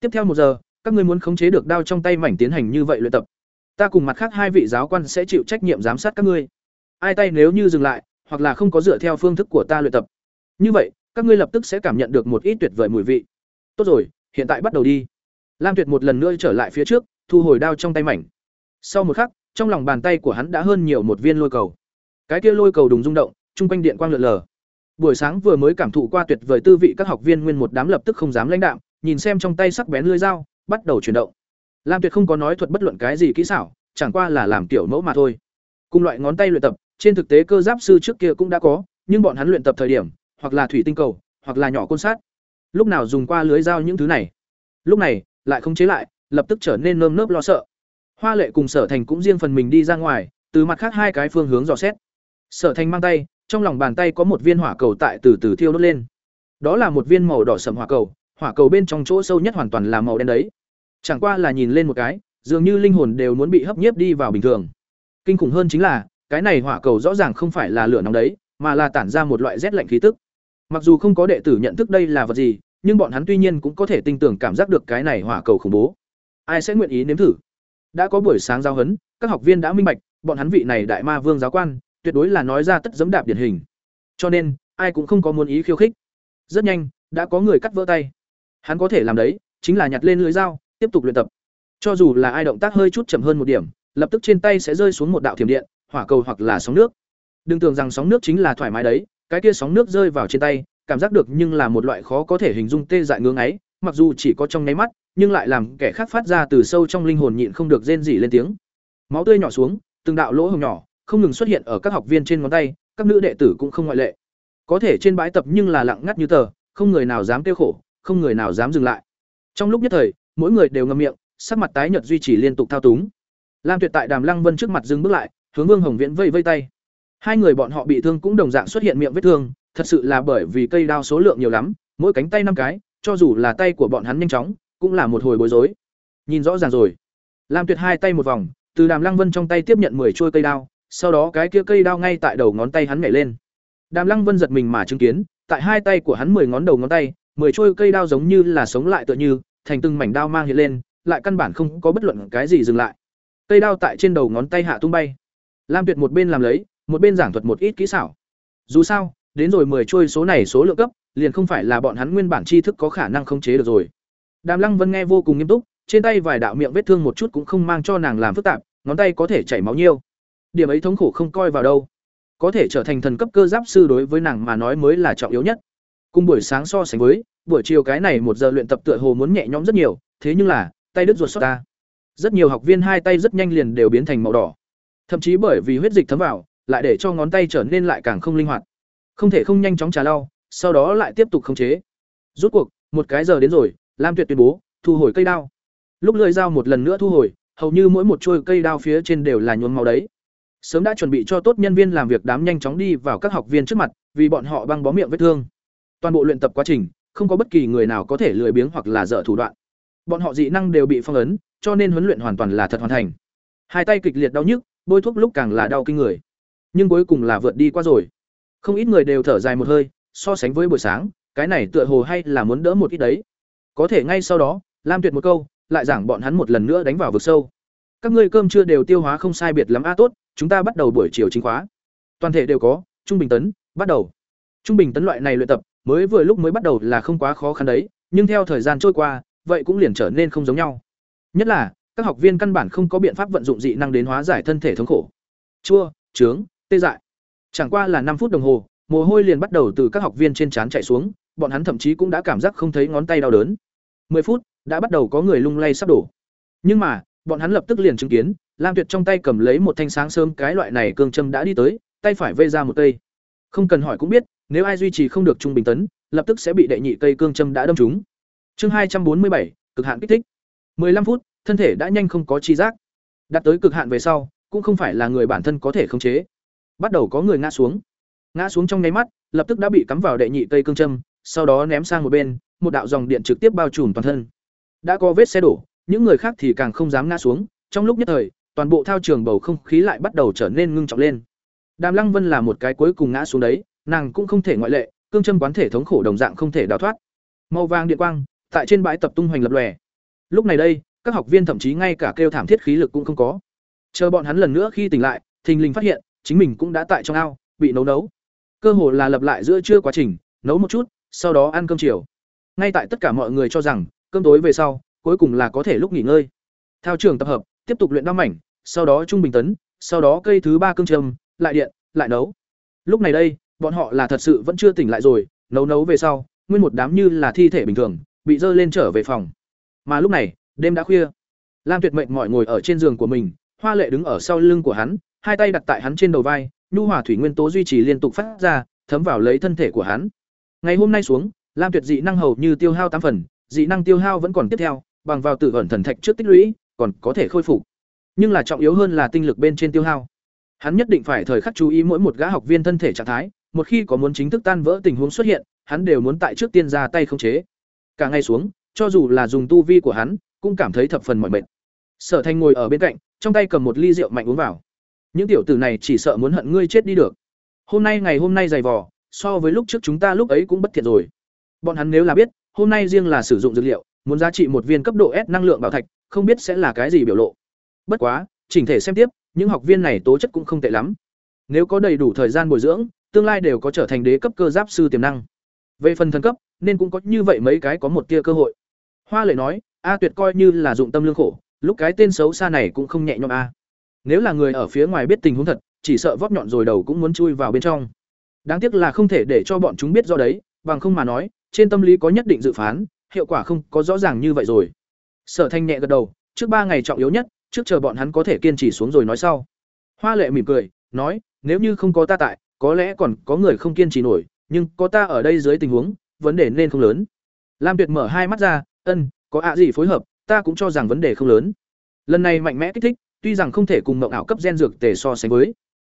Tiếp theo một giờ, các ngươi muốn khống chế được đao trong tay mảnh tiến hành như vậy luyện tập. Ta cùng mặt khác hai vị giáo quan sẽ chịu trách nhiệm giám sát các ngươi. Ai tay nếu như dừng lại, hoặc là không có dựa theo phương thức của ta luyện tập. Như vậy, các ngươi lập tức sẽ cảm nhận được một ít tuyệt vời mùi vị. Tốt rồi, hiện tại bắt đầu đi. Lam Tuyệt một lần nữa trở lại phía trước, thu hồi đao trong tay mảnh. Sau một khắc, trong lòng bàn tay của hắn đã hơn nhiều một viên lôi cầu. Cái kia lôi cầu đùng rung động, trung quanh điện quang lượn lờ. Buổi sáng vừa mới cảm thụ qua tuyệt vời tư vị các học viên nguyên một đám lập tức không dám lãnh đạm, nhìn xem trong tay sắc bén lưỡi dao, bắt đầu chuyển động. Lam Tuyệt không có nói thuật bất luận cái gì kỹ xảo, chẳng qua là làm tiểu mẫu mà thôi. Cùng loại ngón tay luyện tập, trên thực tế cơ giáp sư trước kia cũng đã có, nhưng bọn hắn luyện tập thời điểm, hoặc là thủy tinh cầu, hoặc là nhỏ côn sát. Lúc nào dùng qua lưới dao những thứ này, lúc này lại không chế lại, lập tức trở nên nơm nớp lo sợ. Hoa Lệ cùng Sở Thành cũng riêng phần mình đi ra ngoài, từ mặt khác hai cái phương hướng dò xét. Sở Thành mang tay, trong lòng bàn tay có một viên hỏa cầu tại từ từ thiêu đốt lên. Đó là một viên màu đỏ sầm hỏa cầu, hỏa cầu bên trong chỗ sâu nhất hoàn toàn là màu đen đấy. Chẳng qua là nhìn lên một cái, dường như linh hồn đều muốn bị hấp nhiếp đi vào bình thường. Kinh khủng hơn chính là, cái này hỏa cầu rõ ràng không phải là lửa nóng đấy, mà là tản ra một loại rét lạnh khí tức. Mặc dù không có đệ tử nhận thức đây là vật gì, nhưng bọn hắn tuy nhiên cũng có thể tin tưởng cảm giác được cái này hỏa cầu khủng bố. Ai sẽ nguyện ý nếm thử? Đã có buổi sáng giao hấn, các học viên đã minh bạch, bọn hắn vị này đại ma vương giáo quan, tuyệt đối là nói ra tất giẫm đạp điển hình. Cho nên, ai cũng không có muốn ý khiêu khích. Rất nhanh, đã có người cắt vỡ tay. Hắn có thể làm đấy, chính là nhặt lên lưới dao, tiếp tục luyện tập. Cho dù là ai động tác hơi chút chậm hơn một điểm, lập tức trên tay sẽ rơi xuống một đạo thiểm điện, hỏa cầu hoặc là sóng nước. Đừng tưởng rằng sóng nước chính là thoải mái đấy, cái kia sóng nước rơi vào trên tay, cảm giác được nhưng là một loại khó có thể hình dung tê dại ngưỡng ấy, mặc dù chỉ có trong nháy mắt, nhưng lại làm kẻ khác phát ra từ sâu trong linh hồn nhịn không được rên rỉ lên tiếng. Máu tươi nhỏ xuống, từng đạo lỗ hổng nhỏ, không ngừng xuất hiện ở các học viên trên ngón tay, các nữ đệ tử cũng không ngoại lệ. Có thể trên bãi tập nhưng là lặng ngắt như tờ, không người nào dám kêu khổ, không người nào dám dừng lại. Trong lúc nhất thời, mỗi người đều ngậm miệng, sắc mặt tái nhợt duy trì liên tục thao túng. Lam Tuyệt tại Đàm Lăng Vân trước mặt dừng bước lại, hướng Vương Hồng Viễn vây vây tay. Hai người bọn họ bị thương cũng đồng dạng xuất hiện miệng vết thương, thật sự là bởi vì cây đao số lượng nhiều lắm, mỗi cánh tay năm cái, cho dù là tay của bọn hắn nhanh chóng, cũng là một hồi bối rối. nhìn rõ ràng rồi lam tuyệt hai tay một vòng từ đàm lăng vân trong tay tiếp nhận mười chuôi cây đao sau đó cái kia cây đao ngay tại đầu ngón tay hắn nhảy lên. Đàm lăng vân giật mình mà chứng kiến, tại hai tay của hắn mười ngón đầu ngón tay, mười trôi cây đao giống như là sống lại tựa như, thành từng mảnh đao mang hiện lên, lại căn bản không có bất luận cái gì dừng lại. Cây đao tại trên đầu ngón tay hạ tung bay. Lam tuyệt một bên làm lấy, một bên giảng thuật một ít kỹ xảo. Dù sao, đến rồi mười trôi số này số lượng cấp, liền không phải là bọn hắn nguyên bản tri thức có khả năng khống chế được rồi. Đàm lăng vân nghe vô cùng nghiêm túc, trên tay vài đạo miệng vết thương một chút cũng không mang cho nàng làm phức tạp, ngón tay có thể chảy máu nhiêu điểm ấy thống khổ không coi vào đâu. Có thể trở thành thần cấp cơ giáp sư đối với nàng mà nói mới là trọng yếu nhất. Cùng buổi sáng so sánh với, buổi chiều cái này một giờ luyện tập tựa hồ muốn nhẹ nhõm rất nhiều, thế nhưng là, tay đứt ruột xót ta. Rất nhiều học viên hai tay rất nhanh liền đều biến thành màu đỏ. Thậm chí bởi vì huyết dịch thấm vào, lại để cho ngón tay trở nên lại càng không linh hoạt. Không thể không nhanh chóng trà lau, sau đó lại tiếp tục khống chế. Rút cuộc, một cái giờ đến rồi, lam tuyệt tuyên bố, thu hồi cây đao. Lúc lưỡi dao một lần nữa thu hồi, hầu như mỗi một chuôi cây đao phía trên đều là nhuốm màu đấy sớm đã chuẩn bị cho tốt nhân viên làm việc đám nhanh chóng đi vào các học viên trước mặt, vì bọn họ băng bó miệng vết thương. Toàn bộ luyện tập quá trình, không có bất kỳ người nào có thể lười biếng hoặc là dở thủ đoạn. Bọn họ dị năng đều bị phong ấn, cho nên huấn luyện hoàn toàn là thật hoàn thành. Hai tay kịch liệt đau nhức, bôi thuốc lúc càng là đau kinh người. Nhưng cuối cùng là vượt đi qua rồi. Không ít người đều thở dài một hơi, so sánh với buổi sáng, cái này tựa hồ hay là muốn đỡ một ít đấy. Có thể ngay sau đó, lam tuyệt một câu, lại giảng bọn hắn một lần nữa đánh vào vực sâu. Các ngươi cơm chưa đều tiêu hóa không sai biệt lắm a, tốt chúng ta bắt đầu buổi chiều chính khóa. Toàn thể đều có, trung bình tấn, bắt đầu. Trung bình tấn loại này luyện tập, mới vừa lúc mới bắt đầu là không quá khó khăn đấy, nhưng theo thời gian trôi qua, vậy cũng liền trở nên không giống nhau. Nhất là, các học viên căn bản không có biện pháp vận dụng dị năng đến hóa giải thân thể thống khổ. Chua, trướng, tê dại. Chẳng qua là năm phút đồng hồ, mồ hôi liền bắt đầu từ các học viên trên trán chạy xuống, bọn hắn thậm chí cũng đã cảm giác không thấy ngón tay đau đớn. 10 phút, đã bắt đầu có người lung lay sắp đổ. Nhưng mà, bọn hắn lập tức liền chứng kiến lam tuyệt trong tay cầm lấy một thanh sáng sớm, cái loại này cương châm đã đi tới, tay phải vây ra một cây. Không cần hỏi cũng biết, nếu ai duy trì không được trung bình tấn, lập tức sẽ bị đệ nhị cây cương châm đã đâm trúng. Chương hai trăm bốn mươi bảy, cực hạn kích thích. 15 phút, thân thể đã nhanh không có chi giác. Đạt tới cực hạn về sau, cũng không phải là người bản thân có thể khống chế. Bắt đầu có người ngã xuống. Ngã xuống trong nháy mắt, lập tức đã bị cắm vào đệ nhị cây cương châm, sau đó ném sang một bên, một đạo dòng điện trực tiếp bao trùm toàn thân. Đã có vết xe đổ, những người khác thì càng không dám ngã xuống, trong lúc nhất thời toàn bộ thao trường bầu không khí lại bắt đầu trở nên ngưng trọng lên. Đàm lăng vân là một cái cuối cùng ngã xuống đấy, nàng cũng không thể ngoại lệ, cương châm quán thể thống khổ đồng dạng không thể đào thoát. Màu vàng điện quang, tại trên bãi tập tung hoành lập lòe. Lúc này đây, các học viên thậm chí ngay cả kêu thảm thiết khí lực cũng không có. Chờ bọn hắn lần nữa khi tỉnh lại, thình lình phát hiện, chính mình cũng đã tại trong ao, bị nấu nấu. Cơ hồ là lập lại giữa trưa quá trình, nấu một chút, sau đó ăn cơm chiều. Ngay tại tất cả mọi người cho rằng, cơm tối về sau, cuối cùng là có thể lúc nghỉ ngơi. Theo trường tập hợp tiếp tục luyện đao mảnh, sau đó trung bình tấn, sau đó cây thứ ba cương trầm, lại điện, lại nấu. Lúc này đây, bọn họ là thật sự vẫn chưa tỉnh lại rồi, nấu nấu về sau, nguyên một đám như là thi thể bình thường, bị dơ lên trở về phòng. Mà lúc này, đêm đã khuya. Lam tuyệt mệnh mọi ngồi ở trên giường của mình, hoa lệ đứng ở sau lưng của hắn, hai tay đặt tại hắn trên đầu vai, nhu hòa thủy nguyên tố duy trì liên tục phát ra, thấm vào lấy thân thể của hắn. Ngày hôm nay xuống, lam tuyệt dị năng hầu như tiêu hao tám phần, dị năng tiêu hao vẫn còn tiếp theo, bằng vào tự ẩn thần thạch trước tích lũy còn có thể khôi phục. Nhưng là trọng yếu hơn là tinh lực bên trên tiêu hao. Hắn nhất định phải thời khắc chú ý mỗi một gã học viên thân thể trạng thái, một khi có muốn chính thức tan vỡ tình huống xuất hiện, hắn đều muốn tại trước tiên ra tay khống chế. Cả ngày xuống, cho dù là dùng tu vi của hắn, cũng cảm thấy thập phần mỏi mệt. Sở thanh ngồi ở bên cạnh, trong tay cầm một ly rượu mạnh uống vào. Những tiểu tử này chỉ sợ muốn hận ngươi chết đi được. Hôm nay ngày hôm nay dày vò, so với lúc trước chúng ta lúc ấy cũng bất thiện rồi. Bọn hắn nếu là biết, hôm nay riêng là sử dụng dược liệu, muốn giá trị một viên cấp độ s năng lượng bảo thạch không biết sẽ là cái gì biểu lộ. Bất quá, chỉnh thể xem tiếp, những học viên này tố chất cũng không tệ lắm. Nếu có đầy đủ thời gian bồi dưỡng, tương lai đều có trở thành đế cấp cơ giáp sư tiềm năng. Về phần thần cấp, nên cũng có như vậy mấy cái có một tia cơ hội. Hoa lệ nói, a tuyệt coi như là dụng tâm lương khổ, lúc cái tên xấu xa này cũng không nhẹ nhõm a. Nếu là người ở phía ngoài biết tình huống thật, chỉ sợ vóp nhọn rồi đầu cũng muốn chui vào bên trong. Đáng tiếc là không thể để cho bọn chúng biết do đấy, bằng không mà nói, trên tâm lý có nhất định dự phán, hiệu quả không có rõ ràng như vậy rồi sở thanh nhẹ gật đầu, trước ba ngày trọng yếu nhất, trước chờ bọn hắn có thể kiên trì xuống rồi nói sau. Hoa lệ mỉm cười, nói, nếu như không có ta tại, có lẽ còn có người không kiên trì nổi, nhưng có ta ở đây dưới tình huống, vấn đề nên không lớn. Lam tuyệt mở hai mắt ra, ân, có ạ gì phối hợp, ta cũng cho rằng vấn đề không lớn. Lần này mạnh mẽ kích thích, tuy rằng không thể cùng mộng ảo cấp gen dược tề so sánh với.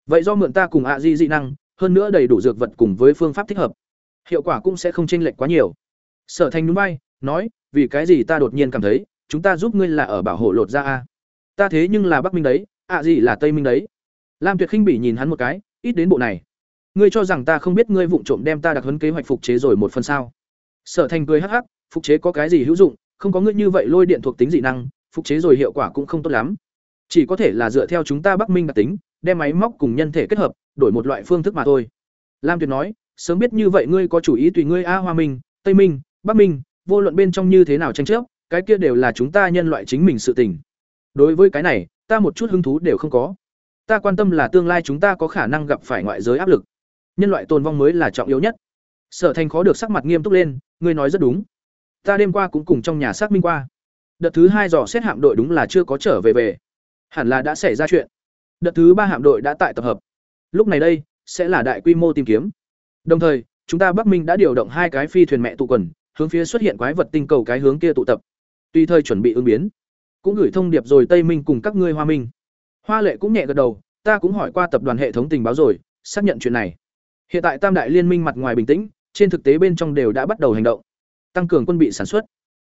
Vậy do mượn ta cùng ạ di dị năng, hơn nữa đầy đủ dược vật cùng với phương pháp thích hợp, hiệu quả cũng sẽ không chênh lệch quá nhiều. Sở thành núi bay nói, vì cái gì ta đột nhiên cảm thấy chúng ta giúp ngươi là ở bảo hộ lột ra a. Ta thế nhưng là bắc minh đấy, ạ gì là tây minh đấy. Lam tuyệt khinh bỉ nhìn hắn một cái, ít đến bộ này. Ngươi cho rằng ta không biết ngươi vụng trộm đem ta đặc huấn kế hoạch phục chế rồi một phần sao? Sở thành cười hắc hắc, phục chế có cái gì hữu dụng, không có ngươi như vậy lôi điện thuộc tính dị năng, phục chế rồi hiệu quả cũng không tốt lắm. Chỉ có thể là dựa theo chúng ta bắc minh đặc tính, đem máy móc cùng nhân thể kết hợp, đổi một loại phương thức mà thôi. Lam tuyệt nói, sớm biết như vậy ngươi có chủ ý tùy ngươi a hoa minh, tây minh, bắc minh, vô luận bên trong như thế nào tranh chấp cái kia đều là chúng ta nhân loại chính mình sự tình. Đối với cái này, ta một chút hứng thú đều không có. Ta quan tâm là tương lai chúng ta có khả năng gặp phải ngoại giới áp lực. Nhân loại tồn vong mới là trọng yếu nhất. Sở thành khó được sắc mặt nghiêm túc lên, ngươi nói rất đúng. Ta đêm qua cũng cùng trong nhà xác minh qua. Đợt thứ hai dò xét hạm đội đúng là chưa có trở về về. Hẳn là đã xảy ra chuyện. Đợt thứ ba hạm đội đã tại tập hợp. Lúc này đây, sẽ là đại quy mô tìm kiếm. Đồng thời, chúng ta bắc minh đã điều động hai cái phi thuyền mẹ tụ quần, hướng phía xuất hiện quái vật tinh cầu cái hướng kia tụ tập tùy thời chuẩn bị ứng biến, cũng gửi thông điệp rồi tây minh cùng các ngươi hoa minh. Hoa lệ cũng nhẹ gật đầu, ta cũng hỏi qua tập đoàn hệ thống tình báo rồi, xác nhận chuyện này. Hiện tại tam đại liên minh mặt ngoài bình tĩnh, trên thực tế bên trong đều đã bắt đầu hành động. Tăng cường quân bị sản xuất.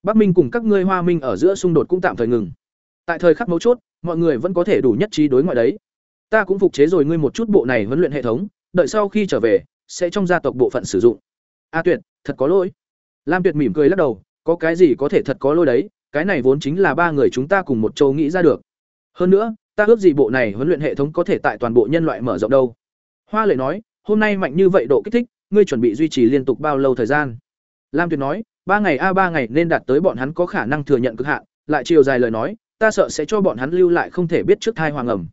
Bắc minh cùng các ngươi hoa minh ở giữa xung đột cũng tạm thời ngừng. Tại thời khắc mấu chốt, mọi người vẫn có thể đủ nhất trí đối ngoại đấy. Ta cũng phục chế rồi ngươi một chút bộ này huấn luyện hệ thống, đợi sau khi trở về, sẽ trong gia tộc bộ phận sử dụng. A tuyệt, thật có lỗi. Lam tuyệt mỉm cười lắc đầu có cái gì có thể thật có lỗi đấy, cái này vốn chính là ba người chúng ta cùng một châu nghĩ ra được. Hơn nữa, ta ước gì bộ này huấn luyện hệ thống có thể tại toàn bộ nhân loại mở rộng đâu. Hoa lệ nói, hôm nay mạnh như vậy độ kích thích, ngươi chuẩn bị duy trì liên tục bao lâu thời gian? Lam tuyệt nói, ba ngày a, ba ngày nên đạt tới bọn hắn có khả năng thừa nhận cực hạn, lại chiều dài lời nói, ta sợ sẽ cho bọn hắn lưu lại không thể biết trước thai hoàng ẩm.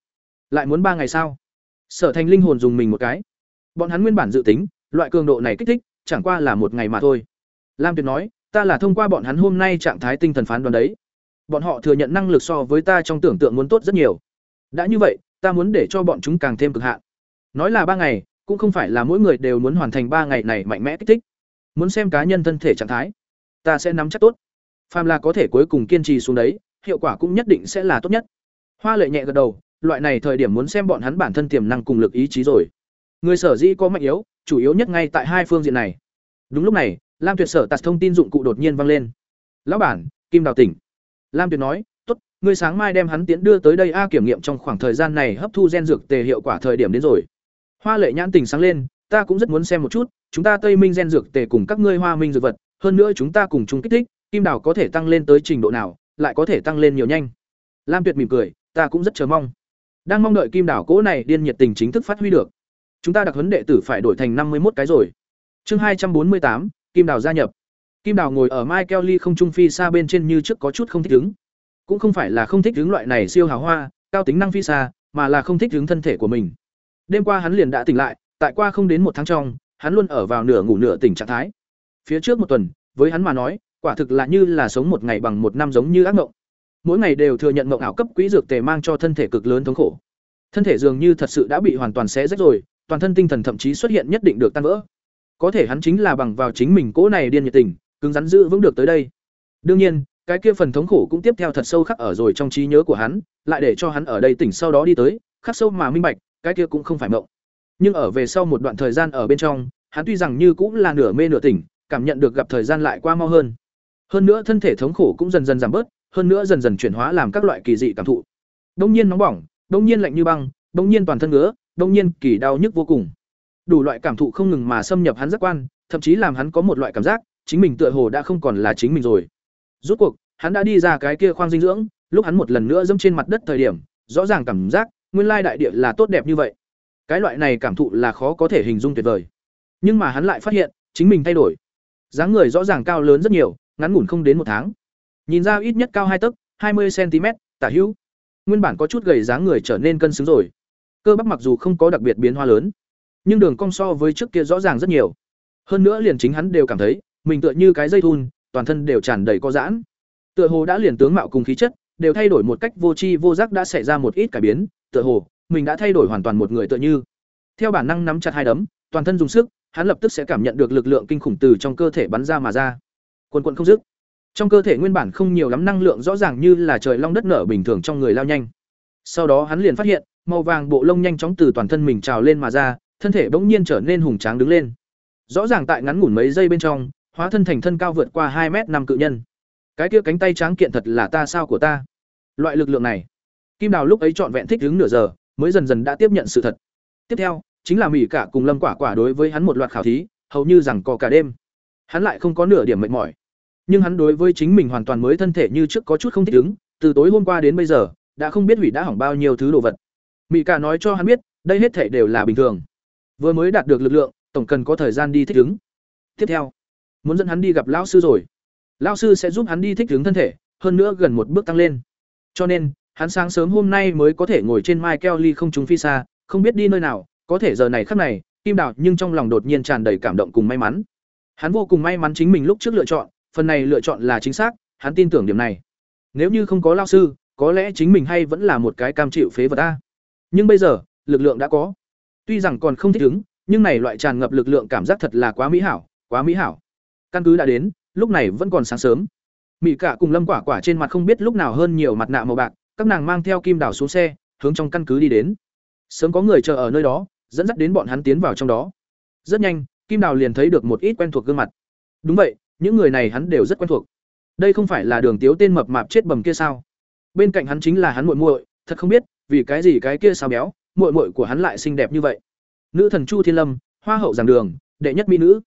Lại muốn ba ngày sao? Sở thành linh hồn dùng mình một cái. Bọn hắn nguyên bản dự tính, loại cường độ này kích thích, chẳng qua là một ngày mà thôi. Lam tuyệt nói ta là thông qua bọn hắn hôm nay trạng thái tinh thần phán đoán đấy. Bọn họ thừa nhận năng lực so với ta trong tưởng tượng muốn tốt rất nhiều. Đã như vậy, ta muốn để cho bọn chúng càng thêm cực hạn. Nói là ba ngày, cũng không phải là mỗi người đều muốn hoàn thành ba ngày này mạnh mẽ kích thích. Muốn xem cá nhân thân thể trạng thái, ta sẽ nắm chắc tốt. Phàm là có thể cuối cùng kiên trì xuống đấy, hiệu quả cũng nhất định sẽ là tốt nhất. Hoa lệ nhẹ gật đầu, loại này thời điểm muốn xem bọn hắn bản thân tiềm năng cùng lực ý chí rồi. Người sở dĩ có mạnh yếu, chủ yếu nhất ngay tại hai phương diện này. Đúng lúc này lam tuyệt sở tạt thông tin dụng cụ đột nhiên vang lên. Lão bản, kim đào tỉnh. Lam tuyệt nói, tốt, ngươi sáng mai đem hắn tiến đưa tới đây a kiểm nghiệm trong khoảng thời gian này hấp thu gen dược tề hiệu quả thời điểm đến rồi. Hoa lệ nhãn tình sáng lên, ta cũng rất muốn xem một chút, chúng ta tây minh gen dược tề cùng các ngươi hoa minh dược vật, hơn nữa chúng ta cùng chung kích thích, kim đào có thể tăng lên tới trình độ nào, lại có thể tăng lên nhiều nhanh. Lam tuyệt mỉm cười, ta cũng rất chờ mong. Đang mong đợi kim đảo cỗ này điên nhiệt tình chính thức phát huy được. Chúng ta đặc huấn đệ tử phải đổi thành năm mươi một cái rồi. Chương hai trăm bốn mươi tám kim Đào gia nhập. Kim Đào ngồi ở Michael Lee không trung phi xa bên trên như trước có chút không thích ứng. Cũng không phải là không thích ứng loại này siêu hào hoa, cao tính năng phi xa, mà là không thích ứng thân thể của mình. Đêm qua hắn liền đã tỉnh lại, tại qua không đến một tháng trong, hắn luôn ở vào nửa ngủ nửa tỉnh trạng thái. Phía trước một tuần, với hắn mà nói, quả thực là như là sống một ngày bằng một năm giống như ác mộng. Mỗi ngày đều thừa nhận mộng ảo cấp quỹ dược tề mang cho thân thể cực lớn thống khổ. Thân thể dường như thật sự đã bị hoàn toàn xé rách rồi, toàn thân tinh thần thậm chí xuất hiện nhất định được tan vỡ có thể hắn chính là bằng vào chính mình cỗ này điên nhiệt tình, cứng rắn giữ vững được tới đây. Đương nhiên, cái kia phần thống khổ cũng tiếp theo thật sâu khắc ở rồi trong trí nhớ của hắn, lại để cho hắn ở đây tỉnh sau đó đi tới, khắc sâu mà minh bạch, cái kia cũng không phải mộng. Nhưng ở về sau một đoạn thời gian ở bên trong, hắn tuy rằng như cũng là nửa mê nửa tỉnh, cảm nhận được gặp thời gian lại qua mau hơn. Hơn nữa thân thể thống khổ cũng dần dần giảm bớt, hơn nữa dần dần chuyển hóa làm các loại kỳ dị cảm thụ. Đông nhiên nóng bỏng, đông nhiên lạnh như băng, đông nhiên toàn thân ngứa, đông nhiên kỳ đau nhức vô cùng đủ loại cảm thụ không ngừng mà xâm nhập hắn giác quan, thậm chí làm hắn có một loại cảm giác, chính mình tựa hồ đã không còn là chính mình rồi. Rút cuộc, hắn đã đi ra cái kia khoang dinh dưỡng, lúc hắn một lần nữa dẫm trên mặt đất thời điểm, rõ ràng cảm giác, nguyên lai đại địa là tốt đẹp như vậy. Cái loại này cảm thụ là khó có thể hình dung tuyệt vời. Nhưng mà hắn lại phát hiện, chính mình thay đổi. Dáng người rõ ràng cao lớn rất nhiều, ngắn ngủn không đến một tháng. Nhìn ra ít nhất cao hai tấc, hai mươi cm tả hữu. Nguyên bản có chút gầy dáng người trở nên cân xứng rồi. Cơ bắp mặc dù không có đặc biệt biến hóa lớn nhưng đường cong so với trước kia rõ ràng rất nhiều. Hơn nữa liền chính hắn đều cảm thấy, mình tựa như cái dây thun, toàn thân đều tràn đầy có giãn. Tựa hồ đã liền tướng mạo cùng khí chất, đều thay đổi một cách vô tri vô giác đã xảy ra một ít cải biến, tựa hồ, mình đã thay đổi hoàn toàn một người tựa như. Theo bản năng nắm chặt hai đấm, toàn thân dùng sức, hắn lập tức sẽ cảm nhận được lực lượng kinh khủng từ trong cơ thể bắn ra mà ra. Quần quận không dứt. Trong cơ thể nguyên bản không nhiều lắm năng lượng rõ ràng như là trời long đất nở bình thường trong người lao nhanh. Sau đó hắn liền phát hiện, màu vàng bộ lông nhanh chóng từ toàn thân mình trào lên mà ra thân thể bỗng nhiên trở nên hùng tráng đứng lên. Rõ ràng tại ngắn ngủn mấy giây bên trong, hóa thân thành thân cao vượt qua hai m năm cự nhân. Cái kia cánh tay tráng kiện thật là ta sao của ta? Loại lực lượng này, kim đào lúc ấy trọn vẹn thích đứng nửa giờ, mới dần dần đã tiếp nhận sự thật. Tiếp theo, chính là mỹ cả cùng lâm quả quả đối với hắn một loạt khảo thí, hầu như rằng cò cả đêm. Hắn lại không có nửa điểm mệt mỏi. Nhưng hắn đối với chính mình hoàn toàn mới thân thể như trước có chút không thích ứng, từ tối hôm qua đến bây giờ, đã không biết hủy đã hỏng bao nhiêu thứ đồ vật. Mỹ cả nói cho hắn biết, đây hết thể đều là bình thường vừa mới đạt được lực lượng, tổng cần có thời gian đi thích ứng. Tiếp theo, muốn dẫn hắn đi gặp lão sư rồi. Lão sư sẽ giúp hắn đi thích ứng thân thể, hơn nữa gần một bước tăng lên. Cho nên, hắn sáng sớm hôm nay mới có thể ngồi trên mai keo ly không trúng phi xa, không biết đi nơi nào, có thể giờ này khắc này, kim đào nhưng trong lòng đột nhiên tràn đầy cảm động cùng may mắn. Hắn vô cùng may mắn chính mình lúc trước lựa chọn, phần này lựa chọn là chính xác, hắn tin tưởng điểm này. Nếu như không có lao sư, có lẽ chính mình hay vẫn là một cái cam chịu phế vật ta. Nhưng bây giờ, lực lượng đã có tuy rằng còn không thích ứng, nhưng này loại tràn ngập lực lượng cảm giác thật là quá mỹ hảo, quá mỹ hảo. Căn cứ đã đến, lúc này vẫn còn sáng sớm. Mỹ cả cùng lâm quả quả trên mặt không biết lúc nào hơn nhiều mặt nạ màu bạc, các nàng mang theo kim đảo xuống xe, hướng trong căn cứ đi đến. Sớm có người chờ ở nơi đó, dẫn dắt đến bọn hắn tiến vào trong đó. Rất nhanh, kim đào liền thấy được một ít quen thuộc gương mặt. Đúng vậy, những người này hắn đều rất quen thuộc. Đây không phải là đường tiếu tên mập mạp chết bầm kia sao? Bên cạnh hắn chính là hắn muội muội, thật không biết vì cái gì cái kia sao béo muội muội của hắn lại xinh đẹp như vậy. Nữ thần chu thiên lâm, hoa hậu giảng đường, đệ nhất mỹ nữ.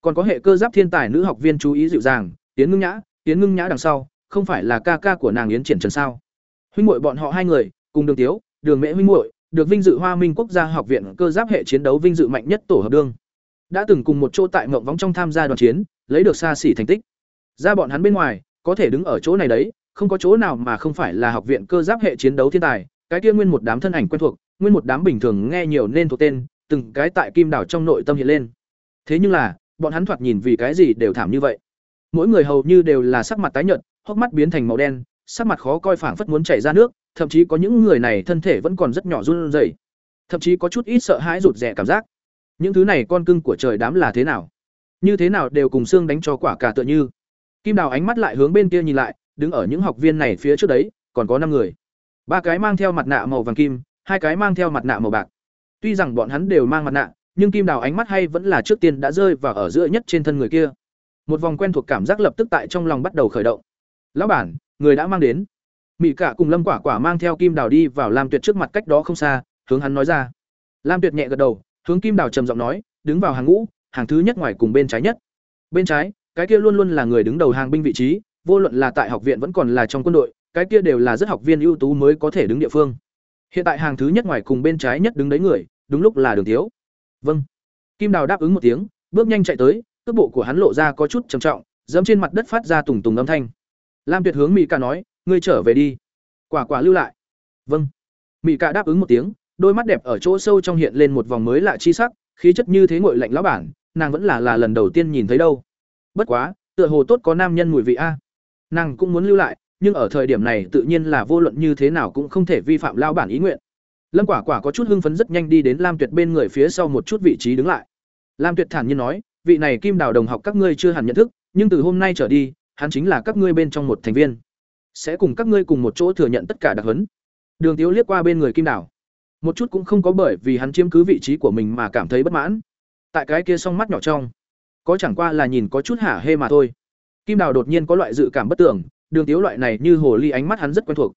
Còn có hệ cơ giáp thiên tài nữ học viên chú ý dịu dàng tiến ngưng nhã tiến ngưng nhã đằng sau, không phải là ca ca của nàng yến triển trần sao? Huynh muội bọn họ hai người, cùng đường tiếu, đường mễ huynh muội, được vinh dự hoa minh quốc gia học viện cơ giáp hệ chiến đấu vinh dự mạnh nhất tổ hợp đương. Đã từng cùng một chỗ tại ngộng vóng trong tham gia đoàn chiến, lấy được xa xỉ thành tích. Ra bọn hắn bên ngoài, có thể đứng ở chỗ này đấy, không có chỗ nào mà không phải là học viện cơ giáp hệ chiến đấu thiên tài, cái kia nguyên một đám thân ảnh quen thuộc nguyên một đám bình thường nghe nhiều nên thuộc tên, từng cái tại kim đảo trong nội tâm hiện lên. Thế nhưng là, bọn hắn thoạt nhìn vì cái gì đều thảm như vậy? Mỗi người hầu như đều là sắc mặt tái nhợt, hốc mắt biến thành màu đen, sắc mặt khó coi phảng phất muốn chảy ra nước, thậm chí có những người này thân thể vẫn còn rất nhỏ run rẩy, thậm chí có chút ít sợ hãi rụt rè cảm giác. Những thứ này con cưng của trời đám là thế nào? Như thế nào đều cùng xương đánh cho quả cả tựa như. Kim đào ánh mắt lại hướng bên kia nhìn lại, đứng ở những học viên này phía trước đấy, còn có năm người. Ba cái mang theo mặt nạ màu vàng kim hai cái mang theo mặt nạ màu bạc. Tuy rằng bọn hắn đều mang mặt nạ, nhưng kim đào ánh mắt hay vẫn là trước tiên đã rơi vào ở giữa nhất trên thân người kia. Một vòng quen thuộc cảm giác lập tức tại trong lòng bắt đầu khởi động. Lão bản, người đã mang đến. Mỹ cả cùng lâm quả quả mang theo kim đào đi vào lam tuyệt trước mặt cách đó không xa, hướng hắn nói ra. Lam tuyệt nhẹ gật đầu, hướng kim đào trầm giọng nói, đứng vào hàng ngũ, hàng thứ nhất ngoài cùng bên trái nhất. Bên trái? Cái kia luôn luôn là người đứng đầu hàng binh vị trí, vô luận là tại học viện vẫn còn là trong quân đội, cái kia đều là rất học viên ưu tú mới có thể đứng địa phương hiện tại hàng thứ nhất ngoài cùng bên trái nhất đứng đấy người, đúng lúc là đường thiếu. Vâng. Kim đào đáp ứng một tiếng, bước nhanh chạy tới, cước bộ của hắn lộ ra có chút trầm trọng, dẫm trên mặt đất phát ra tùng tùng âm thanh. Lam tuyệt hướng mỹ ca nói, ngươi trở về đi. Quả quả lưu lại. Vâng. Mỹ ca đáp ứng một tiếng, đôi mắt đẹp ở chỗ sâu trong hiện lên một vòng mới lạ chi sắc, khí chất như thế ngội lạnh lão bản, nàng vẫn là là lần đầu tiên nhìn thấy đâu. Bất quá, tựa hồ tốt có nam nhân mùi vị a. Nàng cũng muốn lưu lại nhưng ở thời điểm này tự nhiên là vô luận như thế nào cũng không thể vi phạm lao bản ý nguyện. Lâm quả quả có chút hưng phấn rất nhanh đi đến lam tuyệt bên người phía sau một chút vị trí đứng lại. Lam tuyệt thản nhiên nói, vị này kim đào đồng học các ngươi chưa hẳn nhận thức, nhưng từ hôm nay trở đi, hắn chính là các ngươi bên trong một thành viên. Sẽ cùng các ngươi cùng một chỗ thừa nhận tất cả đặc huấn đường tiếu liếc qua bên người kim đào. Một chút cũng không có bởi vì hắn chiếm cứ vị trí của mình mà cảm thấy bất mãn. Tại cái kia song mắt nhỏ trong, có chẳng qua là nhìn có chút hả hê mà thôi. Kim đào đột nhiên có loại dự cảm bất tưởng đường tiếu loại này như hồ ly ánh mắt hắn rất quen thuộc.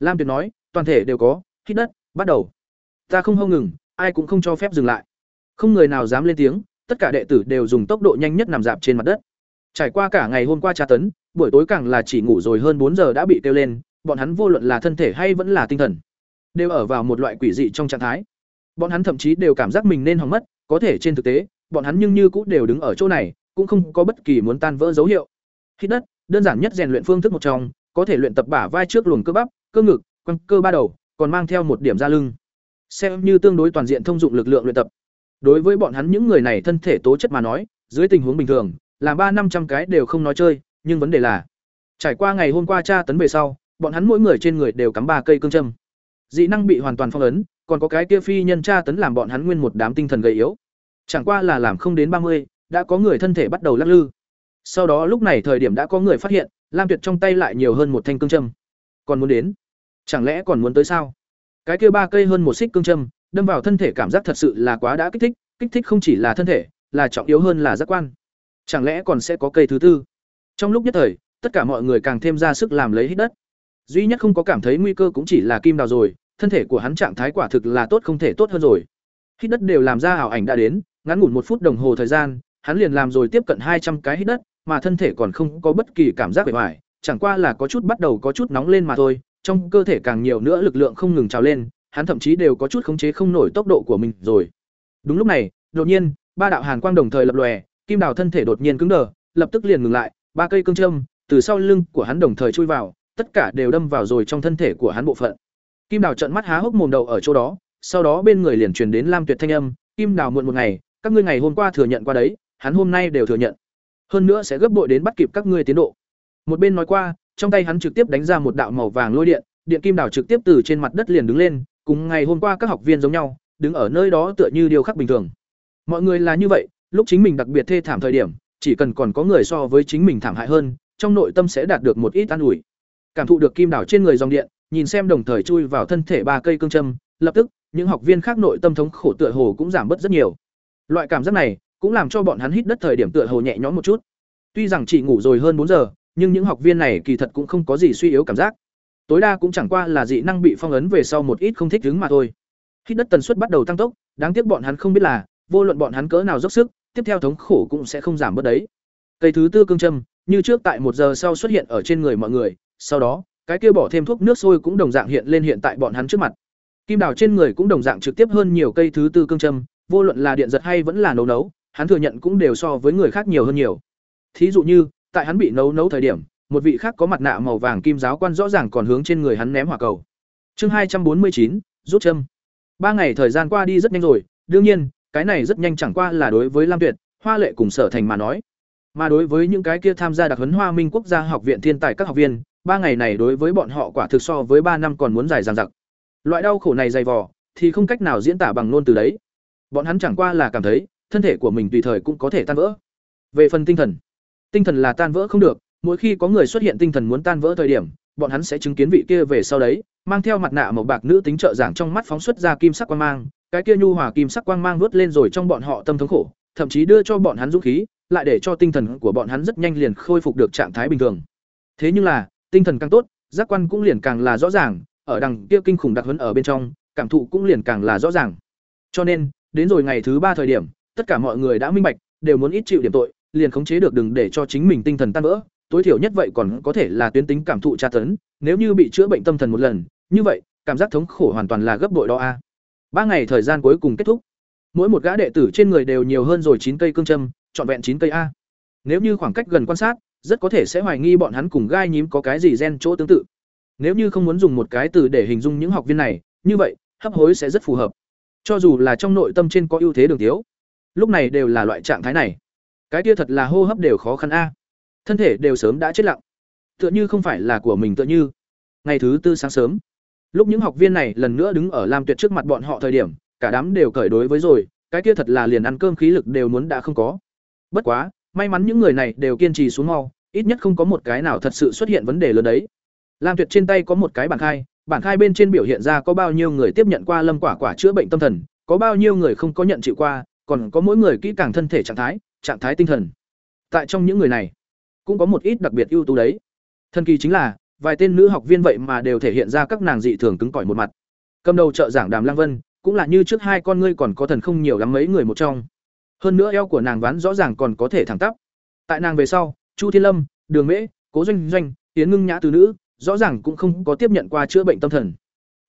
Lam tuyệt nói, toàn thể đều có, hít đất, bắt đầu. Ta không hông ngừng, ai cũng không cho phép dừng lại. Không người nào dám lên tiếng, tất cả đệ tử đều dùng tốc độ nhanh nhất nằm dạp trên mặt đất. Trải qua cả ngày hôm qua tra tấn, buổi tối càng là chỉ ngủ rồi hơn bốn giờ đã bị kêu lên, bọn hắn vô luận là thân thể hay vẫn là tinh thần, đều ở vào một loại quỷ dị trong trạng thái. Bọn hắn thậm chí đều cảm giác mình nên hỏng mất, có thể trên thực tế, bọn hắn nhưng như cũng đều đứng ở chỗ này, cũng không có bất kỳ muốn tan vỡ dấu hiệu hít đất, đơn giản nhất rèn luyện phương thức một trong, có thể luyện tập bả vai trước luồng cơ bắp, cơ ngực quăng cơ ba đầu, còn mang theo một điểm da lưng. Xem như tương đối toàn diện thông dụng lực lượng luyện tập. Đối với bọn hắn những người này thân thể tố chất mà nói, dưới tình huống bình thường, là ba năm trăm cái đều không nói chơi, nhưng vấn đề là, trải qua ngày hôm qua tra tấn về sau, bọn hắn mỗi người trên người đều cắm ba cây cương châm. Dị năng bị hoàn toàn phong ấn, còn có cái kia phi nhân tra tấn làm bọn hắn nguyên một đám tinh thần gầy yếu. Chẳng qua là làm không đến ba mươi, đã có người thân thể bắt đầu lắc lư sau đó lúc này thời điểm đã có người phát hiện, lam tuyệt trong tay lại nhiều hơn một thanh cương châm. Còn muốn đến? Chẳng lẽ còn muốn tới sao? Cái kia ba cây hơn một xích cương châm, đâm vào thân thể cảm giác thật sự là quá đã kích thích kích thích không chỉ là thân thể, là trọng yếu hơn là giác quan. Chẳng lẽ còn sẽ có cây thứ tư? Trong lúc nhất thời, tất cả mọi người càng thêm ra sức làm lấy hít đất. Duy nhất không có cảm thấy nguy cơ cũng chỉ là kim đào rồi, thân thể của hắn trạng thái quả thực là tốt không thể tốt hơn rồi. Hít đất đều làm ra ảo ảnh đã đến, ngắn ngủn một phút đồng hồ thời gian, hắn liền làm rồi tiếp cận hai trăm cái hít đất mà thân thể còn không có bất kỳ cảm giác bề ngoài, chẳng qua là có chút bắt đầu có chút nóng lên mà thôi, trong cơ thể càng nhiều nữa lực lượng không ngừng trào lên, hắn thậm chí đều có chút khống chế không nổi tốc độ của mình rồi. Đúng lúc này, đột nhiên, ba đạo hàn quang đồng thời lập lòe, kim đào thân thể đột nhiên cứng đờ, lập tức liền ngừng lại, ba cây cương châm từ sau lưng của hắn đồng thời chui vào, tất cả đều đâm vào rồi trong thân thể của hắn bộ phận. Kim đào trợn mắt há hốc mồm đầu ở chỗ đó, sau đó bên người liền truyền đến lam tuyệt thanh âm, kim đào muộn một ngày, các ngươi ngày hôm qua thừa nhận qua đấy, hắn hôm nay đều thừa nhận hơn nữa sẽ gấp bội đến bắt kịp các ngươi tiến độ. Một bên nói qua, trong tay hắn trực tiếp đánh ra một đạo màu vàng lôi điện điện kim đảo trực tiếp từ trên mặt đất liền đứng lên, cùng ngày hôm qua các học viên giống nhau, đứng ở nơi đó tựa như điều khắc bình thường. Mọi người là như vậy, lúc chính mình đặc biệt thê thảm thời điểm, chỉ cần còn có người so với chính mình thảm hại hơn, trong nội tâm sẽ đạt được một ít an ủi. Cảm thụ được kim đảo trên người dòng điện, nhìn xem đồng thời chui vào thân thể ba cây cương châm, lập tức, những học viên khác nội tâm thống khổ tựa hồ cũng giảm bớt rất nhiều. Loại cảm giác này cũng làm cho bọn hắn hít đất thời điểm tựa hồ nhẹ nhõm một chút. Tuy rằng chỉ ngủ rồi hơn bốn giờ, nhưng những học viên này kỳ thật cũng không có gì suy yếu cảm giác. Tối đa cũng chẳng qua là dị năng bị phong ấn về sau một ít không thích ứng mà thôi. Hít đất tần suất bắt đầu tăng tốc, đáng tiếc bọn hắn không biết là, vô luận bọn hắn cỡ nào dốc sức, tiếp theo thống khổ cũng sẽ không giảm bớt đấy. Cây thứ tư cương châm, như trước tại một giờ sau xuất hiện ở trên người mọi người, sau đó, cái kia bỏ thêm thuốc nước sôi cũng đồng dạng hiện lên hiện tại bọn hắn trước mặt. Kim đào trên người cũng đồng dạng trực tiếp hơn nhiều cây thứ tư cương châm, vô luận là điện giật hay vẫn là nấu nấu hắn thừa nhận cũng đều so với người khác nhiều hơn nhiều. Thí dụ như, tại hắn bị nấu nấu thời điểm, một vị khác có mặt nạ màu vàng kim giáo quan rõ ràng còn hướng trên người hắn ném hỏa cầu. Chương hai trăm bốn mươi chín, rút châm. Ba ngày thời gian qua đi rất nhanh rồi, đương nhiên, cái này rất nhanh chẳng qua là đối với lam tuyệt, hoa lệ cùng sở thành mà nói. Mà đối với những cái kia tham gia đặc huấn hoa minh quốc gia học viện thiên tài các học viên, ba ngày này đối với bọn họ quả thực so với ba năm còn muốn dài dằng dặc. Loại đau khổ này dày vò, thì không cách nào diễn tả bằng ngôn từ đấy. Bọn hắn chẳng qua là cảm thấy thân thể của mình tùy thời cũng có thể tan vỡ. Về phần tinh thần tinh thần là tan vỡ không được, mỗi khi có người xuất hiện tinh thần muốn tan vỡ thời điểm, bọn hắn sẽ chứng kiến vị kia về sau đấy, mang theo mặt nạ màu bạc nữ tính trợ giảng trong mắt phóng xuất ra kim sắc quang mang, cái kia nhu hòa kim sắc quang mang vớt lên rồi trong bọn họ tâm thống khổ, thậm chí đưa cho bọn hắn dũng khí, lại để cho tinh thần của bọn hắn rất nhanh liền khôi phục được trạng thái bình thường. Thế nhưng là, tinh thần càng tốt, giác quan cũng liền càng là rõ ràng, ở đằng kia kinh khủng đặc huấn ở bên trong, cảm thụ cũng liền càng là rõ ràng. Cho nên, đến rồi ngày thứ ba thời điểm tất cả mọi người đã minh bạch, đều muốn ít chịu điểm tội, liền khống chế được đừng để cho chính mình tinh thần tan vỡ. Tối thiểu nhất vậy còn có thể là tuyến tính cảm thụ tra tấn, nếu như bị chữa bệnh tâm thần một lần, như vậy, cảm giác thống khổ hoàn toàn là gấp bội đó a. Ba ngày thời gian cuối cùng kết thúc. Mỗi một gã đệ tử trên người đều nhiều hơn rồi chín cây cương châm, trọn vẹn chín cây a. Nếu như khoảng cách gần quan sát, rất có thể sẽ hoài nghi bọn hắn cùng gai nhím có cái gì gen chỗ tương tự. Nếu như không muốn dùng một cái từ để hình dung những học viên này, như vậy, hấp hối sẽ rất phù hợp. Cho dù là trong nội tâm trên có ưu thế đường thiếu lúc này đều là loại trạng thái này. Cái kia thật là hô hấp đều khó khăn a. Thân thể đều sớm đã chết lặng. Tựa như không phải là của mình tựa như. Ngày thứ tư sáng sớm. Lúc những học viên này lần nữa đứng ở lam tuyệt trước mặt bọn họ thời điểm, cả đám đều cởi đối với rồi, cái kia thật là liền ăn cơm khí lực đều muốn đã không có. Bất quá, may mắn những người này đều kiên trì xuống mau, ít nhất không có một cái nào thật sự xuất hiện vấn đề lớn đấy. Lam tuyệt trên tay có một cái bản khai bản khai bên trên biểu hiện ra có bao nhiêu người tiếp nhận qua lâm quả quả chữa bệnh tâm thần, có bao nhiêu người không có nhận chịu qua còn có mỗi người kỹ càng thân thể trạng thái trạng thái tinh thần. Tại trong những người này, cũng có một ít đặc biệt ưu tú đấy. Thần kỳ chính là, vài tên nữ học viên vậy mà đều thể hiện ra các nàng dị thường cứng cỏi một mặt. Cầm đầu trợ giảng đàm lang vân, cũng là như trước hai con ngươi còn có thần không nhiều lắm mấy người một trong. Hơn nữa eo của nàng ván rõ ràng còn có thể thẳng tắp. Tại nàng về sau, chu thiên lâm, đường mễ, cố doanh doanh tiến ngưng nhã từ nữ, rõ ràng cũng không có tiếp nhận qua chữa bệnh tâm thần.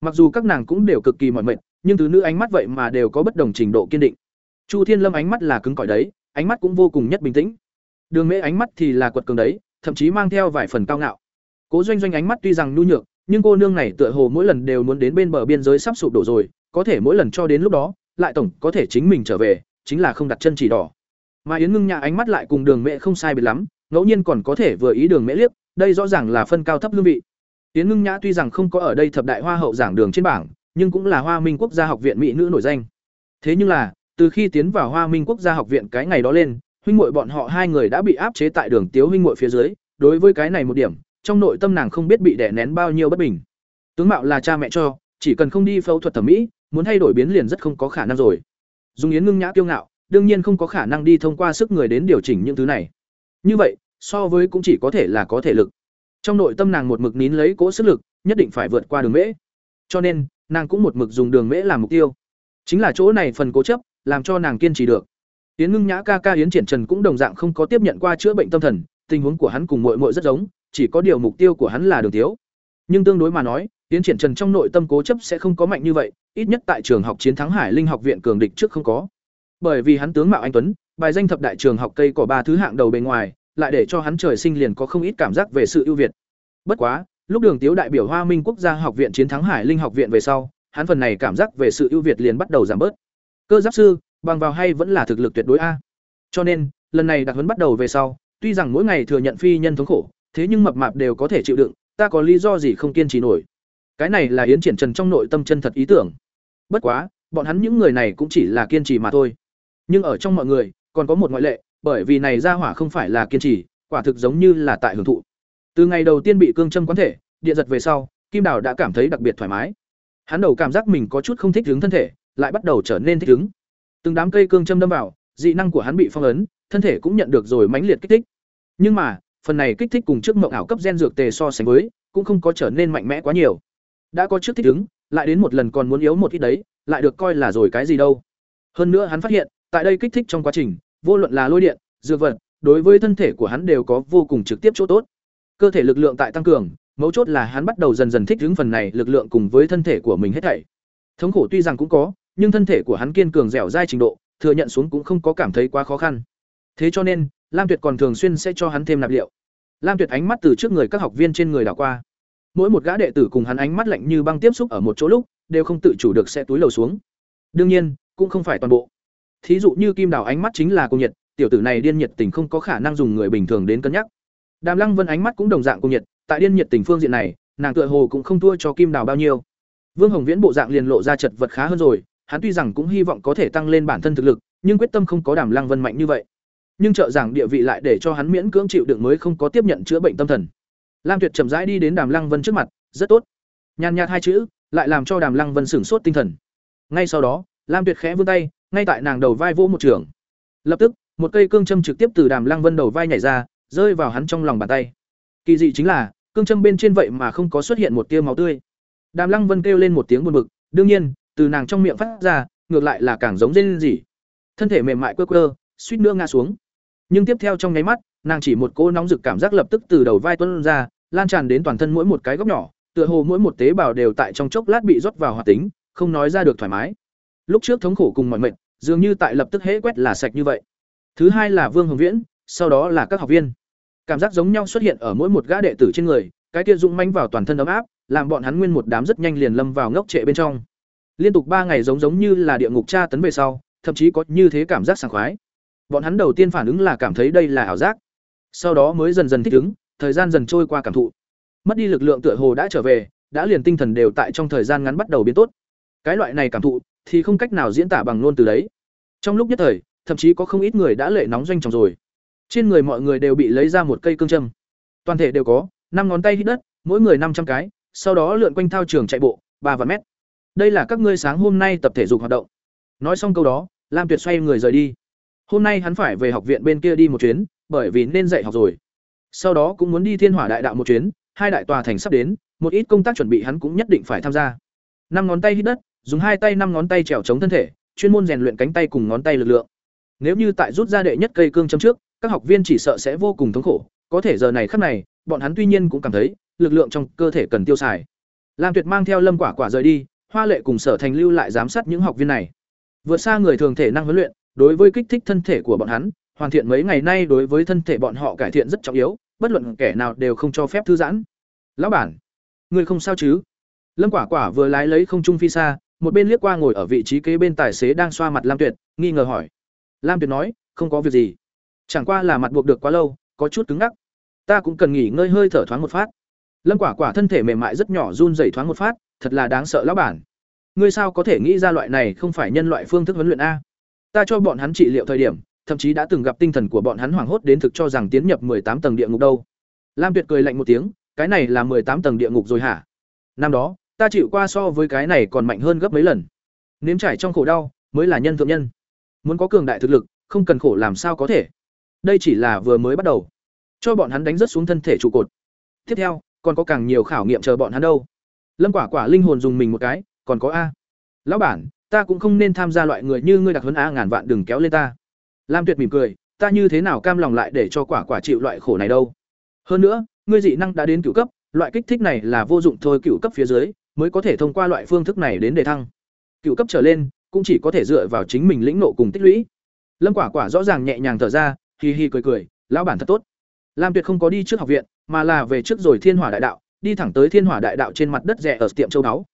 Mặc dù các nàng cũng đều cực kỳ mọi mệt, nhưng từ nữ ánh mắt vậy mà đều có bất đồng trình độ kiên định chu thiên lâm ánh mắt là cứng cỏi đấy, ánh mắt cũng vô cùng nhất bình tĩnh. Đường mễ ánh mắt thì là quật cường đấy, thậm chí mang theo vài phần cao ngạo. Cố doanh doanh ánh mắt tuy rằng nhu nhược, nhưng cô nương này tựa hồ mỗi lần đều muốn đến bên bờ biên giới sắp sụp đổ rồi, có thể mỗi lần cho đến lúc đó, lại tổng có thể chính mình trở về, chính là không đặt chân chỉ đỏ. Mà yến ngưng nhã ánh mắt lại cùng đường mẹ không sai biệt lắm, ngẫu nhiên còn có thể vừa ý đường mễ liếc, đây rõ ràng là phân cao thấp hương vị. Yến ngưng nhã tuy rằng không có ở đây thập đại hoa hậu giảng đường trên bảng, nhưng cũng là hoa minh quốc gia học viện mỹ nữ nổi danh. Thế nhưng là từ khi tiến vào hoa minh quốc gia học viện cái ngày đó lên huynh muội bọn họ hai người đã bị áp chế tại đường tiếu huynh muội phía dưới đối với cái này một điểm trong nội tâm nàng không biết bị đè nén bao nhiêu bất bình tướng mạo là cha mẹ cho chỉ cần không đi phẫu thuật thẩm mỹ muốn thay đổi biến liền rất không có khả năng rồi Dung yến ngưng nhã kiêu ngạo đương nhiên không có khả năng đi thông qua sức người đến điều chỉnh những thứ này như vậy so với cũng chỉ có thể là có thể lực. Trong nội tâm nàng một mực nín lấy cỗ sức lực, nhất định phải vượt qua đường mễ. Cho nên, nàng cũng một mực dùng đường mễ làm mục tiêu. Chính là chỗ này phần cố chấp, làm cho nàng kiên trì được. Yến Ngưng Nhã ca ca Yến Triển Trần cũng đồng dạng không có tiếp nhận qua chữa bệnh tâm thần, tình huống của hắn cùng muội muội rất giống, chỉ có điều mục tiêu của hắn là đường thiếu. Nhưng tương đối mà nói, Yến Triển Trần trong nội tâm cố chấp sẽ không có mạnh như vậy, ít nhất tại trường học chiến thắng Hải Linh học viện cường địch trước không có. Bởi vì hắn tướng mạo anh tuấn, bài danh thập đại trường học cây cỏ ba thứ hạng đầu bề ngoài, lại để cho hắn trời sinh liền có không ít cảm giác về sự ưu việt. Bất quá, lúc Đường Tiếu đại biểu Hoa Minh Quốc gia học viện chiến thắng Hải Linh học viện về sau, hắn phần này cảm giác về sự ưu việt liền bắt đầu giảm bớt. Cơ giáp sư, bằng vào hay vẫn là thực lực tuyệt đối a. Cho nên, lần này đặc huấn bắt đầu về sau, tuy rằng mỗi ngày thừa nhận phi nhân thống khổ, thế nhưng mập mạp đều có thể chịu đựng, ta có lý do gì không kiên trì nổi. Cái này là Yến Triển Trần trong nội tâm chân thật ý tưởng. Bất quá, bọn hắn những người này cũng chỉ là kiên trì mà thôi. Nhưng ở trong mọi người, còn có một ngoại lệ, bởi vì này ra hỏa không phải là kiên trì, quả thực giống như là tại hưởng thụ. Từ ngày đầu tiên bị cương châm quán thể, điện giật về sau, Kim Đào đã cảm thấy đặc biệt thoải mái. Hắn đầu cảm giác mình có chút không thích hướng thân thể, lại bắt đầu trở nên thích ứng. Từng đám cây cương châm đâm vào, dị năng của hắn bị phong ấn, thân thể cũng nhận được rồi mãnh liệt kích thích. Nhưng mà, phần này kích thích cùng trước mộng ảo cấp gen dược tề so sánh với, cũng không có trở nên mạnh mẽ quá nhiều. Đã có trước thích ứng, lại đến một lần còn muốn yếu một ít đấy, lại được coi là rồi cái gì đâu. Hơn nữa hắn phát hiện, tại đây kích thích trong quá trình, vô luận là lôi điện, dược vật, đối với thân thể của hắn đều có vô cùng trực tiếp chỗ tốt. Cơ thể lực lượng tại tăng cường, mấu chốt là hắn bắt đầu dần dần thích ứng phần này lực lượng cùng với thân thể của mình hết thảy. Thống khổ tuy rằng cũng có, nhưng thân thể của hắn kiên cường dẻo dai trình độ, thừa nhận xuống cũng không có cảm thấy quá khó khăn. Thế cho nên, Lam Tuyệt còn thường xuyên sẽ cho hắn thêm nạp liệu. Lam Tuyệt ánh mắt từ trước người các học viên trên người đảo qua. Mỗi một gã đệ tử cùng hắn ánh mắt lạnh như băng tiếp xúc ở một chỗ lúc, đều không tự chủ được sẽ túi lầu xuống. Đương nhiên, cũng không phải toàn bộ. Thí dụ như Kim Đào ánh mắt chính là cô nhiệt, tiểu tử này điên nhiệt tình không có khả năng dùng người bình thường đến cân nhắc. Đàm Lăng Vân ánh mắt cũng đồng dạng cô nhiệt, tại điên nhiệt tình phương diện này, nàng tựa hồ cũng không thua cho Kim Đào bao nhiêu. Vương Hồng Viễn bộ dạng liền lộ ra chật vật khá hơn rồi, hắn tuy rằng cũng hy vọng có thể tăng lên bản thân thực lực, nhưng quyết tâm không có Đàm Lăng Vân mạnh như vậy. Nhưng trợ giảng địa vị lại để cho hắn miễn cưỡng chịu đựng mới không có tiếp nhận chữa bệnh tâm thần. Lam Tuyệt chậm rãi đi đến Đàm Lăng Vân trước mặt, rất tốt. Nhàn nhạt hai chữ, lại làm cho Đàm Lăng Vân sửng sốt tinh thần. Ngay sau đó, Lam Tuyệt khẽ vươn tay, ngay tại nàng đầu vai vỗ một trường. Lập tức, một cây cương châm trực tiếp từ Đàm Lăng Vân đầu vai nhảy ra, rơi vào hắn trong lòng bàn tay. Kỳ dị chính là, cương châm bên trên vậy mà không có xuất hiện một tia máu tươi. Đàm Lăng Vân kêu lên một tiếng buồn bực, đương nhiên, từ nàng trong miệng phát ra, ngược lại là càng giống rên rỉ. Thân thể mềm mại quơ quơ, suýt nữa ngã xuống. Nhưng tiếp theo trong nháy mắt, nàng chỉ một cỗ nóng rực cảm giác lập tức từ đầu vai tuôn ra, lan tràn đến toàn thân mỗi một cái góc nhỏ, tựa hồ mỗi một tế bào đều tại trong chốc lát bị rót vào hoạt tính, không nói ra được thoải mái. Lúc trước thống khổ cùng mọi mệnh, dường như tại lập tức hễ quét là sạch như vậy. Thứ hai là Vương Hồng Viễn, sau đó là các học viên. Cảm giác giống nhau xuất hiện ở mỗi một gã đệ tử trên người, cái kia dũng manh vào toàn thân ấm áp, làm bọn hắn nguyên một đám rất nhanh liền lâm vào ngốc trệ bên trong. Liên tục ba ngày giống giống như là địa ngục tra tấn về sau, thậm chí có như thế cảm giác sảng khoái. Bọn hắn đầu tiên phản ứng là cảm thấy đây là ảo giác, sau đó mới dần dần thích ứng, thời gian dần trôi qua cảm thụ. Mất đi lực lượng tựa hồ đã trở về, đã liền tinh thần đều tại trong thời gian ngắn bắt đầu biến tốt. Cái loại này cảm thụ thì không cách nào diễn tả bằng ngôn từ đấy. Trong lúc nhất thời, thậm chí có không ít người đã lệ nóng doanh trọng rồi. Trên người mọi người đều bị lấy ra một cây cương châm. Toàn thể đều có năm ngón tay hít đất, mỗi người năm trăm cái, sau đó lượn quanh thao trường chạy bộ, ba vạn mét. Đây là các ngươi sáng hôm nay tập thể dục hoạt động. Nói xong câu đó, Lam Tuyệt xoay người rời đi. Hôm nay hắn phải về học viện bên kia đi một chuyến, bởi vì nên dạy học rồi. Sau đó cũng muốn đi Thiên Hỏa Đại Đạo một chuyến, hai đại tòa thành sắp đến, một ít công tác chuẩn bị hắn cũng nhất định phải tham gia. Năm ngón tay hít đất, dùng hai tay năm ngón tay trèo chống thân thể, chuyên môn rèn luyện cánh tay cùng ngón tay lực lượng. Nếu như tại rút ra đệ nhất cây cương châm trước, các học viên chỉ sợ sẽ vô cùng thống khổ, có thể giờ này khắc này, bọn hắn tuy nhiên cũng cảm thấy lực lượng trong cơ thể cần tiêu xài. Lam Tuyệt mang theo Lâm Quả Quả rời đi, Hoa Lệ cùng Sở Thành lưu lại giám sát những học viên này. Vượt xa người thường thể năng huấn luyện, đối với kích thích thân thể của bọn hắn, hoàn thiện mấy ngày nay đối với thân thể bọn họ cải thiện rất trọng yếu, bất luận kẻ nào đều không cho phép thư giãn. "Lão bản, người không sao chứ?" Lâm Quả Quả vừa lái lấy không trung phi xa, một bên liếc qua ngồi ở vị trí kế bên tài xế đang xoa mặt Lam Tuyệt, nghi ngờ hỏi. Lam Tuyệt nói, "Không có việc gì, chẳng qua là mặt buộc được quá lâu, có chút cứng ngắc. Ta cũng cần nghỉ ngơi hơi thở thoáng một phát." Lâm Quả Quả thân thể mềm mại rất nhỏ run rẩy thoáng một phát, thật là đáng sợ lão bản. Ngươi sao có thể nghĩ ra loại này không phải nhân loại phương thức huấn luyện a? Ta cho bọn hắn trị liệu thời điểm, thậm chí đã từng gặp tinh thần của bọn hắn hoảng hốt đến thực cho rằng tiến nhập tám tầng địa ngục đâu. Lam Tuyệt cười lạnh một tiếng, cái này là tám tầng địa ngục rồi hả? Năm đó, ta chịu qua so với cái này còn mạnh hơn gấp mấy lần. Nếm trải trong khổ đau, mới là nhân thượng nhân. Muốn có cường đại thực lực, không cần khổ làm sao có thể. Đây chỉ là vừa mới bắt đầu. cho bọn hắn đánh rất xuống thân thể trụ cột tiếp theo còn có càng nhiều khảo nghiệm chờ bọn hắn đâu lâm quả quả linh hồn dùng mình một cái, còn có a. Lão bản, ta cũng không nên tham gia loại người như ngươi đặc huấn a ngàn vạn đừng kéo lên ta. Lam tuyệt mỉm cười, ta như thế nào cam lòng lại để cho quả quả chịu loại khổ này đâu. Hơn nữa, ngươi dị năng đã đến cửu cấp, loại kích thích này là vô dụng thôi, cửu cấp phía dưới mới có thể thông qua loại phương thức này đến đề thăng. Cửu cấp trở lên cũng chỉ có thể dựa vào chính mình lĩnh nộ cùng tích lũy. Lâm quả quả rõ ràng nhẹ nhàng thở ra hi hi cười cười, lão bản thật tốt. Lam tuyệt không có đi trước học viện, mà là về trước rồi thiên hỏa đại đạo đi thẳng tới thiên hỏa đại đạo trên mặt đất rẻ ở tiệm châu đáo